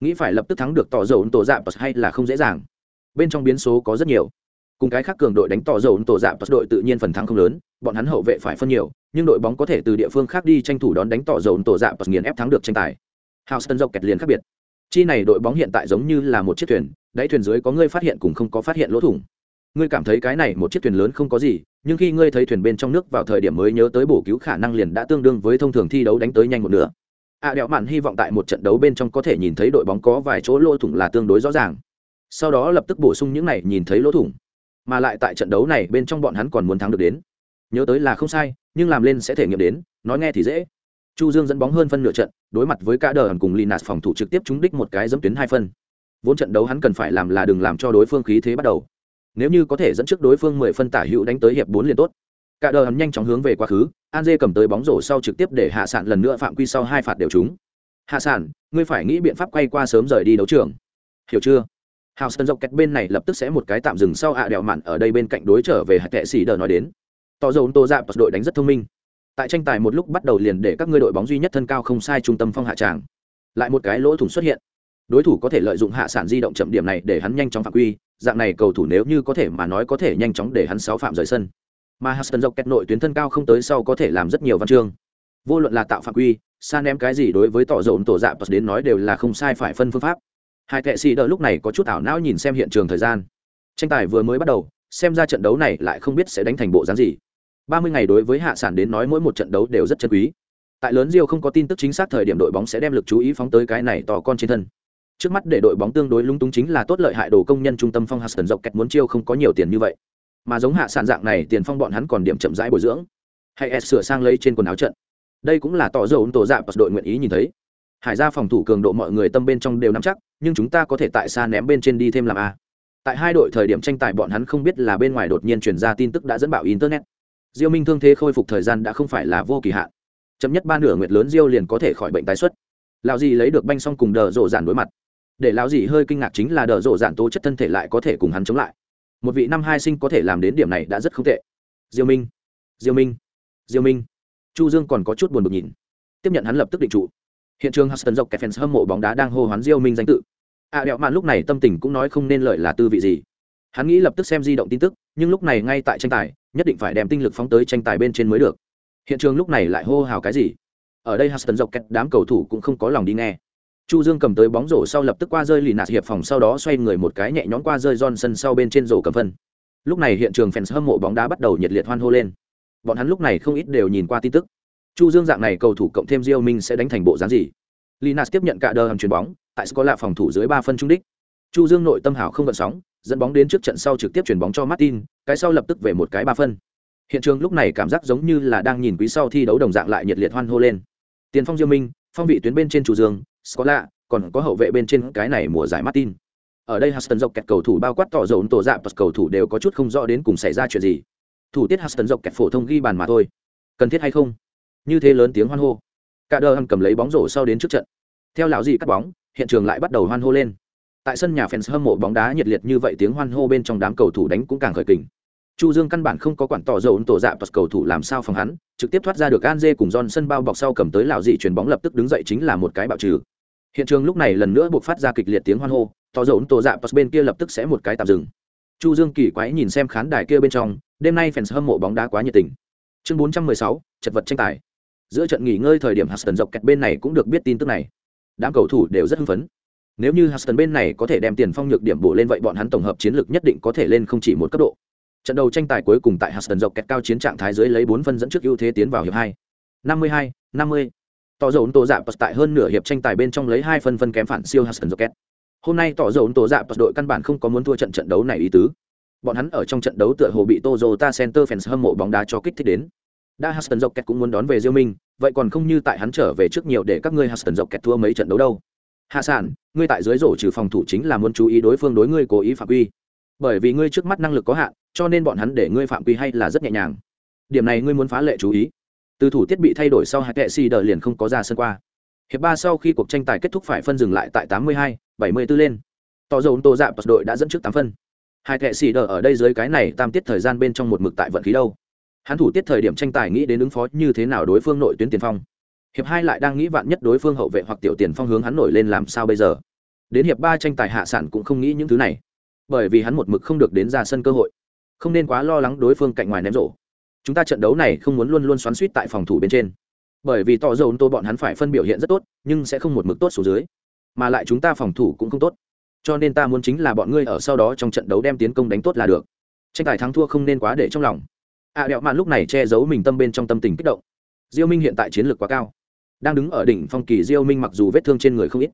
Nghĩ phải lập tức thắng được tỏ dầu tổ dạ hay là không dễ dàng. Bên trong biến số có rất nhiều. Cùng cái khác cường đội đánh tỏ dầu tổ dạ đội tự nhiên phần thắng không lớn, bọn hắn hậu vệ phải phân nhiều, nhưng đội bóng có thể từ địa phương khác đi tranh thủ đón đánh tỏ dầu tổ dạ nghiền ép thắng được tranh tài. Houston dọc kẹt liền khác biệt. Chi này đội bóng hiện tại giống như là một chiếc thuyền, đáy thuyền dưới có người phát hiện cùng không có phát hiện lỗ thủng. Ngươi cảm thấy cái này một chiếc thuyền lớn không có gì nhưng khi ngươi thấy thuyền bên trong nước vào thời điểm mới nhớ tới bổ cứu khả năng liền đã tương đương với thông thường thi đấu đánh tới nhanh một nửa. À, đẹo mạn hy vọng tại một trận đấu bên trong có thể nhìn thấy đội bóng có vài chỗ lỗ thủng là tương đối rõ ràng. Sau đó lập tức bổ sung những này nhìn thấy lỗ thủng. Mà lại tại trận đấu này bên trong bọn hắn còn muốn thắng được đến. Nhớ tới là không sai nhưng làm lên sẽ thể nghiệm đến nói nghe thì dễ. Chu dương dẫn bóng hơn phân nửa trận đối mặt với cả đờ hẳn cùng linas phòng thủ trực tiếp trúng đích một cái dẫm tuyến hai phân. Vốn trận đấu hắn cần phải làm là đừng làm cho đối phương khí thế bắt đầu nếu như có thể dẫn trước đối phương mười phân tả hữu đánh tới hiệp bốn liền tốt. Cả đờ hắn nhanh chóng hướng về quá khứ, an dê cầm tới bóng rổ sau trực tiếp để hạ sản lần nữa phạm quy sau hai phạt đều trúng. Hạ sản ngươi phải nghĩ biện pháp quay qua sớm rời đi đấu trường. Hiểu chưa? Hào sơn dọc kẹt bên này lập tức sẽ một cái tạm dừng sau ạ đèo mặn ở đây bên cạnh đối trở về hạt tệ xỉ đờ nói đến. Tỏ dầu tô dạ đội đánh rất thông minh. Tại tranh tài một lúc bắt đầu liền để các ngươi đội bóng duy nhất thân cao không sai trung tâm phong hạ tràng. Lại một cái lỗ thủng xuất hiện. Đối thủ có thể lợi dụng hạ sản di động chậm điểm này để hắn nhanh chóng phạm quy dạng này cầu thủ nếu như có thể mà nói có thể nhanh chóng để hắn sáu phạm rời sân. Mà Huston dọc kẹt nội tuyến thân cao không tới sau có thể làm rất nhiều văn chương. Vô luận là tạo phạm quy, xa ném cái gì đối với tỏ dồn tổ dạ đến nói đều là không sai phải phân phương pháp. Hai kệ sĩ đỡ lúc này có chút ảo não nhìn xem hiện trường thời gian. Tranh tài vừa mới bắt đầu, xem ra trận đấu này lại không biết sẽ đánh thành bộ dáng gì. Ba mươi ngày đối với hạ sản đến nói mỗi một trận đấu đều rất chân quý. Tại lớn Rio không có tin tức chính xác thời điểm đội bóng sẽ đem lực chú ý phóng tới cái này to con trên thân trước mắt để đội bóng tương đối lung túng chính là tốt lợi hại đồ công nhân trung tâm phong Huston dọc kẹt muốn chiêu không có nhiều tiền như vậy. Mà giống hạ sản dạng này, tiền phong bọn hắn còn điểm chậm rãi bồi dưỡng. Hay s sửa sang lấy trên quần áo trận. Đây cũng là tỏ dầu tổ dạ và đội nguyện ý nhìn thấy. Hải ra phòng thủ cường độ mọi người tâm bên trong đều nắm chắc, nhưng chúng ta có thể tại xa ném bên trên đi thêm làm a. Tại hai đội thời điểm tranh tài bọn hắn không biết là bên ngoài đột nhiên truyền ra tin tức đã dẫn bảo internet. Diêu minh thương thế khôi phục thời gian đã không phải là vô kỳ hạn. Chậm nhất ba nửa nguyệt lớn diêu liền có thể khỏi bệnh tái xuất. Lão gì lấy được banh xong cùng đờ rộ giản đối mặt để lão gì hơi kinh ngạc chính là đờ rộ giản tố chất thân thể lại có thể cùng hắn chống lại. Một vị năm hai sinh có thể làm đến điểm này đã rất không tệ. Diêu minh diêu minh diêu minh. Chu dương còn có chút buồn bực nhìn. Tiếp nhận hắn lập tức định trụ. Hiện trường huston dọc kẹt fans hâm mộ bóng đá đang hô hoán diêu minh danh tự. A à, đẹo mạn lúc này tâm tình cũng nói không nên lợi là tư vị gì. Hắn nghĩ lập tức xem di động tin tức nhưng lúc này ngay tại tranh tài nhất định phải đem tinh lực phóng tới tranh tài bên trên mới được. Hiện trường lúc này lại hô hào cái gì? Ở đây huston dọc kẹt đám cầu thủ cũng không có lòng đi nghe chu dương cầm tới bóng rổ sau lập tức qua rơi lì nạt hiệp phòng, sau đó xoay người một cái nhẹ nhõm qua rơi johnson sau bên trên rổ cầm phân. Lúc này hiện trường fans hâm mộ bóng đá bắt đầu nhiệt liệt hoan hô lên. Bọn hắn lúc này không ít đều nhìn qua tin tức. Chu dương dạng này cầu thủ cộng thêm diêu minh sẽ đánh thành bộ dáng gì? Linas tiếp nhận cả đờ hầm chuyền bóng, tại scola phòng thủ dưới ba phân trung đích. Chu dương nội tâm hảo không gợn sóng, dẫn bóng đến trước trận sau trực tiếp chuyển bóng cho martin, cái sau lập tức về một cái ba phân. Hiện trường lúc này cảm giác giống như là đang nhìn quý sau thi đấu đồng dạng lại nhiệt liệt hoan hô lên. Tiền phong diêu minh phong vị tuyến bên trên chu dương scola còn có hậu vệ bên trên cái này mùa giải martin. Ở đây Huston dọc kẹt cầu thủ bao quát tỏ dồn tổ dạ và cầu thủ đều có chút không rõ đến cùng xảy ra chuyện gì. Thủ tiết Huston dọc kẹt phổ thông ghi bàn mà thôi. Cần thiết hay không? Như thế lớn tiếng hoan hô. Cả đờ hầm cầm lấy bóng rổ sau đến trước trận. Theo lão gì cắt bóng, hiện trường lại bắt đầu hoan hô lên. Tại sân nhà fans hâm mộ bóng đá nhiệt liệt như vậy, tiếng hoan hô bên trong đám cầu thủ đánh cũng càng khởi kình. Chu dương căn bản không có quản tỏ dồn tổ dạ cầu thủ làm sao phòng hắn, trực tiếp thoát ra được an dê cùng John sân bao bọc sau cầm tới lão dị chuyền bóng lập tức đứng dậy chính là một cái bạo trừ hiện trường lúc này lần nữa buộc phát ra kịch liệt tiếng hoan hô tỏ dỗn tổ dạ bên kia lập tức sẽ một cái tạm dừng. Chu dương kỳ quái nhìn xem khán đài kia bên trong đêm nay fans hâm mộ bóng đá quá nhiệt tình. Chương 416, chật vật tranh tài. Giữa trận nghỉ ngơi thời điểm Huston dọc kẹt bên này cũng được biết tin tức này. Đám cầu thủ đều rất hưng phấn. Nếu như Huston bên này có thể đem tiền phong nhược điểm bổ lên vậy bọn hắn tổng hợp chiến lược nhất định có thể lên không chỉ một cấp độ. Trận đầu tranh tài cuối cùng tại Huston dọc kẹt cao chiến trạng thái dưới lấy bốn phân dẫn trước ưu thế tiến vào hiệp hai. năm mươi hai năm mươi tỏ dầu tổ dạ tại hơn nửa hiệp tranh tài bên trong lấy hai phân phân kém phản siêu Huston dọc kẹt hôm nay tỏ dầu tổ dạ đội căn bản không có muốn thua trận trận đấu này ý tứ bọn hắn ở trong trận đấu tựa hồ bị Toyota Center fans hâm mộ bóng đá cho kích thích đến đã Huston dọc kẹt cũng muốn đón về Diêu Minh, vậy còn không như tại hắn trở về trước nhiều để các ngươi Huston dọc kẹt thua mấy trận đấu đâu. Hạ sản, ngươi tại dưới rổ trừ phòng thủ chính là muốn chú ý đối phương đối ngươi cố ý phạm quy. Bởi vì ngươi trước mắt năng lực có hạn, cho nên bọn hắn để ngươi phạm quy hay là rất nhẹ nhàng. Điểm này ngươi muốn phá lệ chú ý. Từ thủ tiết bị thay đổi sau hai kệ si đờ liền không có ra sân qua. Hiệp ba sau khi cuộc tranh tài kết thúc phải phân dừng lại tại 82, 74 lên. Tỏ dầu tổ dạ đội đã dẫn trước 8 phân. Hai kệ si đờ ở đây dưới cái này tam tiết thời gian bên trong một mực tại vận khí đâu hắn thủ tiết thời điểm tranh tài nghĩ đến ứng phó như thế nào đối phương nội tuyến tiền phong hiệp hai lại đang nghĩ vạn nhất đối phương hậu vệ hoặc tiểu tiền phong hướng hắn nổi lên làm sao bây giờ đến hiệp ba tranh tài hạ sản cũng không nghĩ những thứ này bởi vì hắn một mực không được đến ra sân cơ hội không nên quá lo lắng đối phương cạnh ngoài ném rổ chúng ta trận đấu này không muốn luôn luôn xoắn suýt tại phòng thủ bên trên. Bởi vì tỏ dầu tô bọn hắn phải phân biểu hiện rất tốt nhưng sẽ không một mực tốt số dưới. Mà lại chúng ta phòng thủ cũng không tốt. Cho nên ta muốn chính là bọn ngươi ở sau đó trong trận đấu đem tiến công đánh tốt là được. Tranh tài thắng thua không nên quá để trong lòng. A à, đẹo mạn lúc này che giấu mình tâm bên trong tâm tình kích động. Diêu minh hiện tại chiến lược quá cao. Đang đứng ở đỉnh phong kỳ diêu minh mặc dù vết thương trên người không ít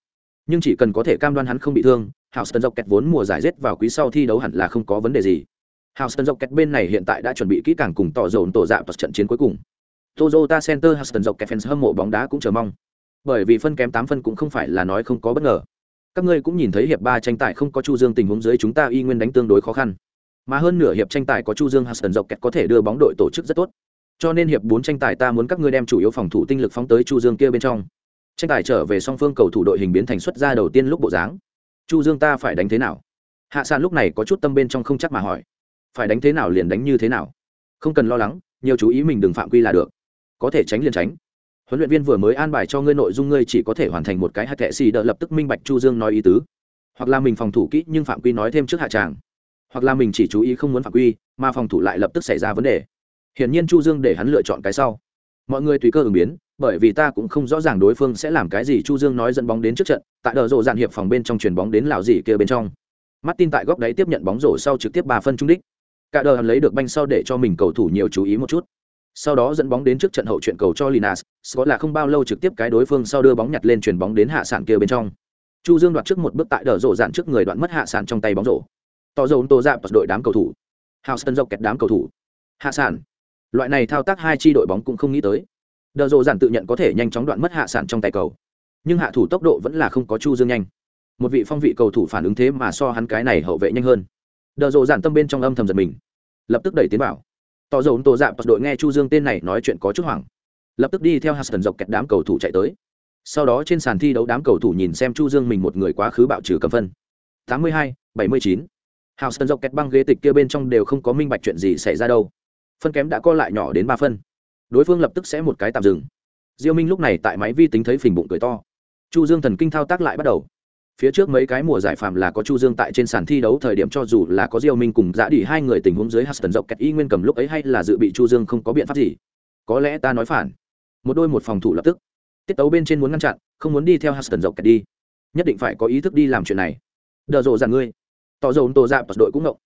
nhưng chỉ cần có thể cam đoan hắn không bị thương houston dọc kẹt vốn mùa giải rết vào quý sau thi đấu hẳn là không có vấn đề gì houston dọc kẹt bên này hiện tại đã chuẩn bị kỹ càng cùng tỏ dồn tổ dạ vào trận chiến cuối cùng. Toyota Center Houston dọc kẹt fans hâm mộ bóng đá cũng chờ mong. Bởi vì phân kém tám phân cũng không phải là nói không có bất ngờ. Các ngươi cũng nhìn thấy hiệp ba tranh tài không có chu dương tình huống dưới chúng ta y nguyên đánh tương đối khó khăn. Mà hơn nửa hiệp tranh tài có chu dương Houston dọc kẹt có thể đưa bóng đội tổ chức rất tốt. Cho nên hiệp bốn tranh tài ta muốn các ngươi đem chủ yếu phòng thủ tinh lực phóng tới chu dương kia bên trong. Tranh tài trở về song phương cầu thủ đội hình biến thành xuất ra đầu tiên lúc bộ dáng. Chu dương ta phải đánh thế nào? Hạ San lúc này có chút tâm bên trong không chắc mà hỏi phải đánh thế nào liền đánh như thế nào. Không cần lo lắng, nhiều chú ý mình đừng phạm quy là được. Có thể tránh liền tránh. Huấn luyện viên vừa mới an bài cho ngươi nội dung ngươi chỉ có thể hoàn thành một cái hạt thệ xì đỡ lập tức minh bạch chu dương nói ý tứ. Hoặc là mình phòng thủ kỹ nhưng phạm quy nói thêm trước hạ tràng. Hoặc là mình chỉ chú ý không muốn phạm quy, mà phòng thủ lại lập tức xảy ra vấn đề. Hiển nhiên chu dương để hắn lựa chọn cái sau. Mọi người tùy cơ ứng biến, bởi vì ta cũng không rõ ràng đối phương sẽ làm cái gì, chu dương nói dẫn bóng đến trước trận, tại đờ rộ dạn hiệp phòng bên trong chuyền bóng đến lào gì kia bên trong. Martin tại góc đáy tiếp nhận bóng rổ sau trực tiếp ba phân trung đích cả đờ lấy được banh sau để cho mình cầu thủ nhiều chú ý một chút sau đó dẫn bóng đến trước trận hậu chuyện cầu cho Linas, Scott là không bao lâu trực tiếp cái đối phương sau đưa bóng nhặt lên chuyền bóng đến hạ sản kia bên trong. Chu Dương đoạt trước một bước tại đờ rổ dạn trước người đoạn mất hạ sản trong tay bóng rổ. Tỏ dồn tô dạp đội đám cầu thủ. Houston dọc kẹt đám cầu thủ. Hạ sản. Loại này thao tác hai chi đội bóng cũng không nghĩ tới. Đờ rổ dạn tự nhận có thể nhanh chóng đoạn mất hạ sản trong tay cầu, nhưng hạ thủ tốc độ vẫn là không có Chu Dương nhanh. Một vị phong vị cầu thủ phản ứng thế mà so hắn cái này hậu vệ nhanh hơn đờ rổ giản tâm bên trong âm thầm giật mình, lập tức đẩy tiến vào. Tỏ dồn tổ dạp đội nghe chu dương tên này nói chuyện có chút hoảng. Lập tức đi theo Huston dọc kẹt đám cầu thủ chạy tới. Sau đó trên sàn thi đấu đám cầu thủ nhìn xem chu dương mình một người quá khứ bạo trừ cầm phân. 82, 79. Houston dọc kẹt băng ghế tịch kia bên trong đều không có minh bạch chuyện gì xảy ra đâu. Phân kém đã co lại nhỏ đến ba phân. Đối phương lập tức sẽ một cái tạm dừng. Diêu minh lúc này tại máy vi tính thấy phình bụng cười to. Chu dương thần kinh thao tác lại bắt đầu phía trước mấy cái mùa giải phàm là có chu dương tại trên sàn thi đấu thời điểm cho dù là có diêu minh cùng giã đi hai người tình huống dưới huston dọc kẹt y nguyên cầm lúc ấy hay là dự bị chu dương không có biện pháp gì. Có lẽ ta nói phản. Một đôi một phòng thủ lập tức. Tiết tấu bên trên muốn ngăn chặn, không muốn đi theo huston dọc kẹt đi. Nhất định phải có ý thức đi làm chuyện này. Đờ dội rằng ngươi. Tỏ dồn tổ dạ đội cũng ngộng.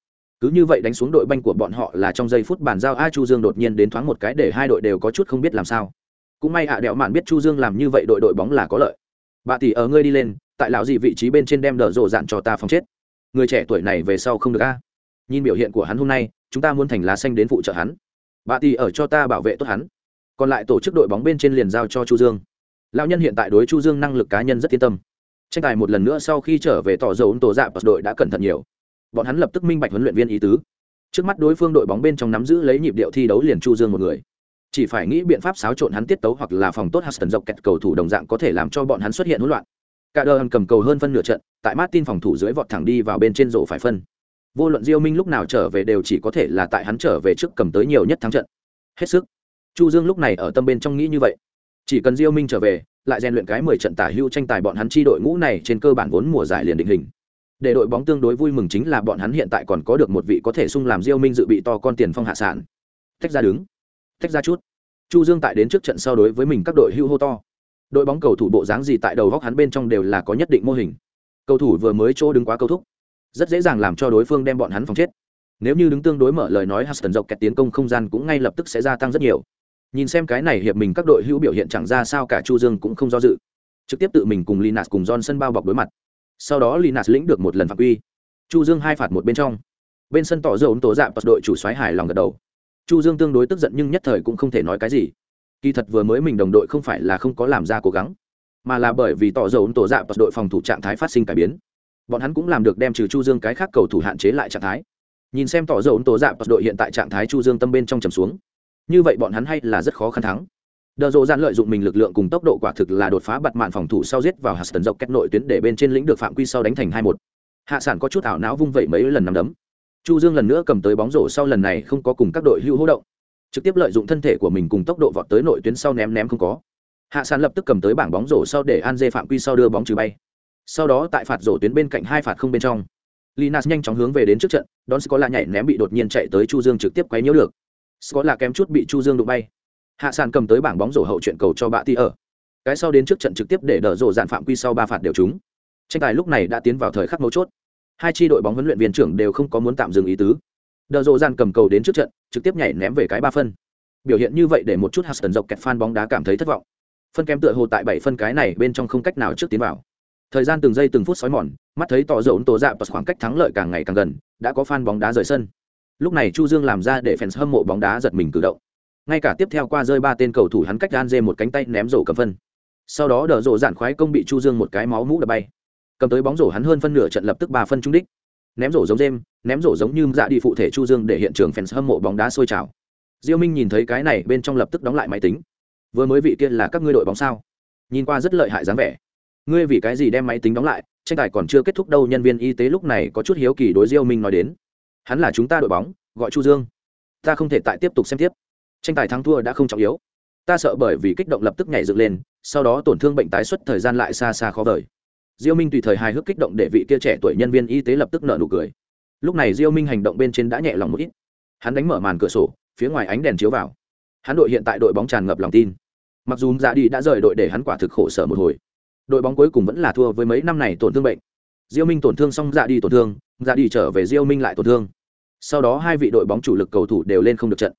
Cứ như vậy đánh xuống đội banh của bọn họ là trong giây phút bàn giao a chu dương đột nhiên đến thoáng một cái để hai đội đều có chút không biết làm sao. Cũng may ạ à đẹo mạn biết chu dương làm như vậy đội đội bóng là có lợi. Bà tỷ ở ngươi đi lên tại lão gì vị trí bên trên đem đờ rộ dạn cho ta phòng chết. Người trẻ tuổi này về sau không được a. Nhìn biểu hiện của hắn hôm nay, chúng ta muốn thành lá xanh đến phụ trợ hắn. Bà tỷ ở cho ta bảo vệ tốt hắn. Còn lại tổ chức đội bóng bên trên liền giao cho chu dương. Lão nhân hiện tại đối chu dương năng lực cá nhân rất yên tâm. Tranh tài một lần nữa sau khi trở về tỏ dấu tổ dạ đội đã cẩn thận nhiều. Bọn hắn lập tức minh bạch huấn luyện viên ý tứ. Trước mắt đối phương đội bóng bên trong nắm giữ lấy nhịp điệu thi đấu liền chu dương một người. Chỉ phải nghĩ biện pháp xáo trộn hắn tiết tấu hoặc là phòng tốt Huston dọc kẹt cầu thủ đồng dạng có thể làm cho bọn hắn xuất hiện hỗn loạn cả đờ cầm cầu hơn phân nửa trận, tại martin phòng thủ dưới vọt thẳng đi vào bên trên rổ phải phân. Vô luận diêu minh lúc nào trở về đều chỉ có thể là tại hắn trở về trước cầm tới nhiều nhất thắng trận. Hết sức. Chu dương lúc này ở tâm bên trong nghĩ như vậy. Chỉ cần diêu minh trở về, lại rèn luyện cái mười trận tả hưu tranh tài bọn hắn chi đội ngũ này trên cơ bản vốn mùa giải liền định hình. Để đội bóng tương đối vui mừng chính là bọn hắn hiện tại còn có được một vị có thể sung làm diêu minh dự bị to con tiền phong hạ sản. Tách ra đứng. Tách ra chút. Chu dương tại đến trước trận sau đối với mình các đội hưu hô to đội bóng cầu thủ bộ dáng gì tại đầu góc hắn bên trong đều là có nhất định mô hình. Cầu thủ vừa mới chỗ đứng quá câu thúc, rất dễ dàng làm cho đối phương đem bọn hắn phòng chết. Nếu như đứng tương đối mở lời nói Huston dọc kẹt tiến công không gian cũng ngay lập tức sẽ gia tăng rất nhiều. Nhìn xem cái này hiệp mình các đội hữu biểu hiện chẳng ra sao cả chu dương cũng không do dự. Trực tiếp tự mình cùng linas cùng johnson bao bọc đối mặt. Sau đó linas lĩnh được một lần phạm quy. Chu dương hai phạt một bên trong. Bên sân tỏ dầu tố dạ đội chủ xoáy hài lòng gật đầu. Chu dương tương đối tức giận nhưng nhất thời cũng không thể nói cái gì kỳ thật vừa mới mình đồng đội không phải là không có làm ra cố gắng, mà là bởi vì tỏ dầu tổ dạ đội phòng thủ trạng thái phát sinh cải biến. Bọn hắn cũng làm được đem trừ chu dương cái khác cầu thủ hạn chế lại trạng thái. Nhìn xem tỏ dầu tổ dạ đội hiện tại trạng thái chu dương tâm bên trong trầm xuống, như vậy bọn hắn hay là rất khó khăn thắng. Đờ dộ gian lợi dụng mình lực lượng cùng tốc độ quả thực là đột phá bật mạn phòng thủ sau giết vào hạt tần dọc kết nội tuyến để bên trên lĩnh được phạm quy sau đánh thành hai một. Hạ sản có chút ảo não vung vẩy mấy lần nằm đấm. Chu dương lần nữa cầm tới bóng rổ sau lần này không có cùng các đội hữu hỗ động trực tiếp lợi dụng thân thể của mình cùng tốc độ vọt tới nội tuyến sau ném ném không có. Hạ sàn lập tức cầm tới bảng bóng rổ sau để an dê phạm quy sau đưa bóng trừ bay. Sau đó tại phạt rổ tuyến bên cạnh hai phạt không bên trong, linas nhanh chóng hướng về đến trước trận, đón scola nhảy ném bị đột nhiên chạy tới chu dương trực tiếp quấy nhiễu được. Scola kém chút bị chu dương đụng bay. Hạ sàn cầm tới bảng bóng rổ hậu chuyện cầu cho bạ ti ở. Cái sau đến trước trận trực tiếp để đỡ rổ dạn phạm quy sau ba phạt đều trúng. Tranh tài lúc này đã tiến vào thời khắc mấu chốt. Hai tri đội bóng huấn luyện viên trưởng đều không có muốn tạm dừng ý tứ đờ rộ gian cầm cầu đến trước trận, trực tiếp nhảy ném về cái ba phân. Biểu hiện như vậy để một chút Huston dọc kẹt fan bóng đá cảm thấy thất vọng. Phân kém tựa hồ tại bảy phân cái này bên trong không cách nào trước tiến vào. Thời gian từng giây từng phút sói mòn, mắt thấy tỏ dồn tổ dạ khoảng cách thắng lợi càng ngày càng gần, đã có fan bóng đá rời sân. Lúc này chu dương làm ra để fans hâm mộ bóng đá giật mình cử động. Ngay cả tiếp theo qua rơi ba tên cầu thủ hắn cách gan dê một cánh tay ném rổ cầm phân. Sau đó đỡ rổ giản khoái công bị chu dương một cái máu mũ đập bay. Cầm tới bóng rổ hắn hơn phân nửa trận lập tức ba phân trúng đích ném rổ giống dêm ném rổ giống như dạ đi phụ thể chu dương để hiện trường fans hâm mộ bóng đá sôi trào. Diêu minh nhìn thấy cái này, bên trong lập tức đóng lại máy tính. Vừa mới vị kia là các ngươi đội bóng sao? Nhìn qua rất lợi hại dáng vẻ. Ngươi vì cái gì đem máy tính đóng lại? Tranh tài còn chưa kết thúc đâu, nhân viên y tế lúc này có chút hiếu kỳ đối diêu minh nói đến. Hắn là chúng ta đội bóng, gọi chu dương. Ta không thể tại tiếp tục xem tiếp. Tranh tài thắng thua đã không trọng yếu. Ta sợ bởi vì kích động lập tức nhảy dựng lên, sau đó tổn thương bệnh tái xuất thời gian lại xa xa khó vời diêu minh tùy thời hài hước kích động để vị kia trẻ tuổi nhân viên y tế lập tức nở nụ cười. Lúc này diêu minh hành động bên trên đã nhẹ lòng một ít. Hắn đánh mở màn cửa sổ, phía ngoài ánh đèn chiếu vào. Hắn đội hiện tại đội bóng tràn ngập lòng tin. Mặc dù dạ đi đã rời đội để hắn quả thực khổ sở một hồi. Đội bóng cuối cùng vẫn là thua với mấy năm này tổn thương bệnh. Diêu minh tổn thương xong dạ đi tổn thương dạ đi trở về diêu minh lại tổn thương. Sau đó hai vị đội bóng chủ lực cầu thủ đều lên không được trận.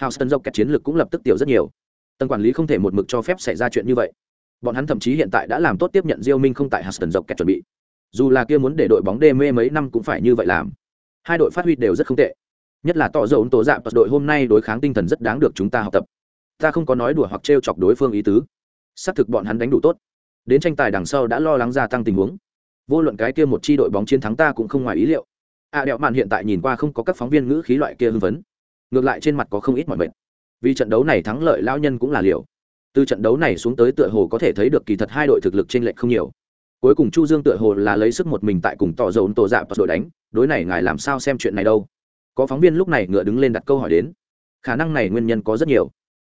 Houston dốc kẹt chiến lược cũng lập tức tiểu rất nhiều. Tầng quản lý không thể một mực cho phép xảy ra chuyện như vậy bọn hắn thậm chí hiện tại đã làm tốt tiếp nhận diêu minh không tại houston dọc kẹt chuẩn bị. Dù là kia muốn để đội bóng đê mê mấy năm cũng phải như vậy làm. Hai đội phát huy đều rất không tệ. Nhất là tỏ dầu tố dạng đội hôm nay đối kháng tinh thần rất đáng được chúng ta học tập. Ta không có nói đùa hoặc trêu chọc đối phương ý tứ. Xác thực bọn hắn đánh đủ tốt. Đến tranh tài đằng sau đã lo lắng gia tăng tình huống. Vô luận cái kia một chi đội bóng chiến thắng ta cũng không ngoài ý liệu. A à, đẹo mạn hiện tại nhìn qua không có các phóng viên ngữ khí loại kia hưng phấn. Ngược lại trên mặt có không ít mọi mệt. vì trận đấu này thắng lợi lao nhân cũng là liều từ trận đấu này xuống tới tựa hồ có thể thấy được kỳ thật hai đội thực lực trên lệch không nhiều. Cuối cùng chu dương tựa hồ là lấy sức một mình tại cùng tỏ dầu tổ dạ và đội đánh đối này ngài làm sao xem chuyện này đâu? Có phóng viên lúc này ngựa đứng lên đặt câu hỏi đến. Khả năng này nguyên nhân có rất nhiều.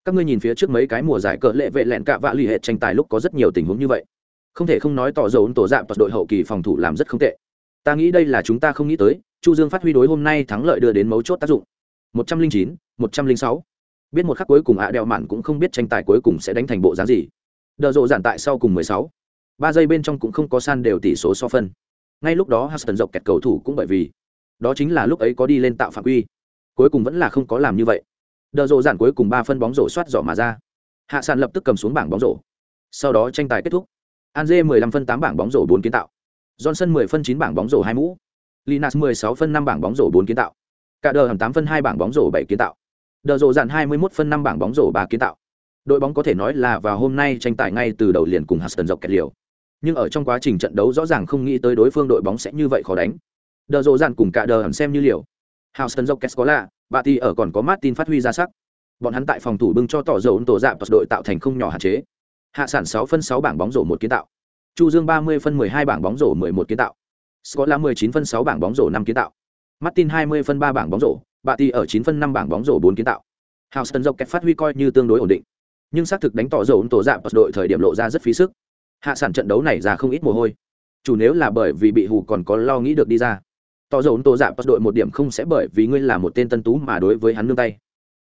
Các ngươi nhìn phía trước mấy cái mùa giải cờ lệ vệ lẹn cạ vạ lì hệ tranh tài lúc có rất nhiều tình huống như vậy. Không thể không nói tỏ dầu tổ dạ và đội hậu kỳ phòng thủ làm rất không tệ. Ta nghĩ đây là chúng ta không nghĩ tới chu dương phát huy đối hôm nay thắng lợi đưa đến mấu chốt tác dụng. 109, 106 biết một khắc cuối cùng ạ đeo mạn cũng không biết tranh tài cuối cùng sẽ đánh thành bộ dáng gì. Đờ rộ giản tại sau cùng mười sáu. Ba giây bên trong cũng không có san đều tỷ số so phân. Ngay lúc đó Huston dọc kẹt cầu thủ cũng bởi vì đó chính là lúc ấy có đi lên tạo phạm quy, cuối cùng vẫn là không có làm như vậy. Đờ rộ giản cuối cùng ba phân bóng rổ soát giỏ mà ra. Hạ sàn lập tức cầm xuống bảng bóng rổ. Sau đó tranh tài kết thúc. An dê mười phân tám bảng bóng rổ bốn kiến tạo. Johnson mười phân chín bảng bóng rổ hai mũ. Linas mười sáu phân năm bảng bóng rổ bốn kiến tạo. Cả đờ hầm tám phân hai bảng bóng rổ bảy kiến tạo đờ rộ dạn 21 phân 5 bảng bóng rổ ba kiến tạo. Đội bóng có thể nói là vào hôm nay tranh tài ngay từ đầu liền cùng Huston dọc kẹt liều. Nhưng ở trong quá trình trận đấu rõ ràng không nghĩ tới đối phương đội bóng sẽ như vậy khó đánh. Đờ rộ dạn cùng cả đờ hẳn xem như liều. Houston dọc kẹt có lạ, bà thì ở còn có Martin phát huy ra sắc. Bọn hắn tại phòng thủ bưng cho tỏ dầu tổ dạp đội tạo thành không nhỏ hạn chế. Hạ sản 6 phân 6 bảng bóng rổ một kiến tạo. Chu dương ba mươi phân mười hai bảng bóng rổ mười một kiến tạo. Scott là mười chín phân 6 bảng bóng rổ năm kiến tạo. Martin hai mươi phân 3 bảng bóng rổ bà thì ở chín phân năm bảng bóng rổ bốn kiến tạo. Houston dọc kẹt phát huy coi như tương đối ổn định. Nhưng xác thực đánh tỏ dầu tổ dạp đội thời điểm lộ ra rất phí sức. Hạ sản trận đấu này ra không ít mồ hôi. Chủ nếu là bởi vì bị hù còn có lo nghĩ được đi ra. Tỏ dầu tổ dạp đội một điểm không sẽ bởi vì ngươi là một tên tân tú mà đối với hắn nương tay.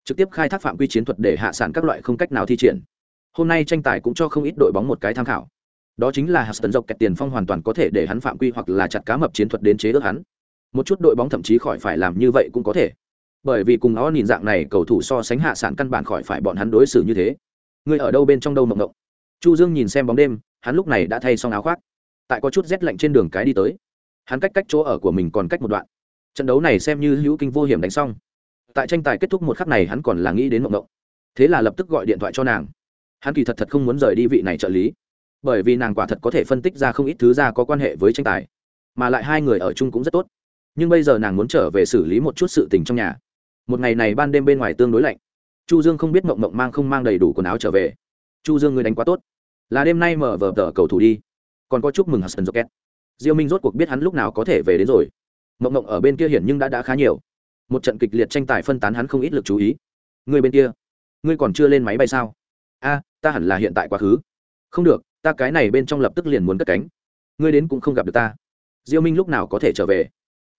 Trực tiếp khai thác phạm quy chiến thuật để hạ sản các loại không cách nào thi triển. Hôm nay tranh tài cũng cho không ít đội bóng một cái tham khảo. Đó chính là Houston dọc kẹt tiền phong hoàn toàn có thể để hắn phạm quy hoặc là chặt cá mập chiến thuật đến chế ước hắn. Một chút đội bóng thậm chí khỏi phải làm như vậy cũng có thể bởi vì cùng nó nhìn dạng này cầu thủ so sánh hạ sản căn bản khỏi phải bọn hắn đối xử như thế. Người ở đâu bên trong đâu mộng mộng? Chu dương nhìn xem bóng đêm, hắn lúc này đã thay xong áo khoác. Tại có chút rét lạnh trên đường cái đi tới. Hắn cách cách chỗ ở của mình còn cách một đoạn. Trận đấu này xem như hữu kinh vô hiểm đánh xong. Tại tranh tài kết thúc một khắc này hắn còn là nghĩ đến mộng mộng. Thế là lập tức gọi điện thoại cho nàng. Hắn kỳ thật thật không muốn rời đi vị này trợ lý. Bởi vì nàng quả thật có thể phân tích ra không ít thứ ra có quan hệ với tranh tài. Mà lại hai người ở chung cũng rất tốt. Nhưng bây giờ nàng muốn trở về xử lý một chút sự tình trong nhà một ngày này ban đêm bên ngoài tương đối lạnh. Chu dương không biết mộng mộng mang không mang đầy đủ quần áo trở về. Chu dương người đánh quá tốt. Là đêm nay mở vở tờ cầu thủ đi. Còn có chúc mừng hudson rocket. Diêu minh rốt cuộc biết hắn lúc nào có thể về đến rồi. Mộng mộng ở bên kia hiển nhưng đã đã khá nhiều. Một trận kịch liệt tranh tài phân tán hắn không ít lực chú ý. Người bên kia, ngươi còn chưa lên máy bay sao? A, ta hẳn là hiện tại quá khứ. Không được, ta cái này bên trong lập tức liền muốn cất cánh. Ngươi đến cũng không gặp được ta. Diêu minh lúc nào có thể trở về?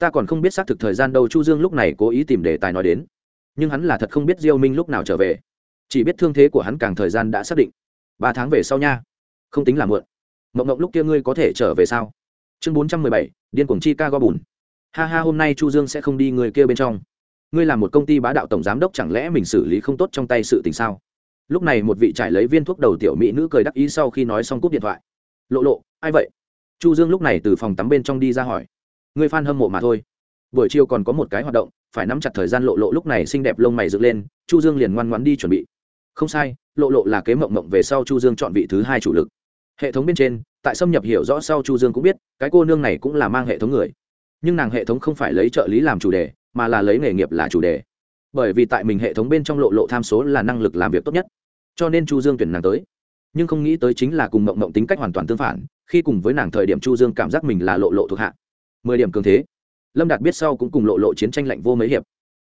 Ta còn không biết xác thực thời gian đâu, chu dương lúc này cố ý tìm đề tài nói đến. Nhưng hắn là thật không biết diêu minh lúc nào trở về. Chỉ biết thương thế của hắn càng thời gian đã xác định. Ba tháng về sau nha. Không tính là muộn. Mộng mộng lúc kia ngươi có thể trở về sao? Chương bốn trăm mười bảy, điên cuồng chi ca go bùn. Ha ha, hôm nay chu dương sẽ không đi người kia bên trong. Ngươi là một công ty bá đạo tổng giám đốc, chẳng lẽ mình xử lý không tốt trong tay sự tình sao? Lúc này một vị trải lấy viên thuốc đầu tiểu mỹ nữ cười đắc ý sau khi nói xong cúp điện thoại. Lộ lộ, ai vậy? Chu dương lúc này từ phòng tắm bên trong đi ra hỏi người fan hâm mộ mà thôi. Buổi chiều còn có một cái hoạt động, phải nắm chặt thời gian lộ lộ lúc này xinh đẹp lông mày dựng lên, chu dương liền ngoan ngoãn đi chuẩn bị. Không sai, lộ lộ là kế mộng mộng về sau chu dương chọn vị thứ hai chủ lực. Hệ thống bên trên, tại xâm nhập hiểu rõ sau chu dương cũng biết, cái cô nương này cũng là mang hệ thống người. Nhưng nàng hệ thống không phải lấy trợ lý làm chủ đề, mà là lấy nghề nghiệp là chủ đề. Bởi vì tại mình hệ thống bên trong lộ lộ tham số là năng lực làm việc tốt nhất, cho nên chu dương tuyển nàng tới. Nhưng không nghĩ tới chính là cùng mộng mộng tính cách hoàn toàn tương phản, khi cùng với nàng thời điểm chu dương cảm giác mình là lộ lộ thuộc hạ mười điểm cường thế. Lâm đạt biết sau cũng cùng lộ lộ chiến tranh lạnh vô mấy hiệp.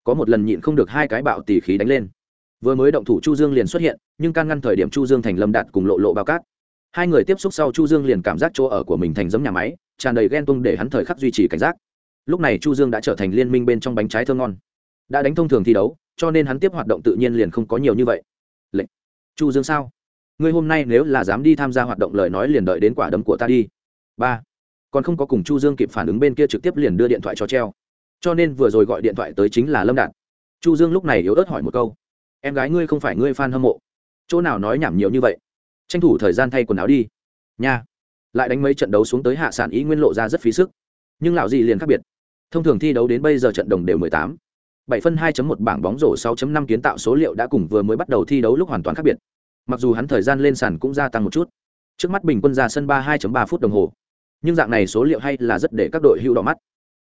Có một lần nhịn không được hai cái bạo tỉ khí đánh lên. Vừa mới động thủ chu dương liền xuất hiện, nhưng can ngăn thời điểm chu dương thành lâm đạt cùng lộ lộ bao cát. Hai người tiếp xúc sau chu dương liền cảm giác chỗ ở của mình thành giống nhà máy, tràn đầy ghen tung để hắn thời khắc duy trì cảnh giác. Lúc này chu dương đã trở thành liên minh bên trong bánh trái thơ ngon. Đã đánh thông thường thi đấu, cho nên hắn tiếp hoạt động tự nhiên liền không có nhiều như vậy. Lệnh. Chu dương sao? Ngươi hôm nay nếu là dám đi tham gia hoạt động lời nói liền đợi đến quả đấm của ta đi. Ba còn không có cùng chu dương kịp phản ứng bên kia trực tiếp liền đưa điện thoại cho treo. Cho nên vừa rồi gọi điện thoại tới chính là lâm đạt. Chu dương lúc này yếu ớt hỏi một câu, em gái ngươi không phải ngươi fan hâm mộ? Chỗ nào nói nhảm nhiều như vậy? Tranh thủ thời gian thay quần áo đi. Nha. Lại đánh mấy trận đấu xuống tới hạ sản ý nguyên lộ ra rất phí sức. Nhưng lão gì liền khác biệt. Thông thường thi đấu đến bây giờ trận đồng đều 18. 7 phân 2.1 bảng bóng rổ 6.5 kiến tạo số liệu đã cùng vừa mới bắt đầu thi đấu lúc hoàn toàn khác biệt. Mặc dù hắn thời gian lên sàn cũng gia tăng một chút. Trước mắt bình quân ra sân ba 2.3 phút đồng hồ nhưng dạng này số liệu hay là rất để các đội hưu đỏ mắt.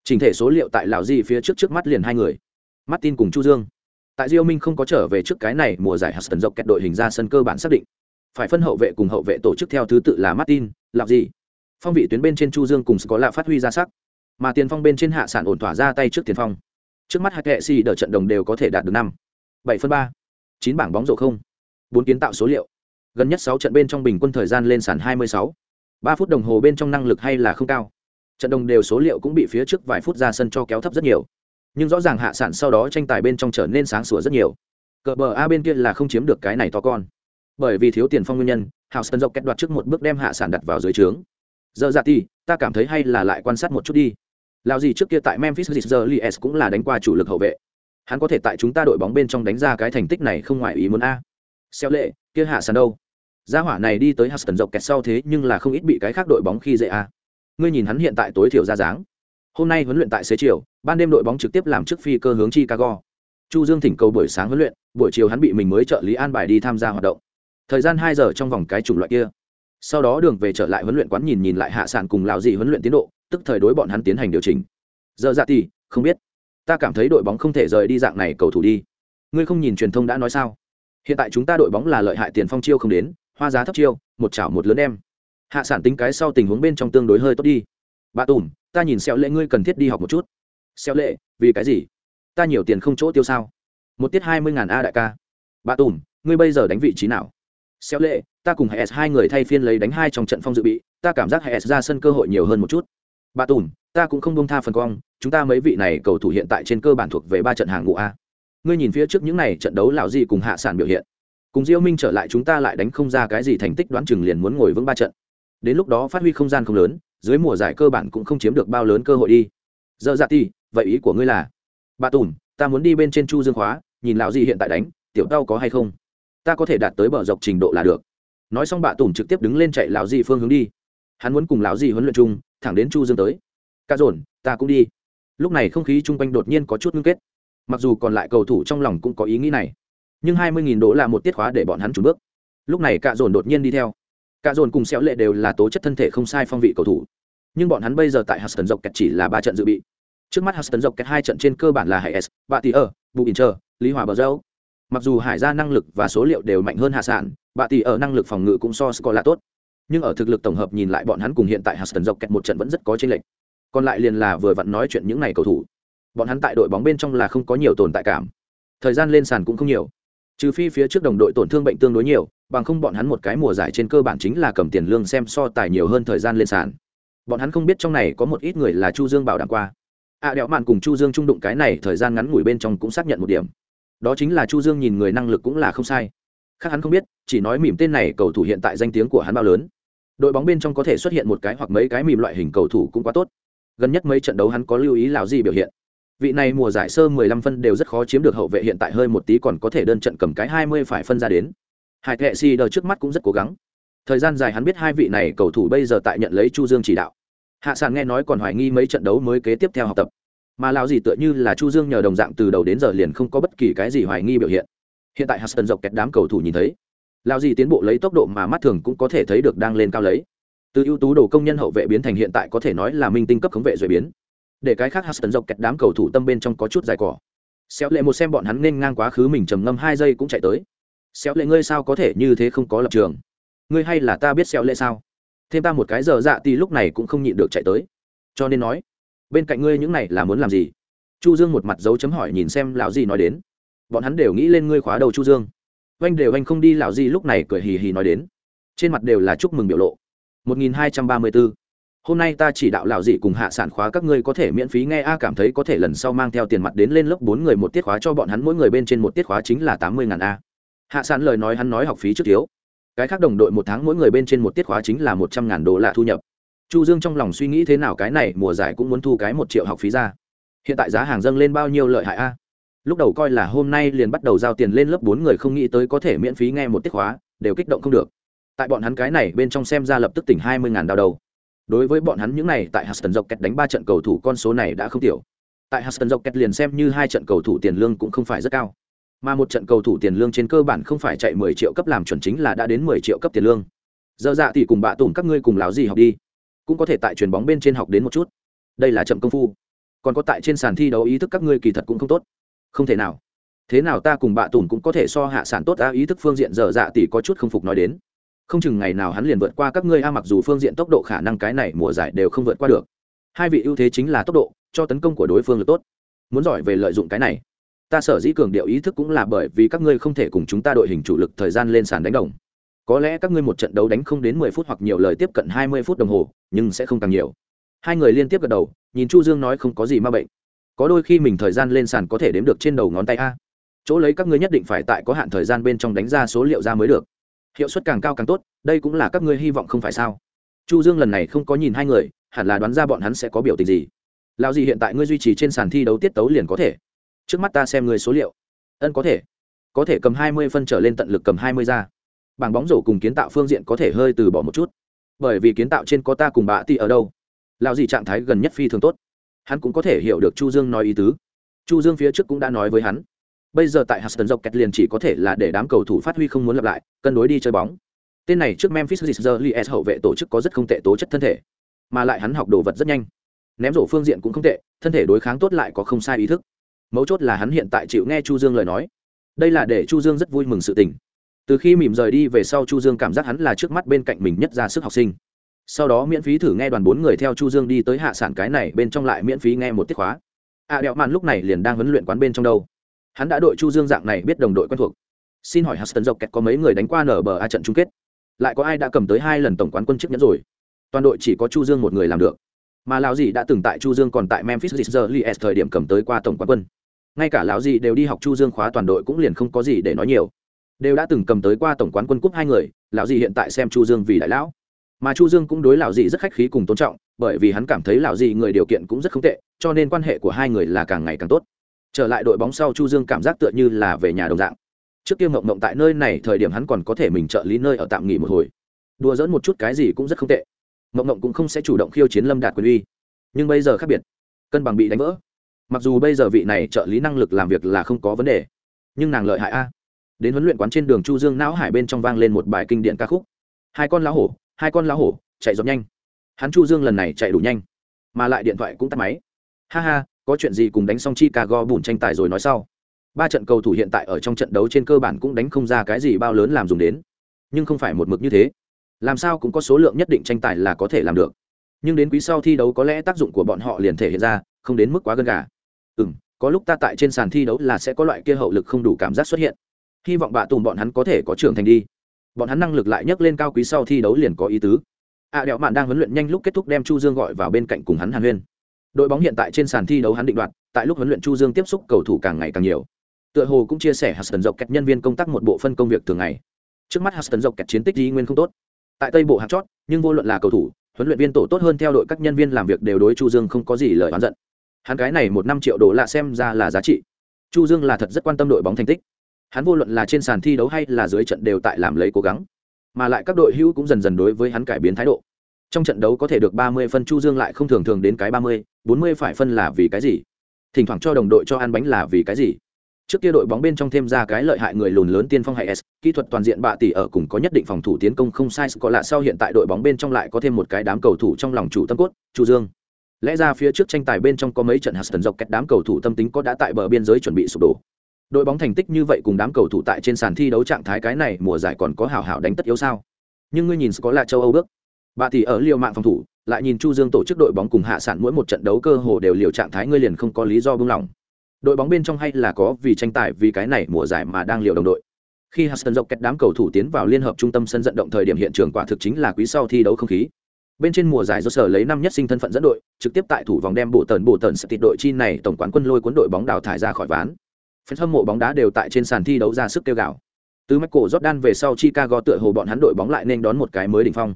Trình thể số liệu tại Lào di phía trước trước mắt liền hai người. Martin cùng chu dương. Tại diêu minh không có trở về trước cái này, mùa giải huston dọc kẹt đội hình ra sân cơ bản xác định. Phải phân hậu vệ cùng hậu vệ tổ chức theo thứ tự là martin lạc gì phong vị tuyến bên trên chu dương cùng có lạ phát huy ra sắc. Mà tiền phong bên trên hạ sản ổn thỏa ra tay trước tiền phong. Trước mắt hai kệ si đỡ trận đồng đều có thể đạt được năm. Bảy phân ba. Chín bảng bóng rổ không. Bốn kiến tạo số liệu. Gần nhất sáu trận bên trong bình quân thời gian lên sàn hai mươi sáu ba phút đồng hồ bên trong năng lực hay là không cao. Trận đồng đều số liệu cũng bị phía trước vài phút ra sân cho kéo thấp rất nhiều. Nhưng rõ ràng hạ sản sau đó tranh tài bên trong trở nên sáng sủa rất nhiều. Cờ bờ a bên kia là không chiếm được cái này to con. Bởi vì thiếu tiền phong nguyên nhân hào sân dọc kết đoạt trước một bước đem hạ sản đặt vào dưới trướng. Giờ dạ ti ta cảm thấy hay là lại quan sát một chút đi. Lao gì trước kia tại memphis Grizzlies cũng là đánh qua chủ lực hậu vệ. Hắn có thể tại chúng ta đội bóng bên trong đánh ra cái thành tích này không ngoài ý muốn a. Xeo lệ, kia hạ sàn đâu? Gia hỏa này đi tới Huston dọc kẹt sau thế nhưng là không ít bị cái khác đội bóng khi dễ a ngươi nhìn hắn hiện tại tối thiểu ra dáng. Hôm nay huấn luyện tại xế chiều ban đêm đội bóng trực tiếp làm trước phi cơ hướng chicago. Chu dương thỉnh cầu buổi sáng huấn luyện buổi chiều hắn bị mình mới trợ lý an bài đi tham gia hoạt động. Thời gian hai giờ trong vòng cái chủng loại kia. Sau đó đường về trở lại huấn luyện quán nhìn nhìn lại hạ sản cùng lão dị huấn luyện tiến độ tức thời đối bọn hắn tiến hành điều chỉnh. Giờ dạ tỷ, không biết. Ta cảm thấy đội bóng không thể rời đi dạng này cầu thủ đi. Ngươi không nhìn truyền thông đã nói sao? Hiện tại chúng ta đội bóng là lợi hại tiền phong chiêu không đến hoa giá thấp chiêu, một chảo một lớn em hạ sản tính cái sau tình huống bên trong tương đối hơi tốt đi. Bà tùm, ta nhìn xẹo lệ ngươi cần thiết đi học một chút. Xẹo lệ, vì cái gì? Ta nhiều tiền không chỗ tiêu sao? Một tiết hai mươi ngàn a đại ca. Bà tùm, ngươi bây giờ đánh vị trí nào? Xeo lệ, ta cùng hệ s hai người thay phiên lấy đánh hai trong trận phong dự bị, ta cảm giác hệ s ra sân cơ hội nhiều hơn một chút. Bà tùm, ta cũng không bông tha phần cong, chúng ta mấy vị này cầu thủ hiện tại trên cơ bản thuộc về ba trận hàng ngũ a. Ngươi nhìn phía trước những này trận đấu lào gì cùng hạ sản biểu hiện cùng diêu minh trở lại chúng ta lại đánh không ra cái gì thành tích đoán chừng liền muốn ngồi vững ba trận. Đến lúc đó phát huy không gian không lớn, dưới mùa giải cơ bản cũng không chiếm được bao lớn cơ hội đi. Giờ dạ ti, vậy ý của ngươi là? Bà tùm, ta muốn đi bên trên chu dương khóa, nhìn lão gì hiện tại đánh, tiểu đau có hay không? Ta có thể đạt tới bờ dọc trình độ là được. Nói xong bà tùm trực tiếp đứng lên chạy lão gì phương hướng đi. Hắn muốn cùng lão gì huấn luyện chung, thẳng đến chu dương tới. Ca dồn, ta cũng đi. Lúc này không khí chung quanh đột nhiên có chút ngưng kết. Mặc dù còn lại cầu thủ trong lòng cũng có ý nghĩ này nhưng hai mươi nghìn đô là một tiết khóa để bọn hắn trùn bước. Lúc này cạ dồn đột nhiên đi theo. Cạ dồn cùng xéo lệ đều là tố chất thân thể không sai phong vị cầu thủ. Nhưng bọn hắn bây giờ tại huston dọc kẹt chỉ là ba trận dự bị. Trước mắt huston dọc kẹt hai trận trên cơ bản là hải s bạ tỷ ở bù bình chờ lý hòa bờ dâu mặc dù hải ra năng lực và số liệu đều mạnh hơn hạ sản bạ tỷ ở năng lực phòng ngự cũng so score là tốt. Nhưng ở thực lực tổng hợp nhìn lại bọn hắn cùng hiện tại huston dọc kẹt một trận vẫn rất có chênh lệch. Còn lại liền là vừa vặn nói chuyện những này cầu thủ. Bọn hắn tại đội bóng bên trong là không có nhiều tồn tại cảm. Thời gian lên sàn cũng không nhiều trừ phi phía trước đồng đội tổn thương bệnh tương đối nhiều bằng không bọn hắn một cái mùa giải trên cơ bản chính là cầm tiền lương xem so tài nhiều hơn thời gian lên sàn. Bọn hắn không biết trong này có một ít người là chu dương bảo đảm qua. Ạ à, đẹo mạn cùng chu dương trung đụng cái này thời gian ngắn ngủi bên trong cũng xác nhận một điểm. Đó chính là chu dương nhìn người năng lực cũng là không sai. Khác hắn không biết chỉ nói mỉm tên này cầu thủ hiện tại danh tiếng của hắn bao lớn. Đội bóng bên trong có thể xuất hiện một cái hoặc mấy cái mỉm loại hình cầu thủ cũng quá tốt. Gần nhất mấy trận đấu hắn có lưu ý lào gì biểu hiện vị này mùa giải sơ 15 phân đều rất khó chiếm được hậu vệ hiện tại hơi một tí còn có thể đơn trận cầm cái 20 phải phân ra đến. Hải thệ si đờ trước mắt cũng rất cố gắng. Thời gian dài hắn biết hai vị này cầu thủ bây giờ tại nhận lấy chu dương chỉ đạo. Hạ sàn nghe nói còn hoài nghi mấy trận đấu mới kế tiếp theo học tập. Mà Lão gì tựa như là chu dương nhờ đồng dạng từ đầu đến giờ liền không có bất kỳ cái gì hoài nghi biểu hiện. Hiện tại hudson dọc kẹt đám cầu thủ nhìn thấy, Lão gì tiến bộ lấy tốc độ mà mắt thường cũng có thể thấy được đang lên cao lấy. Từ ưu tú đồ công nhân hậu vệ biến thành hiện tại có thể nói là minh tinh cấp khống vệ rồi biến để cái khác Huston dọc kẹt đám cầu thủ tâm bên trong có chút dài cỏ. Xéo lệ một xem bọn hắn nên ngang quá khứ mình trầm ngâm hai giây cũng chạy tới. Xéo lệ ngươi sao có thể như thế không có lập trường? Ngươi hay là ta biết xéo lệ sao? Thêm ta một cái giờ dạ thì lúc này cũng không nhịn được chạy tới. Cho nên nói, bên cạnh ngươi những này là muốn làm gì? Chu dương một mặt dấu chấm hỏi nhìn xem lão gì nói đến. Bọn hắn đều nghĩ lên ngươi khóa đầu chu dương. Anh đều anh không đi, lão gì lúc này cười hì hì nói đến. Trên mặt đều là chúc mừng biểu lộ. 1234 hôm nay ta chỉ đạo lão dị cùng hạ sản khóa các ngươi có thể miễn phí nghe a cảm thấy có thể lần sau mang theo tiền mặt đến lên lớp bốn người một tiết khóa cho bọn hắn mỗi người bên trên một tiết khóa chính là tám mươi ngàn a. Hạ sản lời nói hắn nói học phí trước thiếu. Cái khác đồng đội một tháng mỗi người bên trên một tiết khóa chính là một trăm ngàn đô la thu nhập. Chu dương trong lòng suy nghĩ thế nào cái này, mùa giải cũng muốn thu cái một triệu học phí ra. Hiện tại giá hàng dâng lên bao nhiêu lợi hại a? Lúc đầu coi là hôm nay liền bắt đầu giao tiền lên lớp bốn người không nghĩ tới có thể miễn phí nghe một tiết khóa, đều kích động không được. Tại bọn hắn cái này bên trong xem ra lập tức tỉnh hai mươi ngàn đào đầu đối với bọn hắn những này, tại Huston dọc kẹt đánh ba trận cầu thủ, con số này đã không tiểu. Tại Huston dọc kẹt liền xem như hai trận cầu thủ tiền lương cũng không phải rất cao. Mà một trận cầu thủ tiền lương trên cơ bản không phải chạy mười triệu cấp làm chuẩn chính là đã đến mười triệu cấp tiền lương. Giờ dạ thì cùng bạ tùng các ngươi cùng láo gì học đi. Cũng có thể tại chuyền bóng bên trên học đến một chút. Đây là chậm công phu. Còn có tại trên sàn thi đấu ý thức các ngươi kỳ thật cũng không tốt. Không thể nào. Thế nào ta cùng bạ tùng cũng có thể so hạ sản tốt á ý thức phương diện giờ dạ tỷ có chút không phục nói đến không chừng ngày nào hắn liền vượt qua các ngươi, a, mặc dù phương diện tốc độ khả năng cái này mùa giải đều không vượt qua được. Hai vị ưu thế chính là tốc độ, cho tấn công của đối phương là tốt. Muốn giỏi về lợi dụng cái này, ta sở dĩ cường điệu ý thức cũng là bởi vì các ngươi không thể cùng chúng ta đội hình chủ lực thời gian lên sàn đánh đồng. Có lẽ các ngươi một trận đấu đánh không đến mười phút hoặc nhiều lời tiếp cận hai mươi phút đồng hồ, nhưng sẽ không càng nhiều. Hai người liên tiếp gật đầu, nhìn chu dương nói không có gì ma bệnh. Có đôi khi mình thời gian lên sàn có thể đếm được trên đầu ngón tay a. Chỗ lấy các ngươi nhất định phải tại có hạn thời gian bên trong đánh ra số liệu ra mới được hiệu suất càng cao càng tốt, đây cũng là các ngươi hy vọng không phải sao? Chu dương lần này không có nhìn hai người, hẳn là đoán ra bọn hắn sẽ có biểu tình gì. Lao gì hiện tại ngươi duy trì trên sàn thi đấu tiết tấu liền có thể. Trước mắt ta xem người số liệu. Ân, có thể. Có thể cầm hai mươi phân trở lên tận lực cầm hai mươi ra. Bảng bóng rổ cùng kiến tạo phương diện có thể hơi từ bỏ một chút. Bởi vì kiến tạo trên có ta cùng bà ti ở đâu. Lao gì trạng thái gần nhất phi thường tốt. Hắn cũng có thể hiểu được chu dương nói ý tứ. Chu dương phía trước cũng đã nói với hắn bây giờ tại Huston dọc kẹt liền chỉ có thể là để đám cầu thủ phát huy không muốn lặp lại cân đối đi chơi bóng. Tên này trước memphis Grizzlies hậu vệ tổ chức có rất không tệ tố chất thân thể mà lại hắn học đồ vật rất nhanh. Ném rổ phương diện cũng không tệ thân thể đối kháng tốt lại có không sai ý thức. Mấu chốt là hắn hiện tại chịu nghe chu dương lời nói. Đây là để chu dương rất vui mừng sự tình. Từ khi mỉm rời đi về sau chu dương cảm giác hắn là trước mắt bên cạnh mình nhất ra sức học sinh. Sau đó miễn phí thử nghe đoàn bốn người theo chu dương đi tới hạ sản cái này bên trong lại miễn phí nghe một tiết khóa. À, đẹo màn lúc này liền đang huấn luyện quán bên trong đâu hắn đã đội chu dương dạng này biết đồng đội quen thuộc. Xin hỏi huston dọc kẹt có mấy người đánh qua nở bờ a trận chung kết? Lại có ai đã cầm tới hai lần tổng quán quân chức nhẫn rồi? Toàn đội chỉ có chu dương một người làm được. Mà lão dì đã từng tại chu dương còn tại memphis Grizzlies thời điểm cầm tới qua tổng quán quân. Ngay cả lão dì đều đi học chu dương khóa toàn đội cũng liền không có gì để nói nhiều. Đều đã từng cầm tới qua tổng quán quân cúp hai người, lão dì hiện tại xem chu dương vì đại lão. Mà chu dương cũng đối lão dì rất khách khí cùng tôn trọng, bởi vì hắn cảm thấy lão dì người điều kiện cũng rất không tệ, cho nên quan hệ của hai người là càng ngày càng tốt trở lại đội bóng sau chu dương cảm giác tựa như là về nhà đồng dạng. Trước kia mộng mộng tại nơi này thời điểm hắn còn có thể mình trợ lý nơi ở tạm nghỉ một hồi. Đùa dỡn một chút cái gì cũng rất không tệ. Mộng mộng cũng không sẽ chủ động khiêu chiến lâm đạt quyền uy. Nhưng bây giờ khác biệt. Cân bằng bị đánh vỡ. Mặc dù bây giờ vị này trợ lý năng lực làm việc là không có vấn đề, nhưng nàng lợi hại a. Đến huấn luyện quán trên đường chu dương não hải bên trong vang lên một bài kinh điển ca khúc. Hai con lá hổ, hai con lá hổ, chạy dọc nhanh. Hắn chu dương lần này chạy đủ nhanh, mà lại điện thoại cũng tắt máy. Ha ha có chuyện gì cùng đánh xong chicago bùn tranh tài rồi nói sau. Ba trận cầu thủ hiện tại ở trong trận đấu trên cơ bản cũng đánh không ra cái gì bao lớn làm dùng đến. Nhưng không phải một mực như thế. Làm sao cũng có số lượng nhất định tranh tài là có thể làm được. Nhưng đến quý sau thi đấu có lẽ tác dụng của bọn họ liền thể hiện ra không đến mức quá gần gà. Ừm có lúc ta tại trên sàn thi đấu là sẽ có loại kia hậu lực không đủ cảm giác xuất hiện. Hy vọng bạ tùng bọn hắn có thể có trưởng thành đi. Bọn hắn năng lực lại nhấc lên cao quý sau thi đấu liền có ý tứ. À, đẹo mạn đang huấn luyện nhanh lúc kết thúc đem chu dương gọi vào bên cạnh cùng hắn hàn huyên đội bóng hiện tại trên sàn thi đấu hắn định đoạt, tại lúc huấn luyện chu dương tiếp xúc cầu thủ càng ngày càng nhiều. Tựa hồ cũng chia sẻ huston dọc kẹt nhân viên công tác một bộ phân công việc thường ngày. Trước mắt huston dọc kẹt chiến tích di nguyên không tốt. Tại tây bộ hạt chót, nhưng vô luận là cầu thủ, huấn luyện viên tổ tốt hơn theo đội các nhân viên làm việc đều đối chu dương không có gì lời oán giận. Hắn cái này một năm triệu đô la xem ra là giá trị. Chu dương là thật rất quan tâm đội bóng thành tích. Hắn vô luận là trên sàn thi đấu hay là dưới trận đều tại làm lấy cố gắng. Mà lại các đội hữu cũng dần dần đối với hắn cải biến thái độ trong trận đấu có thể được ba mươi phân chu dương lại không thường thường đến cái ba mươi, bốn mươi phải phân là vì cái gì? Thỉnh thoảng cho đồng đội cho ăn bánh là vì cái gì? Trước kia đội bóng bên trong thêm ra cái lợi hại người lùn lớn tiên phong hay s, kỹ thuật toàn diện bạ tỷ ở cùng có nhất định phòng thủ tiến công không sai, có lạ sau hiện tại đội bóng bên trong lại có thêm một cái đám cầu thủ trong lòng chủ tâm cốt, chu dương. Lẽ ra phía trước tranh tài bên trong có mấy trận hạt Huston dọc kẹt đám cầu thủ tâm tính có đã tại bờ biên giới chuẩn bị sụp đổ. Đội bóng thành tích như vậy cùng đám cầu thủ tại trên sàn thi đấu trạng thái cái này mùa giải còn có hào hào đánh tất yếu sao? Nhưng ngươi nhìn có là châu âu bước bà thì ở liều mạng phòng thủ, lại nhìn chu dương tổ chức đội bóng cùng hạ sản mỗi một trận đấu cơ hồ đều liều trạng thái ngươi liền không có lý do buông lỏng. Đội bóng bên trong hay là có vì tranh tài vì cái này mùa giải mà đang liều đồng đội. Khi Huston dọc kẹt đám cầu thủ tiến vào liên hợp trung tâm sân vận động thời điểm hiện trường quả thực chính là quý sau thi đấu không khí. Bên trên mùa giải do sở lấy năm nhất sinh thân phận dẫn đội, trực tiếp tại thủ vòng đem bộ tần bộ tần sẽ tịt đội chi này tổng quán quân lôi cuốn đội bóng đào thải ra khỏi ván. Phần hâm mộ bóng đá đều tại trên sàn thi đấu ra sức kêu gào. Từ Michael Jordan về sau Chicago tựa hồ bọn hắn đội bóng lại nên đón một cái mới đỉnh phong.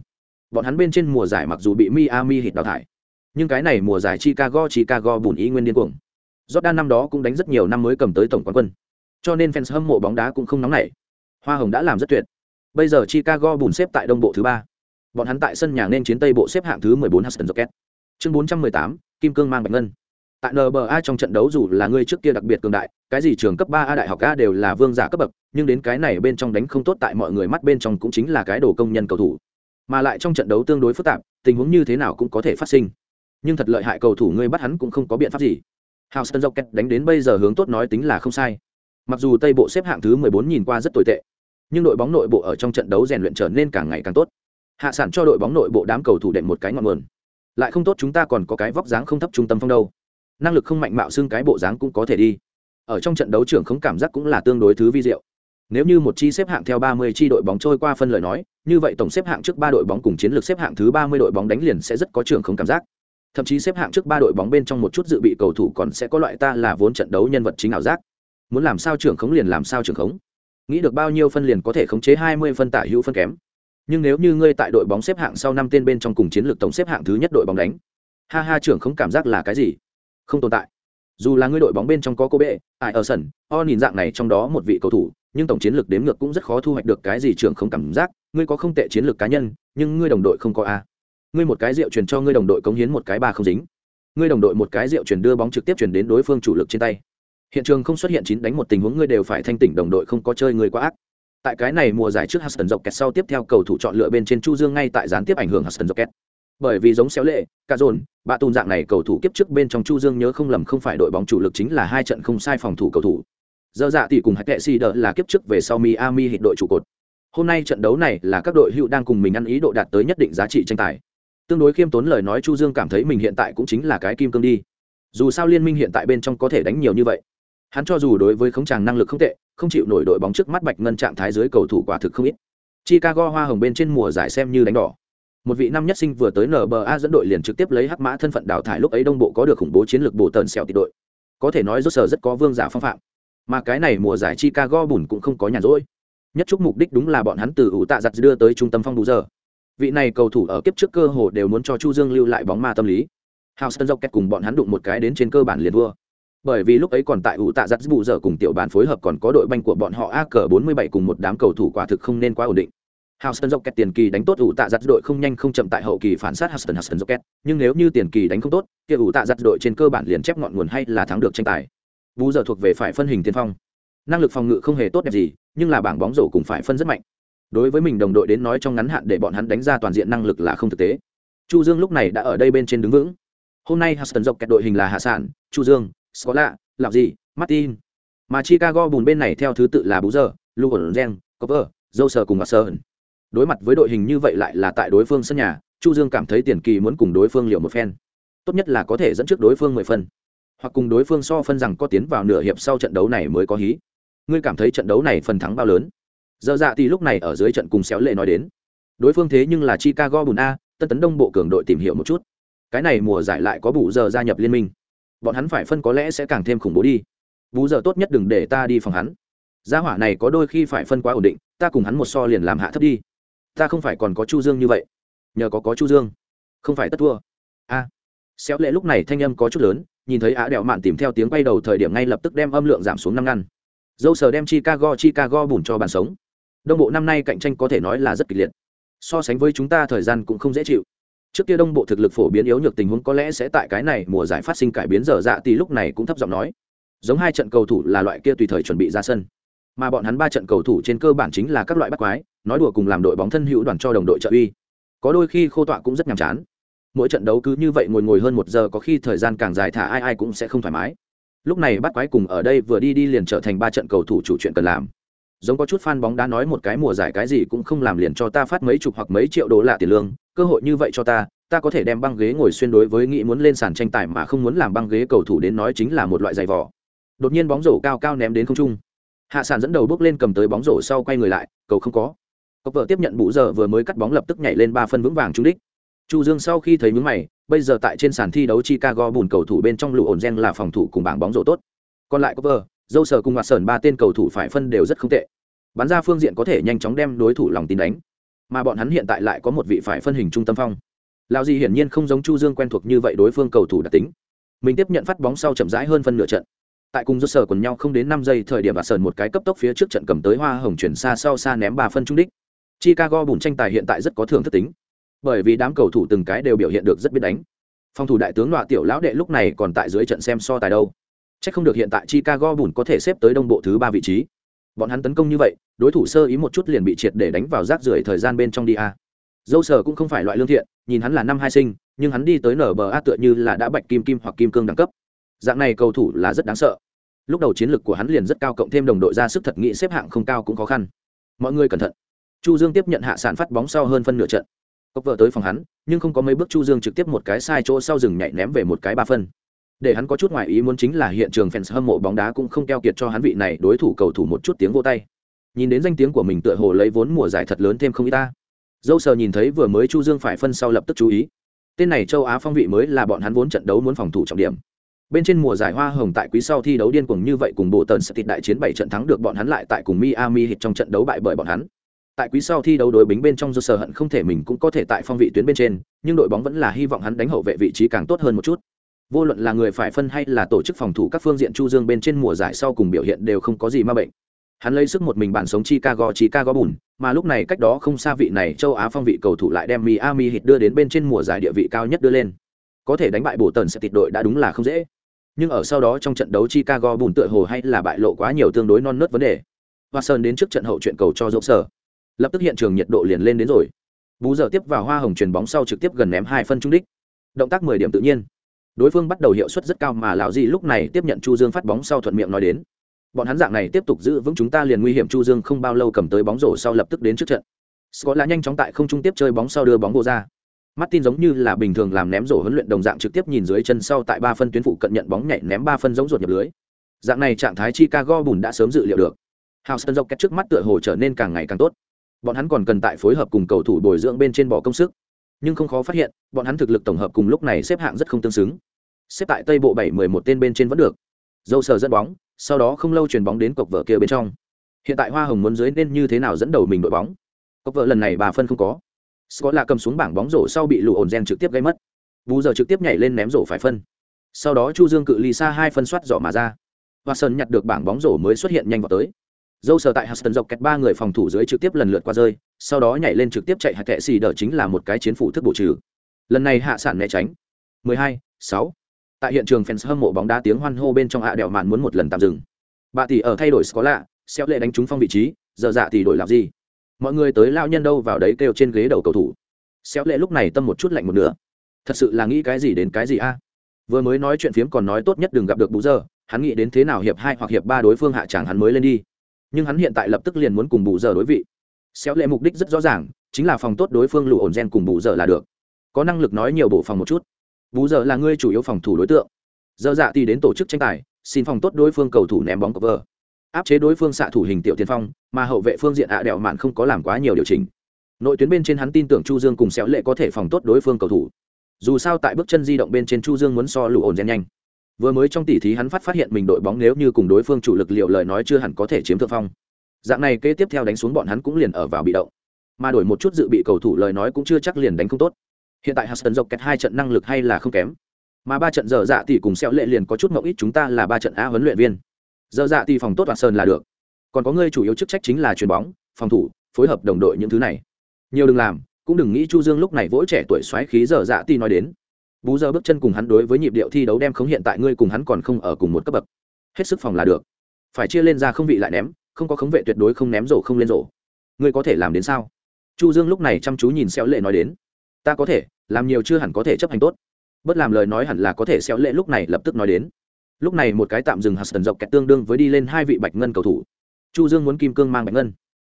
Bọn hắn bên trên mùa giải mặc dù bị Miami Heat đào thải, nhưng cái này mùa giải Chicago Chicago bùn ý nguyên điên cuồng. Jordan năm đó cũng đánh rất nhiều năm mới cầm tới tổng quán quân. Cho nên fans hâm mộ bóng đá cũng không nóng nảy. Hoa Hồng đã làm rất tuyệt. Bây giờ Chicago bùn xếp tại đông bộ thứ ba. Bọn hắn tại sân nhà nên chiến tây bộ xếp hạng thứ 14 Houston Rockets. Chương 418, Kim Cương mang bạch ngân. Tại NBA trong trận đấu dù là người trước kia đặc biệt cường đại, cái gì trường cấp 3A đại học A đều là vương giả cấp bậc, nhưng đến cái này bên trong đánh không tốt tại mọi người mắt bên trong cũng chính là cái đồ công nhân cầu thủ. Mà lại trong trận đấu tương đối phức tạp, tình huống như thế nào cũng có thể phát sinh. Nhưng thật lợi hại cầu thủ ngươi bắt hắn cũng không có biện pháp gì. Hảo sơn dọc kẹt đánh đến bây giờ hướng tốt nói tính là không sai. Mặc dù Tây bộ xếp hạng thứ 14 nhìn qua rất tồi tệ, nhưng đội bóng nội bộ ở trong trận đấu rèn luyện trở nên càng ngày càng tốt. Hạ sản cho đội bóng nội bộ đám cầu thủ đệm một cái ngọn nguồn. Lại không tốt chúng ta còn có cái vóc dáng không thấp trung tâm phong đâu. Năng lực không mạnh mạo xương cái bộ dáng cũng có thể đi. Ở trong trận đấu trưởng không cảm giác cũng là tương đối thứ vi diệu. Nếu như một chi xếp hạng theo 30 chi đội bóng trôi qua phân lời nói, như vậy tổng xếp hạng trước ba đội bóng cùng chiến lược xếp hạng thứ 30 đội bóng đánh liền sẽ rất có trưởng không cảm giác. Thậm chí xếp hạng trước ba đội bóng bên trong một chút dự bị cầu thủ còn sẽ có loại ta là vốn trận đấu nhân vật chính ảo giác. Muốn làm sao trưởng khống liền làm sao trưởng khống. Nghĩ được bao nhiêu phân liền có thể khống chế 20 phân tả hữu phân kém. Nhưng nếu như ngươi tại đội bóng xếp hạng sau năm tên bên trong cùng chiến lược tổng xếp hạng thứ nhất đội bóng đánh, ha ha trưởng không cảm giác là cái gì? Không tồn tại. Dù là ngươi đội bóng bên trong có cô bệ, tại ở sân, o nhìn dạng này trong đó một vị cầu thủ, nhưng tổng chiến lược đếm ngược cũng rất khó thu hoạch được cái gì trưởng không cảm giác, ngươi có không tệ chiến lược cá nhân, nhưng ngươi đồng đội không có a. Ngươi một cái rượu truyền cho ngươi đồng đội cống hiến một cái ba không dính. Ngươi đồng đội một cái rượu truyền đưa bóng trực tiếp truyền đến đối phương chủ lực trên tay. Hiện trường không xuất hiện chín đánh một tình huống ngươi đều phải thanh tỉnh đồng đội không có chơi người quá ác. Tại cái này mùa giải trước Huston Rocket sau tiếp theo cầu thủ chọn lựa bên trên Chu Dương ngay tại gián tiếp ảnh hưởng Huston Rocket. Bởi vì giống xéo lệ, cả dồn, bạ tùn dạng này cầu thủ kiếp trước bên trong Chu Dương nhớ không lầm không phải đội bóng chủ lực chính là hai trận không sai phòng thủ cầu thủ Giờ dạ tỷ cùng hạt Kệ Si đỡ là kiếp trước về sau Miami hit đội trụ cột. Hôm nay trận đấu này là các đội hữu đang cùng mình ăn ý độ đạt tới nhất định giá trị tranh tài. Tương đối khiêm tốn lời nói Chu Dương cảm thấy mình hiện tại cũng chính là cái kim cương đi. Dù sao liên minh hiện tại bên trong có thể đánh nhiều như vậy. Hắn cho dù đối với khống tràng năng lực không tệ, không chịu nổi đội bóng trước mắt bạch ngân trạng thái dưới cầu thủ quả thực không ít. Chicago hoa hồng bên trên mùa giải xem như đánh đỏ. Một vị năm nhất sinh vừa tới NBA dẫn đội liền trực tiếp lấy hắc mã thân phận đào thải lúc ấy đông bộ có được khủng bố chiến lược bổ tần xẻo tỷ đội. Có thể nói rốt sở rất có vương giả phong phạm mà cái này mùa giải chicago bùn cũng không có nhàn rỗi. Nhất chúc mục đích đúng là bọn hắn từ ủ tạ giặt đưa tới trung tâm phong đủ giờ. Vị này cầu thủ ở kiếp trước cơ hồ đều muốn cho chu dương lưu lại bóng ma tâm lý. Houston rocket cùng bọn hắn đụng một cái đến trên cơ bản liền vua bởi vì lúc ấy còn tại ủ tạ giặt bù giờ cùng tiểu bàn phối hợp còn có đội banh của bọn họ a cờ 47 cùng một đám cầu thủ quả thực không nên quá ổn định. Houston Rockets tiền kỳ đánh tốt ủ tạ giặt đội không nhanh không chậm tại hậu kỳ phản sát Houston Houston Rockets, nhưng nếu như tiền kỳ đánh không tốt, kia ủ tạ giặt đội trên cơ bản liền chép ngọn nguồn hay là thắng được tranh tài bù giờ thuộc về phải phân hình tiên phong. Năng lực phòng ngự không hề tốt đẹp gì, nhưng là bảng bóng rổ cùng phải phân rất mạnh. Đối với mình đồng đội đến nói trong ngắn hạn để bọn hắn đánh ra toàn diện năng lực là không thực tế. Chu dương lúc này đã ở đây bên trên đứng vững. Hôm nay Huston dọc kẹt đội hình là hạ sản chu dương, scola lạc gì martin. Mà chicago bùn bên này theo thứ tự là bú giờ lugon gen cover joser cùng sơn đối mặt với đội hình như vậy lại là tại đối phương sân nhà, chu dương cảm thấy tiền kỳ muốn cùng đối phương liệu một phen. Tốt nhất là có thể dẫn trước đối phương mười phần hoặc cùng đối phương so phân rằng có tiến vào nửa hiệp sau trận đấu này mới có hí. Ngươi cảm thấy trận đấu này phần thắng bao lớn? Giờ dạ thì lúc này ở dưới trận cùng xéo lệ nói đến. Đối phương thế nhưng là chicago bùn a, tân tấn đông bộ cường đội tìm hiểu một chút. Cái này mùa giải lại có bù giờ gia nhập liên minh. Bọn hắn phải phân có lẽ sẽ càng thêm khủng bố đi. Bù giờ tốt nhất đừng để ta đi phòng hắn. Gia hỏa này có đôi khi phải phân quá ổn định, ta cùng hắn một so liền làm hạ thấp đi. Ta không phải còn có chu dương như vậy. Nhờ có có chu dương. Không phải tất thua. A. Xéo lệ lúc này thanh âm có chút lớn nhìn thấy á đèo mạn tìm theo tiếng quay đầu thời điểm ngay lập tức đem âm lượng giảm xuống năm ngăn. Dâu sờ đem chicago chicago bùn cho bàn sống. Đông bộ năm nay cạnh tranh có thể nói là rất kịch liệt. So sánh với chúng ta, thời gian cũng không dễ chịu. Trước kia đông bộ thực lực phổ biến yếu nhược tình huống có lẽ sẽ tại cái này mùa giải phát sinh cải biến dở dạ thì lúc này cũng thấp giọng nói. Giống hai trận cầu thủ là loại kia tùy thời chuẩn bị ra sân. Mà bọn hắn ba trận cầu thủ trên cơ bản chính là các loại bắt quái, nói đùa cùng làm đội bóng thân hữu đoàn cho đồng đội trợ uy. Có đôi khi khô tọa cũng rất nhàm chán mỗi trận đấu cứ như vậy ngồi ngồi hơn một giờ có khi thời gian càng dài thả ai ai cũng sẽ không thoải mái. Lúc này bắt quái cùng ở đây vừa đi đi liền trở thành ba trận cầu thủ chủ chuyện cần làm. Giống có chút fan bóng đá nói một cái mùa giải cái gì cũng không làm liền cho ta phát mấy chục hoặc mấy triệu đô la tiền lương, cơ hội như vậy cho ta ta có thể đem băng ghế ngồi xuyên đối với nghĩ muốn lên sàn tranh tài mà không muốn làm băng ghế cầu thủ đến nói chính là một loại giày vỏ đột nhiên bóng rổ cao cao ném đến không trung. Hạ sản dẫn đầu bước lên cầm tới bóng rổ sau quay người lại, cầu không có. Cốc vợ tiếp nhận bụ giờ vừa mới cắt bóng lập tức nhảy lên ba phân vững vàng trúng đích chu dương sau khi thấy những mày, bây giờ tại trên sàn thi đấu chicago bùn cầu thủ bên trong lũ ổn gen là phòng thủ cùng bảng bóng rổ tốt. Còn lại cover dâu sở cùng Hoạt Sởn ba tên cầu thủ phải phân đều rất không tệ. Bắn ra phương diện có thể nhanh chóng đem đối thủ lòng tin đánh. Mà bọn hắn hiện tại lại có một vị phải phân hình trung tâm phong. Lao gì hiển nhiên không giống chu dương quen thuộc như vậy đối phương cầu thủ đặc tính. Mình tiếp nhận phát bóng sau chậm rãi hơn phân nửa trận. Tại cùng Dâu sở quần nhau không đến năm giây thời điểm và Sởn một cái cấp tốc phía trước trận cầm tới hoa hồng chuyển xa sau xa ném ba phân trung đích. Chicago bùn tranh tài hiện tại rất có thưởng thức tính bởi vì đám cầu thủ từng cái đều biểu hiện được rất biết đánh. Phòng thủ đại tướng loại tiểu lão đệ lúc này còn tại dưới trận xem so tài đâu. Chắc không được hiện tại chicago bùn có thể xếp tới đông bộ thứ ba vị trí. Bọn hắn tấn công như vậy, đối thủ sơ ý một chút liền bị triệt để đánh vào rác rưởi thời gian bên trong đi a. Dâu sở cũng không phải loại lương thiện, nhìn hắn là năm hai sinh, nhưng hắn đi tới nở bờ a tựa như là đã bạch kim kim hoặc kim cương đẳng cấp. Dạng này cầu thủ là rất đáng sợ. Lúc đầu chiến lược của hắn liền rất cao cộng thêm đồng đội ra sức thật nghĩ xếp hạng không cao cũng khó khăn. Mọi người cẩn thận. Chu dương tiếp nhận hạ sản phát bóng sau hơn phân nửa trận cốc vợ tới phòng hắn, nhưng không có mấy bước chu dương trực tiếp một cái sai chỗ sau rừng nhảy ném về một cái ba phân. Để hắn có chút ngoại ý muốn chính là hiện trường fans hâm mộ bóng đá cũng không keo kiệt cho hắn vị này đối thủ cầu thủ một chút tiếng vô tay. Nhìn đến danh tiếng của mình tựa hồ lấy vốn mùa giải thật lớn thêm không ít ta. Dâu sờ nhìn thấy vừa mới chu dương phải phân sau lập tức chú ý. Tên này châu á phong vị mới là bọn hắn vốn trận đấu muốn phòng thủ trọng điểm. Bên trên mùa giải hoa hồng tại quý sau thi đấu điên cuồng như vậy cùng bộ tần sẽ thịt đại chiến bảy trận thắng được bọn hắn lại tại cùng miami hit trong trận đấu bại bởi bọn hắn tại quý sau thi đấu đối bính bên trong do sở hận không thể mình cũng có thể tại phong vị tuyến bên trên, nhưng đội bóng vẫn là hy vọng hắn đánh hậu vệ vị trí càng tốt hơn một chút. Vô luận là người phải phân hay là tổ chức phòng thủ các phương diện chu dương bên trên mùa giải sau cùng biểu hiện đều không có gì ma bệnh. Hắn lấy sức một mình bản sống chicago chicago bùn, mà lúc này cách đó không xa vị này châu á phong vị cầu thủ lại đem miami hit đưa đến bên trên mùa giải địa vị cao nhất đưa lên. Có thể đánh bại bộ tần sẽ tịt đội đã đúng là không dễ. Nhưng ở sau đó trong trận đấu chicago bùn tựa hồ hay là bại lộ quá nhiều tương đối non nớt vấn đề. Watson đến trước trận hậu chuyện cầu cho dỗ sở lập tức hiện trường nhiệt độ liền lên đến rồi bú giờ tiếp vào hoa hồng truyền bóng sau trực tiếp gần ném hai phân trung đích động tác mười điểm tự nhiên đối phương bắt đầu hiệu suất rất cao mà lão di lúc này tiếp nhận chu dương phát bóng sau thuận miệng nói đến bọn hắn dạng này tiếp tục giữ vững chúng ta liền nguy hiểm chu dương không bao lâu cầm tới bóng rổ sau lập tức đến trước trận scott là nhanh chóng tại không trung tiếp chơi bóng sau đưa bóng vô ra Martin giống như là bình thường làm ném rổ huấn luyện đồng dạng trực tiếp nhìn dưới chân sau tại ba phân tuyến phụ cận nhận bóng nhảy ném ba phân giống ruột nhập lưới. Dạng này trạng thái Chicago bùn đã sớm dự liệu được. house dọc trước mắt tựa hồ trở nên càng ngày càng tốt. Bọn hắn còn cần tại phối hợp cùng cầu thủ bồi dưỡng bên trên bỏ công sức. Nhưng không khó phát hiện, bọn hắn thực lực tổng hợp cùng lúc này xếp hạng rất không tương xứng. Xếp tại Tây bộ bảy mười một tên bên trên vẫn được. Dâu sờ dẫn bóng, sau đó không lâu truyền bóng đến cọc vợ kia bên trong. Hiện tại Hoa Hồng muốn dưới nên như thế nào dẫn đầu mình đội bóng. Cọc vợ lần này bà phân không có Scott là cầm xuống bảng bóng rổ sau bị lụ ổn gen trực tiếp gây mất. bù giờ trực tiếp nhảy lên ném rổ phải phân. Sau đó Chu Dương cự ly xa hai phân soát giỏ mà ra. và Sơn nhặt được bảng bóng rổ mới xuất hiện nhanh vào tới. Dâu sờ tại Huston dọc kẹt ba người phòng thủ dưới trực tiếp lần lượt qua rơi, sau đó nhảy lên trực tiếp chạy hạt kệ xì đỡ chính là một cái chiến phủ thức bổ trừ. Lần này hạ sản né tránh. 12, 6. Tại hiện trường fans hâm mộ bóng đá tiếng hoan hô bên trong hạ đèo màn muốn một lần tạm dừng. Bà tỷ ở thay đổi có lạ, xéo lệ đánh trúng phong vị trí, giờ dạ thì đổi làm gì? mọi người tới lao nhân đâu vào đấy kêu trên ghế đầu cầu thủ xéo lệ lúc này tâm một chút lạnh một nửa thật sự là nghĩ cái gì đến cái gì a vừa mới nói chuyện phiếm còn nói tốt nhất đừng gặp được bú giờ hắn nghĩ đến thế nào hiệp hai hoặc hiệp ba đối phương hạ tràng hắn mới lên đi nhưng hắn hiện tại lập tức liền muốn cùng bù giờ đối vị. Xéo lệ mục đích rất rõ ràng, chính là phòng tốt đối phương lụ ổn gen cùng bù giờ là được. Có năng lực nói nhiều bộ phòng một chút. Bù giờ là ngươi chủ yếu phòng thủ đối tượng. Giờ dạ thì đến tổ chức tranh tài, xin phòng tốt đối phương cầu thủ ném bóng cover. Áp chế đối phương xạ thủ hình tiểu tiên phong, mà hậu vệ phương diện ạ đèo mạn không có làm quá nhiều điều chỉnh. Nội tuyến bên trên hắn tin tưởng chu dương cùng xéo lệ có thể phòng tốt đối phương cầu thủ. Dù sao tại bước chân di động bên trên chu dương muốn so lụ ổn gen nhanh vừa mới trong tỉ thí hắn phát phát hiện mình đội bóng nếu như cùng đối phương chủ lực liệu lời nói chưa hẳn có thể chiếm thượng phong. Dạng này kế tiếp theo đánh xuống bọn hắn cũng liền ở vào bị động. Mà đổi một chút dự bị cầu thủ lời nói cũng chưa chắc liền đánh không tốt. Hiện tại hudson dọc kẹt hai trận năng lực hay là không kém. Mà ba trận giờ dạ tỷ cùng xéo lệ liền có chút mộng ít chúng ta là ba trận a huấn luyện viên. Giờ dạ tỷ phòng tốt và sơn là được. Còn có ngươi chủ yếu chức trách chính là chuyền bóng, phòng thủ, phối hợp đồng đội những thứ này. Nhiều đừng làm, cũng đừng nghĩ chu dương lúc này vỗ trẻ tuổi xoáy khí giờ dạ tỷ nói đến bú giờ bước chân cùng hắn đối với nhịp điệu thi đấu đem khống hiện tại ngươi cùng hắn còn không ở cùng một cấp bậc. Hết sức phòng là được. Phải chia lên ra không vị lại ném, không có khống vệ tuyệt đối không ném rổ không lên rổ. Ngươi có thể làm đến sao? Chu dương lúc này chăm chú nhìn xéo lệ nói đến. Ta có thể, làm nhiều chưa hẳn có thể chấp hành tốt. Bất làm lời nói hẳn là có thể xéo lệ lúc này lập tức nói đến. Lúc này một cái tạm dừng hạt tần dọc kẹt tương đương với đi lên hai vị bạch ngân cầu thủ. Chu dương muốn kim cương mang bạch ngân.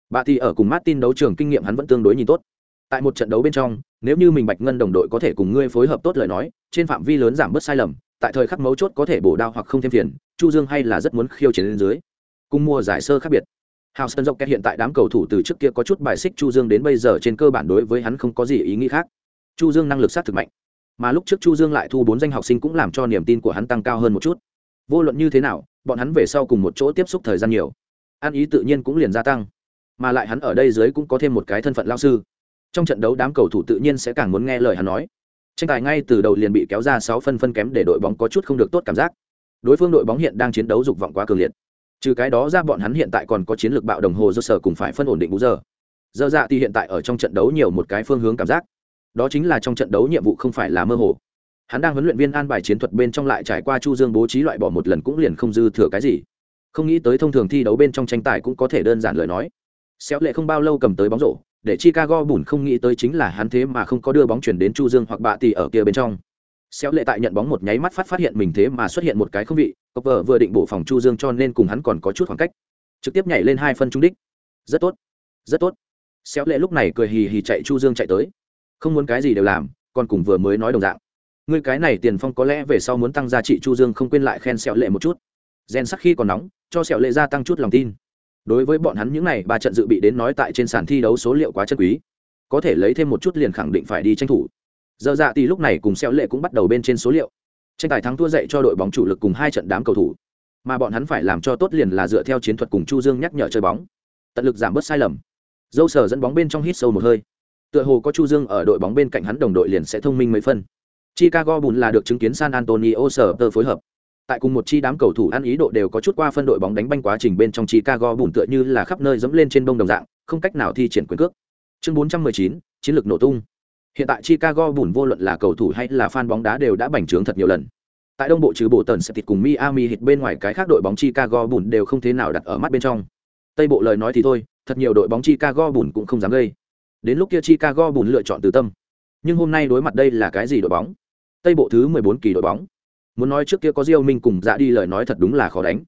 Bà thì ở cùng martin đấu trường kinh nghiệm hắn vẫn tương đối nhìn tốt tại một trận đấu bên trong, nếu như mình bạch ngân đồng đội có thể cùng ngươi phối hợp tốt lời nói, trên phạm vi lớn giảm bớt sai lầm, tại thời khắc mấu chốt có thể bổ đao hoặc không thêm phiền, chu dương hay là rất muốn khiêu chiến lên dưới. Cùng mua giải sơ khác biệt. Houston Rockets hiện tại đám cầu thủ từ trước kia có chút bài xích Chu Dương đến bây giờ trên cơ bản đối với hắn không có gì ý nghĩ khác. chu dương năng lực sát thực mạnh. Mà lúc trước chu dương lại thu bốn danh học sinh cũng làm cho niềm tin của hắn tăng cao hơn một chút. Vô luận như thế nào, bọn hắn về sau cùng một chỗ tiếp xúc thời gian nhiều, ăn ý tự nhiên cũng liền gia tăng. Mà lại hắn ở đây dưới cũng có thêm một cái thân phận lao sư trong trận đấu đám cầu thủ tự nhiên sẽ càng muốn nghe lời hắn nói. Tranh tài ngay từ đầu liền bị kéo ra sáu phân phân kém để đội bóng có chút không được tốt cảm giác. Đối phương đội bóng hiện đang chiến đấu dục vọng quá cường liệt. Trừ cái đó ra bọn hắn hiện tại còn có chiến lược bạo đồng hồ do sở cùng phải phân ổn định bú giờ. Giờ dạ thì hiện tại ở trong trận đấu nhiều một cái phương hướng cảm giác. Đó chính là trong trận đấu nhiệm vụ không phải là mơ hồ. Hắn đang huấn luyện viên an bài chiến thuật bên trong lại trải qua chu dương bố trí loại bỏ một lần cũng liền không dư thừa cái gì. Không nghĩ tới thông thường thi đấu bên trong tranh tài cũng có thể đơn giản lời nói. Xéo lệ không bao lâu cầm tới bóng rổ để chicago bùn không nghĩ tới chính là hắn thế mà không có đưa bóng chuyển đến chu dương hoặc bạ tỷ ở kia bên trong. Xéo lệ tại nhận bóng một nháy mắt phát phát hiện mình thế mà xuất hiện một cái không vị, cốc vợ vừa định bổ phòng chu dương cho nên cùng hắn còn có chút khoảng cách. Trực tiếp nhảy lên hai phân trung đích. Rất tốt rất tốt. Xéo lệ lúc này cười hì hì chạy chu dương chạy tới. Không muốn cái gì đều làm, còn cùng vừa mới nói đồng dạng. Ngươi cái này tiền phong có lẽ về sau muốn tăng giá trị chu dương không quên lại khen xéo lệ một chút. Gen sắc khi còn nóng, cho xéo lệ gia tăng chút lòng tin đối với bọn hắn những này, ba trận dự bị đến nói tại trên sàn thi đấu số liệu quá chân quý. Có thể lấy thêm một chút liền khẳng định phải đi tranh thủ. Giờ dạ thì lúc này cùng xeo lệ cũng bắt đầu bên trên số liệu. Tranh tài thắng thua dậy cho đội bóng chủ lực cùng hai trận đám cầu thủ. Mà bọn hắn phải làm cho tốt liền là dựa theo chiến thuật cùng chu dương nhắc nhở chơi bóng. Tận lực giảm bớt sai lầm. Dâu sở dẫn bóng bên trong hít sâu một hơi. Tựa hồ có chu dương ở đội bóng bên cạnh hắn đồng đội liền sẽ thông minh mấy phân. Chicago bùn là được chứng kiến san antonio sở tơ phối hợp tại cùng một chi đám cầu thủ ăn ý độ đều có chút qua phân đội bóng đánh banh quá trình bên trong chicago bùn tựa như là khắp nơi dẫm lên trên bông đồng dạng không cách nào thi triển quyền cước. Chương 419, chiến lược nổ tung. Hiện tại chicago bùn vô luận là cầu thủ hay là fan bóng đá đều đã bành trướng thật nhiều lần. Tại đông bộ trừ bộ tần sẽ tịt cùng miami hit bên ngoài cái khác đội bóng chicago bùn đều không thế nào đặt ở mắt bên trong. Tây bộ lời nói thì thôi thật nhiều đội bóng chicago bùn cũng không dám gây. Đến lúc kia chicago bùn lựa chọn từ tâm. Nhưng hôm nay đối mặt đây là cái gì đội bóng? Tây bộ thứ 14 kỳ đội bóng muốn nói trước kia có diêu minh cùng dạ đi lời nói thật đúng là khó đánh.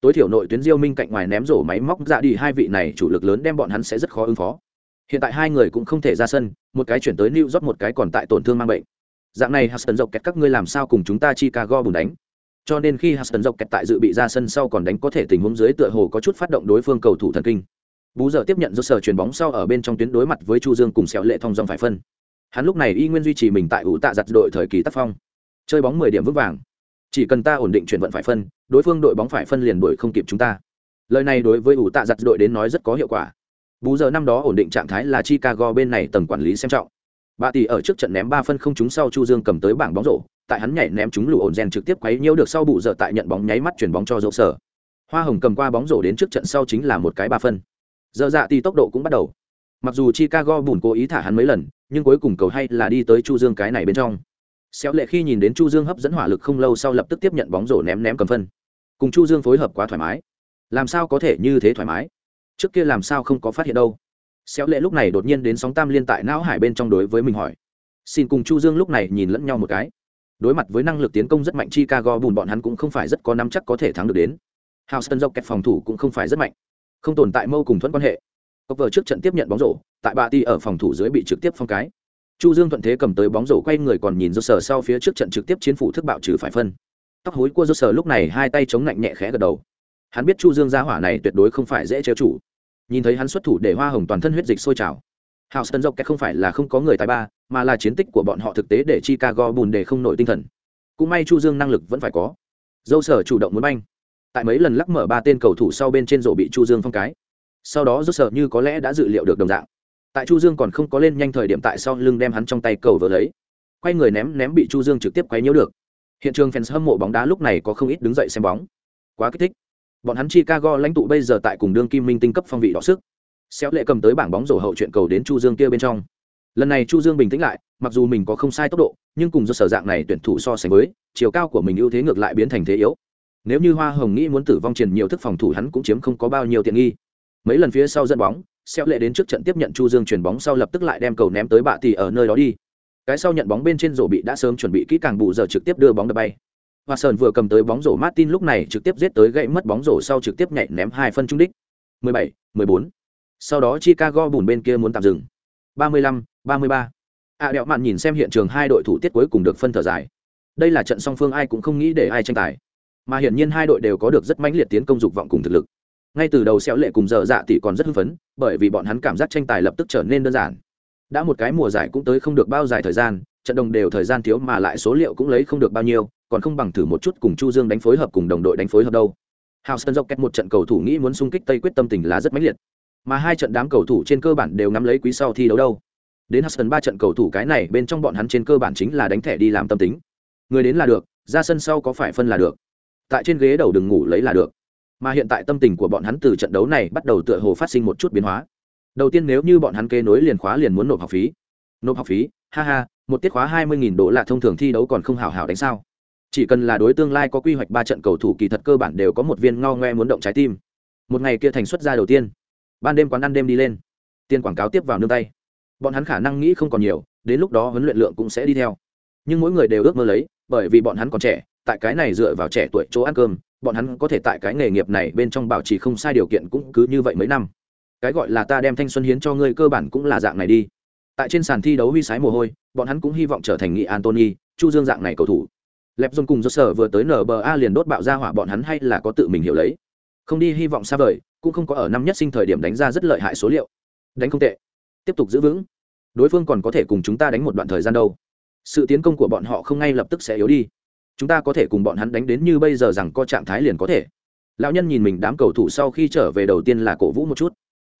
Tối thiểu nội tuyến diêu minh cạnh ngoài ném rổ máy móc dạ đi hai vị này chủ lực lớn đem bọn hắn sẽ rất khó ứng phó. Hiện tại hai người cũng không thể ra sân, một cái chuyển tới new york, một cái còn tại tổn thương mang bệnh. Dạng này huston dọc kẹt các ngươi làm sao cùng chúng ta chicago bùn đánh? Cho nên khi huston dọc kẹt tại dự bị ra sân sau còn đánh có thể tình huống dưới tựa hồ có chút phát động đối phương cầu thủ thần kinh. Bú giờ tiếp nhận do sở chuyền bóng sau ở bên trong tuyến đối mặt với chu dương cùng xẻo lệ thông dòng phải phân. Hắn lúc này y nguyên duy trì mình tại ủ tạ giặt đội thời kỳ tác phong. Chơi bóng mười điểm vững vàng chỉ cần ta ổn định chuyển vận phải phân, đối phương đội bóng phải phân liền đuổi không kịp chúng ta. Lời này đối với ủ tạ giặt đội đến nói rất có hiệu quả. Bú giờ năm đó ổn định trạng thái là chicago bên này tầng quản lý xem trọng. Bà tỷ ở trước trận ném ba phân không trúng sau chu dương cầm tới bảng bóng rổ, tại hắn nhảy ném trúng lụ ổn rèn trực tiếp quấy nhiễu được sau bụ giờ tại nhận bóng nháy mắt chuyển bóng cho dỗ sở. Hoa hồng cầm qua bóng rổ đến trước trận sau chính là một cái ba phân. Giờ dạ thì tốc độ cũng bắt đầu. Mặc dù chicago bùn cố ý thả hắn mấy lần, nhưng cuối cùng cầu hay là đi tới chu dương cái này bên trong xéo lệ khi nhìn đến chu dương hấp dẫn hỏa lực không lâu sau lập tức tiếp nhận bóng rổ ném ném cầm phân. Cùng chu dương phối hợp quá thoải mái. Làm sao có thể như thế thoải mái? Trước kia làm sao không có phát hiện đâu? Xéo lệ lúc này đột nhiên đến sóng tam liên tại não hải bên trong đối với mình hỏi. Xin cùng chu dương lúc này nhìn lẫn nhau một cái. Đối mặt với năng lực tiến công rất mạnh chicago bùn bọn hắn cũng không phải rất có nắm chắc có thể thắng được đến. Houston dọc kẹt phòng thủ cũng không phải rất mạnh. Không tồn tại mâu cùng thuẫn quan hệ. Cốc vợ trước trận tiếp nhận bóng rổ, tại bà ti ở phòng thủ dưới bị trực tiếp phong cái chu dương thuận thế cầm tới bóng rổ quay người còn nhìn do sở sau phía trước trận trực tiếp chiến phủ thức bạo trừ phải phân. Tóc hối của do sở lúc này hai tay chống lạnh nhẹ khẽ gật đầu. Hắn biết chu dương gia hỏa này tuyệt đối không phải dễ trêu chủ nhìn thấy hắn xuất thủ để hoa hồng toàn thân huyết dịch sôi trào. Hào sơn dọc không phải là không có người tài ba, mà là chiến tích của bọn họ thực tế để chicago bùn để không nổi tinh thần. Cũng may chu dương năng lực vẫn phải có. Dâu sở chủ động muốn banh. Tại mấy lần lắc mở ba tên cầu thủ sau bên trên rổ bị chu dương phong cái. Sau đó rút sợ như có lẽ đã dự liệu được đồng dạng tại chu dương còn không có lên nhanh thời điểm tại sau lưng đem hắn trong tay cầu vỡ lấy. Quay người ném ném bị chu dương trực tiếp quấy nhiễu được. Hiện trường fans hâm mộ bóng đá lúc này có không ít đứng dậy xem bóng. Quá kích thích. Bọn hắn chicago lãnh tụ bây giờ tại cùng đương kim minh tinh cấp phong vị đỏ sức. Xéo lệ cầm tới bảng bóng rổ hậu chuyện cầu đến chu dương kia bên trong. Lần này chu dương bình tĩnh lại, mặc dù mình có không sai tốc độ, nhưng cùng do sở dạng này tuyển thủ so sánh với, chiều cao của mình ưu thế ngược lại biến thành thế yếu. Nếu như hoa hồng nghĩ muốn tử vong triển nhiều thức phòng thủ hắn cũng chiếm không có bao nhiêu tiện nghi. Mấy lần phía sau dẫn bóng xéo lệ đến trước trận tiếp nhận chu dương chuyển bóng sau lập tức lại đem cầu ném tới bạ tỷ ở nơi đó đi. Cái sau nhận bóng bên trên rổ bị đã sớm chuẩn bị kỹ càng bù giờ trực tiếp đưa bóng đập bay. Và sơn vừa cầm tới bóng rổ martin lúc này trực tiếp giết tới gậy mất bóng rổ sau trực tiếp nhảy ném hai phân trung đích. 17, 14. sau đó chicago bùn bên kia muốn tạm dừng. 35, 33. à đẹo mạn nhìn xem hiện trường hai đội thủ tiết cuối cùng được phân thở dài. Đây là trận song phương ai cũng không nghĩ để ai tranh tài. Mà hiển nhiên hai đội đều có được rất mãnh liệt tiến công dục vọng cùng thực lực ngay từ đầu xéo lệ cùng giờ dạ tỷ còn rất hưng phấn bởi vì bọn hắn cảm giác tranh tài lập tức trở nên đơn giản đã một cái mùa giải cũng tới không được bao dài thời gian trận đồng đều thời gian thiếu mà lại số liệu cũng lấy không được bao nhiêu còn không bằng thử một chút cùng chu dương đánh phối hợp cùng đồng đội đánh phối hợp đâu Houston Rockets một trận cầu thủ nghĩ muốn xung kích Tây quyết tâm tình là rất mãnh liệt. Mà hai trận đám cầu thủ trên cơ bản đều nắm lấy quý sau thi đấu đâu. Đến Houston ba trận cầu thủ cái này bên trong bọn hắn trên cơ bản chính là đánh thẻ đi làm tâm tính. Người đến là được, ra sân sau có phải phân là được. Tại trên ghế đầu đừng ngủ lấy là được. Mà hiện tại tâm tình của bọn hắn từ trận đấu này bắt đầu tựa hồ phát sinh một chút biến hóa. Đầu tiên nếu như bọn hắn kế nối liền khóa liền muốn nộp học phí. Nộp học phí, ha ha, một tiết khóa 20.000 đô la thông thường thi đấu còn không hảo hảo đánh sao? chỉ cần là đối tương lai có quy hoạch ba trận cầu thủ kỳ thật cơ bản đều có một viên ngao ngoe muốn động trái tim một ngày kia thành xuất ra đầu tiên ban đêm quán ăn đêm đi lên tiền quảng cáo tiếp vào nương tay bọn hắn khả năng nghĩ không còn nhiều đến lúc đó huấn luyện lượng cũng sẽ đi theo nhưng mỗi người đều ước mơ lấy bởi vì bọn hắn còn trẻ tại cái này dựa vào trẻ tuổi chỗ ăn cơm bọn hắn có thể tại cái nghề nghiệp này bên trong bảo trì không sai điều kiện cũng cứ như vậy mấy năm. Cái gọi là ta đem thanh xuân hiến cho ngươi cơ bản cũng là dạng này đi. Tại trên sàn thi đấu huy sái mồ hôi, bọn hắn cũng hy vọng trở thành nghị antony, chu dương dạng này cầu thủ. Lẹp dồn cùng do sở vừa tới nba liền đốt bạo ra hỏa bọn hắn hay là có tự mình hiểu lấy. Không đi hy vọng xa vời, cũng không có ở năm nhất sinh thời điểm đánh ra rất lợi hại số liệu. Đánh không tệ. Tiếp tục giữ vững. Đối phương còn có thể cùng chúng ta đánh một đoạn thời gian đâu. Sự tiến công của bọn họ không ngay lập tức sẽ yếu đi chúng ta có thể cùng bọn hắn đánh đến như bây giờ rằng có trạng thái liền có thể. Lão nhân nhìn mình đám cầu thủ sau khi trở về đầu tiên là cổ vũ một chút.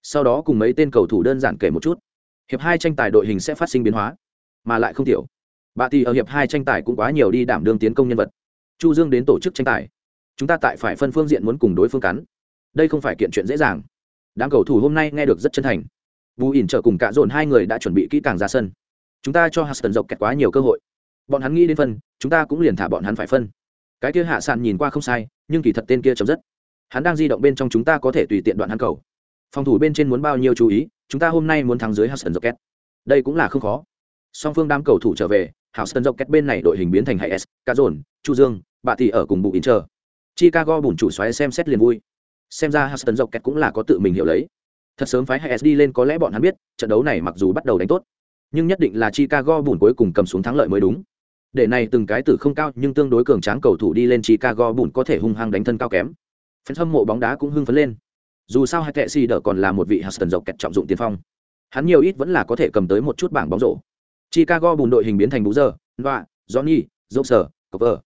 Sau đó cùng mấy tên cầu thủ đơn giản kể một chút. Hiệp hai tranh tài đội hình sẽ phát sinh biến hóa, mà lại không thiểu bà thì ở hiệp hai tranh tài cũng quá nhiều đi đảm đương tiến công nhân vật. Chu dương đến tổ chức tranh tài. Chúng ta tại phải phân phương diện muốn cùng đối phương cắn. Đây không phải kiện chuyện dễ dàng. Đám cầu thủ hôm nay nghe được rất chân thành. Bù ỉn trở cùng cả dồn hai người đã chuẩn bị kỹ càng ra sân. Chúng ta cho huston dọc kẹt quá nhiều cơ hội bọn hắn nghĩ đến phân, chúng ta cũng liền thả bọn hắn phải phân. Cái kia hạ sàn nhìn qua không sai, nhưng kỳ thật tên kia chấm dứt. Hắn đang di động bên trong chúng ta có thể tùy tiện đoạn hắn cầu. Phòng thủ bên trên muốn bao nhiêu chú ý, chúng ta hôm nay muốn thắng dưới huston dọc đây cũng là không khó. Song phương đám cầu thủ trở về hảo sân bên này đội hình biến thành hay s cá dồn chu dương bà thì ở cùng bụng in chờ. Chicago bùn chủ xoáy xem xét liền vui. Xem ra Huston dọc cũng là có tự mình hiểu lấy. Thật sớm phái hay s đi lên có lẽ bọn hắn biết, trận đấu này mặc dù bắt đầu đánh tốt, nhưng nhất định là chicago bùn cuối cùng cầm xuống thắng lợi mới đúng để này từng cái tử không cao nhưng tương đối cường tráng cầu thủ đi lên chicago bùn có thể hung hăng đánh thân cao kém phần hâm mộ bóng đá cũng hưng phấn lên dù sao hai kệ si đỡ còn là một vị Huston dọc kẹt trọng dụng tiền phong hắn nhiều ít vẫn là có thể cầm tới một chút bảng bóng rổ Chicago bùn đội hình biến thành bú giờ, Noa, Johnny, Joker, Cover.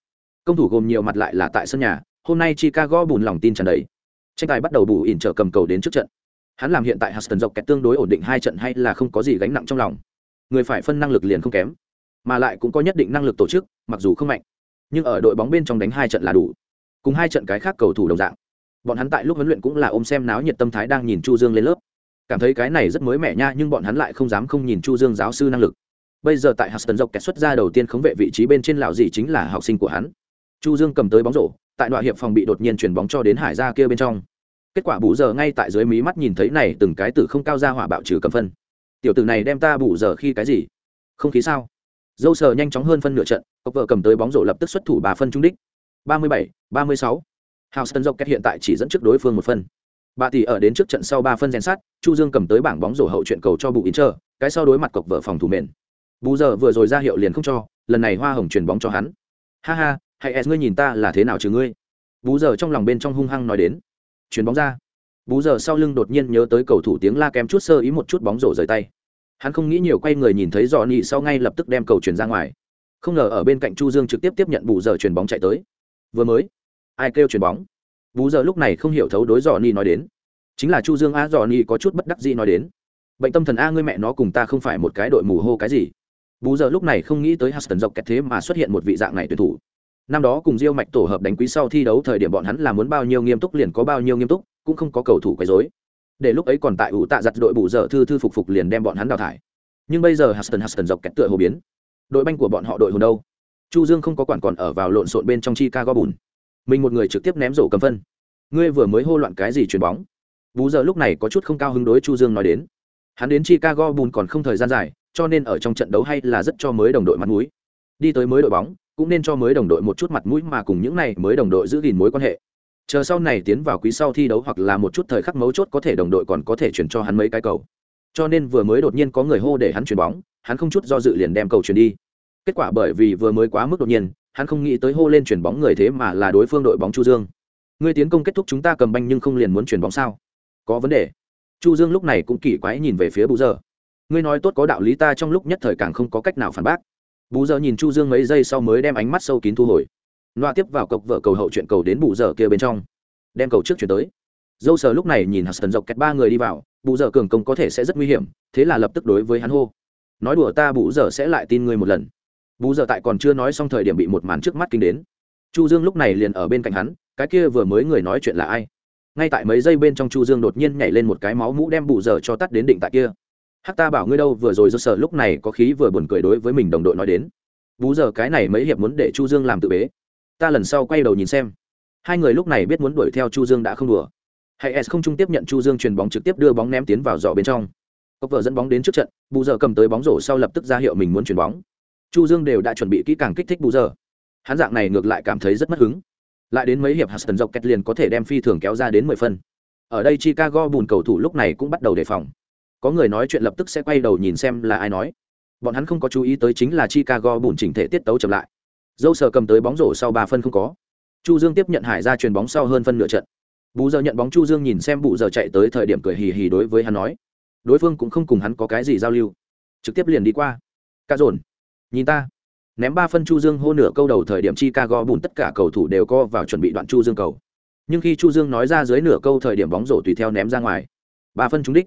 Công thủ gồm nhiều mặt lại là tại sân nhà, hôm nay Chicago bùn lòng tin tràn đầy. Tranh tài bắt đầu bù ỉn trở cầm cầu đến trước trận. Hắn làm hiện tại Huston dọc kẹt tương đối ổn định hai trận hay là không có gì gánh nặng trong lòng. Người phải phân năng lực liền không kém, mà lại cũng có nhất định năng lực tổ chức, mặc dù không mạnh, nhưng ở đội bóng bên trong đánh hai trận là đủ. Cùng hai trận cái khác cầu thủ đồng dạng. Bọn hắn tại lúc huấn luyện cũng là ôm xem náo nhiệt tâm thái đang nhìn Chu Dương lên lớp. Cảm thấy cái này rất mới mẻ nha, nhưng bọn hắn lại không dám không nhìn Chu Dương giáo sư năng lực bây giờ tại Hudson dọc kẹt xuất ra đầu tiên khống vệ vị trí bên trên lão gì chính là học sinh của hắn. Chu Dương cầm tới bóng rổ, tại đoạn hiệp phòng bị đột nhiên chuyển bóng cho đến Hải gia kia bên trong. Kết quả bù giờ ngay tại dưới mí mắt nhìn thấy này từng cái tử không cao ra hỏa bạo trừ cầm phân. Tiểu tử này đem ta bù giờ khi cái gì? Không khí sao? Dâu sờ nhanh chóng hơn phân nửa trận, cốc vợ cầm tới bóng rổ lập tức xuất thủ bà phân trung đích. 37, 36. sân dọc kẹt hiện tại chỉ dẫn trước đối phương một phân. Bà tỷ ở đến trước trận sau ba phân rèn sát, Chu Dương cầm tới bảng bóng rổ hậu chuyện cầu cho bù Inter, cái sau đối mặt cộc vợ phòng thủ mền bù giờ vừa rồi ra hiệu liền không cho lần này hoa hồng chuyền bóng cho hắn ha ha hãy s ngươi nhìn ta là thế nào chứ ngươi bù giờ trong lòng bên trong hung hăng nói đến chuyền bóng ra bù giờ sau lưng đột nhiên nhớ tới cầu thủ tiếng la kém chút sơ ý một chút bóng rổ rời tay hắn không nghĩ nhiều quay người nhìn thấy dò nị sau ngay lập tức đem cầu chuyển ra ngoài. Không ngờ ở bên cạnh chu dương trực tiếp tiếp nhận bù giờ chuyền bóng chạy tới. Vừa mới, ai kêu chuyền bóng? Bù giờ lúc này không hiểu thấu đối dò nị nói đến. Chính là chu dương a dò nị có chút bất đắc dĩ nói đến. Bệnh tâm thần a ngươi mẹ nó cùng ta không phải một cái đội mù hô cái gì. Bù giờ lúc này không nghĩ tới huston dọc kẹt thế mà xuất hiện một vị dạng này tuyển thủ. Năm đó cùng diêu mạch tổ hợp đánh quý sau thi đấu thời điểm bọn hắn là muốn bao nhiêu nghiêm túc liền có bao nhiêu nghiêm túc, cũng không có cầu thủ quấy rối để lúc ấy còn tại ủ tạ giặt đội bù giờ thư thư phục phục liền đem bọn hắn đào thải. Nhưng bây giờ huston huston dọc kẹt tựa hồ biến. Đội banh của bọn họ đội hồn đâu? Chu dương không có quản còn ở vào lộn xộn bên trong chi ca go bùn. Mình một người trực tiếp ném rổ cầm phân. Ngươi vừa mới hô loạn cái gì chuyền bóng? Bù giờ lúc này có chút không cao hứng đối chu dương nói đến. Hắn đến chicago bùn còn không thời gian dài cho nên ở trong trận đấu hay là rất cho mới đồng đội mặt mũi. Đi tới mới đội bóng, cũng nên cho mới đồng đội một chút mặt mũi mà cùng những này mới đồng đội giữ gìn mối quan hệ. Chờ sau này tiến vào quý sau thi đấu hoặc là một chút thời khắc mấu chốt có thể đồng đội còn có thể chuyển cho hắn mấy cái cầu. Cho nên vừa mới đột nhiên có người hô để hắn chuyển bóng, hắn không chút do dự liền đem cầu chuyển đi. Kết quả bởi vì vừa mới quá mức đột nhiên, hắn không nghĩ tới hô lên chuyển bóng người thế mà là đối phương đội bóng Chu Dương. Người tiến công kết thúc chúng ta cầm banh nhưng không liền muốn chuyển bóng sao? Có vấn đề. Chu Dương lúc này cũng kỳ quái nhìn về phía Bù Giờ ngươi nói tốt có đạo lý ta trong lúc nhất thời càng không có cách nào phản bác bù giờ nhìn chu dương mấy giây sau mới đem ánh mắt sâu kín thu hồi loa tiếp vào cộc vợ cầu hậu chuyện cầu đến bù giờ kia bên trong. Đem cầu trước chuyển tới. Dâu sờ lúc này nhìn huston dọc kẹt ba người đi vào, bù giờ cường công có thể sẽ rất nguy hiểm, thế là lập tức đối với hắn hô. Nói đùa ta bù giờ sẽ lại tin ngươi một lần. Bù giờ tại còn chưa nói xong thời điểm bị một màn trước mắt kinh đến. Chu dương lúc này liền ở bên cạnh hắn, cái kia vừa mới người nói chuyện là ai? Ngay tại mấy giây bên trong chu dương đột nhiên nhảy lên một cái máu mũ đem bù giờ cho tắt đến định tại kia. Hắc ta bảo ngươi đâu, vừa rồi do sợ lúc này có khí vừa buồn cười đối với mình đồng đội nói đến. Bú giờ cái này mấy hiệp muốn để chu dương làm tự bế ta lần sau quay đầu nhìn xem. Hai người lúc này biết muốn đuổi theo chu dương đã không đùa. Hay s không trung tiếp nhận chu dương truyền bóng trực tiếp đưa bóng ném tiến vào giỏ bên trong. Cốc vợ dẫn bóng đến trước trận, bù giờ cầm tới bóng rổ sau lập tức ra hiệu mình muốn chuyền bóng. Chu dương đều đã chuẩn bị kỹ càng kích thích bù giờ hắn dạng này ngược lại cảm thấy rất mất hứng. Lại đến mấy hiệp hạt tần dọc kẹt liền có thể đem phi thường kéo ra đến mười phân. Ở đây chicago bùn cầu thủ lúc này cũng bắt đầu đề phòng. Có người nói chuyện lập tức sẽ quay đầu nhìn xem là ai nói. Bọn hắn không có chú ý tới chính là chicago bùn chỉnh thể tiết tấu chậm lại dâu sờ cầm tới bóng rổ sau ba phân không có. Chu dương tiếp nhận hải ra chuyền bóng sau hơn phân nửa trận. Bù giờ nhận bóng chu dương nhìn xem bụ giờ chạy tới thời điểm cười hì hì đối với hắn nói. Đối phương cũng không cùng hắn có cái gì giao lưu. Trực tiếp liền đi qua. Ca dồn nhìn ta. Ném ba phân chu dương hô nửa câu đầu thời điểm Chi ca gõ bùn tất cả cầu thủ đều co vào chuẩn bị đoạn chu dương cầu. Nhưng khi chu dương nói ra dưới nửa câu thời điểm bóng rổ tùy theo ném ra ngoài. Ba phân trúng đích.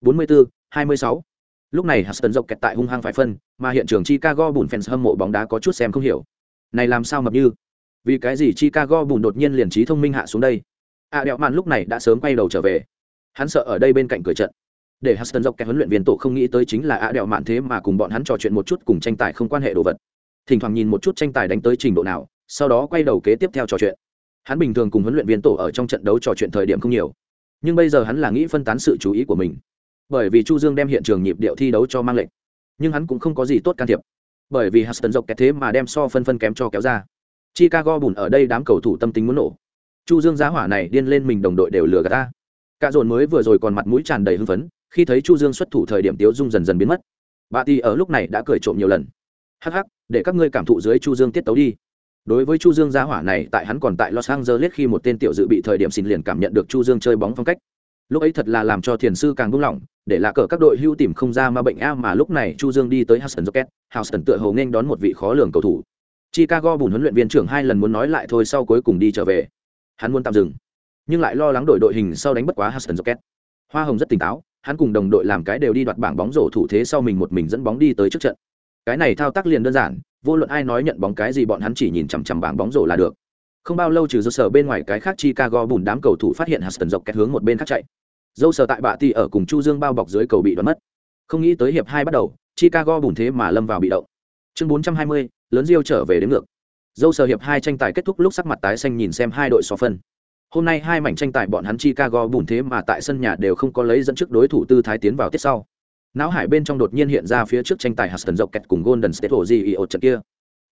44, 26. lúc này huston dọc kẹt tại hung hăng phải phân mà hiện trường chicago bùn fans hâm mộ bóng đá có chút xem không hiểu này làm sao mập như? Vì cái gì chicago bùn đột nhiên liền trí thông minh hạ xuống đây? A đẹo mạn lúc này đã sớm quay đầu trở về. Hắn sợ ở đây bên cạnh cửa trận. Để huston dọc cái huấn luyện viên tổ không nghĩ tới chính là a đẹo mạn thế mà cùng bọn hắn trò chuyện một chút cùng tranh tài không quan hệ đồ vật. Thỉnh thoảng nhìn một chút tranh tài đánh tới trình độ nào, sau đó quay đầu kế tiếp theo trò chuyện. Hắn bình thường cùng huấn luyện viên tổ ở trong trận đấu trò chuyện thời điểm không nhiều. Nhưng bây giờ hắn là nghĩ phân tán sự chú ý của mình. Bởi vì chu dương đem hiện trường nhịp điệu thi đấu cho mang lệnh. Nhưng hắn cũng không có gì tốt can thiệp bởi vì huston dọc kẹt thế mà đem so phân phân kém cho kéo ra. Chicago bùn ở đây đám cầu thủ tâm tính muốn nổ. Chu dương giá hỏa này điên lên mình đồng đội đều lừa gạt ta. Cả dồn mới vừa rồi còn mặt mũi tràn đầy hưng phấn, khi thấy chu dương xuất thủ thời điểm tiếu dung dần dần biến mất. Bà ti ở lúc này đã cười trộm nhiều lần. Hắc hắc, để các ngươi cảm thụ dưới chu dương tiết tấu đi. Đối với chu dương giá hỏa này, tại hắn còn tại los angeles khi một tên tiểu dự bị thời điểm xin liền cảm nhận được chu dương chơi bóng phong cách lúc ấy thật là làm cho thiền sư càng buông lỏng, để là cờ các đội hưu tìm không ra ma bệnh a mà lúc này chu dương đi tới houston rocket. Houston tựa hồ nên đón một vị khó lường cầu thủ. Chicago bùn huấn luyện viên trưởng hai lần muốn nói lại thôi sau cuối cùng đi trở về. Hắn muốn tạm dừng, nhưng lại lo lắng đổi đội hình sau đánh bất quá houston rocket. Hoa hồng rất tỉnh táo, hắn cùng đồng đội làm cái đều đi đoạt bảng bóng rổ thủ thế sau mình một mình dẫn bóng đi tới trước trận. Cái này thao tác liền đơn giản, vô luận ai nói nhận bóng cái gì bọn hắn chỉ nhìn chằm chằm bảng bóng rổ là được không bao lâu trừ dâu sở bên ngoài cái khác chicago bùn đám cầu thủ phát hiện huston dọc kẹt hướng một bên khác chạy. Dâu sở tại bạ ti ở cùng chu dương bao bọc dưới cầu bị đoán mất. Không nghĩ tới hiệp hai bắt đầu chicago bùn thế mà lâm vào bị động. Chương 420, lớn diêu trở về đến ngược. Dâu sở hiệp hai tranh tài kết thúc lúc sắc mặt tái xanh nhìn xem hai đội so phân. Hôm nay hai mảnh tranh tài bọn hắn chicago bùn thế mà tại sân nhà đều không có lấy dẫn trước đối thủ tư thái tiến vào tiết sau. Não hải bên trong đột nhiên hiện ra phía trước tranh tài huston dọc kẹt cùng golden state hồ di trận kia.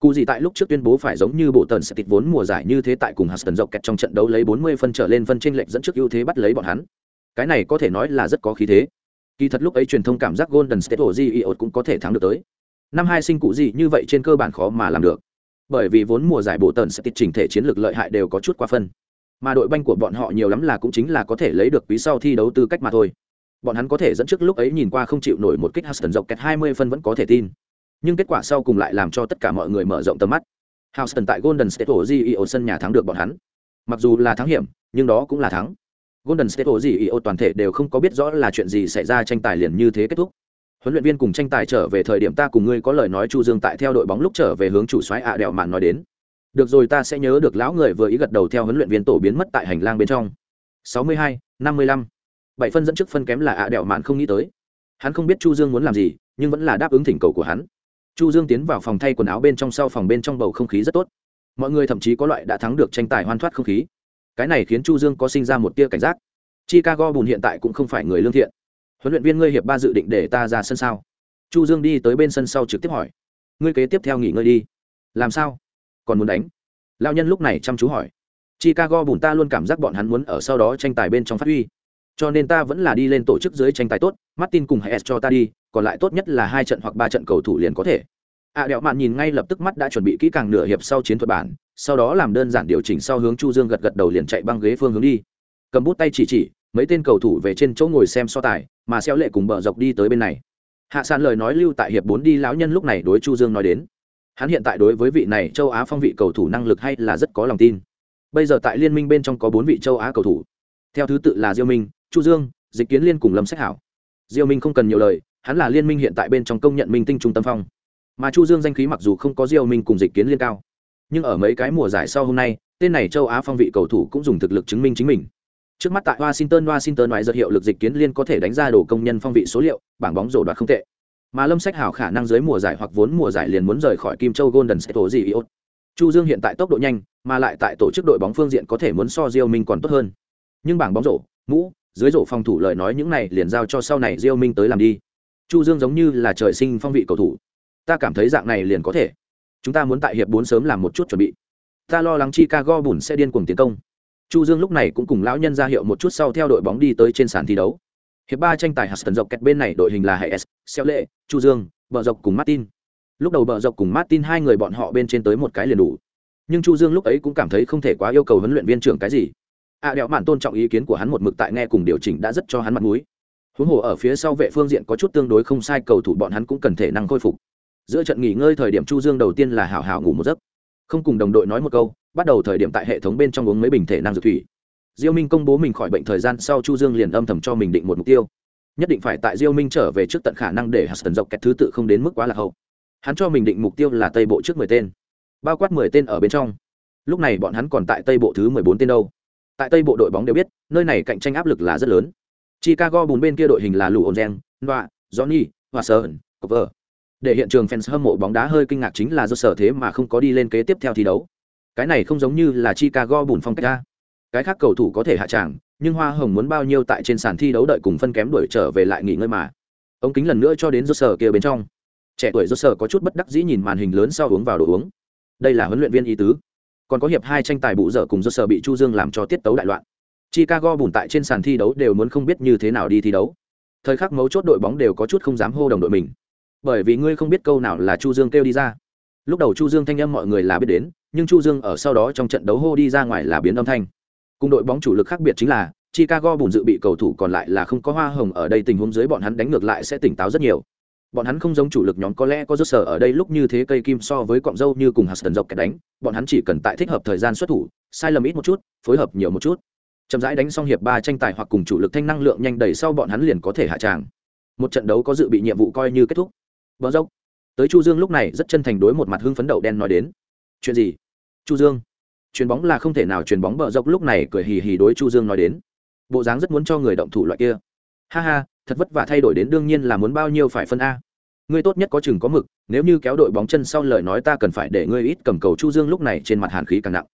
Cụ gì tại lúc trước tuyên bố phải giống như bộ tần sẽ tịt vốn mùa giải như thế tại cùng Huston dọc kẹt trong trận đấu lấy 40 phân trở lên phân chênh lệch dẫn trước ưu thế bắt lấy bọn hắn. Cái này có thể nói là rất có khí thế. Kỳ thật lúc ấy truyền thông cảm giác Golden State Warriors cũng có thể thắng được tới. Năm hai sinh cụ gì như vậy trên cơ bản khó mà làm được. Bởi vì vốn mùa giải bộ tần sẽ tịt chỉnh thể chiến lược lợi hại đều có chút quá phân. Mà đội banh của bọn họ nhiều lắm là cũng chính là có thể lấy được quý sau thi đấu tư cách mà thôi. Bọn hắn có thể dẫn trước lúc ấy nhìn qua không chịu nổi một kích Huston dọc kẹt 20 phân vẫn có thể tin nhưng kết quả sau cùng lại làm cho tất cả mọi người mở rộng tầm mắt. Houston tại golden state Warriors sân nhà thắng được bọn hắn. Mặc dù là thắng hiểm nhưng đó cũng là thắng. Golden state Warriors toàn thể đều không có biết rõ là chuyện gì xảy ra tranh tài liền như thế kết thúc. Huấn luyện viên cùng tranh tài trở về thời điểm ta cùng ngươi có lời nói chu dương tại theo đội bóng lúc trở về hướng chủ xoáy ạ đèo mạn nói đến. Được rồi ta sẽ nhớ được lão người vừa ý gật đầu theo huấn luyện viên tổ biến mất tại hành lang bên trong. 62, 55. bảy phân dẫn trước phân kém là ạ đèo mạn không nghĩ tới. Hắn không biết chu dương muốn làm gì nhưng vẫn là đáp ứng thỉnh cầu của hắn chu dương tiến vào phòng thay quần áo bên trong sau phòng bên trong bầu không khí rất tốt. Mọi người thậm chí có loại đã thắng được tranh tài hoan thoát không khí. Cái này khiến chu dương có sinh ra một tia cảnh giác. Chicago bùn hiện tại cũng không phải người lương thiện. Huấn luyện viên ngươi hiệp ba dự định để ta ra sân sao? Chu dương đi tới bên sân sau trực tiếp hỏi. Ngươi kế tiếp theo nghỉ ngơi đi. Làm sao? Còn muốn đánh? Lao nhân lúc này chăm chú hỏi. Chicago bùn ta luôn cảm giác bọn hắn muốn ở sau đó tranh tài bên trong phát huy. Cho nên ta vẫn là đi lên tổ chức dưới tranh tài tốt. Martin cùng hãy cho ta đi còn lại tốt nhất là hai trận hoặc ba trận cầu thủ liền có thể. Ạ à, đẹo mạn nhìn ngay lập tức mắt đã chuẩn bị kỹ càng nửa hiệp sau chiến thuật bản sau đó làm đơn giản điều chỉnh sau hướng chu dương gật gật đầu liền chạy băng ghế phương hướng đi. Cầm bút tay chỉ chỉ mấy tên cầu thủ về trên chỗ ngồi xem so tài mà xeo lệ cùng bờ dọc đi tới bên này. Hạ sàn lời nói lưu tại hiệp bốn đi lão nhân lúc này đối chu dương nói đến. Hắn hiện tại đối với vị này châu á phong vị cầu thủ năng lực hay là rất có lòng tin. Bây giờ tại liên minh bên trong có bốn vị châu á cầu thủ. Theo thứ tự là diêu minh chu dương dịch kiến liên cùng lâm sách hảo. Diêu minh không cần nhiều lời hắn là liên minh hiện tại bên trong công nhận minh tinh trung tâm phong. Mà chu dương danh khí mặc dù không có diêu minh cùng dịch kiến liên cao, nhưng ở mấy cái mùa giải sau hôm nay, tên này châu á phong vị cầu thủ cũng dùng thực lực chứng minh chính mình. Trước mắt tại washington washington ngoại giật hiệu lực dịch kiến liên có thể đánh ra đồ công nhân phong vị số liệu, bảng bóng rổ đoạt không tệ. Mà lâm sách hảo khả năng dưới mùa giải hoặc vốn mùa giải liền muốn rời khỏi kim châu golden state tổ gì iốt chu dương hiện tại tốc độ nhanh, mà lại tại tổ chức đội bóng phương diện có thể muốn so diêu minh còn tốt hơn. Nhưng bảng bóng rổ, mũ, dưới rổ phòng thủ lời nói những này liền giao cho sau này diêu minh tới làm đi chu dương giống như là trời sinh phong vị cầu thủ. Ta cảm thấy dạng này liền có thể. Chúng ta muốn tại hiệp bốn sớm làm một chút chuẩn bị. Ta lo lắng chicago bùn sẽ điên cuồng tiến công. Chu dương lúc này cũng cùng lão nhân ra hiệu một chút sau theo đội bóng đi tới trên sàn thi đấu. Hiệp ba tranh tài hudson dọc kẹt bên này đội hình là hệ s xeo lệ chu dương bờ dọc cùng martin. Lúc đầu bờ dọc cùng martin hai người bọn họ bên trên tới một cái liền đủ. Nhưng chu dương lúc ấy cũng cảm thấy không thể quá yêu cầu huấn luyện viên trưởng cái gì. À, đẹo mạn tôn trọng ý kiến của hắn một mực tại nghe cùng điều chỉnh đã rất cho hắn mặt mũi huống hồ ở phía sau vệ phương diện có chút tương đối không sai, cầu thủ bọn hắn cũng cần thể năng khôi phục. Giữa trận nghỉ ngơi thời điểm chu dương đầu tiên là hảo hảo ngủ một giấc. Không cùng đồng đội nói một câu, bắt đầu thời điểm tại hệ thống bên trong uống mấy bình thể năng dược thủy. Diêu minh công bố mình khỏi bệnh thời gian sau chu dương liền âm thầm cho mình định một mục tiêu. Nhất định phải tại diêu minh trở về trước tận khả năng để hạt hudson dọc kẹt thứ tự không đến mức quá là hậu. Hắn cho mình định mục tiêu là tây bộ trước mười tên. Bao quát mười tên ở bên trong. Lúc này bọn hắn còn tại tây bộ thứ mười bốn tên đâu. Tại tây bộ đội bóng đều biết, nơi này cạnh tranh áp lực là rất lớn chicago bùn bên kia đội hình là lũ ồn gen noa johnny và sơn cover để hiện trường fans hâm mộ bóng đá hơi kinh ngạc chính là do sở thế mà không có đi lên kế tiếp theo thi đấu. Cái này không giống như là chicago bùn phong cách ra cái khác cầu thủ có thể hạ tràng, nhưng hoa hồng muốn bao nhiêu tại trên sàn thi đấu đợi cùng phân kém đuổi trở về lại nghỉ ngơi mà. Ông kính lần nữa cho đến do sở kia bên trong. Trẻ tuổi do sở có chút bất đắc dĩ nhìn màn hình lớn sau uống vào đồ uống. Đây là huấn luyện viên ý tứ. Còn có hiệp hai tranh tài bụ dở cùng do sở bị chu dương làm cho tiết tấu đại loạn chicago bùn tại trên sàn thi đấu đều muốn không biết như thế nào đi thi đấu. Thời khắc mấu chốt đội bóng đều có chút không dám hô đồng đội mình. Bởi vì ngươi không biết câu nào là chu dương kêu đi ra. Lúc đầu chu dương thanh âm mọi người là biết đến, nhưng chu dương ở sau đó trong trận đấu hô đi ra ngoài là biến âm thanh. Cùng đội bóng chủ lực khác biệt chính là, chicago bùn dự bị cầu thủ còn lại là không có hoa hồng ở đây, tình huống dưới bọn hắn đánh ngược lại sẽ tỉnh táo rất nhiều. Bọn hắn không giống chủ lực nhóm có lẽ có rốt sở ở đây lúc như thế cây kim so với cọng dâu như cùng hạt dọc kẻ đánh, bọn hắn chỉ cần tại thích hợp thời gian xuất thủ, sai lầm ít một chút, phối hợp nhiều một chút chậm rãi đánh xong hiệp ba tranh tài hoặc cùng chủ lực thanh năng lượng nhanh đầy sau bọn hắn liền có thể hạ tràng. Một trận đấu có dự bị nhiệm vụ coi như kết thúc. Bờ dốc. Tới chu dương lúc này rất chân thành đối một mặt hưng phấn đậu đen nói đến. Chuyện gì? Chu dương. Chuyền bóng là không thể nào chuyền bóng bờ dốc lúc này cười hì hì đối chu dương nói đến. Bộ dáng rất muốn cho người động thủ loại kia. Ha ha, thật vất vả thay đổi đến đương nhiên là muốn bao nhiêu phải phân a. Ngươi tốt nhất có chừng có mực, nếu như kéo đội bóng chân sau lời nói ta cần phải để ngươi ít cầm cầu chu dương lúc này trên mặt hàn khí càng nặng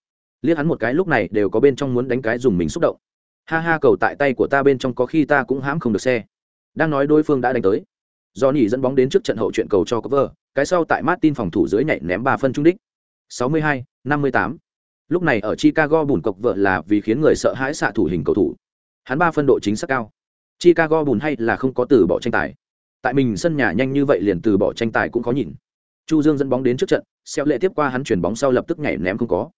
liếc hắn một cái lúc này đều có bên trong muốn đánh cái dùng mình xúc động. Ha ha cầu tại tay của ta bên trong có khi ta cũng hãm không được xe. Đang nói đối phương đã đánh tới. Do nhỉ dẫn bóng đến trước trận hậu chuyện cầu cho cover cái sau tại martin phòng thủ dưới nhảy ném ba phân trung đích. 62, 58. lúc này ở chicago bùn cộc vợ là vì khiến người sợ hãi xạ thủ hình cầu thủ. Hắn ba phân độ chính xác cao. Chicago bùn hay là không có từ bỏ tranh tài. Tại mình sân nhà nhanh như vậy liền từ bỏ tranh tài cũng khó nhìn. Chu dương dẫn bóng đến trước trận xeo lệ tiếp qua hắn chuyển bóng sau lập tức nhảy ném không có.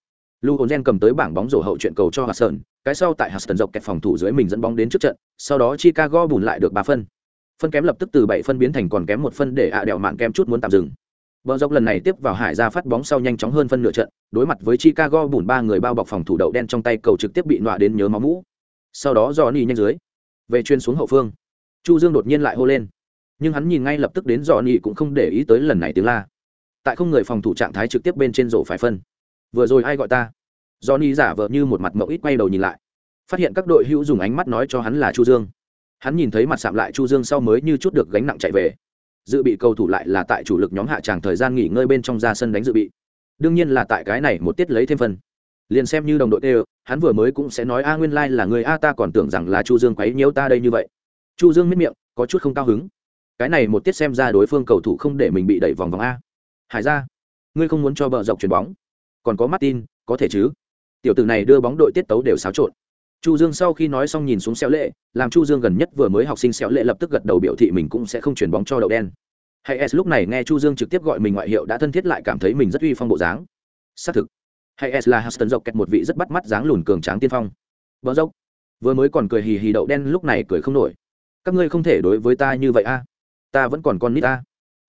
Lu Hongen cầm tới bảng bóng rổ hậu chuyện cầu cho Hudson, cái sau tại Hudson dọc kẹt phòng thủ dưới mình dẫn bóng đến trước trận, sau đó Chicago bùn lại được 3 phân. Phân kém lập tức từ 7 phân biến thành còn kém một phân để ạ à đèo mạng kém chút muốn tạm dừng. Bờ dọc lần này tiếp vào Hải ra phát bóng sau nhanh chóng hơn phân nửa trận, đối mặt với Chicago bùn ba người bao bọc phòng thủ đậu đen trong tay cầu trực tiếp bị nọa đến nhớ máu mũ. Sau đó Johnny nhanh dưới, về chuyên xuống hậu phương. Chu Dương đột nhiên lại hô lên, nhưng hắn nhìn ngay lập tức đến Johnny cũng không để ý tới lần này tiếng la. Tại không người phòng thủ trạng thái trực tiếp bên trên rổ phải phân vừa rồi ai gọi ta? Johnny giả vờ như một mặt mộng ít quay đầu nhìn lại. Phát hiện các đội hữu dùng ánh mắt nói cho hắn là chu dương. Hắn nhìn thấy mặt sạm lại chu dương sau mới như chút được gánh nặng chạy về. Dự bị cầu thủ lại là tại chủ lực nhóm hạ tràng thời gian nghỉ ngơi bên trong ra sân đánh dự bị. Đương nhiên là tại cái này một tiết lấy thêm phần. Liền xem như đồng đội đều, hắn vừa mới cũng sẽ nói, a, nguyên lai like là người a, ta còn tưởng rằng là chu dương quấy nhiễu ta đây như vậy. Chu dương miết miệng, có chút không cao hứng. Cái này một tiết xem ra đối phương cầu thủ không để mình bị đẩy vòng vòng a. Hải ra, ngươi không muốn cho bờ dọc chuyền bóng còn có martin, có thể chứ? Tiểu tử này đưa bóng đội tiết tấu đều xáo trộn. Chu dương sau khi nói xong nhìn xuống xéo lệ, làm chu dương gần nhất vừa mới học sinh xéo lệ lập tức gật đầu biểu thị mình cũng sẽ không chuyển bóng cho đậu đen. Hay s lúc này nghe chu dương trực tiếp gọi mình ngoại hiệu đã thân thiết lại cảm thấy mình rất uy phong bộ dáng. Xác thực. Hay s là huston dọc kẹt một vị rất bắt mắt dáng lùn cường tráng tiên phong. Vợ dốc. Vừa mới còn cười hì hì đậu đen lúc này cười không nổi. Các ngươi không thể đối với ta như vậy a. Ta vẫn còn con nít ta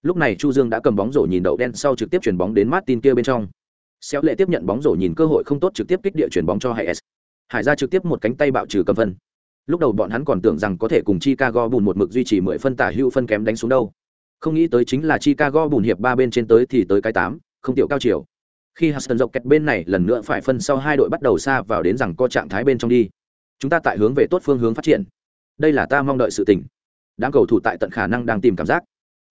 lúc này chu dương đã cầm bóng rổ nhìn đậu đen sau trực tiếp chuyển bóng đến martin kia bên trong xéo lệ tiếp nhận bóng rổ nhìn cơ hội không tốt trực tiếp kích địa chuyển bóng cho hải s hải ra trực tiếp một cánh tay bạo trừ cầm phân. Lúc đầu bọn hắn còn tưởng rằng có thể cùng chicago bùn một mực duy trì mười phân tả hữu phân kém đánh xuống đâu. Không nghĩ tới chính là chicago bùn hiệp ba bên trên tới thì tới cái tám, không tiểu cao chiều. Khi huston dọc kẹt bên này lần nữa phải phân sau hai đội bắt đầu xa vào đến rằng có trạng thái bên trong đi. Chúng ta tại hướng về tốt phương hướng phát triển. Đây là ta mong đợi sự tỉnh. đám cầu thủ tại tận khả năng đang tìm cảm giác.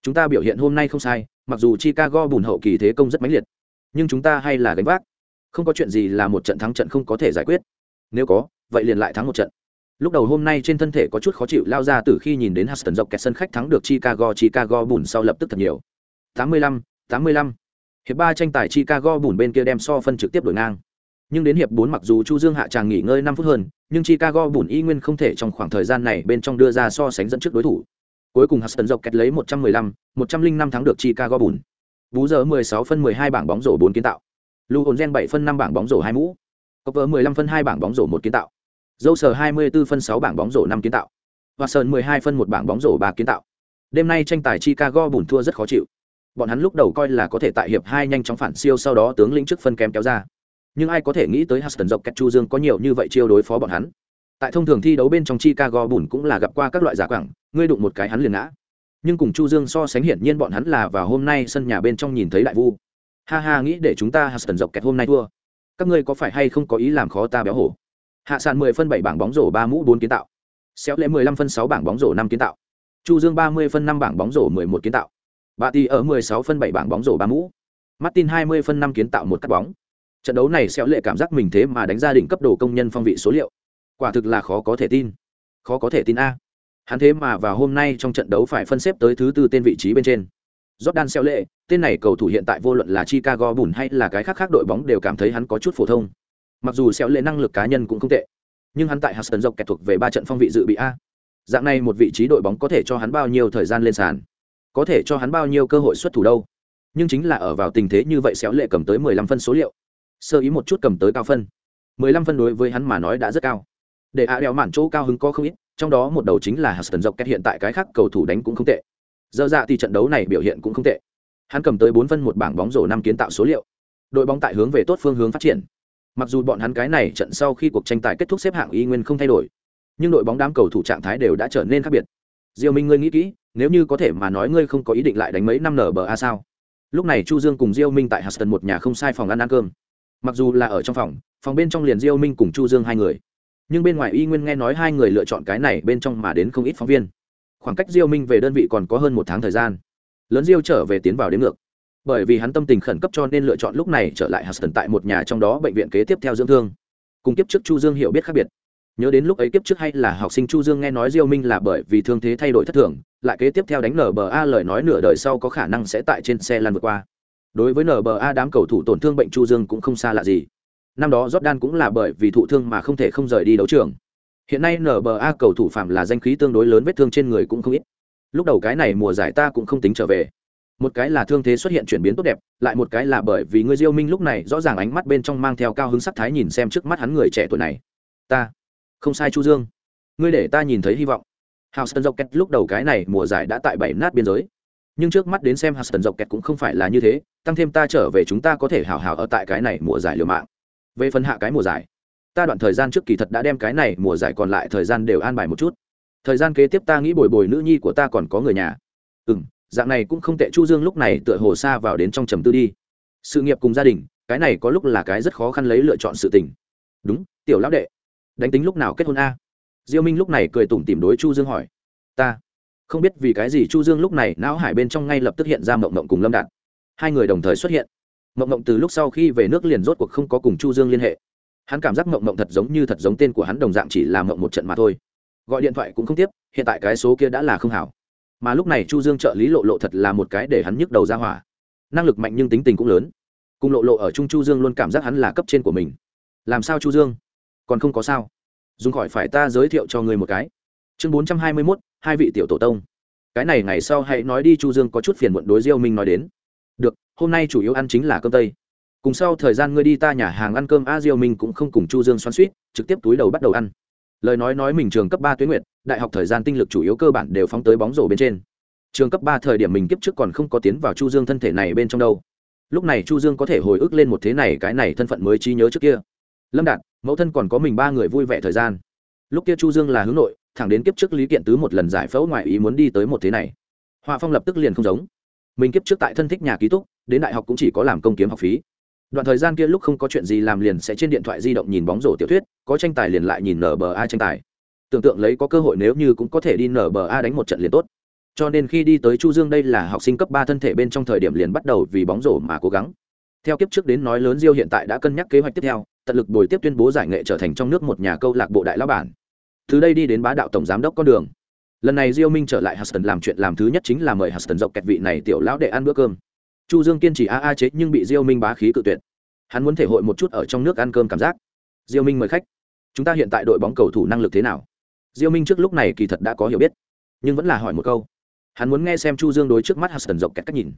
Chúng ta biểu hiện hôm nay không sai, mặc dù chicago bùn hậu kỳ thế công rất mãnh liệt nhưng chúng ta hay là gánh vác. Không có chuyện gì là một trận thắng trận không có thể giải quyết. Nếu có vậy liền lại thắng một trận. Lúc đầu hôm nay trên thân thể có chút khó chịu lao ra từ khi nhìn đến Huston dọc kẹt sân khách thắng được Chicago Chicago bùn sau lập tức thật nhiều. 85, 85. hiệp ba tranh tài Chicago bùn bên kia đem so phân trực tiếp đổi ngang. Nhưng đến hiệp bốn mặc dù Chu Dương hạ tràng nghỉ ngơi năm phút hơn nhưng Chicago bùn y nguyên không thể trong khoảng thời gian này bên trong đưa ra so sánh dẫn trước đối thủ. Cuối cùng Huston dọc kẹt lấy 115, 105 thắng được Chicago bùn. Bú giờ 16 phân 12 bảng bóng rổ 4 kiến tạo. Lu Hồn Gen 7 phân 5 bảng bóng rổ 2 mũ. Copper 15 phân 2 bảng bóng rổ 1 kiến tạo. Dâu sờ 24 phân 6 bảng bóng rổ 5 kiến tạo. Và Sơn 12 phân 1 bảng bóng rổ 3 kiến tạo. Đêm nay tranh tài Chicago bùn thua rất khó chịu. Bọn hắn lúc đầu coi là có thể tại hiệp 2 nhanh chóng phản siêu sau đó tướng lĩnh trước phân kém kéo ra. Nhưng ai có thể nghĩ tới Huston dọc kẹt Chu Dương có nhiều như vậy chiêu đối phó bọn hắn. Tại thông thường thi đấu bên trong Chicago bùn cũng là gặp qua các loại giả quảng, ngươi đụng một cái hắn liền ngã nhưng cùng chu dương so sánh hiển nhiên bọn hắn là vào hôm nay sân nhà bên trong nhìn thấy đại vu. Ha ha, nghĩ để chúng ta Huston dọc kẹt hôm nay thua. Các ngươi có phải hay không có ý làm khó ta béo hổ? Hạ sàn 10 phân 7 bảng bóng rổ 3 mũ 4 kiến tạo. Xéo lễ 15 phân 6 bảng bóng rổ 5 kiến tạo. Chu dương 30 phân 5 bảng bóng rổ 11 kiến tạo. Bà ti ở 16 phân 7 bảng bóng rổ 3 mũ. Martin 20 phân 5 kiến tạo một cắt bóng. Trận đấu này xéo lệ cảm giác mình thế mà đánh ra đỉnh cấp độ công nhân phong vị số liệu. Quả thực là khó có thể tin. Khó có thể tin a hắn thế mà vào hôm nay trong trận đấu phải phân xếp tới thứ tư tên vị trí bên trên. Jordan xeo lệ, tên này cầu thủ hiện tại vô luận là Chicago Bulls hay là cái khác khác đội bóng đều cảm thấy hắn có chút phổ thông. Mặc dù xeo lệ năng lực cá nhân cũng không tệ, nhưng hắn tại Houston dọc kẹt thuộc về ba trận phong vị dự bị a. Dạng này một vị trí đội bóng có thể cho hắn bao nhiêu thời gian lên sàn? Có thể cho hắn bao nhiêu cơ hội xuất thủ đâu? Nhưng chính là ở vào tình thế như vậy xéo lệ cầm tới 15 phân số liệu. Sơ ý một chút cầm tới cao phân. 15 phân đối với hắn mà nói đã rất cao. Để a đèo mản chỗ cao hứng có không ít trong đó một đầu chính là Huston dọc kết hiện tại cái khác cầu thủ đánh cũng không tệ. Giờ dạ thì trận đấu này biểu hiện cũng không tệ. Hắn cầm tới bốn phân một bảng bóng rổ năm kiến tạo số liệu. Đội bóng tại hướng về tốt phương hướng phát triển. Mặc dù bọn hắn cái này trận sau khi cuộc tranh tài kết thúc xếp hạng y nguyên không thay đổi, nhưng đội bóng đám cầu thủ trạng thái đều đã trở nên khác biệt. Diêu Minh ngươi nghĩ kỹ, nếu như có thể mà nói ngươi không có ý định lại đánh mấy năm nở bờ a sao? Lúc này Chu Dương cùng Diêu Minh tại Huston một nhà không sai phòng ăn ăn cơm. Mặc dù là ở trong phòng, phòng bên trong liền Diêu Minh cùng Chu Dương hai người nhưng bên ngoài y nguyên nghe nói hai người lựa chọn cái này bên trong mà đến không ít phóng viên. Khoảng cách diêu minh về đơn vị còn có hơn một tháng thời gian. Lớn diêu trở về tiến vào đến ngược. Bởi vì hắn tâm tình khẩn cấp cho nên lựa chọn lúc này trở lại Huston tại một nhà trong đó bệnh viện kế tiếp theo dưỡng thương. Cùng kiếp trước chu dương hiểu biết khác biệt. Nhớ đến lúc ấy kiếp trước hay là học sinh chu dương nghe nói diêu minh là bởi vì thương thế thay đổi thất thường, lại kế tiếp theo đánh nba lời nói nửa đời sau có khả năng sẽ tại trên xe lăn vượt qua. Đối với nba đám cầu thủ tổn thương bệnh chu dương cũng không xa lạ gì năm đó Jordan cũng là bởi vì thụ thương mà không thể không rời đi đấu trường. Hiện nay NBA cầu thủ phạm là danh khí tương đối lớn vết thương trên người cũng không ít. Lúc đầu cái này mùa giải ta cũng không tính trở về. Một cái là thương thế xuất hiện chuyển biến tốt đẹp, lại một cái là bởi vì người Diêu Minh lúc này rõ ràng ánh mắt bên trong mang theo cao hứng sắc thái nhìn xem trước mắt hắn người trẻ tuổi này. Ta, không sai Chu Dương, ngươi để ta nhìn thấy hy vọng. Houston Rockets lúc đầu cái này mùa giải đã tại bảy nát biên giới. Nhưng trước mắt đến xem Houston Rockets cũng không phải là như thế, tăng thêm ta trở về chúng ta có thể hào hào ở tại cái này mùa giải liều mạng về phần hạ cái mùa giải, ta đoạn thời gian trước kỳ thật đã đem cái này mùa giải còn lại thời gian đều an bài một chút. Thời gian kế tiếp ta nghĩ bồi bồi nữ nhi của ta còn có người nhà. Ừ m dạng này cũng không tệ, chu dương lúc này tựa hồ xa vào đến trong trầm tư đi. Sự nghiệp cùng gia đình, cái này có lúc là cái rất khó khăn lấy lựa chọn sự tình. Đúng, tiểu lão đệ. Đánh tính lúc nào kết hôn a? Diêu minh lúc này cười tủm tìm đối chu dương hỏi. Ta không biết vì cái gì chu dương lúc này não hải bên trong ngay lập tức hiện ra mộng mộng cùng lâm đạt. Hai người đồng thời xuất hiện mộng mộng từ lúc sau khi về nước liền rốt cuộc không có cùng chu dương liên hệ. Hắn cảm giác mộng mộng thật giống như thật giống tên của hắn đồng dạng chỉ là mộng một trận mà thôi. Gọi điện thoại cũng không tiếp hiện tại cái số kia đã là không hảo. Mà lúc này chu dương trợ lý lộ lộ thật là một cái để hắn nhức đầu ra hỏa. Năng lực mạnh nhưng tính tình cũng lớn. Cùng lộ lộ ở trung chu dương luôn cảm giác hắn là cấp trên của mình. Làm sao chu dương? Còn không có sao. Dùng khỏi phải ta giới thiệu cho người một cái. Chương bốn trăm hai mươi 421, hai vị tiểu tổ tông. Cái này ngày sau hãy nói đi chu dương có chút phiền muộn đối diêu minh nói đến được, hôm nay chủ yếu ăn chính là cơm tây. Cùng sau thời gian ngươi đi ta nhà hàng ăn cơm a diêu minh cũng không cùng chu dương xoắn suýt, trực tiếp túi đầu bắt đầu ăn. Lời nói nói mình trường cấp ba tuyến nguyệt, đại học thời gian tinh lực chủ yếu cơ bản đều phóng tới bóng rổ bên trên. Trường cấp ba thời điểm mình kiếp trước còn không có tiến vào chu dương thân thể này bên trong đâu. Lúc này chu dương có thể hồi ức lên một thế này cái này thân phận mới trí nhớ trước kia. Lâm đạt, mẫu thân còn có mình ba người vui vẻ thời gian. Lúc kia chu dương là hướng nội, thẳng đến kiếp trước lý kiện tứ một lần giải phẫu ngoại ý muốn đi tới một thế này. Họa phong lập tức liền không giống mình kiếp trước tại thân thích nhà ký túc, đến đại học cũng chỉ có làm công kiếm học phí. Đoạn thời gian kia lúc không có chuyện gì làm liền sẽ trên điện thoại di động nhìn bóng rổ tiểu thuyết, có tranh tài liền lại nhìn nở bờ a tranh tài. Tưởng tượng lấy có cơ hội nếu như cũng có thể đi nở bờ a đánh một trận liền tốt. Cho nên khi đi tới chu dương đây là học sinh cấp ba thân thể bên trong thời điểm liền bắt đầu vì bóng rổ mà cố gắng. Theo kiếp trước đến nói lớn diêu hiện tại đã cân nhắc kế hoạch tiếp theo, tận lực bồi tiếp tuyên bố giải nghệ trở thành trong nước một nhà câu lạc bộ đại lão bản. Từ đây đi đến bá đạo tổng giám đốc con đường lần này diêu minh trở lại huston làm chuyện làm thứ nhất chính là mời huston dọc kẹt vị này tiểu lão để ăn bữa cơm. Chu dương kiên trì a a chế nhưng bị diêu minh bá khí cự tuyệt. Hắn muốn thể hội một chút ở trong nước ăn cơm cảm giác. Diêu minh mời khách. Chúng ta hiện tại đội bóng cầu thủ năng lực thế nào? Diêu minh trước lúc này kỳ thật đã có hiểu biết, nhưng vẫn là hỏi một câu. Hắn muốn nghe xem chu dương đối trước mắt huston dọc kẹt cách nhìn.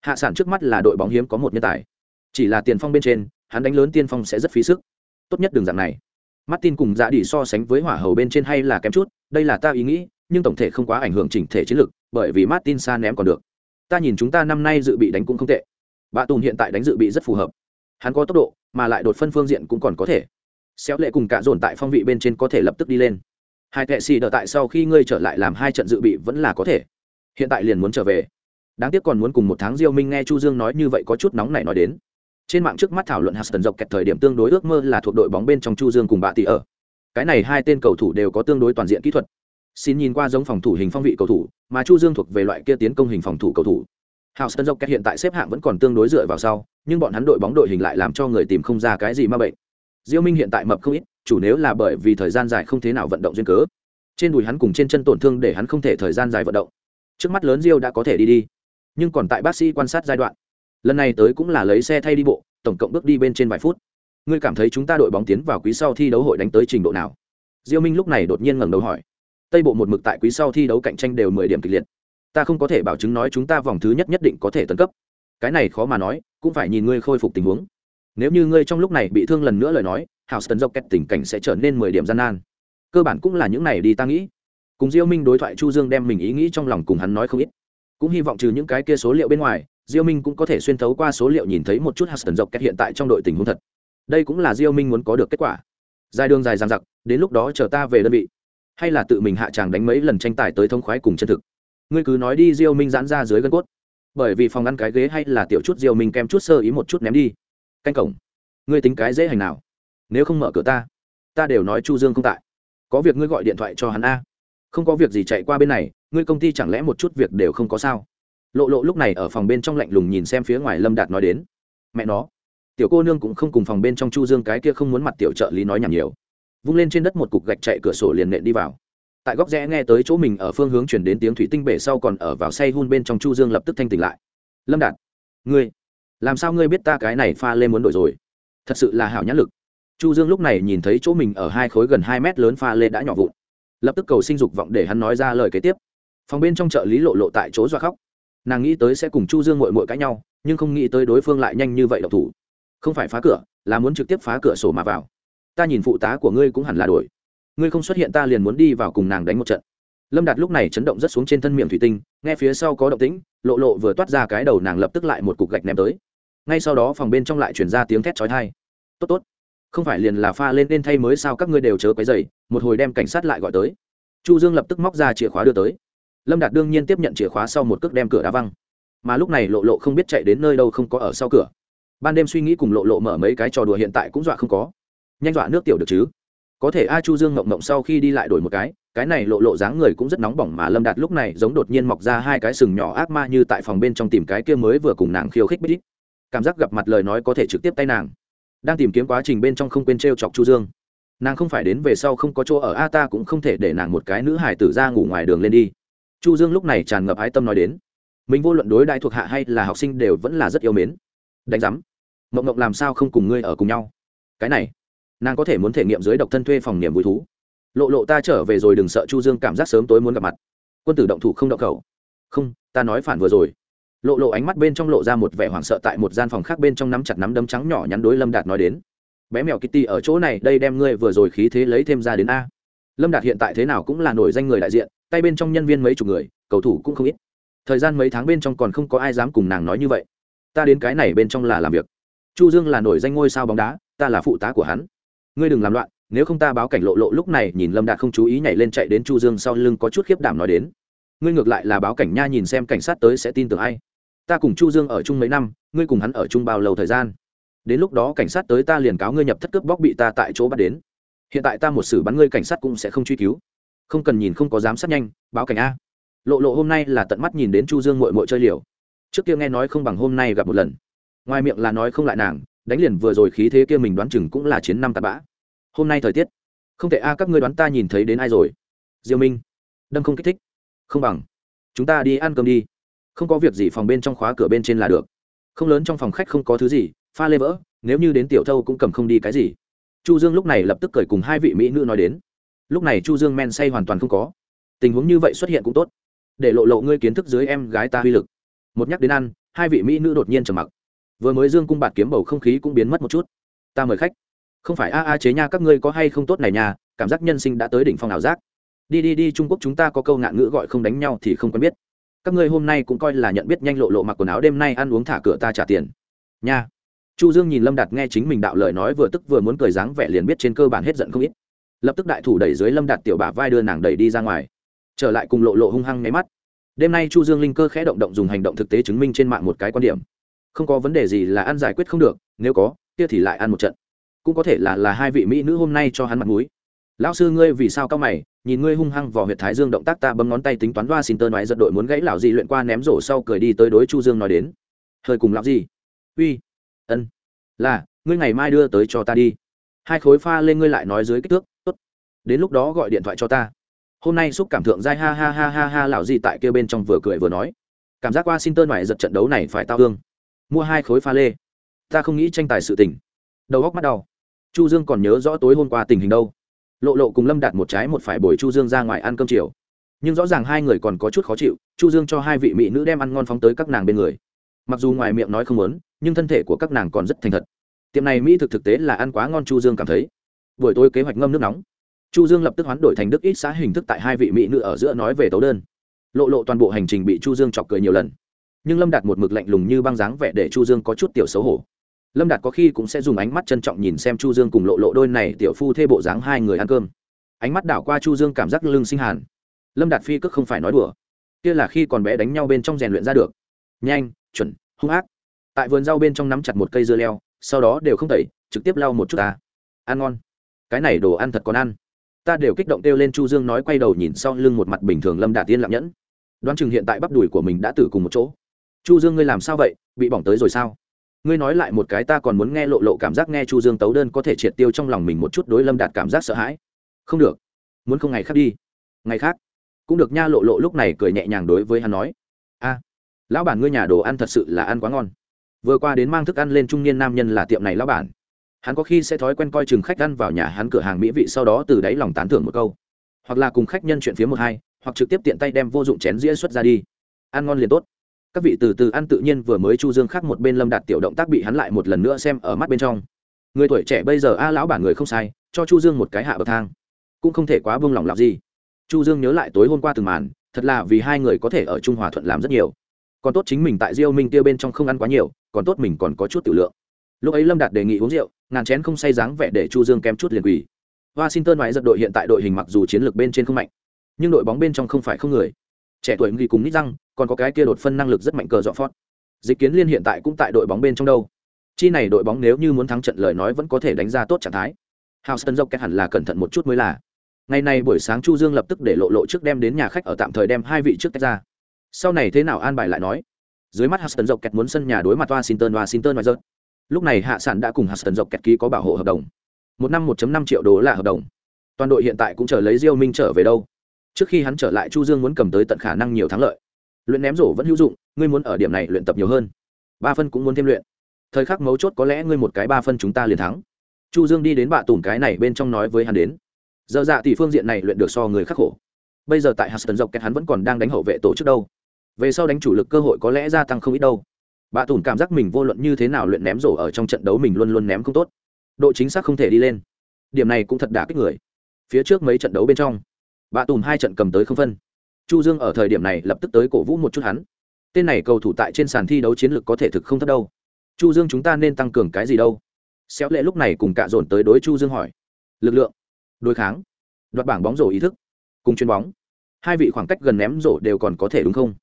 Hạ sản trước mắt là đội bóng hiếm có một nhân tài. Chỉ là tiền phong bên trên, hắn đánh lớn tiên phong sẽ rất phí sức. Tốt nhất đường dạng này. Martin cùng dạ đi so sánh với hỏa hầu bên trên hay là kém chút, đây là ta ý nghĩ nhưng tổng thể không quá ảnh hưởng chỉnh thể chiến lược bởi vì martin Sa ném còn được. Ta nhìn chúng ta năm nay dự bị đánh cũng không tệ. Bạ tùng hiện tại đánh dự bị rất phù hợp. Hắn có tốc độ, mà lại đột phân phương diện cũng còn có thể. Xéo lệ cùng cả dồn tại phong vị bên trên có thể lập tức đi lên. Hai tệ xì đợi tại sau khi ngươi trở lại làm hai trận dự bị vẫn là có thể. Hiện tại liền muốn trở về. Đáng tiếc còn muốn cùng một tháng diêu minh nghe chu dương nói như vậy có chút nóng này nói đến. Trên mạng trước mắt thảo luận hạt Huston dọc kẹt thời điểm tương đối ước mơ là thuộc đội bóng bên trong Chu Dương cùng Bạ Tỷ ở. Cái này hai tên cầu thủ đều có tương đối toàn diện kỹ thuật. Xin nhìn qua giống phòng thủ hình phong vị cầu thủ, mà Chu Dương thuộc về loại kia tiến công hình phòng thủ cầu thủ. Huston dọc dốc hiện tại xếp hạng vẫn còn tương đối dựa vào sau, nhưng bọn hắn đội bóng đội hình lại làm cho người tìm không ra cái gì ma bệnh. Diêu Minh hiện tại mập không ít, chủ nếu là bởi vì thời gian dài không thế nào vận động duyên cớ. Trên đùi hắn cùng trên chân tổn thương để hắn không thể thời gian dài vận động. Trước mắt lớn Diêu đã có thể đi đi, nhưng còn tại bác sĩ quan sát giai đoạn lần này tới cũng là lấy xe thay đi bộ tổng cộng bước đi bên trên vài phút ngươi cảm thấy chúng ta đội bóng tiến vào quý sau thi đấu hội đánh tới trình độ nào diêu minh lúc này đột nhiên ngẩng đầu hỏi tây bộ một mực tại quý sau thi đấu cạnh tranh đều mười điểm kịch liệt. Ta không có thể bảo chứng nói chúng ta vòng thứ nhất nhất định có thể tấn cấp. Cái này khó mà nói, cũng phải nhìn ngươi khôi phục tình huống. Nếu như ngươi trong lúc này bị thương lần nữa lời nói hào tấn dọc kẹt tình cảnh sẽ trở nên mười điểm gian nan. Cơ bản cũng là những này đi ta nghĩ. Cùng diêu minh đối thoại chu dương đem mình ý nghĩ trong lòng cùng hắn nói không ít. Cũng hy vọng trừ những cái kia số liệu bên ngoài, diêu minh cũng có thể xuyên thấu qua số liệu nhìn thấy một chút huston dọc kẹt hiện tại trong đội tình huống thật. Đây cũng là diêu minh muốn có được kết quả. Dài đường dài dằng dặc, đến lúc đó chờ ta về đơn vị hay là tự mình hạ tràng đánh mấy lần tranh tài tới thông khoái cùng chân thực? Ngươi cứ nói đi, diêu minh giãn ra dưới gân cốt. Bởi vì phòng ngăn cái ghế hay là tiểu chút diêu minh kem chút sơ ý một chút ném đi. Canh cổng. Ngươi tính cái dễ hành nào? Nếu không mở cửa ta ta đều nói chu dương không tại. Có việc ngươi gọi điện thoại cho hắn a. Không có việc gì chạy qua bên này, ngươi công ty chẳng lẽ một chút việc đều không có sao? Lộ lộ lúc này ở phòng bên trong lạnh lùng nhìn xem phía ngoài lâm đạt nói đến. Mẹ nó. Tiểu cô nương cũng không cùng phòng bên trong chu dương, cái kia không muốn mặt tiểu trợ lý nói nhảm nhiều vung lên trên đất một cục gạch chạy cửa sổ liền nện đi vào. Tại góc rẽ nghe tới chỗ mình ở phương hướng chuyển đến tiếng thủy tinh bể sau còn ở vào say hun bên trong chu dương lập tức thanh tỉnh lại. Lâm đạt, ngươi, làm sao ngươi biết ta cái này pha lên muốn đổi rồi? Thật sự là hảo nhãn lực. Chu dương lúc này nhìn thấy chỗ mình ở hai khối gần hai mét lớn pha lê đã nhỏ vụn. Lập tức cầu sinh dục vọng để hắn nói ra lời kế tiếp. Phòng bên trong chợ lý lộ lộ tại chỗ dọa khóc. Nàng nghĩ tới sẽ cùng chu dương mội mội cãi nhau, nhưng không nghĩ tới đối phương lại nhanh như vậy độc thủ. Không phải phá cửa, là muốn trực tiếp phá cửa sổ mà vào ta nhìn phụ tá của ngươi cũng hẳn là đổi ngươi không xuất hiện ta liền muốn đi vào cùng nàng đánh một trận. Lâm đạt lúc này chấn động rất xuống trên thân miệng thủy tinh, nghe phía sau có động tĩnh, lộ lộ vừa toát ra cái đầu nàng lập tức lại một cục gạch ném tới. Ngay sau đó phòng bên trong lại chuyển ra tiếng thét chói tai. Tốt tốt. Không phải liền là pha lên nên thay mới sao các ngươi đều chớ quấy dày một hồi đem cảnh sát lại gọi tới. Chu dương lập tức móc ra chìa khóa đưa tới. Lâm đạt đương nhiên tiếp nhận chìa khóa sau một cước đem cửa đá văng. Mà lúc này lộ lộ không biết chạy đến nơi đâu không có ở sau cửa. Ban đêm suy nghĩ cùng lộ lộ mở mấy cái trò đùa hiện tại cũng dọa không có nhanh dọa nước tiểu được chứ? Có thể a chu dương ngộng ngộng sau khi đi lại đổi một cái cái này lộ lộ dáng người cũng rất nóng bỏng mà lâm đạt lúc này giống đột nhiên mọc ra hai cái sừng nhỏ ác ma như tại phòng bên trong tìm cái kia mới vừa cùng nàng khiêu khích bít cảm giác gặp mặt lời nói có thể trực tiếp tay nàng. Đang tìm kiếm quá trình bên trong không quên t r e o chọc chu dương. Nàng không phải đến về sau không có chỗ ở, a ta cũng không thể để nàng một cái nữ hải tử ra ngủ ngoài đường lên đi. Chu dương lúc này tràn ngập ái tâm nói đến. Mình vô luận đối đại thuộc hạ hay là học sinh đều vẫn là rất yêu mến. Đánh giám. Mộng mộng làm sao không cùng ngươi ở cùng nhau? Cái này nàng có thể muốn thể nghiệm dưới độc thân thuê phòng niềm vui thú. Lộ lộ ta trở về rồi đừng sợ chu dương cảm giác sớm tối muốn gặp mặt. Quân tử động thủ không động khẩu. Không, ta nói phản vừa rồi. Lộ lộ ánh mắt bên trong lộ ra một vẻ hoảng sợ tại một gian phòng khác bên trong nắm chặt nắm đấm trắng nhỏ nhắn đối lâm đạt nói đến. Bé mèo kitty ở chỗ này, đây đem ngươi vừa rồi khí thế lấy thêm ra đến a. Lâm đạt hiện tại thế nào cũng là nổi danh người đại diện, tay bên trong nhân viên mấy chục người, cầu thủ cũng không ít. Thời gian mấy tháng bên trong còn không có ai dám cùng nàng nói như vậy. Ta đến cái này bên trong là làm việc. Chu dương là nổi danh ngôi sao bóng đá, ta là phụ tá của hắn ngươi đừng làm loạn, nếu không ta báo cảnh lộ lộ lúc này nhìn lâm đạt không chú ý nhảy lên chạy đến chu dương sau lưng có chút khiếp đảm nói đến. Ngươi ngược lại là báo cảnh nha nhìn xem cảnh sát tới sẽ tin tưởng ai. Ta cùng chu dương ở chung mấy năm, ngươi cùng hắn ở chung bao lâu thời gian? Đến lúc đó cảnh sát tới ta liền cáo ngươi nhập thất cướp bóc bị ta tại chỗ bắt đến. Hiện tại ta một xử bắn ngươi cảnh sát cũng sẽ không truy cứu. Không cần nhìn không có giám sát nhanh, báo cảnh a. Lộ lộ hôm nay là tận mắt nhìn đến chu dương mội mội chơi liều. Trước kia nghe nói không bằng hôm nay gặp một lần. Ngoài miệng là nói không lại nàng đánh liền vừa rồi khí thế kia mình đoán chừng cũng là chiến năm tạt bã. Hôm nay thời tiết, không thể a, các ngươi đoán ta nhìn thấy đến ai rồi? Diêu minh, đâm không kích thích. Không bằng, chúng ta đi ăn cơm đi. Không có việc gì phòng bên trong khóa cửa bên trên là được. Không lớn trong phòng khách không có thứ gì, pha lê vỡ, nếu như đến tiểu thâu cũng cầm không đi cái gì. Chu dương lúc này lập tức cởi cùng hai vị mỹ nữ nói đến. Lúc này chu dương men say hoàn toàn không có. Tình huống như vậy xuất hiện cũng tốt. Để lộ lộ ngươi kiến thức dưới em gái ta uy lực. Một nhắc đến ăn, hai vị mỹ nữ đột nhiên trầm mặc vừa mới dương cung bạt kiếm bầu không khí cũng biến mất một chút. Ta mời khách. Không phải, a a, chế nha, các ngươi có hay không tốt này nha, cảm giác nhân sinh đã tới đỉnh phong ảo giác. Đi đi đi, trung quốc chúng ta có câu ngạn ngữ gọi không đánh nhau thì không quen biết. Các ngươi hôm nay cũng coi là nhận biết nhanh lộ lộ mặc quần áo đêm nay ăn uống thả cửa ta trả tiền. Nha. Chu dương nhìn lâm đạt nghe chính mình đạo lời nói vừa tức vừa muốn cười dáng vẻ liền biết trên cơ bản hết giận không ít. Lập tức đại thủ đẩy dưới lâm đạt tiểu bả vai đưa nàng đẩy đi ra ngoài. Trở lại cùng lộ lộ hung hăng nháy mắt. Đêm nay chu dương linh cơ khẽ động động dùng hành động thực tế chứng minh trên mạng một cái quan điểm không có vấn đề gì là ăn giải quyết không được, nếu có, kia thì lại ăn một trận. Cũng có thể là là hai vị mỹ nữ hôm nay cho hắn mặt mũi. Lão sư ngươi vì sao cao mày, nhìn ngươi hung hăng vào huyệt thái dương động tác ta bấm ngón tay tính toán washington nói giật đội muốn gãy lão gì luyện qua ném rổ sau cười đi tới đối chu dương nói đến. Hơi cùng lão gì? Uy, ân. Là, ngươi ngày mai đưa tới cho ta đi. Hai khối pha lên ngươi lại nói dưới kích thước, tốt. Đến lúc đó gọi điện thoại cho ta. Hôm nay xúc cảm thượng dai ha ha ha ha ha, lão gì tại kia bên trong vừa cười vừa nói. Cảm giác washington nói giật trận đấu này phải tao hương mua hai khối pha lê. Ta không nghĩ tranh tài sự tình. Đầu góc mắt đau. Chu dương còn nhớ rõ tối hôm qua tình hình đâu. Lộ lộ cùng lâm đạt một trái một phải bồi chu dương ra ngoài ăn cơm chiều. Nhưng rõ ràng hai người còn có chút khó chịu, chu dương cho hai vị mỹ nữ đem ăn ngon phóng tới các nàng bên người. Mặc dù ngoài miệng nói không muốn, nhưng thân thể của các nàng còn rất thành thật. Tiệm này mỹ thực thực tế là ăn quá ngon chu dương cảm thấy. Buổi tối kế hoạch ngâm nước nóng. Chu dương lập tức hoán đổi thành đức ít xã hình thức tại hai vị mỹ nữ ở giữa nói về tấu đơn. Lộ lộ toàn bộ hành trình bị chu dương chọc cười nhiều lần nhưng lâm đạt một mực lạnh lùng như băng dáng vẻ để chu dương có chút tiểu xấu hổ. Lâm đạt có khi cũng sẽ dùng ánh mắt trân trọng nhìn xem chu dương cùng lộ lộ đôi này tiểu phu thê bộ dáng hai người ăn cơm. Ánh mắt đảo qua chu dương cảm giác lưng sinh hàn. Lâm đạt phi cước không phải nói đùa. Kia là khi còn bé đánh nhau bên trong rèn luyện ra được. Nhanh, chuẩn, hung ác. Tại vườn rau bên trong nắm chặt một cây dưa leo, sau đó đều không tẩy, trực tiếp lau một chút ta. Ăn ngon. Cái này đồ ăn thật còn ăn. Ta đều kích động kêu lên chu dương nói quay đầu nhìn sau lưng một mặt bình thường lâm đạt tiên lặng nhẫn. Đoán chừng hiện tại bắp đùi của mình đã tử cùng một chỗ chu dương ngươi làm sao vậy? Bị bỏng tới rồi sao? Ngươi nói lại một cái, ta còn muốn nghe lộ lộ cảm giác nghe chu dương tấu đơn có thể triệt tiêu trong lòng mình một chút đối lâm đạt cảm giác sợ hãi. Không được. Muốn không ngày khác đi. Ngày khác. Cũng được nha, lộ lộ lúc này cười nhẹ nhàng đối với hắn nói. A, lão bản ngươi nhà đồ ăn thật sự là ăn quá ngon. Vừa qua đến mang thức ăn lên trung niên nam nhân là tiệm này lão bản. Hắn có khi sẽ thói quen coi chừng khách ăn vào nhà hắn cửa hàng mỹ vị sau đó từ đáy lòng tán thưởng một câu. Hoặc là cùng khách nhân chuyện phía một hai, hoặc trực tiếp tiện tay đem vô dụng chén dĩa xuất ra đi. Ăn ngon liền tốt các vị từ từ ăn tự nhiên vừa mới chu dương khác một bên lâm đạt tiểu động tác bị hắn lại một lần nữa xem ở mắt bên trong. Người tuổi trẻ bây giờ a lão bản người không sai, cho chu dương một cái hạ bậc thang, cũng không thể quá vương lòng làm gì. Chu dương nhớ lại tối hôm qua từng màn, thật là vì hai người có thể ở trung hòa thuận làm rất nhiều. Còn tốt chính mình tại diêu minh tiêu bên trong không ăn quá nhiều, còn tốt mình còn có chút tiểu lượng. Lúc ấy lâm đạt đề nghị uống rượu, ngàn chén không say dáng vẻ để chu dương kém chút liền quỳ. Washington ngoại giật đội hiện tại đội hình mặc dù chiến lược bên trên không mạnh, nhưng đội bóng bên trong không phải không người trẻ tuổi nghi cùng nít răng, còn có cái kia đột phân năng lực rất mạnh cờ dọ phót. Dịch kiến liên hiện tại cũng tại đội bóng bên trong đâu. Chi này đội bóng nếu như muốn thắng trận lời nói vẫn có thể đánh ra tốt trạng thái. Houston dốc kẹt hẳn là cẩn thận một chút mới là. Ngày nay buổi sáng chu dương lập tức để lộ lộ trước đem đến nhà khách ở tạm thời đem hai vị trước tách ra. Sau này thế nào an bài lại nói. Dưới mắt houston dốc kẹt muốn sân nhà đối mặt washington washington và rớt lúc này hạ sản đã cùng houston dốc kẹt ký có bảo hộ hợp đồng. Một năm 1.5 triệu đô là hợp đồng. Toàn đội hiện tại cũng chờ lấy diêu minh trở về đâu trước khi hắn trở lại, chu dương muốn cầm tới tận khả năng nhiều thắng lợi. Luyện ném rổ vẫn hữu dụng, ngươi muốn ở điểm này luyện tập nhiều hơn. Ba phân cũng muốn thêm luyện. Thời khắc mấu chốt có lẽ ngươi một cái ba phân chúng ta liền thắng. Chu dương đi đến bạ tùng cái này bên trong nói với hắn đến. Giờ dạ thì phương diện này luyện được so người khắc khổ. Bây giờ tại huston dọc kẹt hắn vẫn còn đang đánh hậu vệ tổ chức đâu. Về sau đánh chủ lực cơ hội có lẽ gia tăng không ít đâu. Bạ tùng cảm giác mình vô luận như thế nào luyện ném rổ ở trong trận đấu mình luôn luôn ném không tốt. Độ chính xác không thể đi lên. Điểm này cũng thật đả kích người. Phía trước mấy trận đấu bên trong bạ tùm hai trận cầm tới không phân. Chu dương ở thời điểm này lập tức tới cổ vũ một chút hắn. Tên này cầu thủ tại trên sàn thi đấu chiến lược có thể thực không thấp đâu. Chu dương chúng ta nên tăng cường cái gì đâu? Xéo lệ lúc này cùng cạ dồn tới đối chu dương hỏi. Lực lượng, đối kháng, đoạt bảng bóng rổ ý thức, cùng chuyền bóng. Hai vị khoảng cách gần ném rổ đều còn có thể đúng không?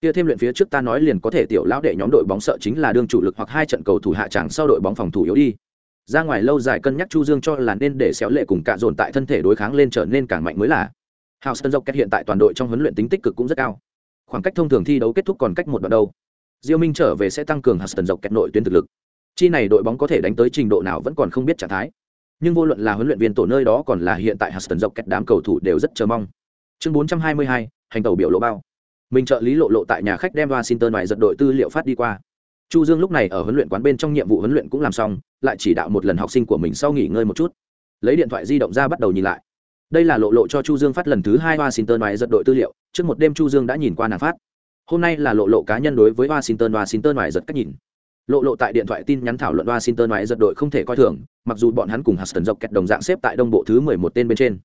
Kia thêm luyện phía trước ta nói liền có thể tiểu lão đệ nhóm đội bóng sợ chính là đương chủ lực hoặc hai trận cầu thủ hạ tràng sau đội bóng phòng thủ yếu đi. Ra ngoài lâu dài cân nhắc chu dương cho là nên để xéo lệ cùng cạ dồn tại thân thể đối kháng lên trở nên càng mạnh mới là. Houston kết hiện tại toàn đội trong huấn luyện tính tích cực cũng rất cao. Khoảng cách thông thường thi đấu kết thúc còn cách một đoạn đâu. Diêu Minh trở về sẽ tăng cường Houston kết nội tuyến thực lực. Chi này đội bóng có thể đánh tới trình độ nào vẫn còn không biết trạng thái. Nhưng vô luận là huấn luyện viên tổ nơi đó còn là hiện tại Houston Rockets đám cầu thủ đều rất chờ mong. Chương 422, hành tàu biểu lộ bao. Mình trợ lý lộ lộ tại nhà khách đem Washington ngoài giật đội tư liệu phát đi qua. Chu Dương lúc này ở huấn luyện quán bên trong nhiệm vụ huấn luyện cũng làm xong, lại chỉ đạo một lần học sinh của mình sau nghỉ ngơi một chút. Lấy điện thoại di động ra bắt đầu nhìn lại đây là lộ lộ cho chu dương phát lần thứ hai washington ngoài giật đội tư liệu, trước một đêm chu dương đã nhìn qua nàng phát. Hôm nay là lộ lộ cá nhân đối với washington washington ngoài giật cách nhìn. Lộ lộ tại điện thoại tin nhắn thảo luận washington ngoài giật đội không thể coi thường, mặc dù bọn hắn cùng huston dọc kẹt đồng dạng xếp tại đông bộ thứ mười một tên bên trên.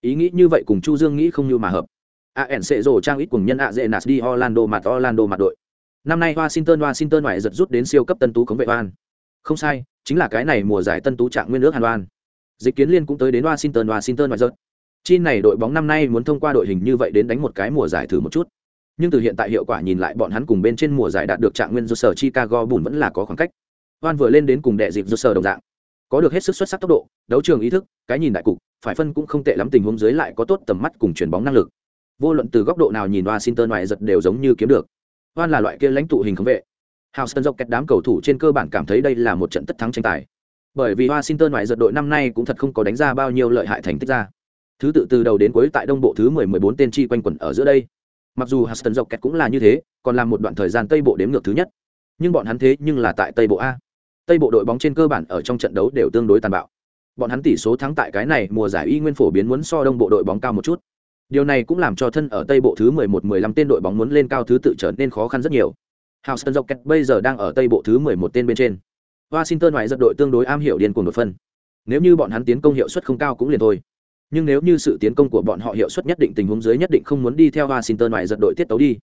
Ý nghĩ như vậy cùng chu dương nghĩ không như mà hợp. A ẩn sẽ rồ trang ít cùng nhân a dễ nạt đi orlando mặt orlando mặt đội. Năm nay washington washington ngoài giật rút đến siêu cấp tân tú cống vệ oan. Không sai, chính là cái này mùa giải tân tú trạng nguyên nước hàn oan. Dịch kiến liên cũng tới đến washington washington ngoài giật. Chi này đội bóng năm nay muốn thông qua đội hình như vậy đến đánh một cái mùa giải thử một chút. Nhưng từ hiện tại hiệu quả nhìn lại bọn hắn cùng bên trên mùa giải đạt được trạng nguyên do sở Chicago bùn vẫn là có khoảng cách. Hoan vừa lên đến cùng đệ dịp do sở đồng dạng. Có được hết sức xuất sắc tốc độ, đấu trường ý thức, cái nhìn đại cục, phải phân cũng không tệ lắm tình huống dưới lại có tốt tầm mắt cùng chuyển bóng năng lực. Vô luận từ góc độ nào nhìn Washington ngoại giật đều giống như kiếm được. Hoan là loại kia lãnh tụ hình không vệ. Houston dọc kẹt đám cầu thủ trên cơ bản cảm thấy đây là một trận tất thắng tranh tài. Bởi vì Washington ngoại giật đội năm nay cũng thật không có đánh ra bao nhiêu lợi hại thành tích ra thứ tự từ đầu đến cuối tại đông bộ thứ mười mười bốn tên chi quanh quẩn ở giữa đây. Mặc dù huston dọc kẹt cũng là như thế, còn làm một đoạn thời gian tây bộ đếm ngược thứ nhất. Nhưng bọn hắn thế nhưng là tại tây bộ a. Tây bộ đội bóng trên cơ bản ở trong trận đấu đều tương đối tàn bạo. Bọn hắn tỷ số thắng tại cái này mùa giải y nguyên phổ biến muốn so đông bộ đội bóng cao một chút. Điều này cũng làm cho thân ở tây bộ thứ mười một mười lăm tên đội bóng muốn lên cao thứ tự trở nên khó khăn rất nhiều. Houston Rockets bây giờ đang ở tây bộ thứ mười một tên bên trên. Washington ngoại giật đội tương đối am hiểu điên cuồng một phân nếu như bọn hắn tiến công hiệu suất không cao cũng liền thôi nhưng nếu như sự tiến công của bọn họ hiệu suất nhất định tình huống dưới nhất định không muốn đi theo Washington ngoại giật đội tiết tấu đi.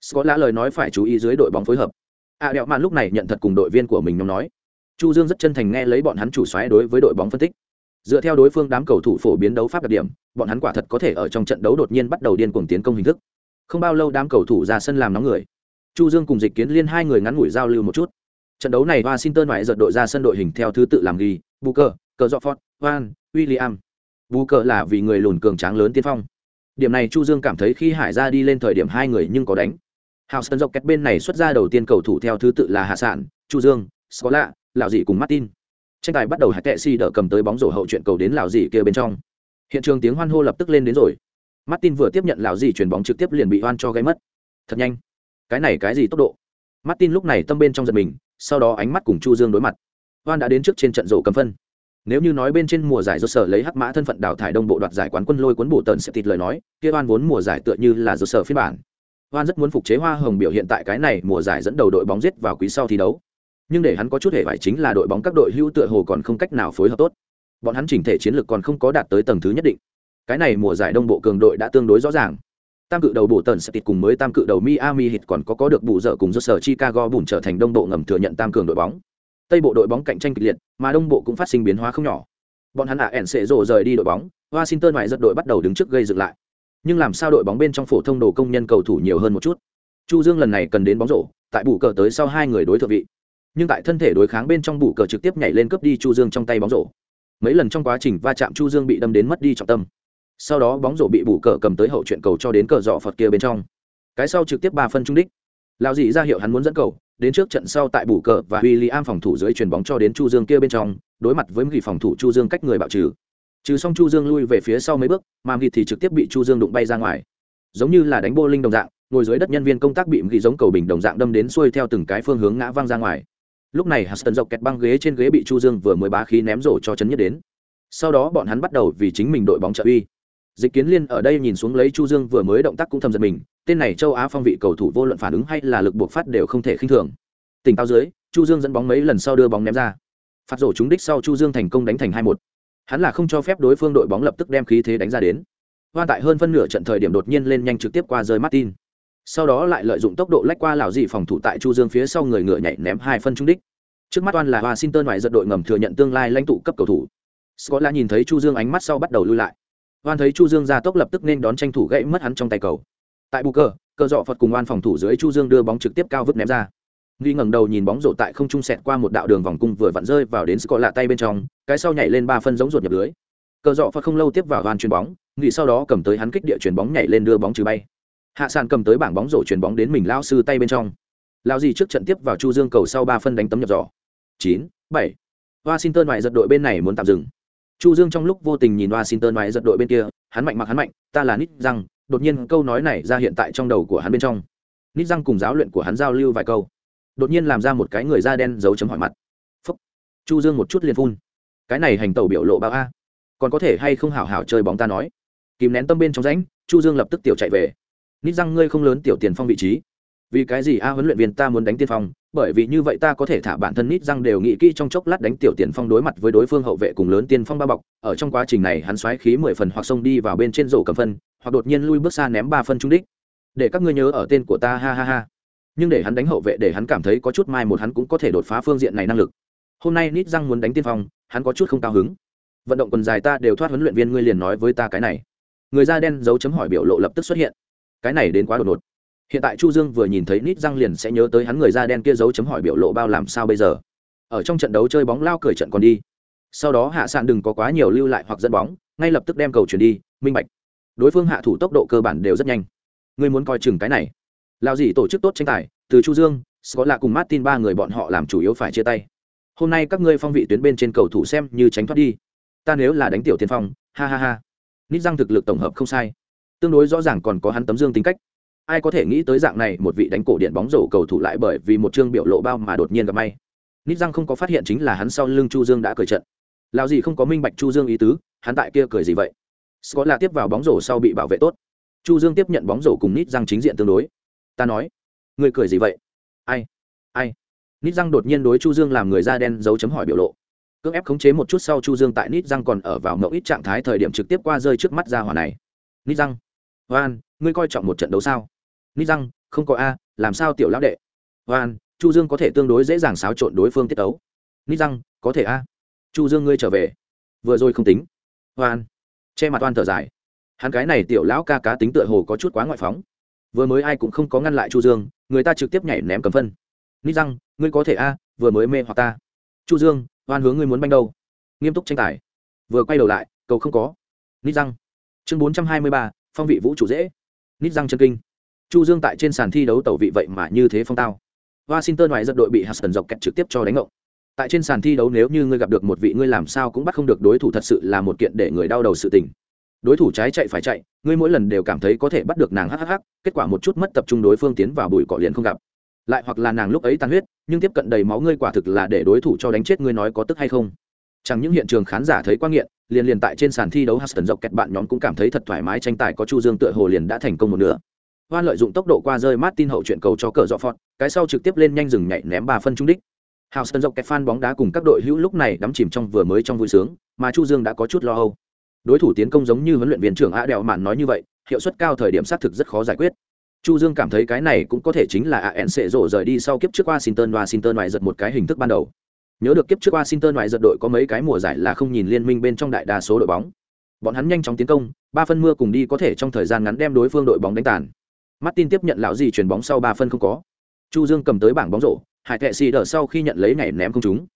Scott lã lời nói phải chú ý dưới đội bóng phối hợp. À đẹo mạn lúc này nhận thật cùng đội viên của mình nhóm nói. Chu Dương rất chân thành nghe lấy bọn hắn chủ xoáy đối với đội bóng phân tích. Dựa theo đối phương đám cầu thủ phổ biến đấu pháp đặc điểm, bọn hắn quả thật có thể ở trong trận đấu đột nhiên bắt đầu điên cuồng tiến công hình thức. Không bao lâu đám cầu thủ ra sân làm nóng người. Chu Dương cùng Dịch Kiến Liên hai người ngắn ngủi giao lưu một chút. Trận đấu này Washington ngoại giật đội ra sân đội hình theo thứ tự làm ghi, Booker, Cờ Van, William, bù cờ là vì người lùn cường tráng lớn tiên phong. Điểm này chu dương cảm thấy khi hải ra đi lên thời điểm hai người nhưng có đánh. Hào sân dọc kẹt bên này xuất ra đầu tiên cầu thủ theo thứ tự là hạ sản chu dương, scola, lão dị cùng martin. Tranh tài bắt đầu hải tệ si đỡ cầm tới bóng rổ hậu chuyện cầu đến lão dị kia bên trong. Hiện trường tiếng hoan hô lập tức lên đến rồi. Martin vừa tiếp nhận lão dị chuyển bóng trực tiếp liền bị hoan cho gây mất. Thật nhanh. Cái này cái gì tốc độ? Martin lúc này tâm bên trong giật mình, sau đó ánh mắt cùng chu dương đối mặt. Hoan đã đến trước trên trận rổ cầm phân nếu như nói bên trên mùa giải do sở lấy hắc mã thân phận đào thải đông bộ đoạt giải quán quân lôi cuốn bộ tần sẽ tịt lời nói, kia oan vốn mùa giải tựa như là do sở phiên bản. Oan rất muốn phục chế hoa hồng biểu hiện tại cái này, mùa giải dẫn đầu đội bóng giết vào quý sau thi đấu. Nhưng để hắn có chút hệ phải chính là đội bóng các đội hưu tựa hồ còn không cách nào phối hợp tốt. Bọn hắn chỉnh thể chiến lược còn không có đạt tới tầng thứ nhất định. Cái này mùa giải đông bộ cường đội đã tương đối rõ ràng. Tam cự đầu bộ tần sẽ tịt cùng mới tam cự đầu miami hit còn có có được bù dở cùng do sở chicago bùn trở thành đông bộ ngầm thừa nhận tam cường đội bóng tây bộ đội bóng cạnh tranh kịch liệt, mà đông bộ cũng phát sinh biến hóa không nhỏ. Bọn hắn hạ ẻn sệ rộ rời đi đội bóng, washington ngoại giật đội bắt đầu đứng trước gây dựng lại. Nhưng làm sao đội bóng bên trong phổ thông đồ công nhân cầu thủ nhiều hơn một chút? Chu dương lần này cần đến bóng rổ, tại bù cờ tới sau hai người đối thượng vị. Nhưng tại thân thể đối kháng bên trong bù cờ trực tiếp nhảy lên cướp đi chu dương trong tay bóng rổ. Mấy lần trong quá trình va chạm chu dương bị đâm đến mất đi trọng tâm. Sau đó bóng rổ bị bù cờ cầm tới hậu chuyện cầu cho đến cờ dọ phật kia bên trong. Cái sau trực tiếp ba phân trung đích. Lao dị ra hiệu hắn muốn dẫn cầu đến trước trận sau tại bù cờ và William phòng thủ dưới chuyền bóng cho đến Chu Dương kia bên trong, đối mặt với ghi phòng thủ Chu Dương cách người bạo trừ. Trừ xong Chu Dương lui về phía sau mấy bước, mà ghi thì trực tiếp bị Chu Dương đụng bay ra ngoài. Giống như là đánh bô linh đồng dạng, ngồi dưới đất nhân viên công tác bị ghi giống cầu bình đồng dạng đâm đến xuôi theo từng cái phương hướng ngã văng ra ngoài. Lúc này Huston dọc kẹt băng ghế trên ghế bị Chu Dương vừa mới bá khí ném rổ cho chấn nhất đến. Sau đó bọn hắn bắt đầu vì chính mình đội bóng trợ uy. Dịch Kiến Liên ở đây nhìn xuống lấy Chu Dương vừa mới động tác cũng thầm giật mình, tên này châu Á phong vị cầu thủ vô luận phản ứng hay là lực buộc phát đều không thể khinh thường. Tỉnh táo dưới, chu dương dẫn bóng mấy lần sau đưa bóng ném ra. Phạt rổ trúng đích sau chu dương thành công đánh thành hai một. Hắn là không cho phép đối phương đội bóng lập tức đem khí thế đánh ra đến. Hoan tại hơn phân nửa trận thời điểm đột nhiên lên nhanh trực tiếp qua rơi martin. Sau đó lại lợi dụng tốc độ lách qua lão dị phòng thủ tại chu dương phía sau người ngựa nhảy ném hai phân trúng đích. Trước mắt oan là washington ngoại giật đội ngầm thừa nhận tương lai lãnh tụ cấp cầu thủ. Scott la nhìn thấy chu dương ánh mắt sau bắt đầu lui lại. Oan thấy chu dương ra tốc lập tức nên đón tranh thủ gãy mất hắn trong tay cầu tại bù cờ cờ dọ phật cùng oan phòng thủ dưới chu dương đưa bóng trực tiếp cao vứt ném ra. Nghi ngẩng đầu nhìn bóng rổ tại không trung sẹt qua một đạo đường vòng cung vừa vặn rơi vào đến scott lạ tay bên trong, cái sau nhảy lên ba phân giống ruột nhập lưới. Cờ dọ phật không lâu tiếp vào oan chuyền bóng nghĩ sau đó cầm tới hắn kích địa chuyền bóng nhảy lên đưa bóng trừ bay. Hạ sàn cầm tới bảng bóng rổ chuyền bóng đến mình lao sư tay bên trong. Lao gì trước trận tiếp vào chu dương cầu sau ba phân đánh tấm nhập giỏ. Chín, bảy. Washington ngoại giật đội bên này muốn tạm dừng. Chu dương trong lúc vô tình nhìn washington ngoại giật đội bên kia, hắn mạnh mặc hắn mạnh, ta là nít rằng đột nhiên câu nói này ra hiện tại trong đầu của hắn bên trong. Nít răng cùng giáo luyện của hắn giao lưu vài câu. Đột nhiên làm ra một cái người da đen dấu chấm hỏi mặt. Phúc. chu dương một chút liền phun. Cái này hành tẩu biểu lộ bao a. Còn có thể hay không hảo hảo chơi bóng ta nói. Kìm nén tâm bên trong rãnh, chu dương lập tức tiểu chạy về. Nít răng ngươi không lớn tiểu tiền phong vị trí vì cái gì a huấn luyện viên ta muốn đánh tiên phong? Bởi vì như vậy ta có thể thả bản thân nít răng đều nghĩ kỹ trong chốc lát đánh tiểu tiền phong đối mặt với đối phương hậu vệ cùng lớn tiên phong ba bọc. Ở trong quá trình này hắn xoáy khí mười phần hoặc xông đi vào bên trên rổ cầm phân, hoặc đột nhiên lui bước xa ném ba phân trung đích. Để các ngươi nhớ ở tên của ta, ha ha ha. Nhưng để hắn đánh hậu vệ, để hắn cảm thấy có chút mai một hắn cũng có thể đột phá phương diện này năng lực. Hôm nay nít răng muốn đánh tiên phong, hắn có chút không cao hứng. Vận động quần dài ta đều thoát huấn luyện viên ngươi liền nói với ta cái này. Người da đen dấu chấm hỏi biểu lộ lập tức xuất hiện. Cái này đến quá đột ngột hiện tại chu dương vừa nhìn thấy nít răng liền sẽ nhớ tới hắn người da đen kia dấu chấm hỏi biểu lộ bao làm sao bây giờ. Ở trong trận đấu chơi bóng lao cười trận còn đi. Sau đó hạ sạn đừng có quá nhiều lưu lại hoặc dẫn bóng, ngay lập tức đem cầu chuyển đi, minh bạch. Đối phương hạ thủ tốc độ cơ bản đều rất nhanh. Ngươi muốn coi chừng cái này. Lao gì tổ chức tốt tranh tài, từ chu dương có là cùng martin ba người bọn họ làm chủ yếu phải chia tay. Hôm nay các ngươi phong vị tuyến bên trên cầu thủ xem như tránh thoát đi. Ta nếu là đánh tiểu tiên phong, ha ha ha. Nít răng thực lực tổng hợp không sai. Tương đối rõ ràng còn có hắn tấm dương tính cách ai có thể nghĩ tới dạng này, một vị đánh cổ điện bóng rổ cầu thủ lại bởi vì một chương biểu lộ bao mà đột nhiên gặp may. Nít răng không có phát hiện chính là hắn sau lưng chu dương đã cười trận. Lao gì không có minh bạch chu dương ý tứ, hắn tại kia cười gì vậy? Scott là tiếp vào bóng rổ sau bị bảo vệ tốt. Chu dương tiếp nhận bóng rổ cùng nít răng chính diện tương đối. Ta nói, người cười gì vậy? Ai? Ai? Nít răng đột nhiên đối chu dương làm người da đen dấu chấm hỏi biểu lộ. Cưỡng ép khống chế một chút sau chu dương tại nít răng còn ở vào mẫu ít trạng thái thời điểm trực tiếp qua rơi trước mắt ra hỏa này. Nít răng hoan ngươi coi trọng một trận đấu sao? Nít răng, không có a, làm sao tiểu lão đệ? Hoan chu dương có thể tương đối dễ dàng xáo trộn đối phương tiết tấu. Nít răng, có thể a. Chu dương ngươi trở về. Vừa rồi không tính. Hoan che mặt oan thở dài. Hắn cái này tiểu lão ca cá tính tựa hồ có chút quá ngoại phóng. Vừa mới ai cũng không có ngăn lại chu dương, người ta trực tiếp nhảy ném cầm phân. Nít răng, ngươi có thể a, vừa mới mê hoặc ta. Chu dương, oan hướng ngươi muốn banh đâu? Nghiêm túc tranh tài. Vừa quay đầu lại, cầu không có. Nít răng. Chương bốn trăm hai mươi ba, phong vị vũ trụ dễ. Nít răng chân kinh chu dương tại trên sàn thi đấu tàu vị vậy mà như thế phong tao. Washington ngoại giật đội bị hudson dọc kẹt trực tiếp cho đánh ngộng tại trên sàn thi đấu nếu như ngươi gặp được một vị ngươi làm sao cũng bắt không được đối thủ thật sự là một kiện để người đau đầu sự tình. Đối thủ trái chạy phải chạy, ngươi mỗi lần đều cảm thấy có thể bắt được nàng hắc kết quả một chút mất tập trung đối phương tiến vào bụi cỏ liền không gặp. Lại hoặc là nàng lúc ấy tan huyết, nhưng tiếp cận đầy máu ngươi quả thực là để đối thủ cho đánh chết ngươi nói có tức hay không. Chẳng những hiện trường khán giả thấy quan nghiện, liền liền tại trên sàn thi đấu Huston dọc kẹt bạn nhóm cũng cảm thấy thật thoải mái tranh tài có Chu Dương tựa hồ liền đã thành công một nửa. Hoan lợi dụng tốc độ qua rơi Martin hậu chuyện cầu cho cờ dọ phọt, cái sau trực tiếp lên nhanh dừng nhảy ném ba phân trúng đích. Huston dọc kẹt fan bóng đá cùng các đội hữu lúc này đắm chìm trong vừa mới trong vui sướng, mà Chu Dương đã có chút lo âu. Đối thủ tiến công giống như huấn luyện viên trưởng A Đèo Mạn nói như vậy, hiệu suất cao thời điểm sát thực rất khó giải quyết. Chu Dương cảm thấy cái này cũng có thể chính là ANC rổ rời đi sau kiếp trước Washington Washington ngoại giật một cái hình thức ban đầu. Nhớ được kiếp trước Washington ngoại giật đội có mấy cái mùa giải là không nhìn liên minh bên trong đại đa số đội bóng. Bọn hắn nhanh chóng tiến công, ba phân mưa cùng đi có thể trong thời gian ngắn đem đối phương đội bóng đánh tàn. Martin tiếp nhận lão gì chuyển bóng sau ba phân không có. Chu Dương cầm tới bảng bóng rổ, Hải Kệ Sĩ đỡ sau khi nhận lấy nhảy ném không trúng.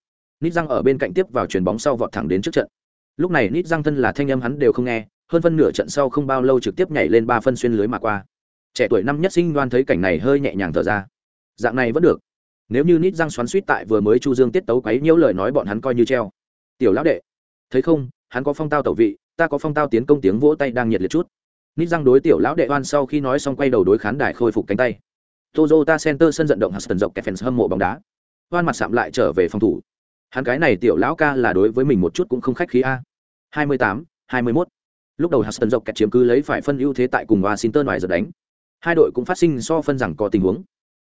Nít răng ở bên cạnh tiếp vào chuyển bóng sau vọt thẳng đến trước trận. Lúc này Nít răng thân là thanh âm hắn đều không nghe, hơn phân nửa trận sau không bao lâu trực tiếp nhảy lên ba phân xuyên lưới mà qua. Trẻ tuổi năm nhất sinh đoan thấy cảnh này hơi nhẹ nhàng thở ra. Dạng này vẫn được nếu như nít răng xoắn suýt tại vừa mới chu dương tiết tấu quấy nhiễu lời nói bọn hắn coi như treo tiểu lão đệ thấy không hắn có phong tao tẩu vị ta có phong tao tiến công tiếng vỗ tay đang nhiệt liệt chút nít răng đối tiểu lão đệ oan sau khi nói xong quay đầu đối khán đài khôi phục cánh tay Toyota Center sân vận động Hudson dọc kẹt fans hâm mộ bóng đá. Oan mặt sạm lại trở về phòng thủ. Hắn cái này tiểu lão ca là đối với mình một chút cũng không khách khí a. 28, 21. Lúc đầu Hudson dọc kẹt chiếm cứ lấy phải phân ưu thế tại cùng Washington ngoài giật đánh. Hai đội cũng phát sinh so phân rằng có tình huống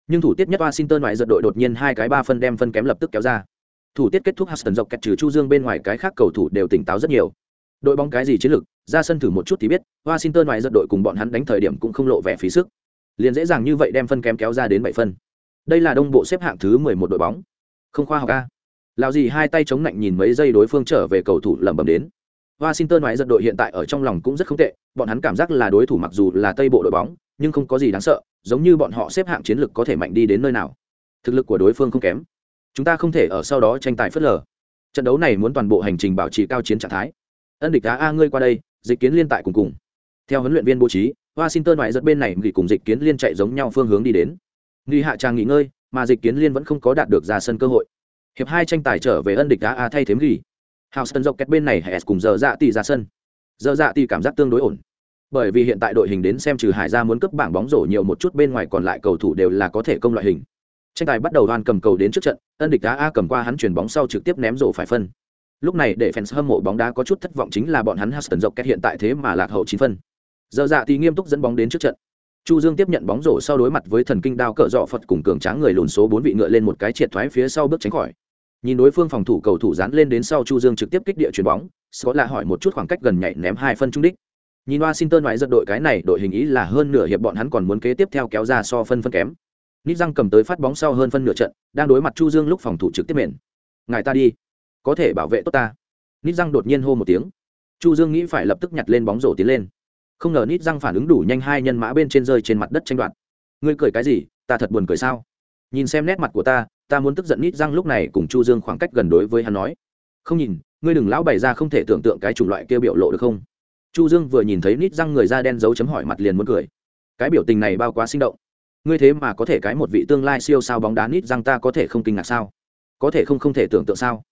nhưng thủ tiết nhất Washington ngoài giật đội đột nhiên hai cái ba phân đem phân kém lập tức kéo ra. Thủ tiết kết thúc Huston dọc kẹt trừ Chu Dương bên ngoài cái khác cầu thủ đều tỉnh táo rất nhiều. Đội bóng cái gì chiến lược, ra sân thử một chút thì biết, Washington ngoài giật đội cùng bọn hắn đánh thời điểm cũng không lộ vẻ phí sức. liền dễ dàng như vậy đem phân kém kéo ra đến bảy phân. Đây là đông bộ xếp hạng thứ mười một đội bóng. Không khoa học ca lào gì hai tay chống lạnh nhìn mấy giây đối phương trở về cầu thủ lẩm bẩm đến. Washington ngoài giật đội hiện tại ở trong lòng cũng rất không tệ bọn hắn cảm giác là đối thủ mặc dù là tây bộ đội bóng nhưng không có gì đáng sợ giống như bọn họ xếp hạng chiến lược có thể mạnh đi đến nơi nào. Thực lực của đối phương không kém. Chúng ta không thể ở sau đó tranh tài phớt lờ. Trận đấu này muốn toàn bộ hành trình bảo trì cao chiến trạng thái ân địch đá a ngươi qua đây, dịch kiến liên tại cùng cùng. Theo huấn luyện viên bố trí, washington ngoại giật bên này nghỉ cùng dịch kiến liên chạy giống nhau phương hướng đi đến. Nghỉ hạ tràng nghỉ ngơi, mà dịch kiến liên vẫn không có đạt được ra sân cơ hội. Hiệp hai tranh tài trở về ân địch đá a thay thế nghỉ. Houston dọc kẹt bên này hẹn cùng giờ dạ tỷ ra sân. Giờ dạ tỷ cảm giác tương đối ổn. Bởi vì hiện tại đội hình đến xem trừ hải ra muốn cấp bảng bóng rổ nhiều một chút bên ngoài còn lại cầu thủ đều là có thể công loại hình. Tranh tài bắt đầu đoan cầm cầu đến trước trận, ân địch đá a cầm qua hắn chuyển bóng sau trực tiếp ném rổ phải phân lúc này để fans hâm mộ bóng đá có chút thất vọng chính là bọn hắn Huston dọc kết hiện tại thế mà lạc hậu chín phân. Giờ dạ thì nghiêm túc dẫn bóng đến trước trận. Chu dương tiếp nhận bóng rổ sau đối mặt với thần kinh đao cỡ dọ phật cùng cường tráng người lùn số bốn vị ngựa lên một cái triệt thoái phía sau bước tránh khỏi. Nhìn đối phương phòng thủ cầu thủ dán lên đến sau chu dương trực tiếp kích địa chuyền bóng, scott là hỏi một chút khoảng cách gần nhảy ném hai phân trung đích. Nhìn washington ngoại giật đội cái này, đội hình ý là hơn nửa hiệp bọn hắn còn muốn kế tiếp theo kéo ra so phân phân kém. Nít răng cầm tới phát bóng sau hơn phân nửa trận, đang đối mặt chu dương lúc phòng thủ trực tiếp mền. Ngài ta đi có thể bảo vệ tốt ta. Nít răng đột nhiên hô một tiếng. Chu dương nghĩ phải lập tức nhặt lên bóng rổ tiến lên. Không ngờ nít răng phản ứng đủ nhanh hai nhân mã bên trên rơi trên mặt đất tranh đoạt. Ngươi cười cái gì? Ta thật buồn cười sao? Nhìn xem nét mặt của ta ta muốn tức giận nít răng lúc này cùng chu dương khoảng cách gần đối với hắn nói. Không nhìn, ngươi đừng lão bày ra không thể tưởng tượng cái chủng loại kia biểu lộ được không? Chu dương vừa nhìn thấy nít răng người da đen dấu chấm hỏi mặt liền muốn cười. Cái biểu tình này bao quá sinh động. Ngươi thế mà có thể cái một vị tương lai siêu sao bóng đá nít răng ta có thể không kinh ngạc sao? Có thể không không thể tưởng tượng sao?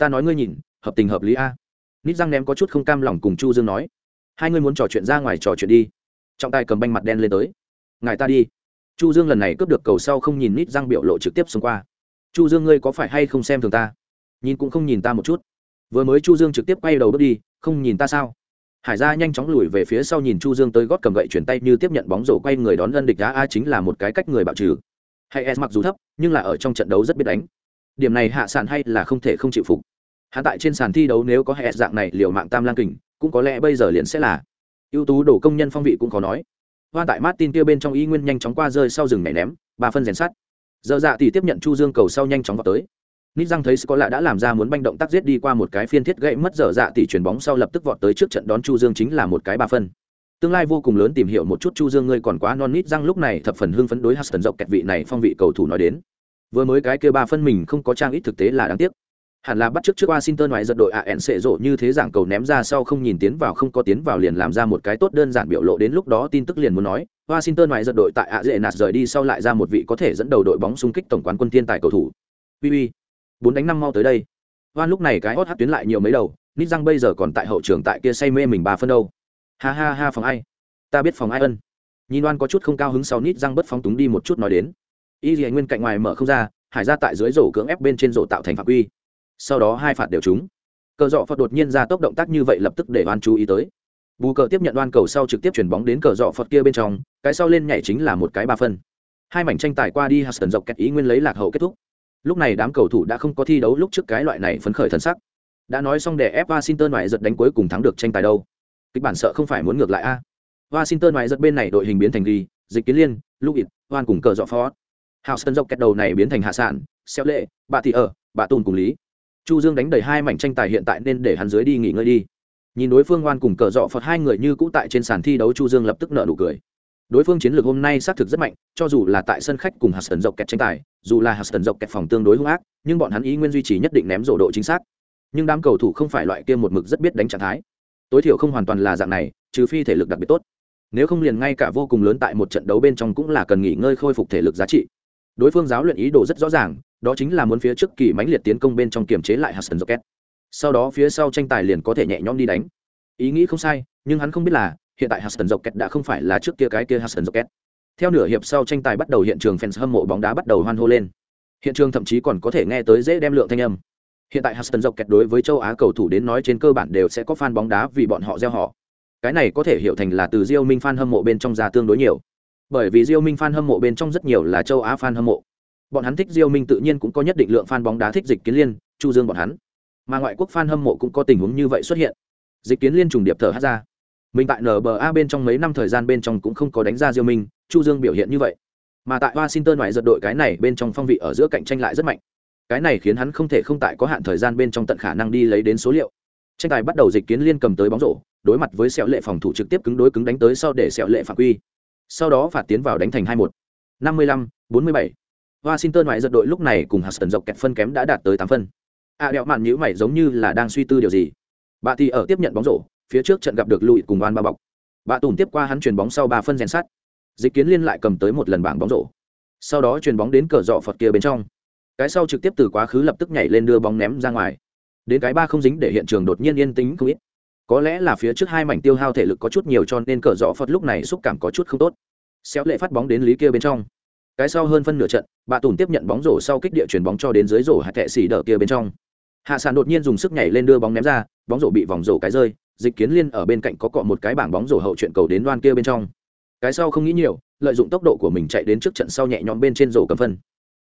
Ta nói ngươi nhìn, hợp tình hợp lý a. Nít răng ném có chút không cam lòng cùng chu dương nói. Hai ngươi muốn trò chuyện ra ngoài trò chuyện đi. Trọng tài cầm banh mặt đen lên tới. Ngài ta đi. Chu dương lần này cướp được cầu sau không nhìn nít răng biểu lộ trực tiếp xông qua. Chu dương ngươi có phải hay không xem thường ta? Nhìn cũng không nhìn ta một chút. Vừa mới chu dương trực tiếp quay đầu bước đi, không nhìn ta sao? Hải gia nhanh chóng lùi về phía sau nhìn chu dương tới gót cầm gậy chuyển tay như tiếp nhận bóng rổ quay người đón lân địch đá a chính là một cái cách người bạo trừ. Hay s mặc dù thấp, nhưng là ở trong trận đấu rất biết đánh. Điểm này hạ sàn hay là không thể không chịu phục hạ tại trên sàn thi đấu nếu có hệ dạng này liều mạng tam lang kình, cũng có lẽ bây giờ liền sẽ là. Ưu tú đổ công nhân phong vị cũng có nói. Hoa tại martin kia bên trong y nguyên nhanh chóng qua rơi sau rừng nhảy ném, ba phân rèn sắt. Giờ dạ thì tiếp nhận chu dương cầu sau nhanh chóng vào tới. Nít răng thấy có lạ đã làm ra muốn banh động tác giết đi qua một cái phiên thiết gậy mất dở dạ tỷ chuyển bóng sau lập tức vọt tới trước trận đón chu dương chính là một cái ba phân. Tương lai vô cùng lớn tìm hiểu một chút chu dương ngươi còn quá non nít răng lúc này thập phần hưng phấn đối huston dọc kẹt vị này phong vị cầu thủ nói đến. Vừa mới cái kia ba phân mình không có trang ít thực tế là đáng tiếc hẳn là bắt trước trước Washington ngoại giật đội ạ ẹn xệ rộ như thế giảng cầu ném ra sau không nhìn tiến vào không có tiến vào liền làm ra một cái tốt đơn giản biểu lộ đến lúc đó tin tức liền muốn nói Washington ngoại giật đội tại ạ dè nạt rời đi sau lại ra một vị có thể dẫn đầu đội bóng xung kích tổng quán quân thiên tài cầu thủ. Ui ui, bốn đánh năm mau tới đây. Hoan lúc này cái hot hát tuyến lại nhiều mấy đầu, nít răng bây giờ còn tại hậu trường tại kia say mê mình ba phân đâu. Ha ha ha phòng ai? Ta biết phòng ai ân. Nhìn Oan có chút không cao hứng sau nít răng bất phóng túng đi một chút nói đến. Y gì Nguyên cạnh ngoài mở không ra, hải ra tại dưới rổ cưỡng ép bên trên rổ tạo thành phạm quy sau đó hai phạt đều trúng. Cờ dọ phật đột nhiên ra tốc động tác như vậy lập tức để oan chú ý tới. Bù cờ tiếp nhận đoan cầu sau trực tiếp chuyển bóng đến cờ dọ phật kia bên trong cái sau lên nhảy chính là một cái ba phân. Hai mảnh tranh tài qua đi huston dọc kẹt ý nguyên lấy lạc hậu kết thúc. Lúc này đám cầu thủ đã không có thi đấu lúc trước cái loại này phấn khởi thân sắc. Đã nói xong để ép washington ngoại giật đánh cuối cùng thắng được tranh tài đâu. Kịch bản sợ không phải muốn ngược lại a. Washington ngoại giật bên này đội hình biến thành ghi dịch kiến liên lúc ít oan cùng cờ dọ phó. Houston dọc kẹt đầu này biến thành hạ sản, xéo lệ, bà thị ở, bà tùn cùng lý chu dương đánh đầy hai mảnh tranh tài hiện tại nên để hắn dưới đi nghỉ ngơi đi. Nhìn đối phương ngoan cùng cờ dọ phật hai người như cũ tại trên sàn thi đấu, chu dương lập tức nợ nụ cười. Đối phương chiến lược hôm nay xác thực rất mạnh, cho dù là tại sân khách cùng hạt sần dọc kẹt tranh tài, dù là hạt sần dọc kẹt phòng tương đối hung ác, nhưng bọn hắn ý nguyên duy trì nhất định ném rổ độ chính xác. Nhưng đám cầu thủ không phải loại kia một mực rất biết đánh trạng thái. Tối thiểu không hoàn toàn là dạng này, trừ phi thể lực đặc biệt tốt. Nếu không liền ngay cả vô cùng lớn tại một trận đấu bên trong cũng là cần nghỉ ngơi khôi phục thể lực giá trị. Đối phương giáo luyện ý đồ rất rõ ràng đó chính là muốn phía trước kỳ mãnh liệt tiến công bên trong kiềm chế lại hạt Hudson Rocket. Sau đó phía sau tranh tài liền có thể nhẹ nhõm đi đánh. Ý nghĩ không sai, nhưng hắn không biết là, hiện tại hạt Hudson Rocket đã không phải là trước kia cái kia hạt Hudson Rocket. Theo nửa hiệp sau tranh tài bắt đầu hiện trường fans hâm mộ bóng đá bắt đầu hoan hô lên. Hiện trường thậm chí còn có thể nghe tới dễ đem lượng thanh âm. Hiện tại Hudson Rocket đối với châu Á cầu thủ đến nói trên cơ bản đều sẽ có fan bóng đá vì bọn họ gieo họ. Cái này có thể hiểu thành là từ Diêu Minh fan hâm mộ bên trong ra tương đối nhiều. Bởi vì Diêu Minh fan hâm mộ bên trong rất nhiều là châu Á fan hâm mộ bọn hắn thích diêu minh tự nhiên cũng có nhất định lượng fan bóng đá thích dịch kiến liên, chu dương bọn hắn. Mà ngoại quốc fan hâm mộ cũng có tình huống như vậy xuất hiện. Dịch kiến liên trùng điệp thở hát ra. Mình tại nba bên trong mấy năm thời gian bên trong cũng không có đánh ra diêu minh, chu dương biểu hiện như vậy. Mà tại washington ngoại giật đội cái này bên trong phong vị ở giữa cạnh tranh lại rất mạnh. Cái này khiến hắn không thể không tại có hạn thời gian bên trong tận khả năng đi lấy đến số liệu. Tranh tài bắt đầu dịch kiến liên cầm tới bóng rổ, đối mặt với sẹo lệ phòng thủ trực tiếp cứng đối cứng đánh tới sau để sẹo lệ phạm quy. Sau đó phạt tiến vào đánh thành hai một. năm mươi lăm, bốn mươi bảy washington ngoại giật đội lúc này cùng huston dọc kẹt phân kém đã đạt tới tám phân. À, đẹo mạn nhữ mày giống như là đang suy tư điều gì. Bà thì ở tiếp nhận bóng rổ phía trước trận gặp được lùi cùng oan ba bọc. Bà tùng tiếp qua hắn chuyền bóng sau ba phân rèn sắt. Dịch kiến liên lại cầm tới một lần bảng bóng rổ. Sau đó chuyền bóng đến cờ dọ phật kia bên trong. Cái sau trực tiếp từ quá khứ lập tức nhảy lên đưa bóng ném ra ngoài. Đến cái ba không dính để hiện trường đột nhiên yên tĩnh không ít. Có lẽ là phía trước hai mảnh tiêu hao thể lực có chút nhiều cho nên cờ dọ phật lúc này xúc cảm có chút không tốt. Xéo lệ phát bóng đến lý kia bên trong cái sau hơn phân nửa trận bà tùng tiếp nhận bóng rổ sau kích địa chuyền bóng cho đến dưới rổ hạ thẹ xỉ đỡ kia bên trong. Hạ sản đột nhiên dùng sức nhảy lên đưa bóng ném ra bóng rổ bị vòng rổ cái rơi dịch kiến liên ở bên cạnh có cọ một cái bảng bóng rổ hậu chuyện cầu đến đoan kia bên trong. Cái sau không nghĩ nhiều lợi dụng tốc độ của mình chạy đến trước trận sau nhẹ nhõm bên trên rổ cầm phân.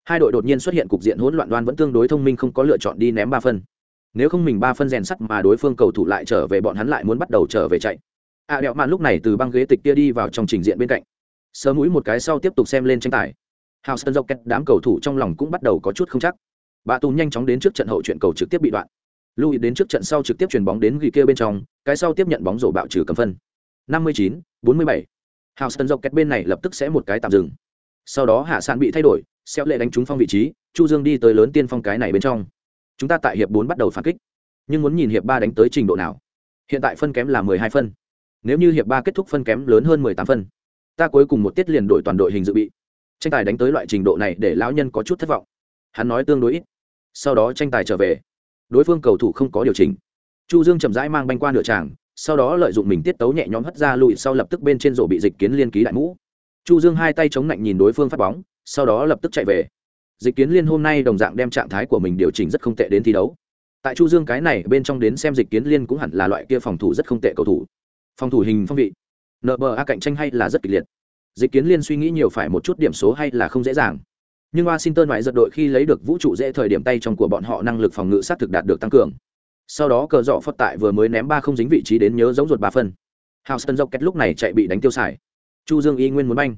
Hai đội đột nhiên xuất hiện cục diện hỗn loạn đoan vẫn tương đối thông minh không có lựa chọn đi ném ba phân. Nếu không mình ba phân rèn sắt mà đối phương cầu thủ lại trở về bọn hắn lại muốn bắt đầu trở về chạy. A à, đẹo mạn lúc này từ băng ghế tịch kia đi vào trong trình diện bên cạnh. Sớm mũi một cái sau tiếp tục xem lên tranh tài hào sơn đám cầu thủ trong lòng cũng bắt đầu có chút không chắc. Bà tù nhanh chóng đến trước trận hậu chuyện cầu trực tiếp bị đoạn. Louis đến trước trận sau trực tiếp chuyền bóng đến ghi kia bên trong cái sau tiếp nhận bóng rổ bạo trừ cầm phân. 59, 47. Houston sơn bên này lập tức sẽ một cái tạm dừng. Sau đó hạ sản bị thay đổi Xéo lệ đánh trúng phong vị trí chu dương đi tới lớn tiên phong cái này bên trong. Chúng ta tại hiệp 4 bắt đầu phản kích. Nhưng muốn nhìn hiệp 3 đánh tới trình độ nào. Hiện tại phân kém là mười hai phân. Nếu như hiệp 3 kết thúc phân kém lớn hơn mười tám phân ta cuối cùng một tiết liền đổi toàn đội hình dự bị tranh tài đánh tới loại trình độ này để lão nhân có chút thất vọng. Hắn nói tương đối ít, sau đó tranh tài trở về. Đối phương cầu thủ không có điều chỉnh. Chu dương chậm rãi mang banh qua nửa tràng, sau đó lợi dụng mình tiết tấu nhẹ nhõm hất ra lùi sau lập tức bên trên rổ bị dịch kiến liên ký đại mũ. Chu dương hai tay chống lạnh nhìn đối phương phát bóng, sau đó lập tức chạy về. Dịch kiến liên hôm nay đồng dạng đem trạng thái của mình điều chỉnh rất không tệ đến thi đấu. Tại chu dương cái này bên trong đến xem dịch kiến liên cũng hẳn là loại kia phòng thủ rất không tệ cầu thủ. Phòng thủ hình phong vị. Nba cạnh tranh hay là rất kịch liệt dịch kiến liên suy nghĩ nhiều phải một chút điểm số hay là không dễ dàng. Nhưng washington ngoại giật đội khi lấy được vũ trụ dễ thời điểm tay trong của bọn họ năng lực phòng ngự sát thực đạt được tăng cường. Sau đó cờ dọ phất tại vừa mới ném ba không dính vị trí đến nhớ giống ruột ba phân. Houston dọc kết lúc này chạy bị đánh tiêu xài. Chu dương y nguyên muốn banh.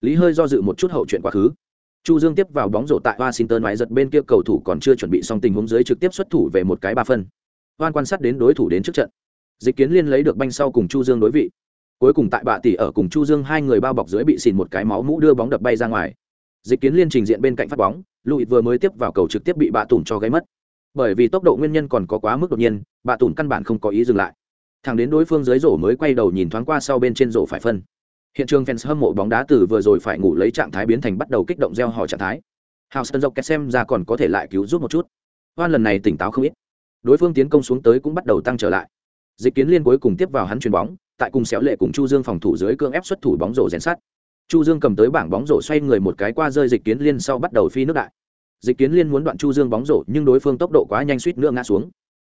Lý hơi do dự một chút hậu chuyện quá khứ. Chu dương tiếp vào bóng rổ tại washington ngoại giật bên kia cầu thủ còn chưa chuẩn bị xong tình huống dưới trực tiếp xuất thủ về một cái ba phân. Oan quan sát đến đối thủ đến trước trận. Dịch kiến liên lấy được banh sau cùng chu dương đối vị cuối cùng tại bạ tỷ ở cùng chu dương hai người bao bọc dưới bị xìn một cái máu mũ đưa bóng đập bay ra ngoài. Dịch kiến liên trình diện bên cạnh phát bóng lụi vừa mới tiếp vào cầu trực tiếp bị bạ tủn cho gáy mất. Bởi vì tốc độ nguyên nhân còn có quá mức đột nhiên, bạ tủn căn bản không có ý dừng lại. Thằng đến đối phương dưới rổ mới quay đầu nhìn thoáng qua sau bên trên rổ phải phân. Hiện trường fans hâm mộ bóng đá từ vừa rồi phải ngủ lấy trạng thái biến thành bắt đầu kích động gieo hò trạng thái. Houston dọc xem ra còn có thể lại cứu giúp một chút. Hoan lần này tỉnh táo không ít. Đối phương tiến công xuống tới cũng bắt đầu tăng trở lại. Dịch kiến liên cuối cùng tiếp vào hắn chuyền bóng tại cùng xéo lệ cùng chu dương phòng thủ dưới cương ép xuất thủ bóng rổ rèn sát chu dương cầm tới bảng bóng rổ xoay người một cái qua rơi dịch kiến liên sau bắt đầu phi nước đại. Dịch kiến liên muốn đoạn chu dương bóng rổ, nhưng đối phương tốc độ quá nhanh suýt nữa ngã xuống.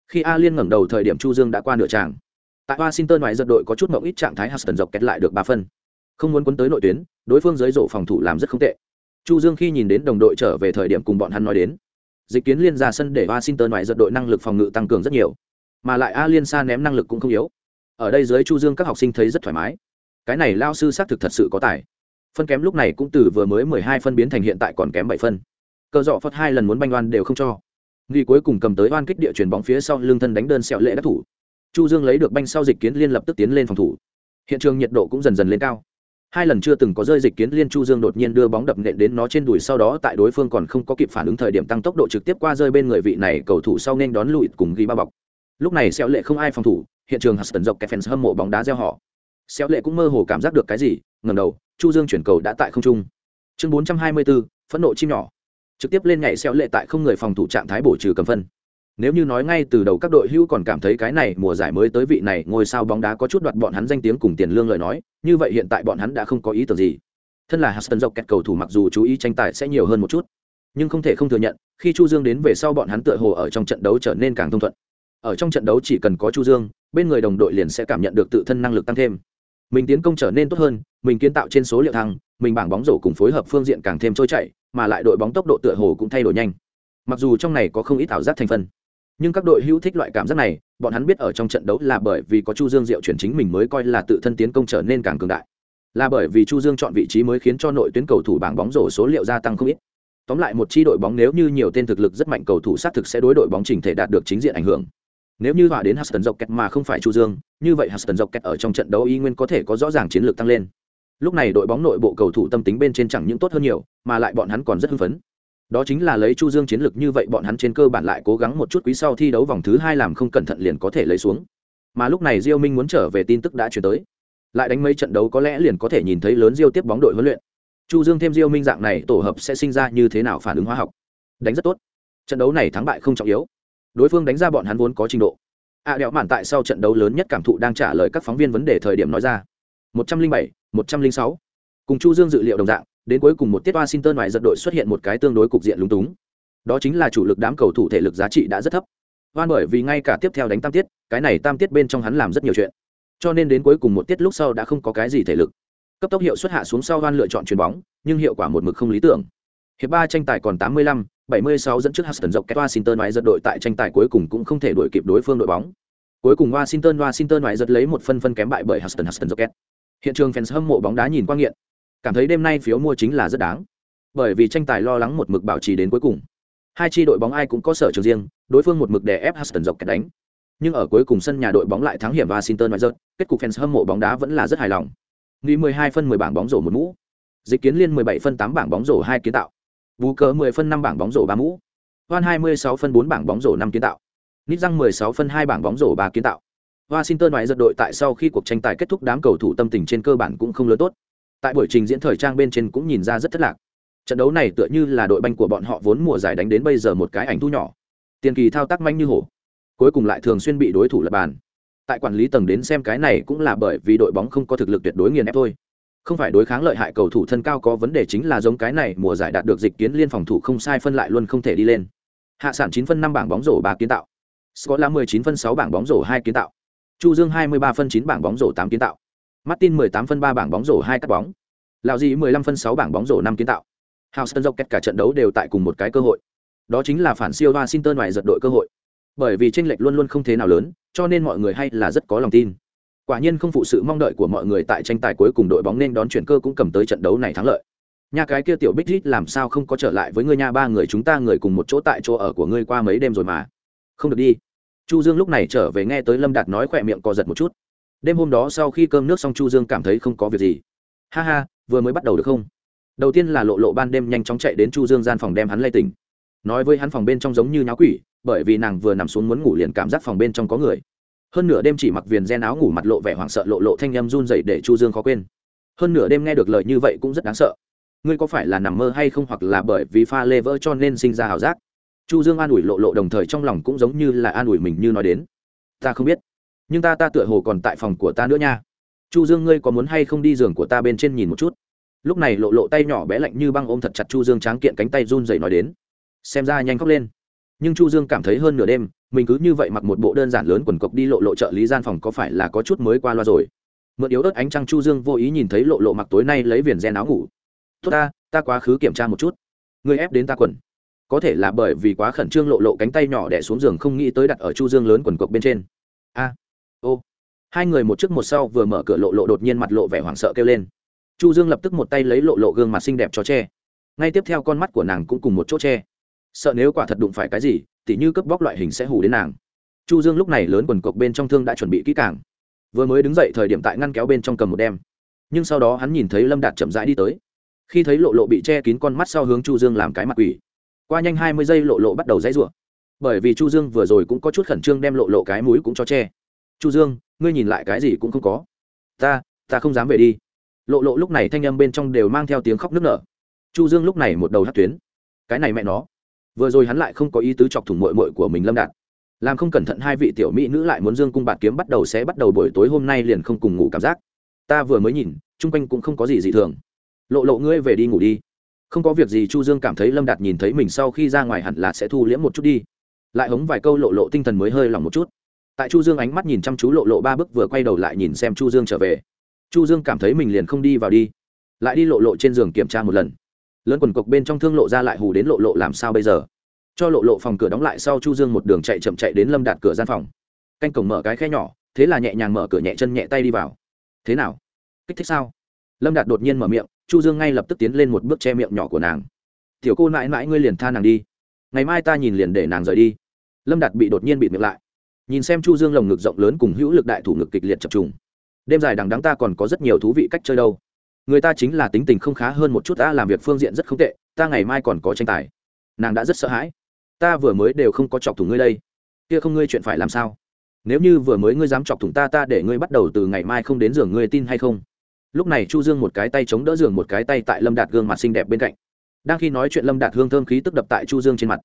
Khi a liên ngẩng đầu thời điểm chu dương đã qua nửa tràng. Tại washington ngoài giật đội có chút mộng ít trạng thái huston dọc kết lại được ba phân. Không muốn quấn tới nội tuyến, đối phương dưới rổ phòng thủ làm rất không tệ. Chu dương khi nhìn đến đồng đội trở về thời điểm cùng bọn hắn nói đến. Dịch kiến liên ra sân để washington ngoài giật đội năng lực phòng ngự tăng cường rất nhiều. Mà lại a liên xa ném năng lực cũng không yếu ở đây dưới chu dương các học sinh thấy rất thoải mái. Cái này lao sư xác thực thật sự có tài. Phân kém lúc này cũng từ vừa mới mười hai phân biến thành hiện tại còn kém bảy phân. Cờ dọ phật hai lần muốn banh oan đều không cho. Nghi cuối cùng cầm tới oan kích địa chuyền bóng phía sau lưng thân đánh đơn sẹo lệ đắc thủ. Chu dương lấy được banh sau dịch kiến liên lập tức tiến lên phòng thủ. Hiện trường nhiệt độ cũng dần dần lên cao. Hai lần chưa từng có rơi dịch kiến liên chu dương đột nhiên đưa bóng đập nện đến nó trên đùi sau đó tại đối phương còn không có kịp phản ứng thời điểm tăng tốc độ trực tiếp qua rơi bên người vị này cầu thủ sau nên đón lụi cùng ghi ba bọc. Lúc này sẹo lệ không ai phòng thủ hiện trường huston dọc kẹp fans hâm mộ bóng đá gieo họ. Xéo lệ cũng mơ hồ cảm giác được cái gì ngẩng đầu chu dương chuyển cầu đã tại không trung. Chương 424, phẫn nộ chim nhỏ. Trực tiếp lên nhảy xéo lệ tại không người phòng thủ trạng thái bổ trừ cầm phân. Nếu như nói ngay từ đầu các đội hữu còn cảm thấy cái này mùa giải mới tới vị này ngôi sao bóng đá có chút đoạt bọn hắn danh tiếng cùng tiền lương lời nói như vậy hiện tại bọn hắn đã không có ý tưởng gì. Thân là Huston dọc kẹt cầu thủ mặc dù chú ý tranh tài sẽ nhiều hơn một chút nhưng không thể không thừa nhận khi chu dương đến về sau bọn hắn tựa hồ ở trong trận đấu trở nên càng thông thuận ở trong trận đấu chỉ cần có chu dương, bên người đồng đội liền sẽ cảm nhận được tự thân năng lực tăng thêm. Mình tiến công trở nên tốt hơn, mình kiến tạo trên số liệu thăng, mình bảng bóng rổ cùng phối hợp phương diện càng thêm trôi chảy, mà lại đội bóng tốc độ tựa hồ cũng thay đổi nhanh. Mặc dù trong này có không ít ảo giác thành phần, nhưng các đội hữu thích loại cảm giác này, bọn hắn biết ở trong trận đấu là bởi vì có chu dương diệu chuyển chính mình mới coi là tự thân tiến công trở nên càng cường đại. Là bởi vì chu dương chọn vị trí mới khiến cho nội tuyến cầu thủ bảng bóng rổ số liệu gia tăng không ít. Tóm lại một chi đội bóng nếu như nhiều tên thực lực rất mạnh cầu thủ xác thực sẽ đối đội bóng trình thể đạt được chính diện ảnh hưởng nếu như họa đến Huston kẹt mà không phải Chu Dương, như vậy Huston kẹt ở trong trận đấu y nguyên có thể có rõ ràng chiến lược tăng lên. Lúc này đội bóng nội bộ cầu thủ tâm tính bên trên chẳng những tốt hơn nhiều, mà lại bọn hắn còn rất hưng phấn. Đó chính là lấy Chu Dương chiến lược như vậy bọn hắn trên cơ bản lại cố gắng một chút quý sau thi đấu vòng thứ hai làm không cẩn thận liền có thể lấy xuống. Mà lúc này Diêu Minh muốn trở về tin tức đã truyền tới. Lại đánh mấy trận đấu có lẽ liền có thể nhìn thấy lớn Diêu tiếp bóng đội huấn luyện. Chu Dương thêm Diêu Minh dạng này tổ hợp sẽ sinh ra như thế nào phản ứng hóa học. Đánh rất tốt. Trận đấu này thắng bại không trọng yếu. Đối phương đánh ra bọn hắn vốn có trình độ. A à, đẹo mạn tại sau trận đấu lớn nhất cảm thụ đang trả lời các phóng viên vấn đề thời điểm nói ra. Một trăm linh bảy một trăm linh sáu. Cùng chu dương dự liệu đồng dạng đến cuối cùng một tiết washington ngoài giật đội xuất hiện một cái tương đối cục diện lúng túng. Đó chính là chủ lực đám cầu thủ thể lực giá trị đã rất thấp. Hoan bởi vì ngay cả tiếp theo đánh tam tiết cái này tam tiết bên trong hắn làm rất nhiều chuyện. Cho nên đến cuối cùng một tiết lúc sau đã không có cái gì thể lực. Cấp tốc hiệu xuất hạ xuống sau hoan lựa chọn chuyền bóng nhưng hiệu quả một mực không lý tưởng. Hiệp ba tranh tài còn tám mươi lăm 76 dẫn trước Houston dọc kẹt Washington ngoại giật đội tại tranh tài cuối cùng cũng không thể đuổi kịp đối phương đội bóng. Cuối cùng Washington Washington ngoại giật lấy một phân phân kém bại bởi Houston Huston Rockets. Hiện trường fans hâm mộ bóng đá nhìn qua nghiện, cảm thấy đêm nay phiếu mua chính là rất đáng. Bởi vì tranh tài lo lắng một mực bảo trì đến cuối cùng. Hai chi đội bóng ai cũng có sở trường riêng, đối phương một mực đè ép Houston Rockets đánh. Nhưng ở cuối cùng sân nhà đội bóng lại thắng hiểm Washington ngoại giật, kết cục fans hâm mộ bóng đá vẫn là rất hài lòng. Nghĩ 12 phân 10 bảng bóng rổ một mũ. Dịch kiến liên 17 phân 8 bảng bóng rổ hai kiến tạo. Bú cờ 10 phân 5 bảng bóng rổ 3 mũ. Hoan 26 phân 4 bảng bóng rổ 5 kiến tạo. Nít răng 16 phân 2 bảng bóng rổ 3 kiến tạo. Washington ngoại giật đội tại sau khi cuộc tranh tài kết thúc đám cầu thủ tâm tình trên cơ bản cũng không lớn tốt. Tại buổi trình diễn thời trang bên trên cũng nhìn ra rất thất lạc. Trận đấu này tựa như là đội banh của bọn họ vốn mùa giải đánh đến bây giờ một cái ảnh thu nhỏ. Tiền kỳ thao tác manh như hổ, cuối cùng lại thường xuyên bị đối thủ lật bàn. Tại quản lý tầng đến xem cái này cũng là bởi vì đội bóng không có thực lực tuyệt đối nghiền ép thôi không phải đối kháng lợi hại cầu thủ thân cao có vấn đề chính là giống cái này, mùa giải đạt được dịch kiến liên phòng thủ không sai phân lại luôn không thể đi lên. Hạ sản chín phân năm bảng bóng rổ ba kiến tạo. Scott là mười chín phân sáu bảng bóng rổ hai kiến tạo. Chu dương hai mươi ba phân chín bảng bóng rổ tám kiến tạo. Martin mười tám phân ba bảng bóng rổ hai cắt bóng. Lão dị mười lăm phân sáu bảng bóng rổ năm kiến tạo. Houston dốc kết cả trận đấu đều tại cùng một cái cơ hội. Đó chính là phản siêu washington ngoài giật đội cơ hội. Bởi vì tranh lệch luôn luôn không thế nào lớn, cho nên mọi người hay là rất có lòng tin. Quả nhiên không phụ sự mong đợi của mọi người tại tranh tài cuối cùng đội bóng nên đón chuyển cơ cũng cầm tới trận đấu này thắng lợi. Nha cái kia tiểu Bích Rít làm sao không có trở lại với ngươi nha ba người chúng ta người cùng một chỗ tại chỗ ở của ngươi qua mấy đêm rồi mà. Không được đi. Chu Dương lúc này trở về nghe tới Lâm Đạt nói khỏe miệng co giật một chút. Đêm hôm đó sau khi cơm nước xong Chu Dương cảm thấy không có việc gì. Ha ha, vừa mới bắt đầu được không? Đầu tiên là lộ lộ ban đêm nhanh chóng chạy đến Chu Dương gian phòng đem hắn lay tỉnh. Nói với hắn phòng bên trong giống như nháo quỷ, bởi vì nàng vừa nằm xuống muốn ngủ liền cảm giác phòng bên trong có người hơn nửa đêm chỉ mặc viền gen áo ngủ mặt lộ vẻ hoảng sợ lộ lộ thanh em run dậy để chu dương khó quên. Hơn nửa đêm nghe được lời như vậy cũng rất đáng sợ. Ngươi có phải là nằm mơ hay không hoặc là bởi vì pha lê vỡ cho nên sinh ra h ảo giác? Chu dương an ủi lộ lộ đồng thời trong lòng cũng giống như là an ủi mình như nói đến. Ta không biết, nhưng ta ta tựa hồ còn tại phòng của ta nữa nha. Chu dương, ngươi có muốn hay không đi giường của ta bên trên nhìn một chút? Lúc này lộ lộ tay nhỏ bé lạnh như băng ôm thật chặt chu dương tráng kiện cánh tay run dậy nói đến. Xem ra nhanh khóc lên. Nhưng chu dương cảm thấy hơn nửa đêm mình cứ như vậy mặc một bộ đơn giản lớn quần cộc đi lộ lộ trợ lý gian phòng có phải là có chút mới qua loa rồi? Mượn yếu ớt ánh trăng chu dương vô ý nhìn thấy lộ lộ mặc tối nay lấy viền gen áo ngủ. Tốt ta ta quá khứ kiểm tra một chút. Người ép đến ta quần. Có thể là bởi vì quá khẩn trương lộ lộ cánh tay nhỏ đẻ xuống giường không nghĩ tới đặt ở chu dương lớn quần cộc bên trên. A, ô. Hai người một trước một sau vừa mở cửa lộ lộ đột nhiên mặt lộ vẻ hoảng sợ kêu lên. Chu dương lập tức một tay lấy lộ lộ gương mặt xinh đẹp cho che. Ngay tiếp theo con mắt của nàng cũng cùng một chỗ che. Sợ nếu quả thật đụng phải cái gì tỉ như cướp bóc loại hình sẽ hù đến nàng. Chu dương lúc này lớn quần cộc bên trong thương đã chuẩn bị kỹ càng. Vừa mới đứng dậy thời điểm tại ngăn kéo bên trong cầm một đem. Nhưng sau đó hắn nhìn thấy lâm đạt chậm rãi đi tới. Khi thấy lộ lộ bị che kín con mắt sau hướng chu dương làm cái mặt quỷ. Qua nhanh hai mươi giây lộ lộ bắt đầu dãy rủa. Bởi vì chu dương vừa rồi cũng có chút khẩn trương đem lộ lộ cái mũi cũng cho che. Chu dương, ngươi nhìn lại cái gì cũng không có. Ta ta không dám về đi. Lộ lộ lúc này thanh âm bên trong đều mang theo tiếng khóc nức nở. Chu dương lúc này một đầu hát tuyến. Cái này mẹ nó vừa rồi hắn lại không có ý tứ chọc thủng mội mội của mình lâm đạt. Làm không cẩn thận hai vị tiểu mỹ nữ lại muốn dương cung bạt kiếm bắt đầu sẽ bắt đầu buổi tối hôm nay liền không cùng ngủ cảm giác. Ta vừa mới nhìn, chung quanh cũng không có gì dị thường. Lộ lộ ngươi về đi ngủ đi. Không có việc gì, chu dương cảm thấy lâm đạt nhìn thấy mình sau khi ra ngoài hẳn là sẽ thu liễm một chút đi. Lại hống vài câu lộ lộ tinh thần mới hơi lòng một chút. Tại chu dương ánh mắt nhìn chăm chú lộ lộ ba bước vừa quay đầu lại nhìn xem chu dương trở về. Chu dương cảm thấy mình liền không đi vào đi. Lại đi lộ lộ trên giường kiểm tra một lần lớn quần cộc bên trong thương lộ ra lại hù đến lộ lộ làm sao bây giờ? Cho lộ lộ phòng cửa đóng lại sau chu dương một đường chạy chậm chạy đến lâm đạt cửa gian phòng. Canh cổng mở cái khe nhỏ, thế là nhẹ nhàng mở cửa nhẹ chân nhẹ tay đi vào. Thế nào? Kích thích sao? Lâm đạt đột nhiên mở miệng, chu dương ngay lập tức tiến lên một bước che miệng nhỏ của nàng. Tiểu cô mãi mãi ngươi liền tha nàng đi. Ngày mai ta nhìn liền để nàng rời đi. Lâm đạt bị đột nhiên bị miệng lại. Nhìn xem chu dương lồng ngực rộng lớn cùng hữu lực đại thủ ngực kịch liệt chập trùng. Đêm dài đằng đắng ta còn có rất nhiều thú vị cách chơi đâu người ta chính là tính tình không khá hơn một chút, ta làm việc phương diện rất không tệ, ta ngày mai còn có tranh tài. Nàng đã rất sợ hãi. Ta vừa mới đều không có chọc thủng ngươi đây. Kia không ngươi chuyện phải làm sao? Nếu như vừa mới ngươi dám chọc thủng ta ta để ngươi bắt đầu từ ngày mai không đến giường ngươi tin hay không? Lúc này chu dương một cái tay chống đỡ giường, một cái tay tại lâm đạt gương mặt xinh đẹp bên cạnh. Đang khi nói chuyện, lâm đạt hương thơm khí tức đập tại chu dương trên mặt.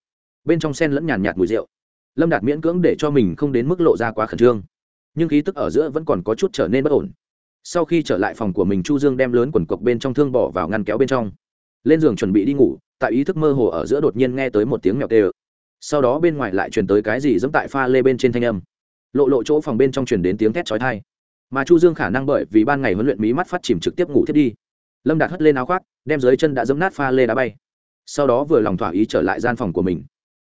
Bên trong sen lẫn nhàn nhạt mùi rượu. Lâm đạt miễn cưỡng để cho mình không đến mức lộ ra quá khẩn trương. Nhưng khí tức ở giữa vẫn còn có chút trở nên bất ổn sau khi trở lại phòng của mình, chu dương đem lớn quần cộc bên trong thương bỏ vào ngăn kéo bên trong. Lên giường chuẩn bị đi ngủ, tại ý thức mơ hồ ở giữa đột nhiên nghe tới một tiếng mèo tê ơ. Sau đó bên ngoài lại truyền tới cái gì dẫm tại pha lê bên trên thanh âm. Lộ lộ chỗ phòng bên trong truyền đến tiếng thét chói tai. Mà chu dương khả năng bởi vì ban ngày huấn luyện mí mắt phát chìm trực tiếp ngủ thiết đi. Lâm đạt hất lên áo khoác, đem dưới chân đã dẫm nát pha lê đá bay. Sau đó vừa lòng thỏa ý trở lại gian phòng của mình.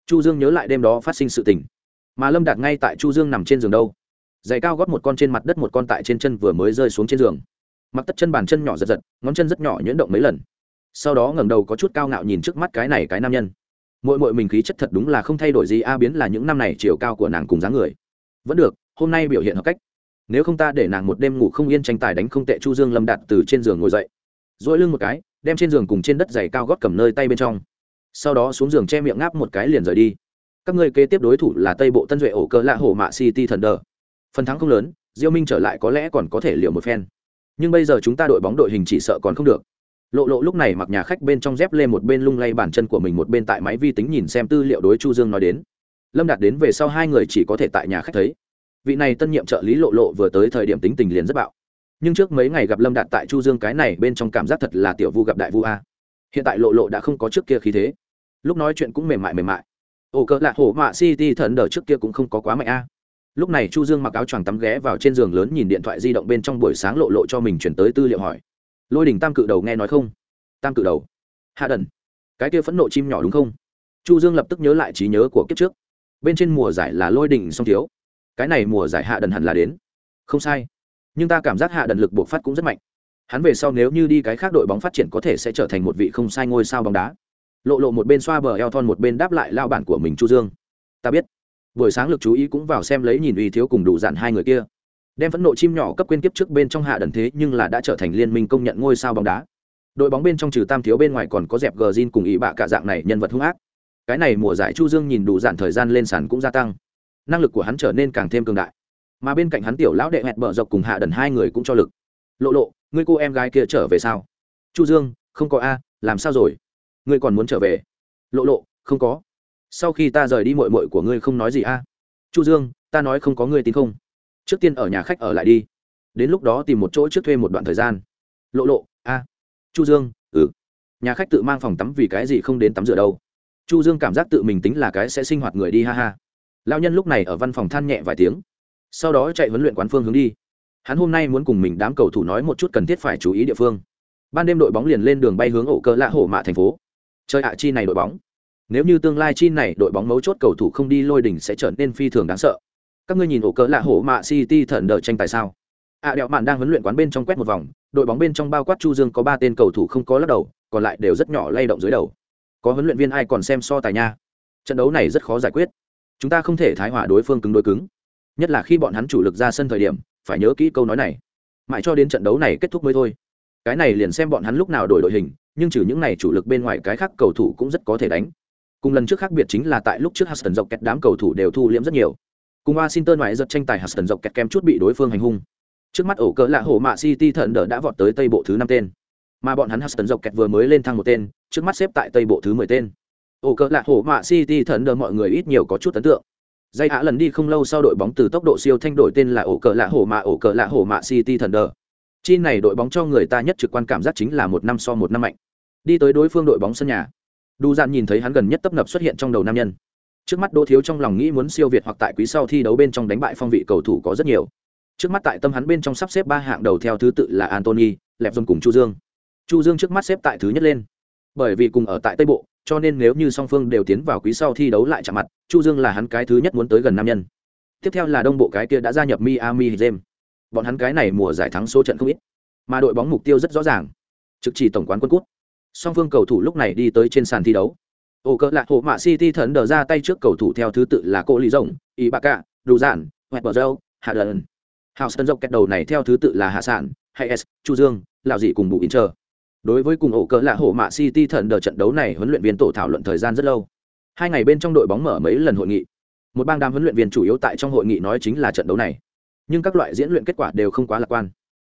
Chu dương nhớ lại đêm đó phát sinh sự tình. Mà lâm đạt ngay tại chu dương nằm trên giường đâu giày cao gót một con trên mặt đất một con tại trên chân vừa mới rơi xuống trên giường. Mặc tất chân bàn chân nhỏ giật giật, ngón chân rất nhỏ nhuyễn động mấy lần. Sau đó ngẩng đầu có chút cao ngạo nhìn trước mắt cái này cái nam nhân. Mỗi mỗi mình khí chất thật đúng là không thay đổi gì, a biến là những năm này chiều cao của nàng cùng dáng người. Vẫn được, hôm nay biểu hiện hợp cách. Nếu không ta để nàng một đêm ngủ không yên tranh tài đánh không tệ chu dương lâm đạt từ trên giường ngồi dậy. Dỗi lưng một cái, đem trên giường cùng trên đất giày cao gót cầm nơi tay bên trong. Sau đó xuống giường che miệng ngáp một cái liền rời đi. Các người kế tiếp đối thủ là tây bộ tân duệ ổ cơ lạ hổ mạ city thần đờ phần thắng không lớn, diêu minh trở lại có lẽ còn có thể liều một phen. Nhưng bây giờ chúng ta đội bóng đội hình chỉ sợ còn không được. Lộ lộ lúc này mặc nhà khách bên trong dép lên một bên lung lay bàn chân của mình một bên tại máy vi tính nhìn xem tư liệu đối chu dương nói đến. Lâm đạt đến về sau hai người chỉ có thể tại nhà khách thấy. Vị này tân nhiệm trợ lý lộ lộ vừa tới thời điểm tính tình liền rất bạo. Nhưng trước mấy ngày gặp lâm đạt tại chu dương cái này bên trong cảm giác thật là tiểu vu gặp đại vu a. Hiện tại lộ lộ đã không có trước kia khí thế. Lúc nói chuyện cũng mềm mại mềm mại. Ồ cỡ lạ hổ mạ city thần đờ trước kia cũng không có quá mạnh a lúc này chu dương mặc áo choàng tắm ghé vào trên giường lớn nhìn điện thoại di động bên trong buổi sáng lộ lộ cho mình chuyển tới tư liệu hỏi. Lôi đình tam cự đầu nghe nói không? Tam cự đầu. Hạ đần cái kia phẫn nộ chim nhỏ đúng không? Chu dương lập tức nhớ lại trí nhớ của kiếp trước. Bên trên mùa giải là lôi đình song thiếu. Cái này mùa giải hạ đần hẳn là đến. Không sai. Nhưng ta cảm giác hạ đần lực buộc phát cũng rất mạnh. Hắn về sau nếu như đi cái khác đội bóng phát triển có thể sẽ trở thành một vị không sai ngôi sao bóng đá. Lộ lộ một bên xoa bờ eo thon một bên đáp lại lao bản của mình chu dương. Ta biết buổi sáng lực chú ý cũng vào xem lấy nhìn uy thiếu cùng đủ dạn hai người kia. Đem phẫn nộ chim nhỏ cấp quên kiếp trước bên trong hạ đần thế nhưng là đã trở thành liên minh công nhận ngôi sao bóng đá. Đội bóng bên trong trừ tam thiếu bên ngoài còn có dẹp gờ zin cùng ý bạ cả dạng này nhân vật hung ác. Cái này mùa giải chu dương nhìn đủ dạn thời gian lên sàn cũng gia tăng. Năng lực của hắn trở nên càng thêm cường đại. Mà bên cạnh hắn tiểu lão đệ hẹn bờ dọc cùng hạ đần hai người cũng cho lực. Lộ lộ, ngươi cô em gái kia trở về sao? Chu dương, không có a, làm sao rồi? Ngươi còn muốn trở về? Lộ lộ, không có sau khi ta rời đi mội mội của ngươi không nói gì a? Chu dương, ta nói không có ngươi tin không? Trước tiên ở nhà khách ở lại đi. Đến lúc đó tìm một chỗ trước thuê một đoạn thời gian. Lộ lộ, a. Chu dương ừ. Nhà khách tự mang phòng tắm vì cái gì không đến tắm rửa đâu? Chu dương cảm giác tự mình tính là cái sẽ sinh hoạt người đi, ha ha. Lao nhân lúc này ở văn phòng than nhẹ vài tiếng. Sau đó chạy huấn luyện quán phương hướng đi. Hắn hôm nay muốn cùng mình đám cầu thủ nói một chút cần thiết phải chú ý địa phương. Ban đêm đội bóng liền lên đường bay hướng ổ cơ lạ hổ mạ thành phố. Chơi hạ chi này đội bóng nếu như tương lai chi này đội bóng mấu chốt cầu thủ không đi lôi đỉnh sẽ trở nên phi thường đáng sợ. Các ngươi nhìn ổ cỡ là hổ mạ city thần đợi tranh tài sao? Ạ à, đẹo mạn đang huấn luyện quán bên trong quét một vòng đội bóng bên trong bao quát chu dương có ba tên cầu thủ không có lắc đầu còn lại đều rất nhỏ lay động dưới đầu. Có huấn luyện viên ai còn xem so tài nha? Trận đấu này rất khó giải quyết. Chúng ta không thể thái hỏa đối phương cứng đối cứng. Nhất là khi bọn hắn chủ lực ra sân thời điểm phải nhớ kỹ câu nói này. Mãi cho đến trận đấu này kết thúc mới thôi. Cái này liền xem bọn hắn lúc nào đổi đội hình nhưng trừ những này chủ lực bên ngoài cái khác cầu thủ cũng rất có thể đánh cùng lần trước khác biệt chính là tại lúc trước Huston dọc kẹt đám cầu thủ đều thu liễm rất nhiều. Cùng Washington ngoại giật tranh tài Huston dọc kẹt kem chút bị đối phương hành hung. Trước mắt ổ cỡ lạ hổ mạ City thần đỡ đã vọt tới tây bộ thứ năm tên. Mà bọn hắn Huston dọc kẹt vừa mới lên thăng một tên, trước mắt xếp tại tây bộ thứ mười tên. Ổ cỡ lạ hổ mạ City thần đỡ mọi người ít nhiều có chút ấn tượng. Dây hạ lần đi không lâu sau đội bóng từ tốc độ siêu thanh đổi tên là ổ cỡ lạ hổ mạ, ổ cỡ lạ hổ mạ City thần đỡ. Chi này đội bóng cho người ta nhất trực quan cảm giác chính là một năm so một năm mạnh. Đi tới đối phương đội bóng sân nhà. Đu Dạn nhìn thấy hắn gần nhất tấp nập xuất hiện trong đầu nam nhân. Trước mắt Đỗ Thiếu trong lòng nghĩ muốn siêu việt hoặc tại quý sau thi đấu bên trong đánh bại phong vị cầu thủ có rất nhiều. Trước mắt tại tâm hắn bên trong sắp xếp ba hạng đầu theo thứ tự là Anthony, Lẹp Dung cùng Chu Dương. Chu Dương trước mắt xếp tại thứ nhất lên. Bởi vì cùng ở tại Tây Bộ, cho nên nếu như song phương đều tiến vào quý sau thi đấu lại chạm mặt, Chu Dương là hắn cái thứ nhất muốn tới gần nam nhân. Tiếp theo là Đông Bộ cái kia đã gia nhập Miami james Bọn hắn cái này mùa giải thắng số trận không ít. mà đội bóng mục tiêu rất rõ ràng trực chỉ tổng quán quân cút song phương cầu thủ lúc này đi tới trên sàn thi đấu. Ổ cỡ lạc hộ mạ city thần đờ ra tay trước cầu thủ theo thứ tự là cô lý rồng, ý bạc cạ đủ giản, hoẹt bờ dâu hạ đần hào sân dốc kẹt đầu này theo thứ tự là hạ sản hay s chu dương lạo dị cùng bù chờ. đối với cùng ổ cỡ lạc hộ mạ city thần đờ trận đấu này, huấn luyện viên tổ thảo luận thời gian rất lâu. Hai ngày bên trong đội bóng mở mấy lần hội nghị. Một bang đám huấn luyện viên chủ yếu tại trong hội nghị nói chính là trận đấu này. Nhưng các loại diễn luyện kết quả đều không quá lạc quan.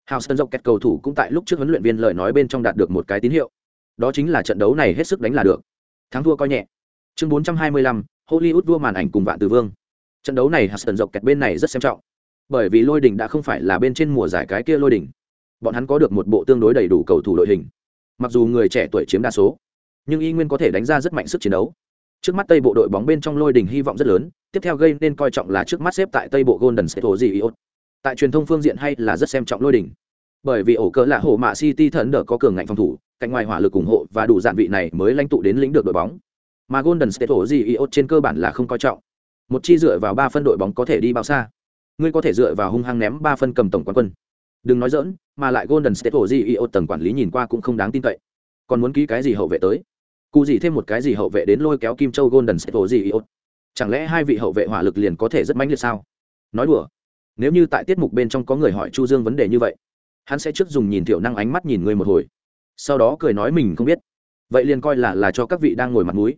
Hào sân dốc kẹt cầu thủ cũng tại lúc trước huấn luyện viên lời nói bên trong đạt được một cái tín hiệu đó chính là trận đấu này hết sức đánh là được. Thắng thua coi nhẹ. Chương 425, hollywood vua màn ảnh cùng vạn từ vương. Trận đấu này hudson dọc kẹt bên này rất xem trọng. Bởi vì lôi đình đã không phải là bên trên mùa giải cái kia lôi đình bọn hắn có được một bộ tương đối đầy đủ cầu thủ đội hình. Mặc dù người trẻ tuổi chiếm đa số nhưng y nguyên có thể đánh ra rất mạnh sức chiến đấu. Trước mắt tây bộ đội bóng bên trong lôi đình hy vọng rất lớn tiếp theo gây nên coi trọng là trước mắt xếp tại tây bộ golden state gì iot tại truyền thông phương diện hay là rất xem trọng lôi đình bởi vì ổ cỡ là hổ mạ city thần đỡ có cường ngạnh phòng thủ cạnh ngoài hỏa lực ủng hộ và đủ dạn vị này mới lãnh tụ đến lĩnh được đội bóng. Mà golden state thổ gì iot trên cơ bản là không coi trọng. Một chi dựa vào ba phân đội bóng có thể đi bao xa. Ngươi có thể dựa vào hung hăng ném ba phân cầm tổng quán quân. Đừng nói dỡn mà lại golden state thổ gì iot tầng quản lý nhìn qua cũng không đáng tin cậy. Còn muốn ký cái gì hậu vệ tới? Cú gì thêm một cái gì hậu vệ đến lôi kéo kim châu golden state thổ gì iot chẳng lẽ hai vị hậu vệ hỏa lực liền có thể rất mãnh liệt sao? Nói đùa. Nếu như tại tiết mục bên trong có người hỏi chu dương vấn đề như vậy, hắn sẽ trước dùng nhìn tiểu năng ánh mắt nhìn ngươi một hồi sau đó cười nói mình không biết. Vậy liền coi là là cho các vị đang ngồi mặt mũi.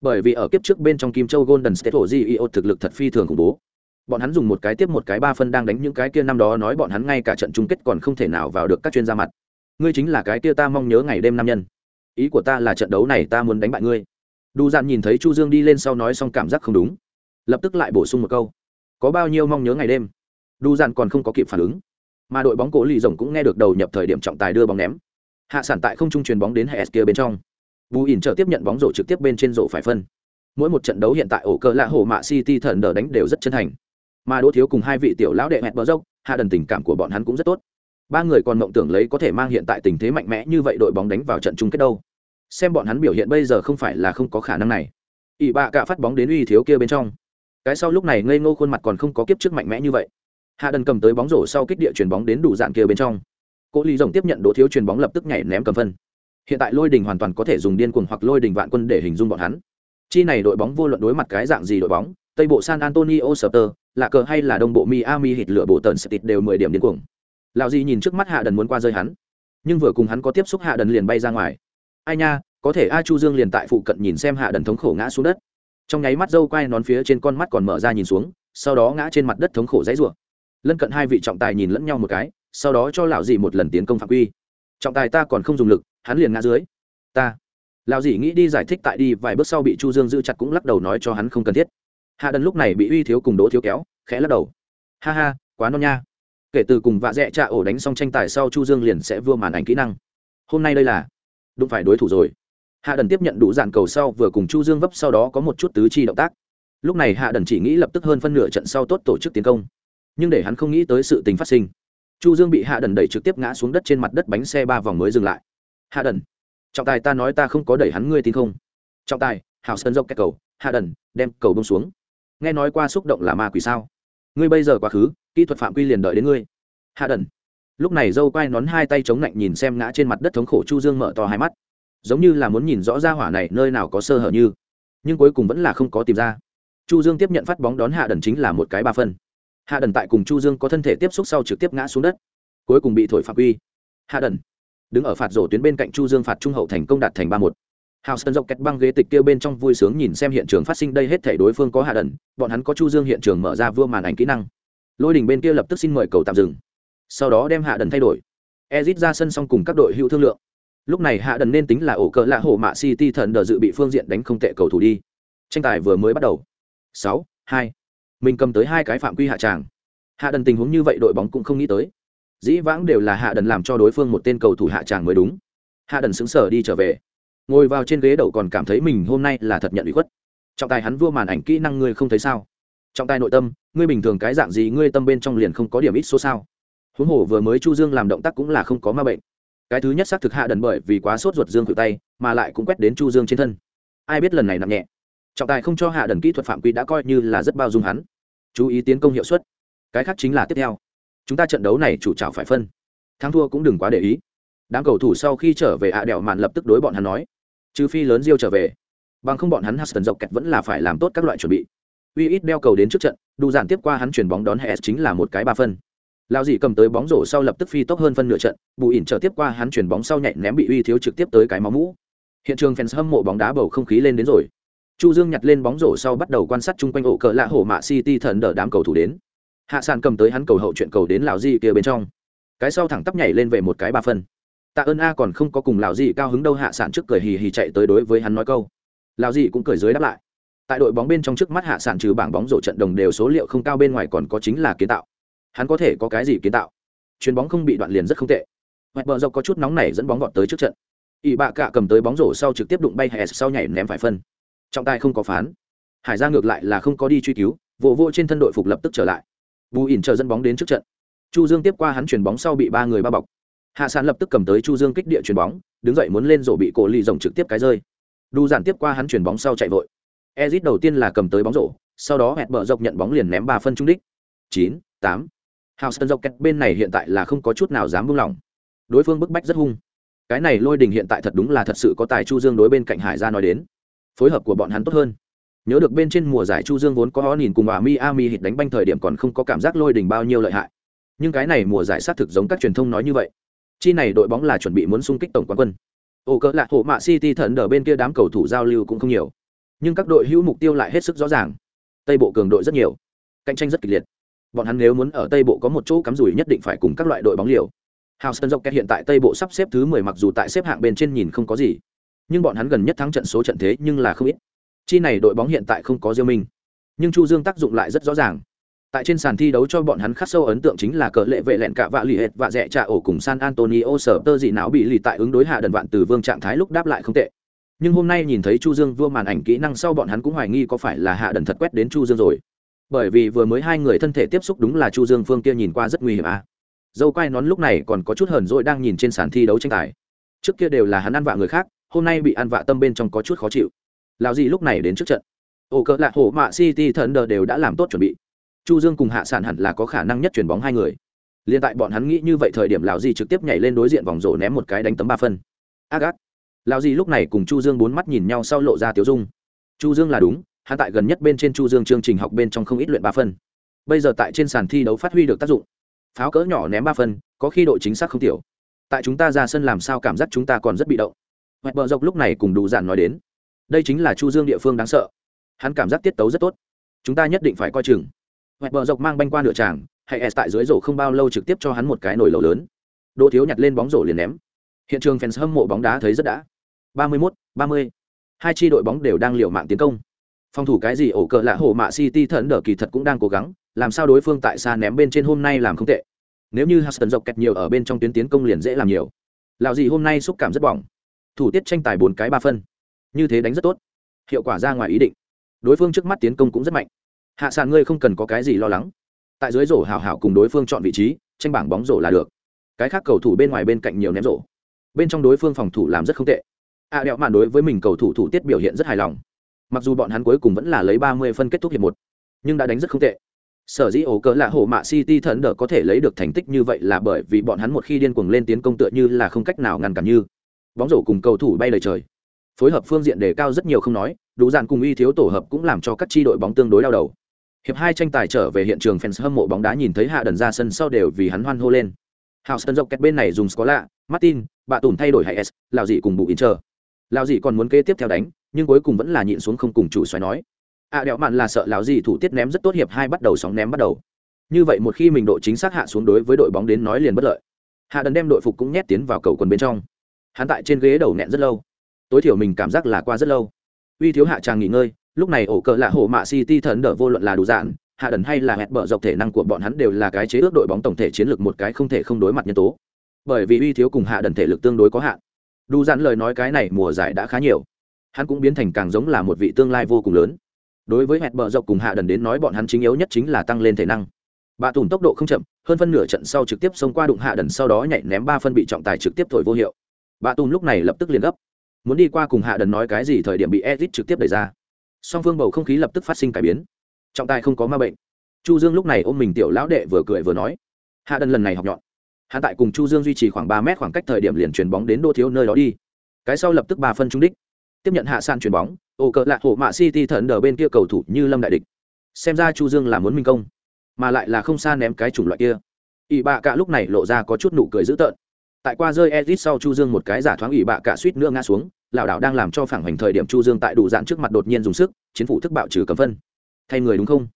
Bởi vì ở kiếp trước bên trong kim châu golden state hồ gio thực lực thật phi thường khủng bố. Bọn hắn dùng một cái tiếp một cái ba phân đang đánh những cái kia năm đó nói bọn hắn ngay cả trận chung kết còn không thể nào vào được các chuyên gia mặt. Ngươi chính là cái kia ta mong nhớ ngày đêm nam nhân. Ý của ta là trận đấu này ta muốn đánh bại ngươi. Đủ dạn nhìn thấy chu dương đi lên sau nói xong cảm giác không đúng. Lập tức lại bổ sung một câu. Có bao nhiêu mong nhớ ngày đêm? Đủ dạn còn không có kịp phản ứng. Mà đội bóng cổ lì rồng cũng nghe được đầu nhập thời điểm trọng tài đưa bóng ném hạ sản tại không trung truyền bóng đến hệ s kia bên trong. Bù ỉn chờ tiếp nhận bóng rổ trực tiếp bên trên rổ phải phân. Mỗi một trận đấu hiện tại ổ cơ lạ hổ mạ city thần đờ đánh đều rất chân thành. Mà đỗ thiếu cùng hai vị tiểu lão đệ hẹn bờ dốc, hạ đần tình cảm của bọn hắn cũng rất tốt. Ba người còn mộng tưởng lấy có thể mang hiện tại tình thế mạnh mẽ như vậy đội bóng đánh vào trận chung kết đâu. Xem bọn hắn biểu hiện bây giờ không phải là không có khả năng này. Ỷ bạ cả phát bóng đến uy thiếu kia bên trong. Cái sau lúc này ngây ngô khuôn mặt còn không có kiếp trước mạnh mẽ như vậy. Hạ đần cầm tới bóng rổ sau kích địa chuyền bóng đến đủ dạng kia bên trong. Cố Lý Rồng tiếp nhận đỗ thiếu chuyền bóng lập tức nhảy ném cầm phân. Hiện tại Lôi Đình hoàn toàn có thể dùng điên cuồng hoặc Lôi Đình vạn quân để hình dung bọn hắn. Chi này đội bóng vô luận đối mặt cái dạng gì đội bóng, Tây bộ San Antonio Spurs, là cờ hay là Đông bộ Miami hít lửa bộ tần Stit đều mười điểm điên cuồng. Lão gì nhìn trước mắt Hạ Đần muốn qua rơi hắn, nhưng vừa cùng hắn có tiếp xúc Hạ Đần liền bay ra ngoài. Ai nha, có thể A Chu Dương liền tại phụ cận nhìn xem Hạ Đần thống khổ ngã xuống đất. Trong nháy mắt dâu quay nón phía trên con mắt còn mở ra nhìn xuống, sau đó ngã trên mặt đất thống khổ dãy rủa. Lân cận hai vị trọng tài nhìn lẫn nhau một cái, sau đó cho lão dì một lần tiến công phạm quy. Trọng tài ta còn không dùng lực, hắn liền ngã dưới. Ta. Lão dì nghĩ đi giải thích tại đi, vài bước sau bị chu dương giữ chặt cũng lắc đầu nói cho hắn không cần thiết. Hạ đần lúc này bị uy thiếu cùng đỗ thiếu kéo, khẽ lắc đầu. Ha ha, quá non nha. Kể từ cùng vạ dẹ trạ ổ đánh xong tranh tài sau chu dương liền sẽ vua màn ảnh kỹ năng. Hôm nay đây là đúng phải đối thủ rồi. Hạ đần tiếp nhận đủ dàn cầu sau vừa cùng chu dương vấp sau đó có một chút tứ chi động tác. Lúc này hạ đần chỉ nghĩ lập tức hơn phân nửa trận sau tốt tổ chức tiến công. Nhưng để hắn không nghĩ tới sự tình phát sinh chu dương bị hạ đần đẩy trực tiếp ngã xuống đất trên mặt đất bánh xe ba vòng mới dừng lại. Hạ đần, trọng tài ta nói ta không có đẩy hắn, ngươi tin không? Trọng tài hào sơn dốc cái cầu, hạ đần, đem cầu bông xuống. Nghe nói qua xúc động là ma quỷ sao? Ngươi bây giờ quá khứ, kỹ thuật phạm quy liền đợi đến ngươi. Hạ đần. Lúc này dâu quay nón hai tay chống lạnh nhìn xem ngã trên mặt đất thống khổ chu dương mở to hai mắt. Giống như là muốn nhìn rõ ra hỏa này nơi nào có sơ hở như, nhưng cuối cùng vẫn là không có tìm ra. Chu dương tiếp nhận phát bóng đón hạ đần chính là một cái ba phân hạ đần tại cùng chu dương có thân thể tiếp xúc sau trực tiếp ngã xuống đất, cuối cùng bị thổi phạm quy. Hạ đần đứng ở phạt rổ tuyến bên cạnh chu dương phạt trung hậu thành công đạt thành ba một. Hào sơn dọc kẹt băng ghế tịch kia bên trong vui sướng nhìn xem hiện trường phát sinh đây hết thể đối phương có hạ đần, bọn hắn có chu dương hiện trường mở ra vua màn ảnh kỹ năng. Lôi đình bên kia lập tức xin mời cầu tạm dừng. Sau đó đem hạ đần thay đổi. Ezit ra sân xong cùng các đội hữu thương lượng. Lúc này hạ đần nên tính là ổ cỡ lạ hổ mạ city thần đờ dự bị phương diện đánh không tệ cầu thủ đi. Tranh tài vừa mới bắt đầu. Sáu, hai mình cầm tới hai cái phạm quy hạ tràng. Hạ đần tình huống như vậy đội bóng cũng không nghĩ tới. Dĩ vãng đều là hạ đần làm cho đối phương một tên cầu thủ hạ tràng mới đúng. Hạ đần xứng sở đi trở về. Ngồi vào trên ghế đầu còn cảm thấy mình hôm nay là thật nhận ủy khuất. Trọng tài hắn vua màn ảnh kỹ năng ngươi không thấy sao? Trọng tài nội tâm, ngươi bình thường cái dạng gì ngươi tâm bên trong liền không có điểm ít số sao? Huống hồ vừa mới chu dương làm động tác cũng là không có ma bệnh. Cái thứ nhất xác thực hạ đần bởi vì quá sốt ruột dương cự tay, mà lại cũng quét đến chu dương trên thân. Ai biết lần này nặng nhẹ? Trọng tài không cho hạ đần kỹ thuật phạm quy đã coi như là rất bao dung hắn. Chú ý tiến công hiệu suất. Cái khác chính là tiếp theo. Chúng ta trận đấu này chủ trào phải phân. Thắng thua cũng đừng quá để ý. Đám cầu thủ sau khi trở về ạ đèo mạn lập tức đối bọn hắn nói. Trừ phi lớn diêu trở về. Bằng không bọn hắn huston dọc kẹt vẫn là phải làm tốt các loại chuẩn bị. Uy ít đeo cầu đến trước trận, đủ giản tiếp qua hắn chuyển bóng đón hes chính là một cái ba phân. Lao dì cầm tới bóng rổ sau lập tức phi tốc hơn phân nửa trận, bù ỉn trở tiếp qua hắn chuyển bóng sau nhạy ném bị uy thiếu trực tiếp tới cái máu mũ. Hiện trường fans hâm mộ bóng đá bầu không khí lên đến rồi chu dương nhặt lên bóng rổ sau bắt đầu quan sát chung quanh ổ cờ lạ hổ mạ city thần đỡ đám cầu thủ đến. Hạ sàn cầm tới hắn cầu hậu chuyện cầu đến lão gì kia bên trong. Cái sau thẳng tắp nhảy lên về một cái ba phân. Tạ ơn a còn không có cùng lão gì cao hứng đâu, hạ sản trước cười hì hì chạy tới đối với hắn nói câu. Lão gì cũng cười dưới đáp lại. Tại đội bóng bên trong trước mắt hạ sản trừ bảng bóng rổ trận đồng đều số liệu không cao bên ngoài còn có chính là kiến tạo. Hắn có thể có cái gì kiến tạo? Chuyền bóng không bị đoạn liền rất không tệ. Hoạch bờ dọc có chút nóng này dẫn bóng gọn tới trước trận. Ỷ bạ cả cầm tới bóng rổ sau trực tiếp đụng bay hẹ sau nhảy ném phải phân trọng tài không có phán. Hải ra ngược lại là không có đi truy cứu vụ vô, vô trên thân đội phục lập tức trở lại. Bù ỉn chờ dẫn bóng đến trước trận. Chu dương tiếp qua hắn chuyền bóng sau bị ba người bao bọc. Hạ sản lập tức cầm tới chu dương kích địa chuyền bóng đứng dậy muốn lên rổ bị cổ lì rồng trực tiếp cái rơi. Đu giản tiếp qua hắn chuyền bóng sau chạy vội. Ezit đầu tiên là cầm tới bóng rổ sau đó hẹn bờ dọc nhận bóng liền ném ba phân trung đích. Chín tám. Houston Rockets bên này hiện tại là không có chút nào dám buông lỏng. Đối phương bức bách rất hung. Cái này lôi đình hiện tại thật đúng là thật sự có tài Chu Dương đối bên cạnh Hải gia nói đến. Phối hợp của bọn hắn tốt hơn. Nhớ được bên trên mùa giải Chu Dương vốn có họ nhìn cùng bà Miami hit đánh banh thời điểm còn không có cảm giác lôi đình bao nhiêu lợi hại. Nhưng cái này mùa giải xác thực giống các truyền thông nói như vậy. Chi này đội bóng là chuẩn bị muốn xung kích tổng quán quân. ô cỡ lạc hộ mạ City thần ở bên kia đám cầu thủ giao lưu cũng không nhiều. Nhưng các đội hữu mục tiêu lại hết sức rõ ràng. Tây bộ cường đội rất nhiều, cạnh tranh rất kịch liệt bọn hắn nếu muốn ở tây bộ có một chỗ cắm rủi nhất định phải cùng các loại đội bóng liều Houston Rockets hiện tại Tây Bộ sắp xếp thứ 10 mặc dù tại xếp hạng bên trên nhìn không có gì, nhưng bọn hắn gần nhất thắng trận số trận thế nhưng là không ít. Chi này đội bóng hiện tại không có Diêu Minh, nhưng Chu Dương tác dụng lại rất rõ ràng. Tại trên sàn thi đấu cho bọn hắn khắc sâu ấn tượng chính là cờ lệ vệ lẹn cả vạ lì hệt và rẻ trà ổ cùng San Antonio sở tơ dị não bị lì tại ứng đối hạ đần vạn từ vương trạng thái lúc đáp lại không tệ. Nhưng hôm nay nhìn thấy Chu Dương vua màn ảnh kỹ năng sau bọn hắn cũng hoài nghi có phải là hạ đần thật quét đến Chu Dương rồi bởi vì vừa mới hai người thân thể tiếp xúc đúng là chu dương phương kia nhìn qua rất nguy hiểm à. dâu quai nón lúc này còn có chút hờn dỗi đang nhìn trên sàn thi đấu tranh tài trước kia đều là hắn ăn vạ người khác hôm nay bị ăn vạ tâm bên trong có chút khó chịu. Lào gì lúc này đến trước trận. Ổ cỡ lạc hổ mạ city thần đờ đều đã làm tốt chuẩn bị. Chu dương cùng hạ sản hẳn là có khả năng nhất chuyển bóng hai người. Liên tại bọn hắn nghĩ như vậy thời điểm lào gì trực tiếp nhảy lên đối diện vòng rổ ném một cái đánh tấm ba phân. Agat, Lão lào gì lúc này cùng chu dương bốn mắt nhìn nhau sau lộ ra tiếu dung. Chu dương là đúng hắn tại gần nhất bên trên chu dương chương trình học bên trong không ít luyện ba phân. Bây giờ tại trên sàn thi đấu phát huy được tác dụng. Pháo cỡ nhỏ ném ba phân có khi độ chính xác không tiểu. Tại chúng ta ra sân làm sao cảm giác chúng ta còn rất bị động hoẹt bờ dọc lúc này cùng đủ dạn nói đến đây chính là chu dương địa phương đáng sợ. Hắn cảm giác tiết tấu rất tốt. Chúng ta nhất định phải coi chừng. Hoẹt bờ dọc mang banh qua nửa tràng hay s tại dưới rổ không bao lâu trực tiếp cho hắn một cái nổi lầu lớn. Đỗ thiếu nhặt lên bóng rổ liền ném. Hiện trường fans hâm mộ bóng đá thấy rất đã. Ba mươi 31, 30. hai chi đội bóng đều đang liều mạng tiến công. Phòng thủ cái gì ổ cờ lạ hổ mạ city thần đỡ kỳ thật cũng đang cố gắng làm sao đối phương tại xa ném bên trên hôm nay làm không tệ. Nếu như huston dọc kẹt nhiều ở bên trong tuyến tiến công liền dễ làm nhiều. Lào gì hôm nay xúc cảm rất bỏng thủ tiết tranh tài bốn cái ba phân. Như thế đánh rất tốt. Hiệu quả ra ngoài ý định. Đối phương trước mắt tiến công cũng rất mạnh. Hạ sàn ngươi không cần có cái gì lo lắng. Tại dưới rổ hào hảo cùng đối phương chọn vị trí tranh bảng bóng rổ là được. Cái khác cầu thủ bên ngoài bên cạnh nhiều ném rổ. Bên trong đối phương phòng thủ làm rất không tệ. Ạ à, đẹo mạn đối với mình cầu thủ thủ tiết biểu hiện rất hài lòng. Mặc dù bọn hắn cuối cùng vẫn là lấy ba mươi phân kết thúc hiệp một nhưng đã đánh rất không tệ. Sở dĩ ổ cỡ là hổ mạ city thần đỡ có thể lấy được thành tích như vậy là bởi vì bọn hắn một khi điên cuồng lên tiến công tựa như là không cách nào ngăn cản như bóng rổ cùng cầu thủ bay lời trời. Phối hợp phương diện đề cao rất nhiều không nói đủ dàn cùng y thiếu tổ hợp cũng làm cho các tri đội bóng tương đối đau đầu. Hiệp hai tranh tài trở về hiện trường fans hâm mộ bóng đá nhìn thấy hạ đần ra sân sau đều vì hắn hoan hô lên. Houston dọc kẹt bên này dùng Scola, Martin, bạ tùn thay đổi hay S, lào dị cùng bù Inter. Lào dị còn muốn kế tiếp theo đánh, nhưng cuối cùng vẫn là nhịn xuống không cùng chủ xoáy nói. Ạ à, đẹo mạn là sợ lão dị thủ tiết ném rất tốt hiệp hai bắt đầu sóng ném bắt đầu. Như vậy một khi mình độ chính xác hạ xuống đối với đội bóng đến nói liền bất lợi. Hạ đần đem đội phục cũng nhét tiến vào cầu quần bên trong hắn tại trên ghế đầu nẹn rất lâu. Tối thiểu mình cảm giác là qua rất lâu. Uy thiếu hạ tràng nghỉ ngơi, lúc này ổ cờ lạ hổ mạ city thần đỡ vô luận là đủ dạn hạ đần hay là hẹn bở dọc thể năng của bọn hắn đều là cái chế ước đội bóng tổng thể chiến lược một cái không thể không đối mặt nhân tố. Bởi vì uy thiếu cùng hạ đần thể lực tương đối có hạn. Đủ dạn lời nói cái này mùa giải đã khá nhiều. Hắn cũng biến thành càng giống là một vị tương lai vô cùng lớn. Đối với hẹn bờ dọc cùng hạ đần đến nói bọn hắn chính yếu nhất chính là tăng lên thể năng. Bà tùn tốc độ không chậm, hơn phân nửa trận sau trực tiếp xông qua đụng hạ đần sau đó nhảy ném ba phân bị trọng tài trực tiếp thổi vô hiệu bà Tùng lúc này lập tức liền gấp. Muốn đi qua cùng hạ đần nói cái gì thời điểm bị edit trực tiếp đẩy ra. Song phương bầu không khí lập tức phát sinh cải biến. Trọng tài không có ma bệnh. Chu dương lúc này ôm mình tiểu lão đệ vừa cười vừa nói, hạ đần lần này học nhọn. Hạ tại cùng chu dương duy trì khoảng ba mét khoảng cách thời điểm liền chuyền bóng đến đô thiếu nơi đó đi. Cái sau lập tức ba phân trung đích. Tiếp nhận hạ san chuyền bóng ổ cỡ lạc hộ mạ city thần đờ bên kia cầu thủ như lâm đại địch. Xem ra chu dương là muốn minh công, mà lại là không xa ném cái chủng loại kia. Ỷ bạ cả lúc này lộ ra có chút nụ cười dữ tợn tại qua rơi edit sau chu dương một cái giả thoáng ủy bạ cả suýt nữa ngã xuống, lảo đảo đang làm cho phản hành thời điểm chu dương tại đủ dạn trước mặt đột nhiên dùng sức, chiến phủ thức bạo trừ cầm phân. Thay người đúng không?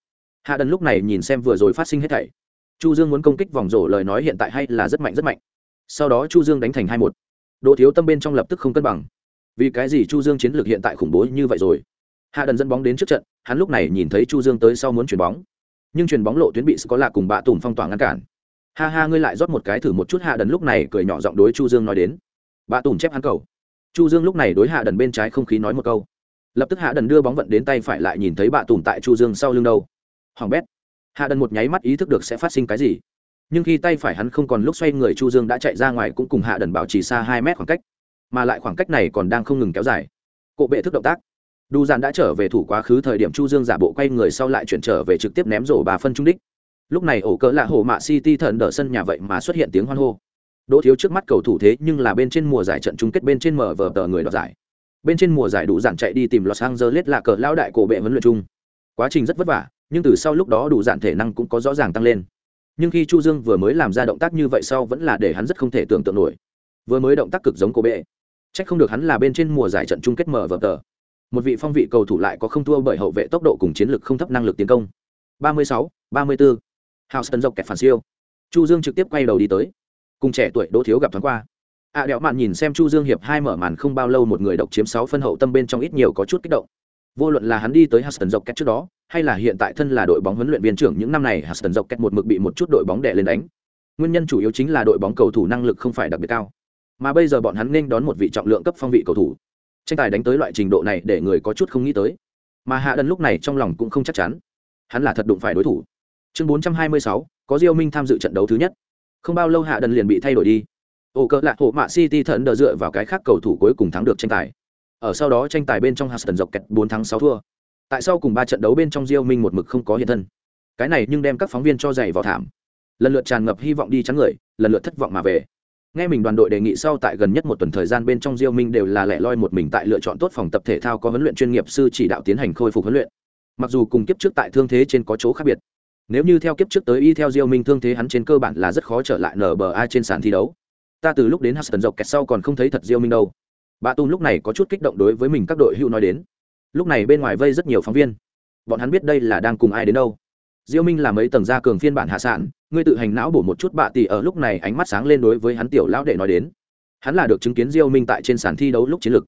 Hạ đần lúc này nhìn xem vừa rồi phát sinh hết thảy. Chu dương muốn công kích vòng rổ lời nói hiện tại hay là rất mạnh rất mạnh. Sau đó chu dương đánh thành hai một. Độ thiếu tâm bên trong lập tức không cân bằng. Vì cái gì chu dương chiến lược hiện tại khủng bố như vậy rồi? Hạ đần dẫn bóng đến trước trận, hắn lúc này nhìn thấy chu dương tới sau muốn chuyển bóng. Nhưng chuyển bóng lộ tuyến bị có lạ cùng bạ tùng phong tỏa ngăn cản ha ha, ngươi lại rót một cái thử một chút hạ đần lúc này cười nhỏ giọng đối chu dương nói đến. Bà tùng chép hắn cầu. Chu dương lúc này đối hạ đần bên trái không khí nói một câu. Lập tức hạ đần đưa bóng vận đến tay phải lại nhìn thấy bà tùng tại chu dương sau lưng đâu. Hoàng bét. Hạ đần một nháy mắt ý thức được sẽ phát sinh cái gì. Nhưng khi tay phải hắn không còn lúc xoay người chu dương đã chạy ra ngoài cũng cùng hạ đần bảo trì xa hai mét khoảng cách. Mà lại khoảng cách này còn đang không ngừng kéo dài. Cộ bệ thức động tác. Đu dàn đã trở về thủ quá khứ thời điểm chu dương giả bộ quay người sau lại chuyển trở về trực tiếp ném rổ bà phân trung đích lúc này ổ cỡ lạ hồ mạ city thần đỡ sân nhà vậy mà xuất hiện tiếng hoan hô. Đỗ thiếu trước mắt cầu thủ thế nhưng là bên trên mùa giải trận chung kết bên trên mở vở tờ người đoạt giải. Bên trên mùa giải đủ dàn chạy đi tìm los angeles là cờ lao đại cổ bệ huấn luyện chung. Quá trình rất vất vả nhưng từ sau lúc đó đủ dàn thể năng cũng có rõ ràng tăng lên. Nhưng khi chu dương vừa mới làm ra động tác như vậy sau vẫn là để hắn rất không thể tưởng tượng nổi. Vừa mới động tác cực giống cổ bệ. Trách không được hắn là bên trên mùa giải trận chung kết mở vở tờ. Một vị phong vị cầu thủ lại có không thua bởi hậu vệ tốc độ cùng chiến lược không thấp năng lực tiến công. 36, 34. Houston dọc kẹt phản siêu. Chu Dương trực tiếp quay đầu đi tới. Cùng trẻ tuổi Đỗ Thiếu gặp thoáng qua. ạ à, đẹo mạn nhìn xem Chu Dương hiệp hai mở màn không bao lâu một người độc chiếm 6 phân hậu tâm bên trong ít nhiều có chút kích động. Vô luận là hắn đi tới Houston dọc kẹt trước đó, hay là hiện tại thân là đội bóng huấn luyện viên trưởng những năm này Houston dọc kẹt một mực bị một chút đội bóng đè lên đánh. Nguyên nhân chủ yếu chính là đội bóng cầu thủ năng lực không phải đặc biệt cao. Mà bây giờ bọn hắn nên đón một vị trọng lượng cấp phong vị cầu thủ. Tranh tài đánh tới loại trình độ này để người có chút không nghĩ tới. Mà Hạ Đần lúc này trong lòng cũng không chắc chắn. Hắn là thật đụng phải đối thủ chương 426, có diêu minh tham dự trận đấu thứ nhất. Không bao lâu hạ đần liền bị thay đổi đi. Ổ cỡ lạc hộ mạ city thận đờ dựa vào cái khác cầu thủ cuối cùng thắng được tranh tài. Ở sau đó tranh tài bên trong Huston dọc kẹt bốn thắng sáu thua. Tại sau cùng ba trận đấu bên trong diêu minh một mực không có hiện thân. Cái này nhưng đem các phóng viên cho giày vào thảm. Lần lượt tràn ngập hy vọng đi trắng người lần lượt thất vọng mà về. Nghe mình đoàn đội đề nghị sau tại gần nhất một tuần thời gian bên trong diêu minh đều là lẻ loi một mình tại lựa chọn tốt phòng tập thể thao có huấn luyện chuyên nghiệp sư chỉ đạo tiến hành khôi phục huấn luyện. Mặc dù cùng kiếp trước tại thương thế trên có chỗ khác biệt nếu như theo kiếp trước tới y theo diêu minh thương thế hắn trên cơ bản là rất khó trở lại nba trên sàn thi đấu. Ta từ lúc đến huston dọc kẹt sau còn không thấy thật diêu minh đâu. Bà tung lúc này có chút kích động đối với mình các đội hữu nói đến. Lúc này bên ngoài vây rất nhiều phóng viên. Bọn hắn biết đây là đang cùng ai đến đâu. Diêu minh là mấy tầng gia cường phiên bản hạ sản ngươi tự hành não bổ một chút bạ tỷ ở lúc này ánh mắt sáng lên đối với hắn tiểu lão đệ nói đến. Hắn là được chứng kiến diêu minh tại trên sàn thi đấu lúc chiến lực.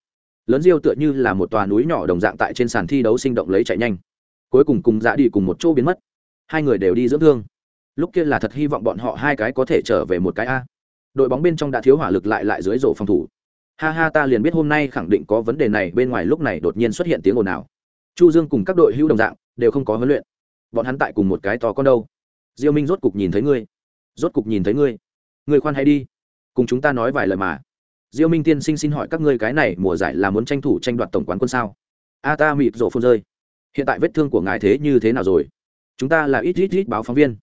Lớn diêu tựa như là một tòa núi nhỏ đồng dạng tại trên sàn thi đấu sinh động lấy chạy nhanh. Cuối cùng cùng dã đi cùng một chỗ biến mất hai người đều đi dưỡng thương. Lúc kia là thật hy vọng bọn họ hai cái có thể trở về một cái a. Đội bóng bên trong đã thiếu hỏa lực lại lại dưới rổ phòng thủ. Ha ha, ta liền biết hôm nay khẳng định có vấn đề này, bên ngoài lúc này đột nhiên xuất hiện tiếng ồn ào. Chu dương cùng các đội hữu đồng dạng, đều không có huấn luyện. Bọn hắn tại cùng một cái to con đâu. Diêu minh rốt cục nhìn thấy ngươi. Rốt cục nhìn thấy ngươi. Ngươi khoan hay đi. Cùng chúng ta nói vài lời mà. Diêu minh tiên sinh xin hỏi các ngươi cái này mùa giải là muốn tranh thủ tranh đoạt tổng quán quân sao? A, ta mịt rổ phun rơi. Hiện tại vết thương của ngài thế như thế nào rồi? Chúng ta là ít ít ít báo phóng viên.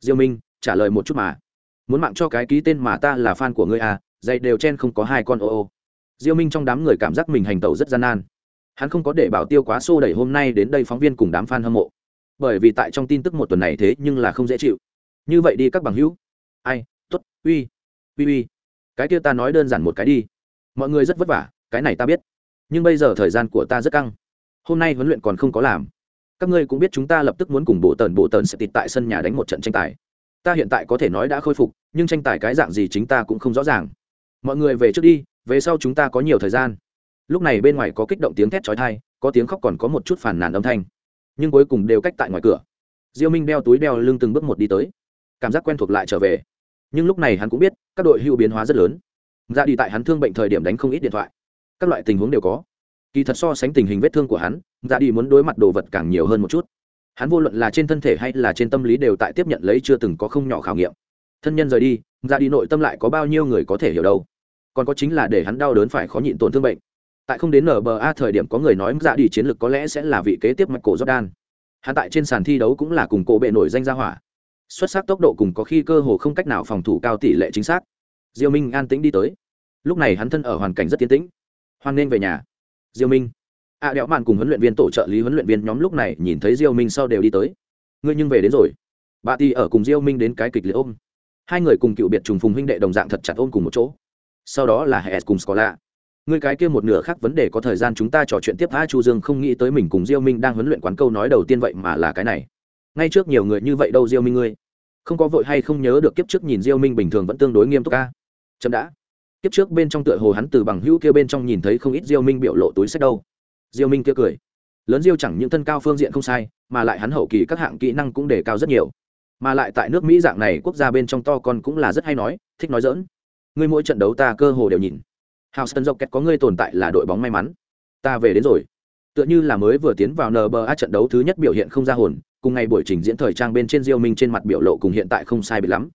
Diêu minh, trả lời một chút mà. Muốn mạng cho cái ký tên mà ta là fan của ngươi à dạy đều chen không có hai con ô ô. Diêu minh trong đám người cảm giác mình hành tẩu rất gian nan. Hắn không có để bảo tiêu quá xô đẩy hôm nay đến đây phóng viên cùng đám fan hâm mộ. Bởi vì tại trong tin tức một tuần này thế nhưng là không dễ chịu. Như vậy đi các bằng hữu. Ai t ố t uy uy uy. Cái kia ta nói đơn giản một cái đi. Mọi người rất vất vả, cái này ta biết. Nhưng bây giờ thời gian của ta rất căng. Hôm nay huấn luyện còn không có làm các ngươi cũng biết chúng ta lập tức muốn cùng bộ tần bộ tần sẽ tịt tại sân nhà đánh một trận tranh tài. Ta hiện tại có thể nói đã khôi phục, nhưng tranh tài cái dạng gì chính ta cũng không rõ ràng. Mọi người về trước đi, về sau chúng ta có nhiều thời gian. Lúc này bên ngoài có kích động tiếng thét trói thai có tiếng khóc còn có một chút phản nàn âm thanh. Nhưng cuối cùng đều cách tại ngoài cửa. Diêu minh đeo túi đeo lưng từng bước một đi tới. Cảm giác quen thuộc lại trở về. Nhưng lúc này hắn cũng biết, các đội hưu biến hóa rất lớn. Ra đi tại hắn thương bệnh thời điểm đánh không ít điện thoại. Các loại tình huống đều có kỳ thật so sánh tình hình vết thương của hắn ra đi muốn đối mặt đồ vật càng nhiều hơn một chút. Hắn vô luận là trên thân thể hay là trên tâm lý đều tại tiếp nhận lấy chưa từng có không nhỏ khảo nghiệm. Thân nhân rời đi ra đi nội tâm lại có bao nhiêu người có thể hiểu đâu. Còn có chính là để hắn đau đớn phải khó nhịn tổn thương bệnh. Tại không đến nở mờ a thời điểm có người nói ra đi chiến lược có lẽ sẽ là vị kế tiếp mạch cổ jordan. Hắn tại trên sàn thi đấu cũng là cùng cổ bệ nổi danh gia hỏa. Xuất sắc tốc độ cùng có khi cơ hồ không cách nào phòng thủ cao tỷ lệ chính xác. Diêu minh an tĩnh đi tới. Lúc này hắn thân ở hoàn cảnh rất tiến tĩnh. Hoan nên về nhà diêu minh. A à, đẽo mạn cùng huấn luyện viên tổ trợ lý huấn luyện viên nhóm lúc này nhìn thấy diêu minh sau đều đi tới. Ngươi nhưng về đến rồi. Bà ti ở cùng diêu minh đến cái kịch liệt ôm. Hai người cùng cựu biệt trùng phùng huynh đệ đồng dạng thật chặt ôm cùng một chỗ. Sau đó là hệ cùng scola Ngươi cái kia một nửa khác vấn đề có thời gian chúng ta trò chuyện tiếp a chu dương không nghĩ tới mình cùng diêu minh đang huấn luyện quán câu nói đầu tiên vậy mà là cái này. Ngay trước nhiều người như vậy đâu diêu minh ngươi? Không có vội hay không nhớ được kiếp trước nhìn diêu minh bình thường vẫn tương đối nghiêm túc a. Chậm đã kiếp trước bên trong tựa hồ hắn từ bằng hữu kia bên trong nhìn thấy không ít diêu minh biểu lộ túi sách đâu diêu minh kia cười lớn diêu chẳng những thân cao phương diện không sai mà lại hắn hậu kỳ các hạng kỹ năng cũng đề cao rất nhiều mà lại tại nước mỹ dạng này quốc gia bên trong to con cũng là rất hay nói thích nói dỡn ngươi mỗi trận đấu ta cơ hồ đều nhìn Houston kẹt có ngươi tồn tại là đội bóng may mắn. Ta về đến rồi. Tựa như là mới vừa tiến vào NBA trận đấu thứ nhất biểu hiện không ra hồn, cùng ngày buổi trình diễn thời trang bên trên Diêu Minh trên mặt biểu lộ cùng hiện tại không sai biệt lắm.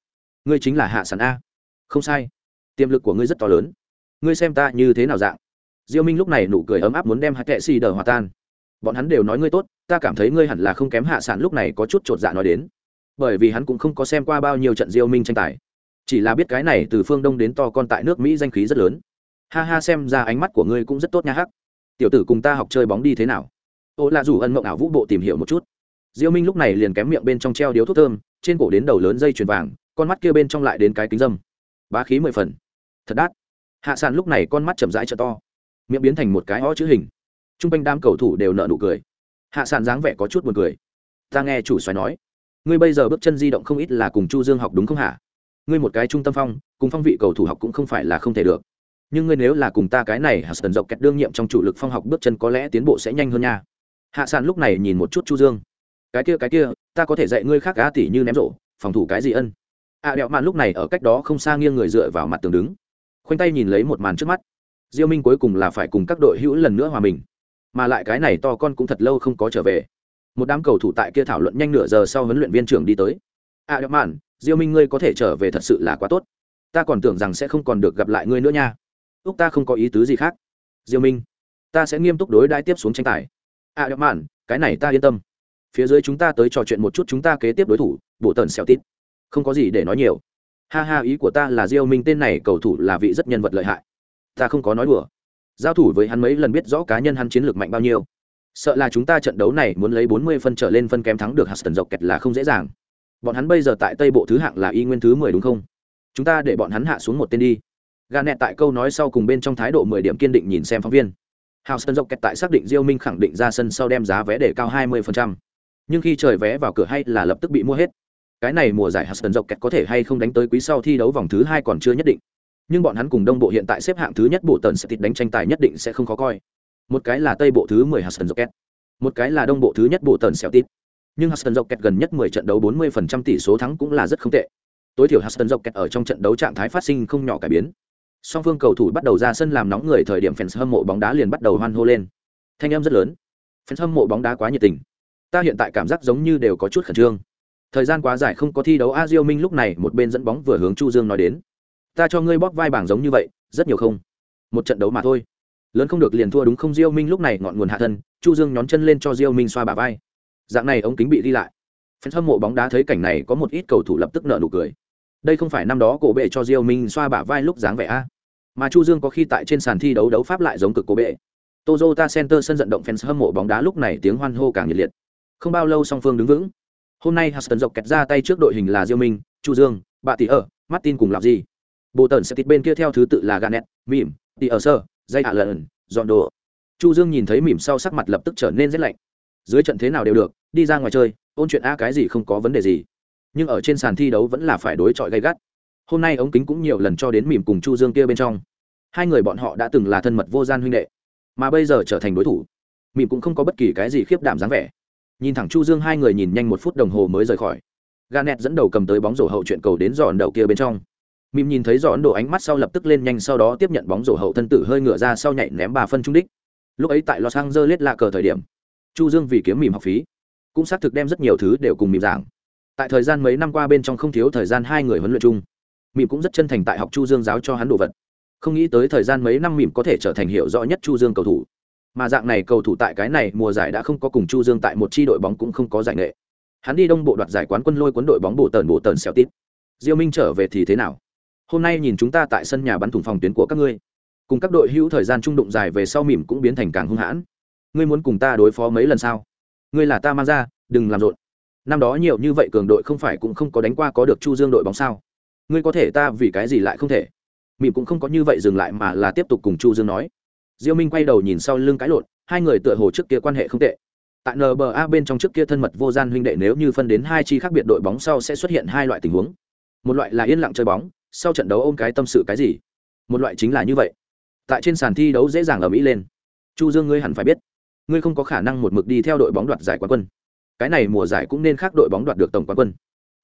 Ngươi chính là hạ sản a. Không sai. Tiềm lực của ngươi rất to lớn. Ngươi xem ta như thế nào dạng. Diêu Minh lúc này nụ cười ấm áp muốn đem hai kệ xì đờ hòa tan. Bọn hắn đều nói ngươi tốt, ta cảm thấy ngươi hẳn là không kém hạ sản lúc này có chút trột dạ nói đến. Bởi vì hắn cũng không có xem qua bao nhiêu trận Diêu Minh tranh tài. Chỉ là biết cái này từ phương Đông đến to con tại nước Mỹ danh khí rất lớn ha ha xem ra ánh mắt của ngươi cũng rất tốt nha hắc tiểu tử cùng ta học chơi bóng đi thế nào ô là dù ân mộng ảo vũ bộ tìm hiểu một chút diêu minh lúc này liền kém miệng bên trong treo điếu thuốc thơm trên cổ đến đầu lớn dây chuyền vàng con mắt kia bên trong lại đến cái kính dâm bá khí mười phần. Thật đắt hạ sàn lúc này con mắt chậm rãi trợ to. Miệng biến thành một cái ó chữ hình. T r u n g quanh đám cầu thủ đều nợ nụ cười. Hạ sàn dáng vẻ có chút buồn cười. Ta nghe chủ xoáy nói, ngươi bây giờ bước chân di động không ít là cùng chu dương học đúng không hả? Ngươi một cái trung tâm phong, cùng phong vị cầu thủ học cũng không phải là không thể được. Nhưng ngươi nếu là cùng ta cái này hạ sàn dọc kẹt đương nhiệm trong chủ lực phong học bước chân có lẽ tiến bộ sẽ nhanh hơn nha. Hạ sàn lúc này nhìn một chút chu dương. Cái kia cái kia, ta có thể dạy ngươi khác cá tỉ như ném rổ, phòng thủ cái gì ân? Ạ à, đẹo mạn lúc này ở cách đó không xa nghiêng người dựa vào mặt tường đứng. Khoanh tay nhìn lấy một màn trước mắt. Diêu minh cuối cùng là phải cùng các đội hữu lần nữa hòa mình. Mà lại cái này to con cũng thật lâu không có trở về. Một đám cầu thủ tại kia thảo luận nhanh nửa giờ sau huấn luyện viên trưởng đi tới. Ạ à, đẹo mạn diêu minh ngươi có thể trở về thật sự là quá tốt. Ta còn tưởng rằng sẽ không còn được gặp lại ngươi nữa nha. Úc ta không có ý tứ gì khác. Diêu minh ta sẽ nghiêm túc đối đãi tiếp xuống tranh tài. À đ mạn cái này ta yên tâm. Phía dưới chúng ta tới trò chuyện một chút chúng ta kế tiếp đối thủ bộ tần xẻo tít không có gì để nói nhiều. Ha ha, ý của ta là diêu minh tên này cầu thủ là vị rất nhân vật lợi hại. Ta không có nói đùa. Giao thủ với hắn mấy lần biết rõ cá nhân hắn chiến lược mạnh bao nhiêu. Sợ là chúng ta trận đấu này muốn lấy bốn mươi phân trở lên phân kém thắng được Huston dọc kẹt là không dễ dàng. Bọn hắn bây giờ tại tây bộ thứ hạng là y nguyên thứ mười đúng không? Chúng ta để bọn hắn hạ xuống một tên đi. Gà nẹt tại câu nói sau cùng bên trong thái độ mười điểm kiên định nhìn xem phóng viên. Houston dọc kẹt tại xác định Diêu Minh khẳng định ra sân sau đem giá vé để cao 20%. Nhưng khi trời vé vào cửa hay là lập tức bị mua hết. Cái này mùa giải Hudson dọc kẹt có thể hay không đánh tới quý sau thi đấu vòng thứ hai còn chưa nhất định. Nhưng bọn hắn cùng Đông Bộ hiện tại xếp hạng thứ nhất bộ tần sẽ tịt đánh tranh tài nhất định sẽ không khó coi. Một cái là Tây Bộ thứ 10 Hudson dọc kẹt, một cái là Đông Bộ thứ nhất bộ tần xẻo tịt. Nhưng Hudson dọc kẹt gần nhất 10 trận đấu 40% tỷ số thắng cũng là rất không tệ. Tối thiểu Hudson dọc kẹt ở trong trận đấu trạng thái phát sinh không nhỏ cải biến song phương cầu thủ bắt đầu ra sân làm nóng người thời điểm fans hâm mộ bóng đá liền bắt đầu hoan hô lên thanh âm rất lớn fans hâm mộ bóng đá quá nhiệt tình ta hiện tại cảm giác giống như đều có chút khẩn trương thời gian quá dài không có thi đấu a diêu minh lúc này một bên dẫn bóng vừa hướng chu dương nói đến. Ta cho ngươi bóp vai bảng giống như vậy, rất nhiều không? Một trận đấu mà thôi. Lớn không được liền thua đúng không diêu minh lúc này ngọn nguồn hạ thân, chu dương nhón chân lên cho diêu minh xoa bả vai. Dạng này ống kính bị đi lại. Fans hâm mộ bóng đá thấy cảnh này có một ít cầu thủ lập tức nở nụ cười. Đây không phải năm đó cổ bệ cho diêu minh xoa bả vai lúc dáng vẻ a. Mà chu dương có khi tại trên sàn thi đấu đấu pháp lại giống cực cổ bệ. Toyota Center sân vận động fans hâm mộ bóng đá lúc này tiếng hoan hô càng nhiệt liệt. Không bao lâu song phương đứng vững hôm nay Huston dọc kẹt ra tay trước đội hình là diêu minh, chu dương, bạ tỷ ở, martin cùng làm gì bộ tần sẽ tít bên kia theo thứ tự là ganet mỉm, tỷ ở sơ, dây hạ lần dọn đồ. Chu dương nhìn thấy mỉm sau sắc mặt lập tức trở nên rất lạnh. Dưới trận thế nào đều được, đi ra ngoài chơi, ôn chuyện a cái gì không có vấn đề gì. Nhưng ở trên sàn thi đấu vẫn là phải đối chọi gay gắt. Hôm nay ống kính cũng nhiều lần cho đến mỉm cùng chu dương kia bên trong. Hai người bọn họ đã từng là thân mật vô gian huynh đệ, mà bây giờ trở thành đối thủ, mỉm cũng không có bất kỳ cái gì khiếp đảm dáng vẻ nhìn thẳng chu dương hai người nhìn nhanh một phút đồng hồ mới rời khỏi. Ganet dẫn đầu cầm tới bóng rổ hậu chuyện cầu đến giòn đầu kia bên trong. Mỉm nhìn thấy giòn đổ ánh mắt sau lập tức lên nhanh sau đó tiếp nhận bóng rổ hậu thân tử hơi ngửa ra sau nhảy ném ba phân trung đích. Lúc ấy tại los angeles lạ cờ thời điểm, chu dương vì kiếm mỉm học phí, cũng xác thực đem rất nhiều thứ đều cùng mỉm giảng. Tại thời gian mấy năm qua bên trong không thiếu thời gian hai người huấn luyện chung mỉm cũng rất chân thành tại học chu dương giáo cho hắn đồ vật. Không nghĩ tới thời gian mấy năm mỉm có thể trở thành hiệu rõ nhất chu dương cầu thủ mà dạng này cầu thủ tại cái này mùa giải đã không có cùng chu dương tại một chi đội bóng cũng không có giải nghệ. Hắn đi đông bộ đoạt giải quán quân lôi cuốn đội bóng bộ tần bộ tần xéo tít. Diêu minh trở về thì thế nào? Hôm nay nhìn chúng ta tại sân nhà bắn thủng phòng tuyến của các ngươi. Cùng các đội hữu thời gian trung đụng dài về sau mỉm cũng biến thành càng hung hãn. Ngươi muốn cùng ta đối phó mấy lần sao? Ngươi là ta mang ra, đừng làm rộn. Năm đó nhiều như vậy cường đội không phải cũng không có đánh qua có được chu dương đội bóng sao? Ngươi có thể ta vì cái gì lại không thể? Mỉm cũng không có như vậy dừng lại mà là tiếp tục cùng chu dương nói diêu minh quay đầu nhìn sau lưng cái lộn, hai người tựa hồ trước kia quan hệ không tệ. Tại nba bên trong trước kia thân mật vô gian huynh đệ nếu như phân đến hai chi khác biệt đội bóng sau sẽ xuất hiện hai loại tình huống. Một loại là yên lặng chơi bóng, sau trận đấu ôm cái tâm sự cái gì. Một loại chính là như vậy. Tại trên sàn thi đấu dễ dàng ở mỹ lên. Chu dương ngươi hẳn phải biết, ngươi không có khả năng một mực đi theo đội bóng đoạt giải quán quân. Cái này mùa giải cũng nên khác đội bóng đoạt được tổng quán quân.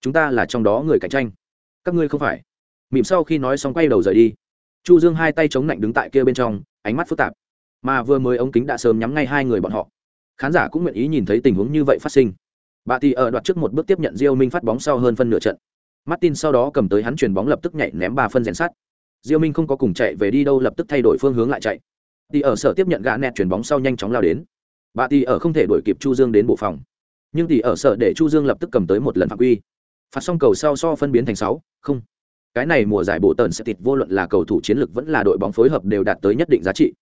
Chúng ta là trong đó người cạnh tranh. Các ngươi không phải. Mỉm sau khi nói xong quay đầu rời đi chu dương hai tay chống lạnh đứng tại kia bên trong, ánh mắt phức tạp. Mà vừa mới ống kính đã sớm nhắm ngay hai người bọn họ. Khán giả cũng nguyện ý nhìn thấy tình huống như vậy phát sinh. Bà thì ở đoạt trước một bước tiếp nhận diêu minh phát bóng sau hơn phân nửa trận. Martin sau đó cầm tới hắn chuyền bóng lập tức nhảy ném ba phân rèn sát diêu minh không có cùng chạy về đi đâu lập tức thay đổi phương hướng lại chạy. Thì ở sở tiếp nhận gã nẹt chuyền bóng sau nhanh chóng lao đến. Bà thì ở không thể đuổi kịp chu dương đến bộ phòng. Nhưng thì ở sở để chu dương lập tức cầm tới một lần phạm quy. Phạt xong cầu sau so phân biến thành sáu, không cái này mùa giải bộ tần sẽ tịt vô luận là cầu thủ chiến lược vẫn là đội bóng phối hợp đều đạt tới nhất định giá trị.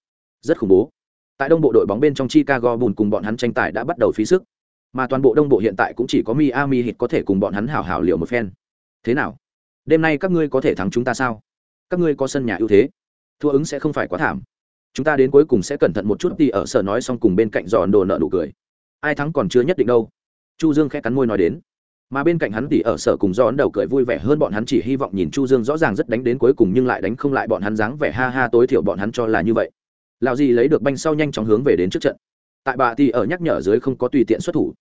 Rất khủng bố. Tại đông bộ đội bóng bên trong chicago bùn cùng bọn hắn tranh tài đã bắt đầu phí sức. Mà toàn bộ đông bộ hiện tại cũng chỉ có miami hit có thể cùng bọn hắn hảo hảo liệu một phen. Thế nào? Đêm nay các ngươi có thể thắng chúng ta sao? Các ngươi có sân nhà ưu thế? Thua ứng sẽ không phải quá thảm. Chúng ta đến cuối cùng sẽ cẩn thận một chút đi, ở sở nói xong cùng bên cạnh giòn đồ nợ nụ cười. Ai thắng còn chưa nhất định đâu. Chu dương khẽ cắn môi nói đến mà bên cạnh hắn thì ở sở cùng giòn đầu cười vui vẻ hơn bọn hắn chỉ hy vọng nhìn chu dương rõ ràng rất đánh đến cuối cùng nhưng lại đánh không lại bọn hắn dáng vẻ ha ha tối thiểu bọn hắn cho là như vậy. Lào gì lấy được banh sau nhanh chóng hướng về đến trước trận. Tại bà thì ở nhắc nhở dưới không có tùy tiện xuất thủ.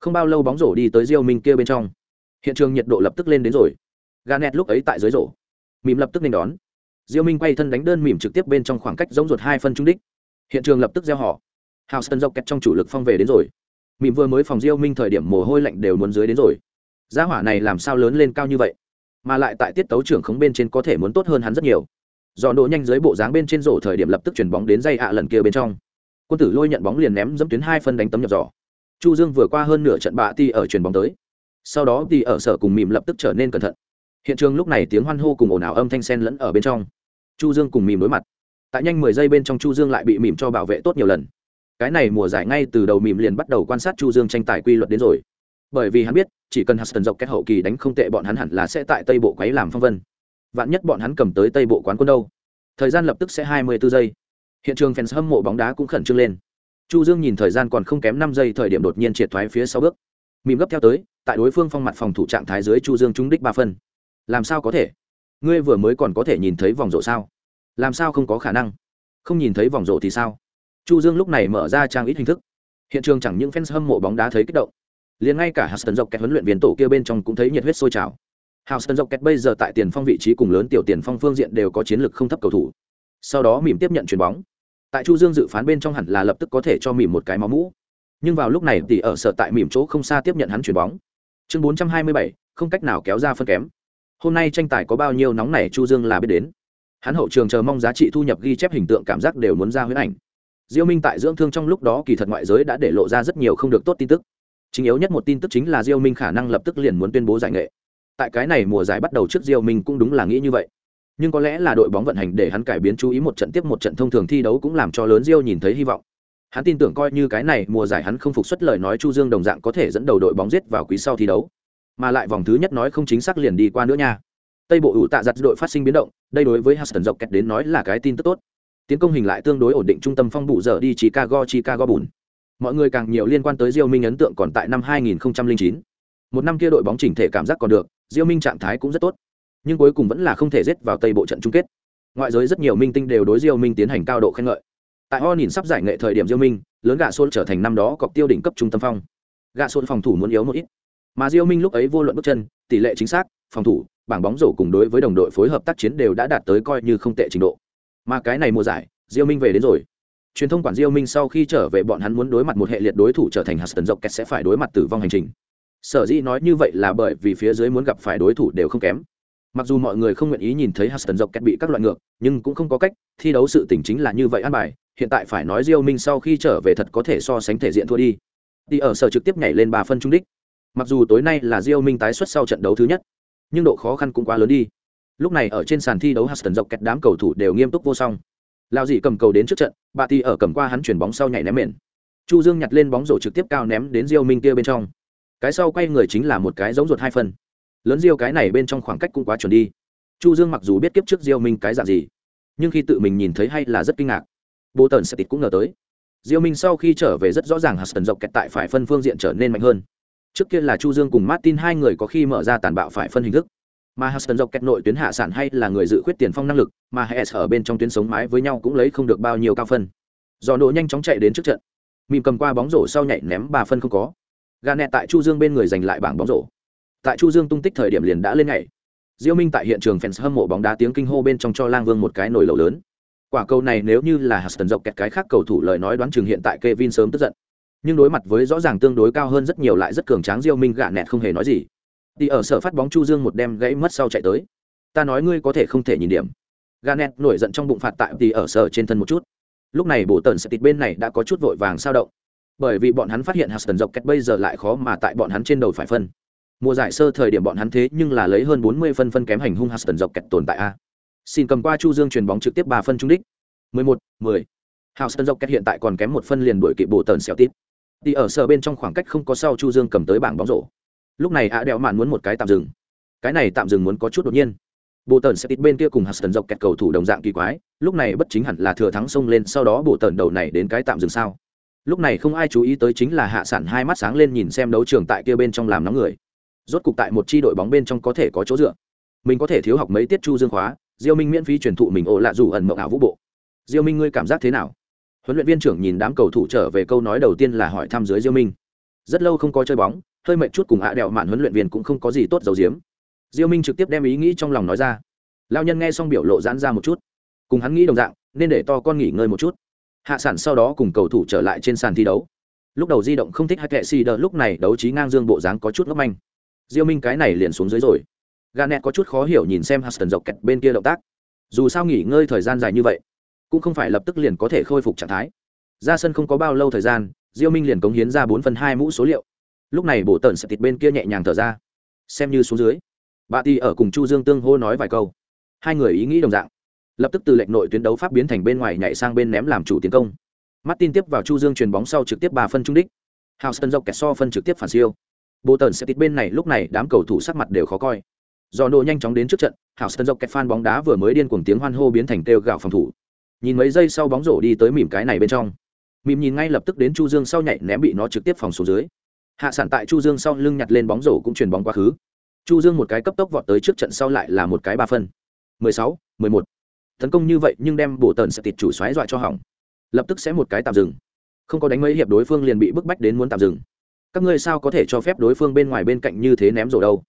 Không bao lâu bóng rổ đi tới diêu minh kia bên trong. Hiện trường nhiệt độ lập tức lên đến rồi. Ganet lúc ấy tại dưới rổ. Mìm lập tức nên đón. Diêu minh quay thân đánh đơn mìm trực tiếp bên trong khoảng cách giống ruột hai phân trung đích. Hiện trường lập tức gieo họ. Sân dọc kẹt trong chủ lực phong về đến rồi. Mìm vừa mới phòng diêu minh thời điểm mồ hôi lạnh đều muốn dưới đến rồi gia hỏa này làm sao lớn lên cao như vậy? Mà lại tại tiết tấu trưởng khống bên trên có thể muốn tốt hơn hắn rất nhiều. Do độ nhanh dưới bộ dáng bên trên rổ thời điểm lập tức chuyển bóng đến dây ạ lần kia bên trong. Quân tử lôi nhận bóng liền ném dẫm tuyến hai phân đánh tấm nhập giỏ. Chu dương vừa qua hơn nửa trận bạ ti ở chuyền bóng tới. Sau đó thì ở sở cùng mìm lập tức trở nên cẩn thận. Hiện trường lúc này tiếng hoan hô cùng ồn ào âm thanh sen lẫn ở bên trong. Chu dương cùng mìm đối mặt. Tại nhanh mười giây bên trong chu dương lại bị mìm cho bảo vệ tốt nhiều lần. Cái này mùa giải ngay từ đầu mìm liền bắt đầu quan sát chu dương tranh tài quy luật đến rồi bởi vì hắn biết, chỉ cần huston dọc kết hậu kỳ đánh không tệ, bọn hắn hẳn là sẽ tại tây bộ quấy làm phong vân. Vạn nhất bọn hắn cầm tới tây bộ quán quân đâu? Thời gian lập tức sẽ hai mươi 24 giây. Hiện trường fans hâm mộ bóng đá cũng khẩn trương lên. Chu dương nhìn thời gian còn không kém năm giây, thời điểm đột nhiên triệt thoái phía sau bước. Mìm gấp theo tới, tại đối phương phong mặt phòng thủ trạng thái dưới chu dương trúng đích ba phân. Làm sao có thể? Ngươi vừa mới còn có thể nhìn thấy vòng rổ sao? Làm sao không có khả năng? Không nhìn thấy vòng rổ thì sao? Chu dương lúc này mở ra trang ít hình thức. Hiện trường chẳng những fans hâm mộ bóng đá thấy kích động liền ngay cả Houston dọc kẹt huấn luyện viên tổ kia bên trong cũng thấy nhiệt huyết sôi trào. Houston dọc kẹt bây giờ tại tiền phong vị trí cùng lớn tiểu tiền phong phương diện đều có chiến lược không thấp cầu thủ. Sau đó mỉm tiếp nhận chuyền bóng. Tại chu dương dự phán bên trong hẳn là lập tức có thể cho mỉm một cái máu mũ. Nhưng vào lúc này thì ở sở tại mỉm chỗ không xa tiếp nhận hắn chuyền bóng. Chương 427, không cách nào kéo ra phân kém. Hôm nay tranh tài có bao nhiêu nóng này chu dương là biết đến. Hắn hậu trường chờ mong giá trị thu nhập ghi chép hình tượng cảm giác đều muốn ra huyễn ảnh. Diêu minh tại dưỡng thương trong lúc đó kỳ thật ngoại giới đã để lộ ra rất nhiều không được tốt tin tức chính yếu nhất một tin tức chính là diêu minh khả năng lập tức liền muốn tuyên bố giải nghệ. Tại cái này mùa giải bắt đầu trước diêu minh cũng đúng là nghĩ như vậy. Nhưng có lẽ là đội bóng vận hành để hắn cải biến chú ý một trận tiếp một trận thông thường thi đấu cũng làm cho lớn diêu nhìn thấy hy vọng. Hắn tin tưởng coi như cái này mùa giải hắn không phục xuất lời nói chu dương đồng dạng có thể dẫn đầu đội bóng giết vào quý sau thi đấu. Mà lại vòng thứ nhất nói không chính xác liền đi qua nữa nha. Tây bộ ủ tạ giặt đội phát sinh biến động, đây đối với huston dọc kẹt đến nói là cái tin tức tốt. Tiến công hình lại tương đối ổn định trung tâm phong bụ giờ đi chicago chicago bùn mọi người càng nhiều liên quan tới diêu minh ấn tượng còn tại năm 2009. một năm kia đội bóng chỉnh thể cảm giác còn được, diêu minh trạng thái cũng rất tốt. Nhưng cuối cùng vẫn là không thể giết vào tây bộ trận chung kết. Ngoại giới rất nhiều minh tinh đều đối diêu minh tiến hành cao độ khen ngợi. Tại ho nhìn sắp giải nghệ thời điểm diêu minh, lớn gạ xôn trở thành năm đó cọc tiêu đỉnh cấp trung tâm phong. Gạ xôn phòng thủ muốn yếu một ít. Mà diêu minh lúc ấy vô luận bước chân, tỷ lệ chính xác, phòng thủ, bảng bóng rổ cùng đối với đồng đội phối hợp tác chiến đều đã đạt tới coi như không tệ trình độ. Mà cái này mùa giải, diêu minh về đến rồi truyền thông quản diêu minh sau khi trở về bọn hắn muốn đối mặt một hệ liệt đối thủ trở thành hạt tần dọc kẹt sẽ phải đối mặt tử vong hành trình sở dĩ nói như vậy là bởi vì phía dưới muốn gặp phải đối thủ đều không kém mặc dù mọi người không nguyện ý nhìn thấy hạt tần dọc kẹt bị các loại ngược nhưng cũng không có cách thi đấu sự tỉnh chính là như vậy ăn bài hiện tại phải nói diêu minh sau khi trở về thật có thể so sánh thể diện thua đi đi ở sở trực tiếp nhảy lên ba phân trung đích Mặc dù tối nay là Diêu Minh tái xuất sau trận đấu thứ nhất, nhưng độ khó khăn cũng quá lớn đi. Lúc này ở trên sàn thi đấu hạt tần dọc kẹt đám cầu thủ đều nghiêm túc vô song. Lao dị cầm cầu đến trước trận, Bà Ti ở cầm qua hắn chuyển bóng sau nhảy ném mền. Chu Dương nhặt lên bóng rổ trực tiếp cao ném đến Diêu Minh kia bên trong. Cái sau quay người chính là một cái giống ruột hai phần. Lớn Diêu cái này bên trong khoảng cách cũng quá chuẩn đi. Chu Dương mặc dù biết kiếp trước Diêu Minh cái dạng gì, nhưng khi tự mình nhìn thấy hay là rất kinh ngạc. Bố Tần sẽ tịt cũng ngờ tới. Diêu Minh sau khi trở về rất rõ ràng Huston dọc kẹt tại phải phân phương diện trở nên mạnh hơn. Trước kia là Chu Dương cùng Martin hai người có khi mở ra tàn bạo phải phân hình thức. Mà Huston dọc kẹt nội tuyến hạ sản hay là người dự khuyết tiền phong năng lực, mà Hayes ở bên trong tuyến sống mái với nhau cũng lấy không được bao nhiêu cao phân. Do nổ nhanh chóng chạy đến trước trận. Mìm cầm qua bóng rổ sau nhảy ném ba phân không có. Garnett tại Chu Dương bên người giành lại bảng bóng rổ. Tại Chu Dương tung tích thời điểm liền đã lên nhảy. Diêu Minh tại hiện trường fans hâm mộ bóng đá tiếng kinh hô bên trong cho Lang Vương một cái nổi lẩu lớn. Quả cầu này nếu như là Huston dọc kẹt cái khác cầu thủ lời nói đoán chừng hiện tại Kevin sớm tức giận. Nhưng đối mặt với rõ ràng tương đối cao hơn rất nhiều lại rất cường tráng Diêu Minh gạ nẹt không hề nói gì. Đi ở sở phát bóng Chu Dương một đem gãy mất sau chạy tới. Ta nói ngươi có thể không thể nhìn điểm. ganet nổi giận trong bụng phạt tại thì ở sở trên thân một chút. Lúc này bộ tần sẽ tịt bên này đã có chút vội vàng sao động. Bởi vì bọn hắn phát hiện Huston dọc kẹt bây giờ lại khó mà tại bọn hắn trên đầu phải phân. Mùa giải sơ thời điểm bọn hắn thế nhưng là lấy hơn 40 phân phân kém hành hung Huston dọc kẹt tồn tại a. Xin cầm qua Chu Dương truyền bóng trực tiếp 3 phân trung đích. 11, 10. Houston dọc kẹt hiện tại còn kém một phân liền đuổi kịp bộ tần xẻo tít. Đi ở sở bên trong khoảng cách không có sau Chu Dương cầm tới bảng bóng rổ. Lúc này ạ đeo mạn muốn một cái tạm dừng. Cái này tạm dừng muốn có chút đột nhiên. Bộ tần sẽ tít bên kia cùng Houston dọc kẹt cầu thủ đồng dạng kỳ quái, lúc này bất chính hẳn là thừa thắng xông lên sau đó bộ tần đầu này đến cái tạm dừng sao. Lúc này không ai chú ý tới chính là hạ sản hai mắt sáng lên nhìn xem đấu trường tại kia bên trong làm nóng người. Rốt cục tại một chi đội bóng bên trong có thể có chỗ dựa. Mình có thể thiếu học mấy tiết Chu Dương khóa, Diêu Minh miễn phí truyền thụ mình ổ lạ rủ ẩn mộng ảo vũ bộ diêu minh ngươi cảm giác thế nào huấn luyện viên trưởng nhìn đám cầu thủ trở về câu nói đầu tiên là hỏi thăm dưới diêu minh rất lâu không có chơi bóng hơi mệt chút cùng ạ đèo mạn huấn luyện viên cũng không có gì tốt dầu diếm diêu minh trực tiếp đem ý nghĩ trong lòng nói ra. Lao nhân nghe xong biểu lộ giãn ra một chút. Cùng hắn nghĩ đồng dạng, nên để to con nghỉ ngơi một chút. Hạ sản sau đó cùng cầu thủ trở lại trên sàn thi đấu. Lúc đầu di động không thích hay kệ xì đờ lúc này đấu trí ngang dương bộ dáng có chút ngốc manh. Diêu minh cái này liền xuống dưới rồi. Ganet có chút khó hiểu nhìn xem huston dọc kẹt bên kia động tác. Dù sao nghỉ ngơi thời gian dài như vậy, cũng không phải lập tức liền có thể khôi phục trạng thái. Ra sân không có bao lâu thời gian, diêu minh liền cống hiến ra bốn phần hai mũ số liệu lúc này bộ tần sẽ tịt bên kia nhẹ nhàng thở ra. Xem như xuống dưới. Bà ti ở cùng chu dương tương hô nói vài câu. Hai người ý nghĩ đồng dạng. Lập tức từ lệnh nội tuyến đấu pháp biến thành bên ngoài nhảy sang bên ném làm chủ tiến công. Martin tiếp vào chu dương chuyền bóng sau trực tiếp ba phân trung đích. Houston dọc kẹt so phân trực tiếp phản siêu. Bộ tần sẽ tịt bên này lúc này đám cầu thủ sắc mặt đều khó coi. Do nô nhanh chóng đến trước trận, houston dọc kẹt fan bóng đá vừa mới điên cuồng tiếng hoan hô biến thành kêu gạo phòng thủ. Nhìn mấy giây sau bóng rổ đi tới mỉm cái này bên trong. Mỉm nhìn ngay lập tức đến chu dương sau nhảy ném bị nó trực tiếp phòng xuống dưới hạ sản tại chu dương sau lưng nhặt lên bóng rổ cũng chuyển bóng quá khứ. Chu dương một cái cấp tốc vọt tới trước trận sau lại là một cái ba phân. 16, 11. tấn công như vậy nhưng đem bổ tần sẽ tịt chủ xoáy dọa cho hỏng. Lập tức sẽ một cái tạm dừng. Không có đánh mấy hiệp đối phương liền bị bức bách đến muốn tạm dừng. Các ngươi sao có thể cho phép đối phương bên ngoài bên cạnh như thế ném rổ đâu?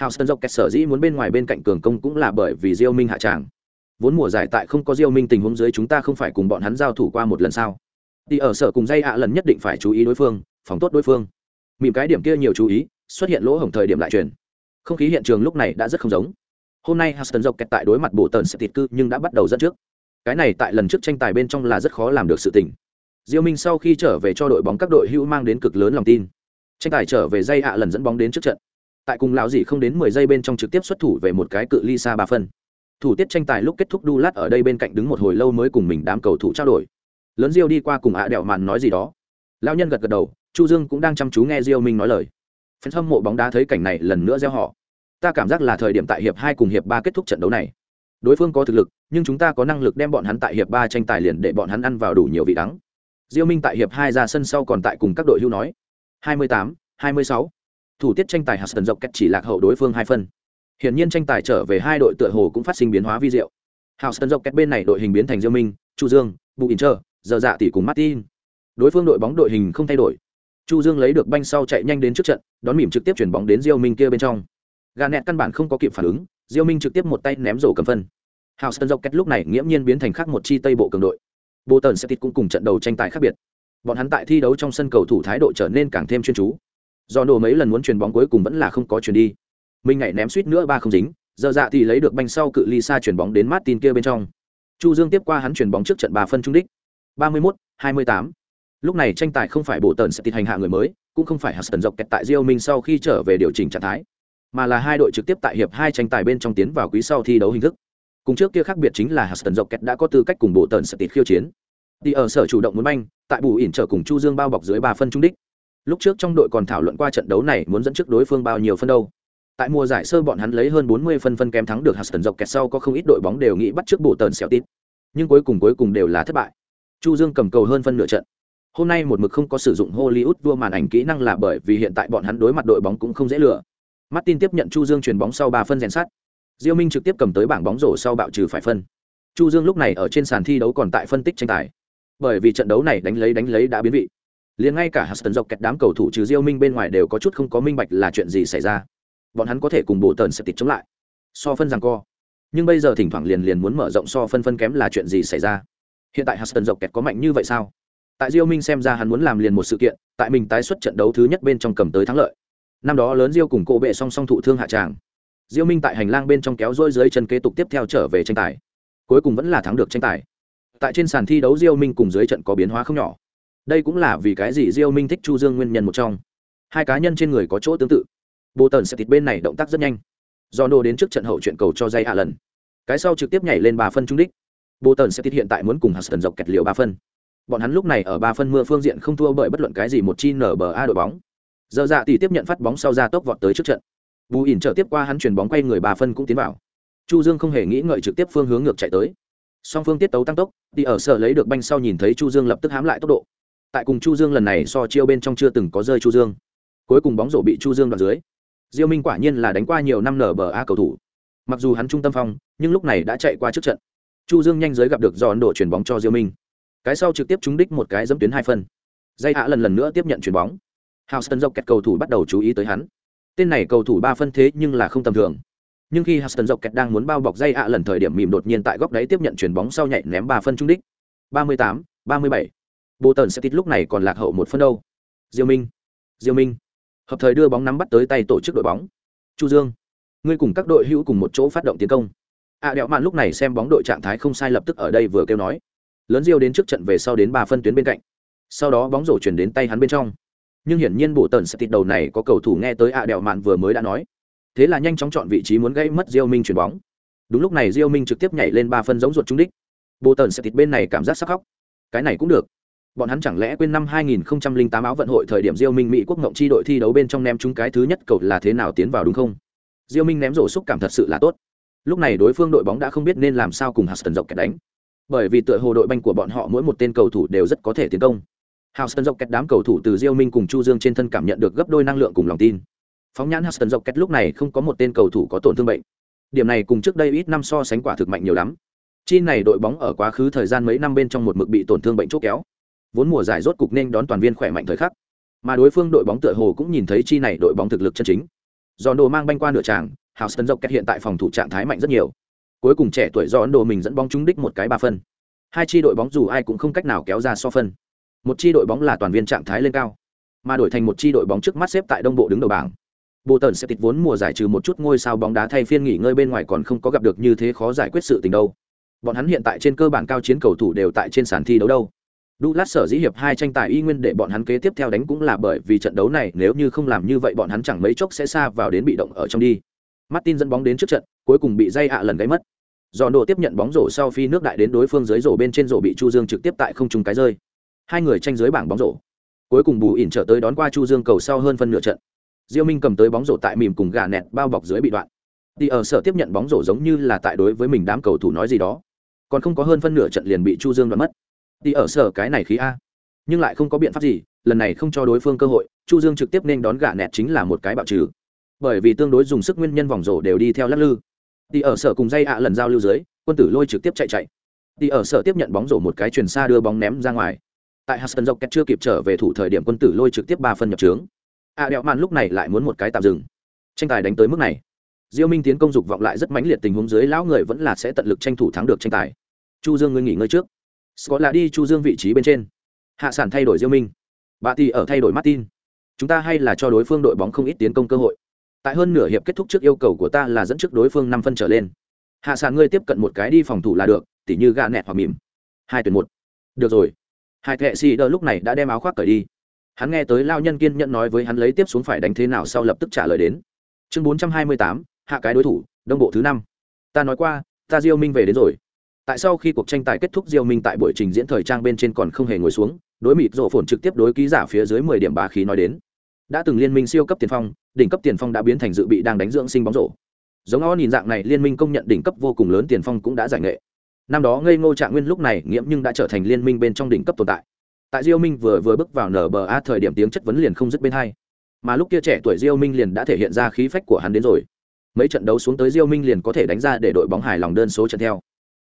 Houston dọc kẹt sở dĩ muốn bên ngoài bên cạnh cường công cũng là bởi vì Diêu Minh hạ tràng. Vốn mùa giải tại không có diêu minh tình huống dưới chúng ta không phải cùng bọn hắn giao thủ qua một lần sao? Đi ở sở cùng dây ạ lần nhất định phải chú ý đối phương phóng tốt đối phương mỉm cái điểm kia nhiều chú ý, xuất hiện lỗ hổng thời điểm lại truyền. Không khí hiện trường lúc này đã rất không giống. Hôm nay Huston dọc kẹt tại đối mặt bộ tần sẽ tiệt cư nhưng đã bắt đầu dẫn trước. Cái này tại lần trước tranh tài bên trong là rất khó làm được sự tình. Diêu minh sau khi trở về cho đội bóng các đội hữu mang đến cực lớn lòng tin. Tranh tài trở về dây ạ lần dẫn bóng đến trước trận. Tại cùng lão gì không đến mười giây bên trong trực tiếp xuất thủ về một cái cự ly xa ba phân. Thủ tiết tranh tài lúc kết thúc đu lát ở đây bên cạnh đứng một hồi lâu mới cùng mình đám cầu thủ trao đổi. Lớn diêu đi qua cùng ạ đẹo màn nói gì đó. Lao nhân gật gật đầu chu dương cũng đang chăm chú nghe diêu minh nói lời phen hâm mộ bóng đá thấy cảnh này lần nữa gieo họ ta cảm giác là thời điểm tại hiệp hai cùng hiệp ba kết thúc trận đấu này đối phương có thực lực nhưng chúng ta có năng lực đem bọn hắn tại hiệp ba tranh tài liền để bọn hắn ăn vào đủ nhiều vị đắng diêu minh tại hiệp hai ra sân sau còn tại cùng các đội hưu nói 28, 26. thủ tiết tranh tài hudson dọc cách chỉ lạc hậu đối phương hai phân Hiển nhiên tranh tài trở về hai đội tựa hồ cũng phát sinh biến hóa vi diệu. Houston dọc kết bên này đội hình biến thành Diêu Minh, Chu Dương, Bù Inter, giờ dạ tỷ cùng Martin. Đối phương đội bóng đội hình không thay đổi. Chu Dương lấy được banh sau chạy nhanh đến trước trận, đón mỉm trực tiếp chuyển bóng đến Diêu Minh kia bên trong. Garnet căn bản không có kịp phản ứng, Diêu Minh trực tiếp một tay ném rổ cầm phân. Houston Rockets lúc này nghiễm nhiên biến thành khác một chi tây bộ cường đội. Bồ Tần sẽ cũng cùng trận đầu tranh tài khác biệt. Bọn hắn tại thi đấu trong sân cầu thủ thái độ trở nên càng thêm chuyên chú. Do nổ mấy lần muốn truyền bóng cuối cùng vẫn là không có truyền đi Minh nhảy ném suýt nữa ba không dính giờ dạ thì lấy được banh sau cự ly xa chuyển bóng đến martin kia bên trong chu dương tiếp qua hắn chuyển bóng trước trận 3 phân trung đích ba mươi 31, 28 lúc này tranh tài không phải bộ tần sẽ tịt hành hạ người mới cũng không phải Huston dọc kẹt tại rio Minh sau khi trở về điều chỉnh trạng thái, mà là hai đội trực tiếp tại hiệp hai tranh tài bên trong tiến vào quý sau thi đấu hình thức. Cùng trước kia khác biệt chính là Huston dọc kẹt đã có tư cách cùng bộ tần sẽ tịt khiêu chiến. Đi ở sở chủ động muốn banh, tại bù ỉn trở cùng Chu Dương bao bọc dưới ba phân trung đích. Lúc trước trong đội còn thảo luận qua trận đấu này muốn dẫn trước đối phương bao nhiêu phân đâu. Tại mùa giải sơ bọn hắn lấy hơn 40 phân phân kém thắng được Huston dọc kẹt sau có không ít đội bóng đều nghĩ bắt trước bộ tần xẻo tít. Nhưng cuối cùng cuối cùng đều là thất bại. Chu Dương cầm cầu hơn phân nửa trận. Hôm nay một mực không có sử dụng Hollywood vua màn ảnh kỹ năng là bởi vì hiện tại bọn hắn đối mặt đội bóng cũng không dễ lừa. Martin tiếp nhận Chu Dương chuyền bóng sau 3 phân rèn sát. Diêu Minh trực tiếp cầm tới bảng bóng rổ sau bạo trừ phải phân. Chu Dương lúc này ở trên sàn thi đấu còn tại phân tích tranh tài. Bởi vì trận đấu này đánh lấy đánh lấy đã biến vị. Liền ngay cả Huston dọc kẹt đám cầu thủ trừ Diêu Minh bên ngoài đều có chút không có minh bạch là chuyện gì xảy ra. Bọn hắn có thể cùng bộ tần sẽ tịt chống lại. So phân rằng co. Nhưng bây giờ thỉnh thoảng liền liền muốn mở rộng so phân phân kém là chuyện gì xảy ra. Hiện tại Huston dọc kẹt có mạnh như vậy sao? Tại Diêu Minh xem ra hắn muốn làm liền một sự kiện, tại mình tái xuất trận đấu thứ nhất bên trong cầm tới thắng lợi. Năm đó lớn Diêu cùng cô bệ song song thụ thương hạ tràng. Diêu minh tại hành lang bên trong kéo rối dưới chân kế tục tiếp theo trở về tranh tài. Cuối cùng vẫn là thắng được tranh tài. Tại trên sàn thi đấu diêu minh cùng dưới trận có biến hóa không nhỏ. Đây cũng là vì cái gì diêu minh thích chu dương nguyên nhân một trong. Hai cá nhân trên người có chỗ tương tự. Bồ tần sẽ thịt bên này động tác rất nhanh. Do nô đến trước trận hậu chuyện cầu cho dây hạ lần cái sau trực tiếp nhảy lên ba phân trung đích. Bồ tần sẽ thịt hiện tại muốn cùng huston dọc kẹt liều ba phân bọn hắn lúc này ở ba phân mưa phương diện không thua bởi bất luận cái gì một chi nở bờ a đội bóng. Giờ dạ thì tiếp nhận phát bóng sau ra tốc vọt tới trước trận. Bù ỉn trở tiếp qua hắn chuyền bóng quay người ba phân cũng tiến vào. Chu dương không hề nghĩ ngợi trực tiếp phương hướng ngược chạy tới. Song phương tiết tấu tăng tốc đi ở sở lấy được banh sau nhìn thấy chu dương lập tức hám lại tốc độ. Tại cùng chu dương lần này so chiêu bên trong chưa từng có rơi chu dương. Cuối cùng bóng rổ bị chu dương đoạt dưới. Diêu minh quả nhiên là đánh qua nhiều năm nở bờ a cầu thủ. Mặc dù hắn trung tâm phong, nhưng lúc này đã chạy qua trước trận. Chu dương nhanh giới gặp được do ấn độ chuyển bóng cho diêu minh cái sau trực tiếp trúng đích một cái dẫm tuyến hai phân dây hạ lần lần nữa tiếp nhận chuyển bóng Houston dọc kẹt cầu thủ bắt đầu chú ý tới hắn tên này cầu thủ ba phân thế nhưng là không tầm thường nhưng khi houston dọc kẹt đang muốn bao bọc dây hạ lần thời điểm mìm đột nhiên tại góc đáy tiếp nhận chuyển bóng sau nhảy ném ba phân trúng đích 38, 37. Bộ tần sẽ tít lúc này còn lạc hậu một phân đâu. Diêu Minh, Diêu Minh, hợp thời đưa bóng nắm bắt tới tay tổ chức đội bóng. Chu Dương, ngươi cùng các đội hữu cùng một chỗ phát động tiến công. À đẹo mạn lúc này xem bóng đội trạng thái không sai lập tức ở đây vừa kêu nói. Lớn Diêu đến trước trận về sau đến ba phân tuyến bên cạnh. Sau đó bóng rổ chuyển đến tay hắn bên trong. Nhưng hiển nhiên bộ tần sẽ tịt đầu này có cầu thủ nghe tới ạ đèo mạn vừa mới đã nói. Thế là nhanh chóng chọn vị trí muốn gây mất diêu minh chuyển bóng. Đúng lúc này diêu minh trực tiếp nhảy lên ba phân giống ruột trúng đích. Bộ tần sẽ tịt bên này cảm giác sắc khóc. Cái này cũng được. Bọn hắn chẳng lẽ quên năm 2008 áo vận hội thời điểm diêu minh mỹ quốc ngộng chi đội thi đấu bên trong ném chúng cái thứ nhất cầu là thế nào tiến vào đúng không? Diêu minh ném rổ xúc cảm thật sự là tốt. Lúc này đối phương đội bóng đã không biết nên làm sao cùng huston dọc kẹt đánh bởi vì tựa hồ đội banh của bọn họ mỗi một tên cầu thủ đều rất có thể tiến công Houston dọc kẹt đám cầu thủ từ Diêu Minh cùng Chu Dương trên thân cảm nhận được gấp đôi năng lượng cùng lòng tin. Phóng nhãn Houston dọc kẹt lúc này không có một tên cầu thủ có tổn thương bệnh. Điểm này cùng trước đây ít năm so sánh quả thực mạnh nhiều lắm. Chi này đội bóng ở quá khứ thời gian mấy năm bên trong một mực bị tổn thương bệnh chốt kéo. Vốn mùa giải rốt cục nên đón toàn viên khỏe mạnh thời khắc. Mà đối phương đội bóng tựa hồ cũng nhìn thấy chi này đội bóng thực lực chân chính. Giòn đồ mang banh qua nửa tràng, Houston dọc kẹt hiện tại phòng thủ trạng thái mạnh rất nhiều. Cuối cùng trẻ tuổi do ấn độ mình dẫn bóng trúng đích một cái ba phân. Hai chi đội bóng dù ai cũng không cách nào kéo ra so phân một chi đội bóng là toàn viên trạng thái lên cao, mà đổi thành một chi đội bóng trước mắt xếp tại đông bộ đứng đầu bảng bộ tần sẽ tịch vốn mùa giải trừ một chút ngôi sao bóng đá thay phiên nghỉ ngơi bên ngoài còn không có gặp được như thế khó giải quyết sự tình đâu bọn hắn hiện tại trên cơ bản cao chiến cầu thủ đều tại trên sàn thi đấu đâu Douglas sở dĩ hiệp hai tranh tài y nguyên để bọn hắn kế tiếp theo đánh cũng là bởi vì trận đấu này, nếu như không làm như vậy bọn hắn chẳng mấy chốc sẽ xa vào đến bị động ở trong đi. Martin dẫn bóng đến trước trận, cuối cùng bị dây ạ lần gáy mất. Giòn đồ tiếp nhận bóng rổ sau phi nước đại đến đối phương dưới rổ bên trên rổ bị Chu Dương trực tiếp tại không trung cái rơi. Hai người tranh dưới bảng bóng rổ. Cuối cùng bù ỉn trở tới đón qua chu dương cầu sau hơn phân nửa trận. Diêu minh cầm tới bóng rổ tại mìm cùng gà nẹt bao bọc dưới bị đoạn. Đi ở sở tiếp nhận bóng rổ giống như là tại đối với mình đám cầu thủ nói gì đó. Còn không có hơn phân nửa trận liền bị chu dương đoạt mất. Đi ở sở cái này khí a. Nhưng lại không có biện pháp gì lần này không cho đối phương cơ hội chu dương trực tiếp nên đón gà nẹt chính là một cái bạo trừ bởi vì tương đối dùng sức nguyên nhân vòng rổ đều đi theo lắc lư. Đi ở sở cùng dây ạ lần giao lưu dưới, quân tử lôi trực tiếp chạy chạy. Đi ở sở tiếp nhận bóng rổ một cái truyền xa đưa bóng ném ra ngoài. Tại huston dọc chưa kịp trở về thủ thời điểm quân tử lôi trực tiếp ba phân nhập trướng. Ạ đẹo mạn lúc này lại muốn một cái tạm dừng. Tranh tài đánh tới mức này. Diêu minh tiến công dục vọng lại rất mãnh liệt tình huống dưới, lão người vẫn là sẽ tận lực tranh thủ thắng được tranh tài. Chu dương ngươi nghỉ ngơi trước. Scott là đi chu dương vị trí bên trên. Hạ sản thay đổi diêu minh. Bà thì ở thay đổi martin. Chúng ta hay là cho đối phương đội bóng không ít tiến công cơ hội tại hơn nửa hiệp kết thúc trước yêu cầu của ta là dẫn trước đối phương năm phân trở lên. Hạ sản ngươi tiếp cận một cái đi phòng thủ là được, tỉ như gà nẹt hoặc mỉm. Hai tuyển một. Được rồi. Hai thệ xì đờ lúc này đã đem áo khoác cởi đi. Hắn nghe tới lao nhân kiên nhẫn nói với hắn lấy tiếp xuống phải đánh thế nào sau lập tức trả lời đến. Chương bốn trăm hai mươi tám, hạ cái đối thủ, đông bộ thứ năm. Ta nói qua, ta diêu minh về đến rồi. Tại sau khi cuộc tranh tài kết thúc diêu minh tại buổi trình diễn thời trang bên trên còn không hề ngồi xuống, đối mịt rộ phồn trực tiếp đối ký giả phía dưới mười điểm bá khí nói đến đã từng liên minh siêu cấp tiền phong, đỉnh cấp tiền phong đã biến thành dự bị đang đánh dưỡng sinh bóng rổ. Giống o nhìn dạng này, liên minh công nhận đỉnh cấp vô cùng lớn tiền phong cũng đã giải nghệ. Năm đó ngây ngô trạng nguyên lúc này nghiễm nhưng đã trở thành liên minh bên trong đỉnh cấp tồn tại. Tại diêu minh vừa vừa bước vào nở bờ a thời điểm tiếng chất vấn liền không dứt bên hai. Mà lúc kia trẻ tuổi diêu minh liền đã thể hiện ra khí phách của hắn đến rồi. Mấy trận đấu xuống tới diêu minh liền có thể đánh ra để đội bóng hài lòng đơn số trận theo.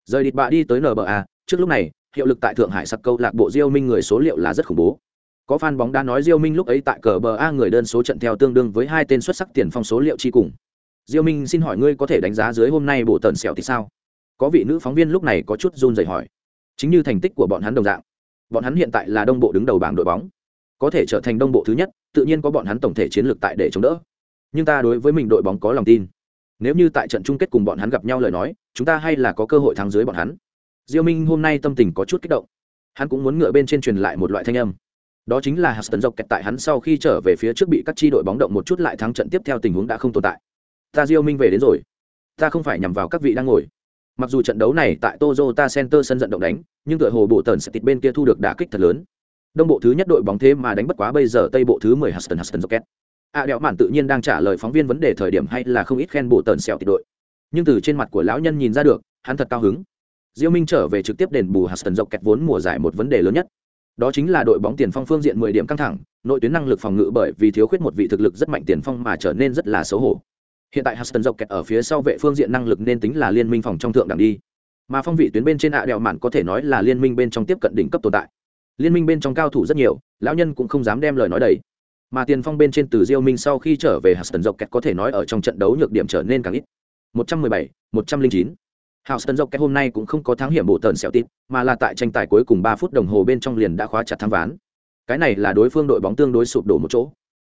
Rời địt bạ đi tới nba trước lúc này, hiệu lực tại thượng hải sặc câu lạc bộ diêu minh người số liệu là rất khủng bố có fan bóng đá nói diêu minh lúc ấy tại cờ bờ a người đơn số trận theo tương đương với hai tên xuất sắc tiền phong số liệu chi cùng. Diêu minh xin hỏi ngươi có thể đánh giá dưới hôm nay bộ tần sẹo thì sao? Có vị nữ phóng viên lúc này có chút run rẩy hỏi. Chính như thành tích của bọn hắn đồng dạng. Bọn hắn hiện tại là đông bộ đứng đầu bảng đội bóng. Có thể trở thành đông bộ thứ nhất, tự nhiên có bọn hắn tổng thể chiến lược tại để chống đỡ. Nhưng ta đối với mình đội bóng có lòng tin. Nếu như tại trận chung kết cùng bọn hắn gặp nhau lời nói, chúng ta hay là có cơ hội thắng dưới bọn hắn. Diêu minh hôm nay tâm tình có chút kích động. Hắn cũng muốn ngựa bên trên truyền lại một loại thanh âm đó chính là Huston dọc kẹt tại hắn sau khi trở về phía trước bị các chi đội bóng động một chút lại thắng trận tiếp theo tình huống đã không tồn tại. Ta diêu minh về đến rồi. Ta không phải nhằm vào các vị đang ngồi. Mặc dù trận đấu này tại Toyota Center sân vận động đánh nhưng tựa hồ bộ tần sẽ tịt bên kia thu được đả kích thật lớn. Đông bộ thứ nhất đội bóng thế mà đánh bất quá bây giờ tây bộ thứ 10 Huston Huston Rocket À, đẹo mạn tự nhiên đang trả lời phóng viên vấn đề thời điểm hay là không ít khen bộ tần xèo tịt đội. Nhưng từ trên mặt của lão nhân nhìn ra được hắn thật cao hứng. Diêu minh trở về trực tiếp đền bù Huston Rocket vốn mùa giải một vấn đề lớn nhất đó chính là đội bóng tiền phong phương diện 10 điểm căng thẳng nội tuyến năng lực phòng ngự bởi vì thiếu khuyết một vị thực lực rất mạnh tiền phong mà trở nên rất là xấu hổ. Hiện tại Huston dọc kẹt ở phía sau vệ phương diện năng lực nên tính là liên minh phòng trong thượng đẳng đi. Mà phong vị tuyến bên trên ạ đèo mạn có thể nói là liên minh bên trong tiếp cận đỉnh cấp tồn tại. Liên minh bên trong cao thủ rất nhiều lão nhân cũng không dám đem lời nói đầy. Mà tiền phong bên trên từ diêu minh sau khi trở về Huston dọc kẹt có thể nói ở trong trận đấu nhược điểm trở nên càng ít. 117, 109. Houston dọc cái hôm nay cũng không có thắng hiểm bộ tần xẻo tít, mà là tại tranh tài cuối cùng 3 phút đồng hồ bên trong liền đã khóa chặt thắng ván. Cái này là đối phương đội bóng tương đối sụp đổ một chỗ.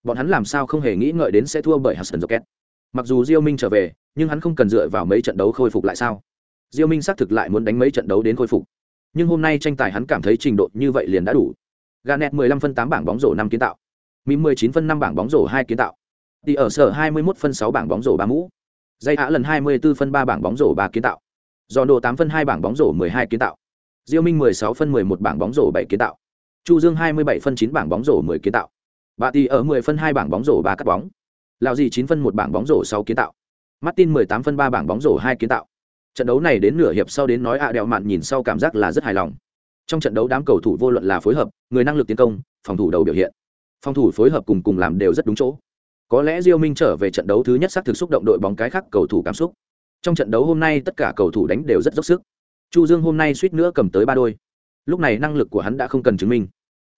Bọn hắn làm sao không hề nghĩ ngợi đến sẽ thua bởi Houston Rockets. Mặc dù Diêu Minh trở về, nhưng hắn không cần dựa vào mấy trận đấu khôi phục lại sao? Diêu Minh xác thực lại muốn đánh mấy trận đấu đến khôi phục. Nhưng hôm nay tranh tài hắn cảm thấy trình độ như vậy liền đã đủ. Garnet 15 phân 8 bảng bóng rổ 5 kiến tạo. Mim 19 phân 5 bảng bóng rổ 2 kiến tạo. Đi ở sở 21 phân 6 bảng bóng rổ 3 mũ. Dây Á lần 24 phân 3 bảng bóng rổ 3 kiến tạo. Giòn đồ 8 phân 2 bảng bóng rổ 12 kiến tạo. Diêu Minh 16 phân 11 bảng bóng rổ 7 kiến tạo. Chu Dương 27 phân 9 bảng bóng rổ 10 kiến tạo. Bà Tỷ ở 10 phân 2 bảng bóng rổ 3 cắt bóng. Lão Dì 9 phân 1 bảng bóng rổ 6 kiến tạo. Martin 18 phân 3 bảng bóng rổ 2 kiến tạo. Trận đấu này đến nửa hiệp sau đến nói ạ à đèo mạn nhìn sau cảm giác là rất hài lòng. Trong trận đấu đám cầu thủ vô luận là phối hợp, người năng lực tiến công, phòng thủ đầu biểu hiện. Phòng thủ phối hợp cùng cùng làm đều rất đúng chỗ. Có lẽ Diêu Minh trở về trận đấu thứ nhất xác thực xúc động đội bóng cái khác cầu thủ cảm xúc trong trận đấu hôm nay tất cả cầu thủ đánh đều rất dốc sức. Chu dương hôm nay suýt nữa cầm tới ba đôi. Lúc này năng lực của hắn đã không cần chứng minh.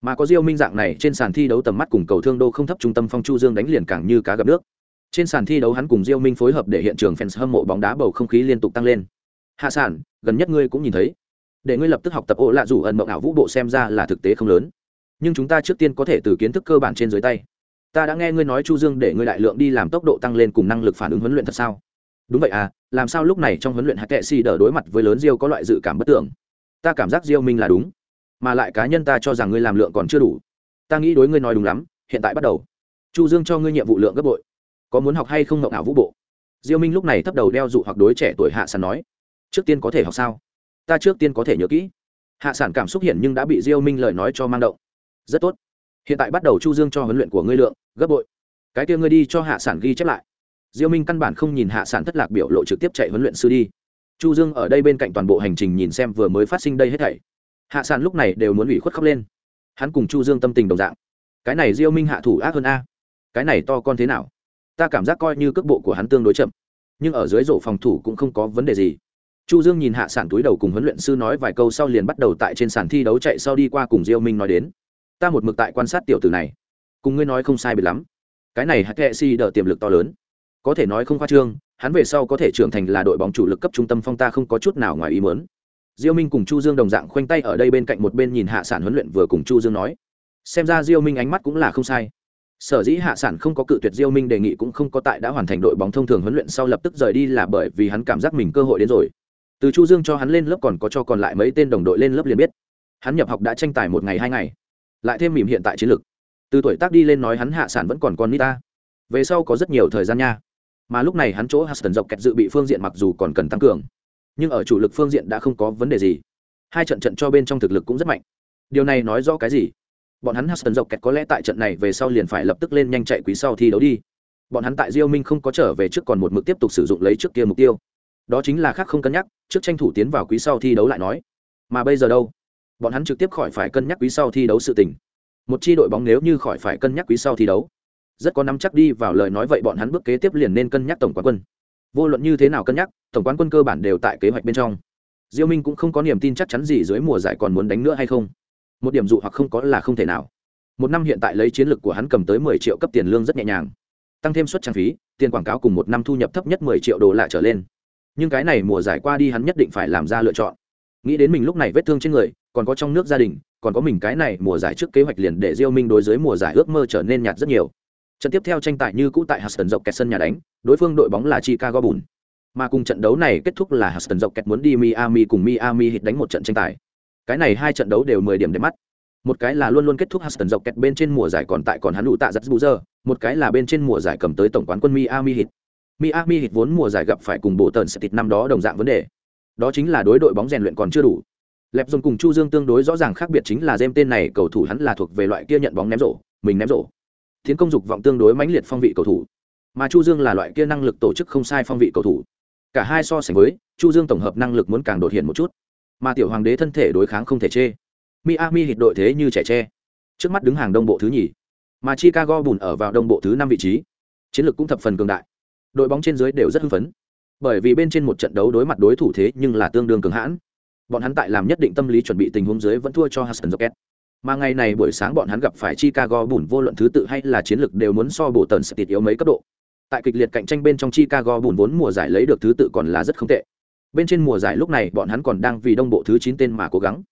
Mà có diêu minh dạng này, trên sàn thi đấu tầm mắt cùng cầu thương đô không thấp trung tâm phong chu dương đánh liền càng như cá gặp nước. Trên sàn thi đấu hắn cùng diêu minh phối hợp để hiện trường fans hâm mộ bóng đá bầu không khí liên tục tăng lên. Hạ sản gần nhất ngươi cũng nhìn thấy. Để ngươi lập tức học tập ô lạ rủ ẩn mộng ảo vũ bộ xem ra là thực tế không lớn. Nhưng chúng ta trước tiên có thể từ kiến thức cơ bản trên dưới tay. Ta đã nghe ngươi nói chu dương để ngươi đại lượng đi làm tốc độ tăng lên cùng năng lực phản ứng huấn luyện thật sao? Đúng vậy à làm sao lúc này trong huấn luyện hạt kệ xì đỡ đối mặt với lớn diêu có loại dự cảm bất tưởng? Ta cảm giác diêu minh là đúng, mà lại cá nhân ta cho rằng ngươi làm lượng còn chưa đủ. Ta nghĩ đối ngươi nói đúng lắm, hiện tại bắt đầu. Chu dương cho ngươi nhiệm vụ lượng gấp bội. Có muốn học hay không ngọc ảo vũ bộ? Diêu minh lúc này thấp đầu đeo dụ hoặc đối trẻ tuổi hạ sản nói. Trước tiên có thể học sao? Ta trước tiên có thể nhớ kỹ. Hạ sản cảm xúc hiện nhưng đã bị diêu minh lời nói cho mang động. Rất tốt. Hiện tại bắt đầu chu dương cho huấn luyện của ngươi lượng gấp bội. Cái kia ngươi đi cho hạ sản ghi chép lại diêu minh căn bản không nhìn hạ sản thất lạc biểu lộ trực tiếp chạy huấn luyện sư đi. Chu dương ở đây bên cạnh toàn bộ hành trình nhìn xem vừa mới phát sinh đây hết thảy. Hạ sản lúc này đều muốn ủy khuất khóc lên. Hắn cùng chu dương tâm tình đồng dạng. Cái này diêu minh hạ thủ ác hơn a. Cái này to con thế nào? Ta cảm giác coi như cước bộ của hắn tương đối chậm. Nhưng ở dưới rổ phòng thủ cũng không có vấn đề gì. Chu dương nhìn hạ sản túi đầu cùng huấn luyện sư nói vài câu sau liền bắt đầu tại trên sàn thi đấu chạy sau đi qua cùng diêu minh nói đến. Ta một mực tại quan sát tiểu tử này. Cùng ngươi nói không sai biệt lắm. Cái này hắc kệ si đỡ tiềm lực to lớn có thể nói không khoa trương, hắn về sau có thể trưởng thành là đội bóng chủ lực cấp trung tâm phong ta không có chút nào ngoài ý muốn. Diêu minh cùng chu dương đồng dạng khoanh tay ở đây bên cạnh một bên nhìn hạ sản huấn luyện vừa cùng chu dương nói. Xem ra diêu minh ánh mắt cũng là không sai. Sở dĩ hạ sản không có cự tuyệt diêu minh đề nghị cũng không có tại đã hoàn thành đội bóng thông thường huấn luyện sau lập tức rời đi là bởi vì hắn cảm giác mình cơ hội đến rồi. Từ chu dương cho hắn lên lớp còn có cho còn lại mấy tên đồng đội lên lớp liền biết. Hắn nhập học đã tranh tài một ngày hai ngày. Lại thêm mỉm hiện tại chiến lược. Từ tuổi tác đi lên nói hắn hạ sản vẫn còn con nít ta. Về sau có rất nhiều thời gian nha mà lúc này hắn chỗ Huston dọc kẹt dự bị phương diện mặc dù còn cần tăng cường, nhưng ở chủ lực phương diện đã không có vấn đề gì. Hai trận trận cho bên trong thực lực cũng rất mạnh. Điều này nói rõ cái gì? Bọn hắn Huston dọc kẹt có lẽ tại trận này về sau liền phải lập tức lên nhanh chạy quý sau thi đấu đi. Bọn hắn tại Diêu Minh không có trở về trước còn một mực tiếp tục sử dụng lấy trước kia mục tiêu. Đó chính là khác không cân nhắc, trước tranh thủ tiến vào quý sau thi đấu lại nói. Mà bây giờ đâu? Bọn hắn trực tiếp khỏi phải cân nhắc quý sau thi đấu sự tình. Một chi đội bóng nếu như khỏi phải cân nhắc quý sau thi đấu rất có nắm chắc đi vào lời nói vậy bọn hắn bước kế tiếp liền nên cân nhắc tổng quán quân. Vô luận như thế nào cân nhắc, tổng quán quân cơ bản đều tại kế hoạch bên trong. Diêu minh cũng không có niềm tin chắc chắn gì dưới mùa giải còn muốn đánh nữa hay không. Một điểm dụ hoặc không có là không thể nào. Một năm hiện tại lấy chiến lược của hắn cầm tới 10 triệu cấp tiền lương rất nhẹ nhàng. Tăng thêm suất trang phí, tiền quảng cáo cùng một năm thu nhập thấp nhất 10 triệu đô la trở lên. Nhưng cái này mùa giải qua đi hắn nhất định phải làm ra lựa chọn. Nghĩ đến mình lúc này vết thương trên người, còn có trong nước gia đình, còn có mình cái này mùa giải trước kế hoạch liền để diêu minh đối với mùa giải ước mơ trở nên nhạt rất nhiều trận tiếp theo tranh tài như cũ tại Huston dọc kẹt sân nhà đánh, đối phương đội bóng là Chicago Bulls. Mà cùng trận đấu này kết thúc là Huston dọc kẹt muốn đi Miami cùng Miami hit đánh một trận tranh tài. Cái này hai trận đấu đều 10 điểm để mắt. Một cái là luôn luôn kết thúc Huston dọc kẹt bên trên mùa giải còn tại còn hắn đủ tạ giật bù giờ, một cái là bên trên mùa giải cầm tới tổng quán quân Miami hit Miami hit vốn mùa giải gặp phải cùng bộ tần sẽ tịt năm đó đồng dạng vấn đề. Đó chính là đối đội bóng rèn luyện còn chưa đủ. Lẹp dùng cùng chu dương tương đối rõ ràng khác biệt chính là jem tên này cầu thủ hắn là thuộc về loại kia nhận bóng ném rổ, mình ném rổ tiến công dục vọng tương đối mãnh liệt phong vị cầu thủ. Mà chu dương là loại kia năng lực tổ chức không sai phong vị cầu thủ. Cả hai so sánh với, chu dương tổng hợp năng lực muốn càng đột hiện một chút. Mà tiểu hoàng đế thân thể đối kháng không thể chê. Miami hịt đội thế như trẻ tre. Trước mắt đứng hàng đông bộ thứ nhì. Mà chicago bùn ở vào đông bộ thứ năm vị trí. Chiến lược cũng thập phần cường đại. Đội bóng trên dưới đều rất hưng phấn. Bởi vì bên trên một trận đấu đối mặt đối thủ thế nhưng là tương đương cường hãn. Bọn hắn tại làm nhất định tâm lý chuẩn bị tình huống dưới vẫn thua cho Hudson Rockets. Mà ngày này buổi sáng bọn hắn gặp phải Chicago Bùn vô luận thứ tự hay là chiến lược đều muốn so bộ tần sẽ tiệt yếu mấy cấp độ. Tại kịch liệt cạnh tranh bên trong Chicago Bùn vốn mùa giải lấy được thứ tự còn là rất không tệ. Bên trên mùa giải lúc này bọn hắn còn đang vì đông bộ thứ chín tên mà cố gắng.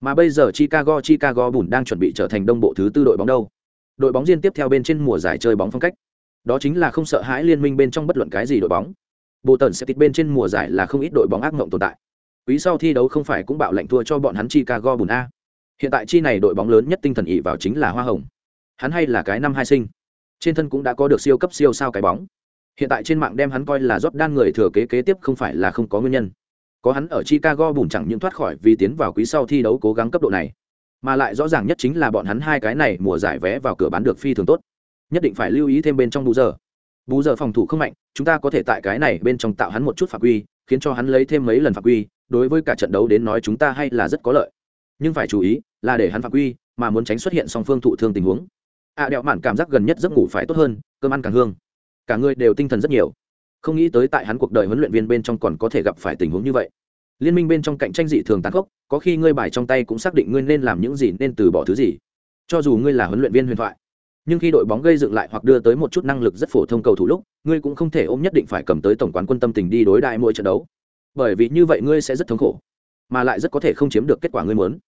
Mà bây giờ Chicago Chicago Bùn đang chuẩn bị trở thành đông bộ thứ tư đội bóng đâu. Đội bóng riêng tiếp theo bên trên mùa giải chơi bóng phong cách. Đó chính là không sợ hãi liên minh bên trong bất luận cái gì đội bóng. Bộ tần sẽ tịt bên trên mùa giải là không ít đội bóng ác mộng tồn tại Quý sau thi đấu không phải cũng bạo lệnh thua cho bọn hắn Chicago Bùn a. Hiện tại chi này đội bóng lớn nhất tinh thần ỵ vào chính là Hoa Hồng. Hắn hay là cái năm hai sinh. Trên thân cũng đã có được siêu cấp siêu sao cái bóng. Hiện tại trên mạng đem hắn coi là Jordan người thừa kế kế tiếp không phải là không có nguyên nhân. Có hắn ở Chicago bùn chẳng những thoát khỏi vì tiến vào quý sau thi đấu cố gắng cấp độ này, mà lại rõ ràng nhất chính là bọn hắn hai cái này mùa giải vé vào cửa bán được phi thường tốt. Nhất định phải lưu ý thêm bên trong bù giờ. Bù giờ phòng thủ không mạnh, chúng ta có thể tại cái này bên trong tạo hắn một chút phạm quy, khiến cho hắn lấy thêm mấy lần phạm quy, đối với cả trận đấu đến nói chúng ta hay là rất có lợi nhưng phải chú ý là để hắn phạm quy mà muốn tránh xuất hiện song phương thụ thương tình huống. Ạ à, đẹo mạn cảm giác gần nhất giấc ngủ phải tốt hơn cơm ăn càng hương. Cả người đều tinh thần rất nhiều. Không nghĩ tới tại hắn cuộc đời huấn luyện viên bên trong còn có thể gặp phải tình huống như vậy. Liên minh bên trong cạnh tranh dị thường tàn khốc có khi ngươi bài trong tay cũng xác định ngươi nên làm những gì nên từ bỏ thứ gì. Cho dù ngươi là huấn luyện viên huyền thoại nhưng khi đội bóng gây dựng lại hoặc đưa tới một chút năng lực rất phổ thông cầu thủ lúc ngươi cũng không thể ôm nhất định phải cầm tới tổng quán quân tâm tình đi đối đại mỗi trận đấu. Bởi vì như vậy ngươi sẽ rất thống khổ mà lại rất có thể không chiếm được kết quả ngươi muốn.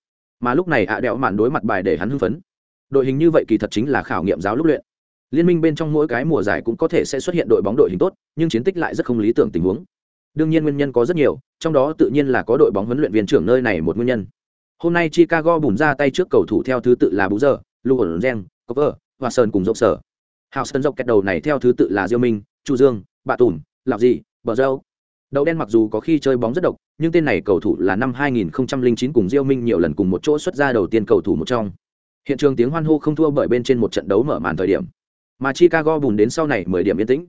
Mà lúc này ạ à đẹo mạn đối mặt bài để hắn hưng phấn. Đội hình như vậy kỳ thật chính là khảo nghiệm giáo lúc luyện. Liên minh bên trong mỗi cái mùa giải cũng có thể sẽ xuất hiện đội bóng đội hình tốt, nhưng chiến tích lại rất không lý tưởng tình huống. Đương nhiên nguyên nhân có rất nhiều, trong đó tự nhiên là có đội bóng huấn luyện viên trưởng nơi này một nguyên nhân. Hôm nay chicago bùn ra tay trước cầu thủ theo thứ tự là bú giờ lugon gen cover và sơn cùng dốc sở. Hào sơn dốc kẹt đầu này theo thứ tự là diêu minh, chu dương, bạ tùn, lạp dị, bờ dâu. Đậu đen mặc dù có khi chơi bóng rất độc, nhưng tên này cầu thủ là năm 2009 cùng Diêu Minh nhiều lần cùng một chỗ xuất ra đầu tiên cầu thủ một trong. Hiện trường tiếng hoan hô không thua bởi bên trên một trận đấu mở màn thời điểm. Mà Chicago bùn đến sau này 10 điểm yên tĩnh.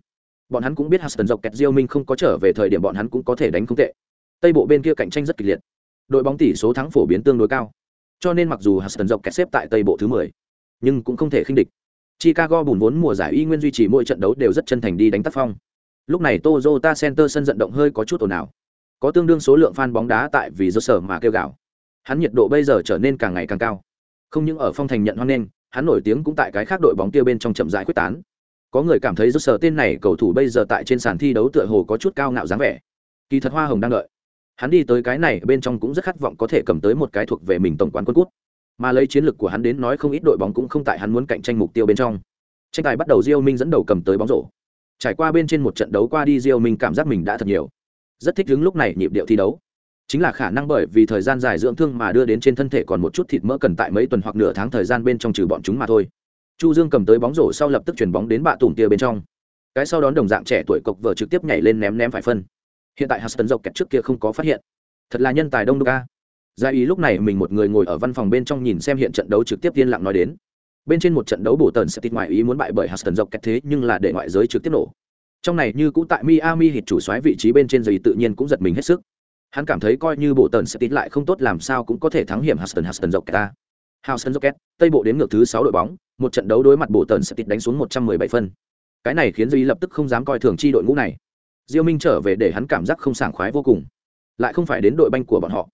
Bọn hắn cũng biết Huston dọc kẹt Diêu Minh không có trở về thời điểm bọn hắn cũng có thể đánh không tệ. Tây bộ bên kia cạnh tranh rất kịch liệt. Đội bóng tỷ số thắng phổ biến tương đối cao. Cho nên mặc dù Huston dọc kẹt xếp tại Tây bộ thứ 10, nhưng cũng không thể khinh địch. Chicago bùn vốn mùa giải y nguyên duy trì mỗi trận đấu đều rất chân thành đi đánh tác phong lúc này Toyota Center sân vận động hơi có chút ồn ào. Có tương đương số lượng fan bóng đá tại vì do sở mà kêu gào. Hắn nhiệt độ bây giờ trở nên càng ngày càng cao. Không những ở phong thành nhận hoan nghênh, hắn nổi tiếng cũng tại cái khác đội bóng kia bên trong chậm rãi quyết tán. Có người cảm thấy do sở tên này cầu thủ bây giờ tại trên sàn thi đấu tựa hồ có chút cao ngạo dáng vẻ. Kỳ thật Hoa Hồng đang đợi. Hắn đi tới cái này bên trong cũng rất khát vọng có thể cầm tới một cái thuộc về mình tổng quán quân cút. Mà lấy chiến lược của hắn đến nói không ít đội bóng cũng không tại hắn muốn cạnh tranh mục tiêu bên trong. Tranh tài bắt đầu Diêu Minh dẫn đầu cầm tới bóng rổ trải qua bên trên một trận đấu qua đi, Diêu mình cảm giác mình đã thật nhiều. Rất thích đứng lúc này nhịp điệu thi đấu. Chính là khả năng bởi vì thời gian dài dưỡng thương mà đưa đến trên thân thể còn một chút thịt mỡ cần tại mấy tuần hoặc nửa tháng thời gian bên trong trừ bọn chúng mà thôi. Chu dương cầm tới bóng rổ sau lập tức chuyển bóng đến bạ tủm tia bên trong. Cái sau đón đồng dạng trẻ tuổi cộc vợ trực tiếp nhảy lên ném ném phải phân. Hiện tại huston dọc kẹt trước kia không có phát hiện. Thật là nhân tài đông đô ca gia ý lúc này mình một người ngồi ở văn phòng bên trong nhìn xem hiện trận đấu trực tiếp yên lặng nói đến bên trên một trận đấu bổ tần sẽ tịt ngoại ý muốn bại bởi huston dọc kẹt thế nhưng là để ngoại giới trực tiếp nổ trong này như cũ tại miami hit chủ xoáy vị trí bên trên giày tự nhiên cũng giật mình hết sức hắn cảm thấy coi như bộ tần sẽ tịt lại không tốt làm sao cũng có thể thắng hiểm huston huston dọc kẹt ta Huston dọc kẹt, Tây bộ đến ngược thứ sáu đội bóng, một trận đấu đối mặt bộ tần sẽ tịt đánh xuống một trăm mười bảy phân. Cái này khiến Duy lập tức không dám coi thường chi đội ngũ này. Diêu Minh trở về để hắn cảm giác không sảng khoái vô cùng. Lại không phải đến đội banh của bọn họ.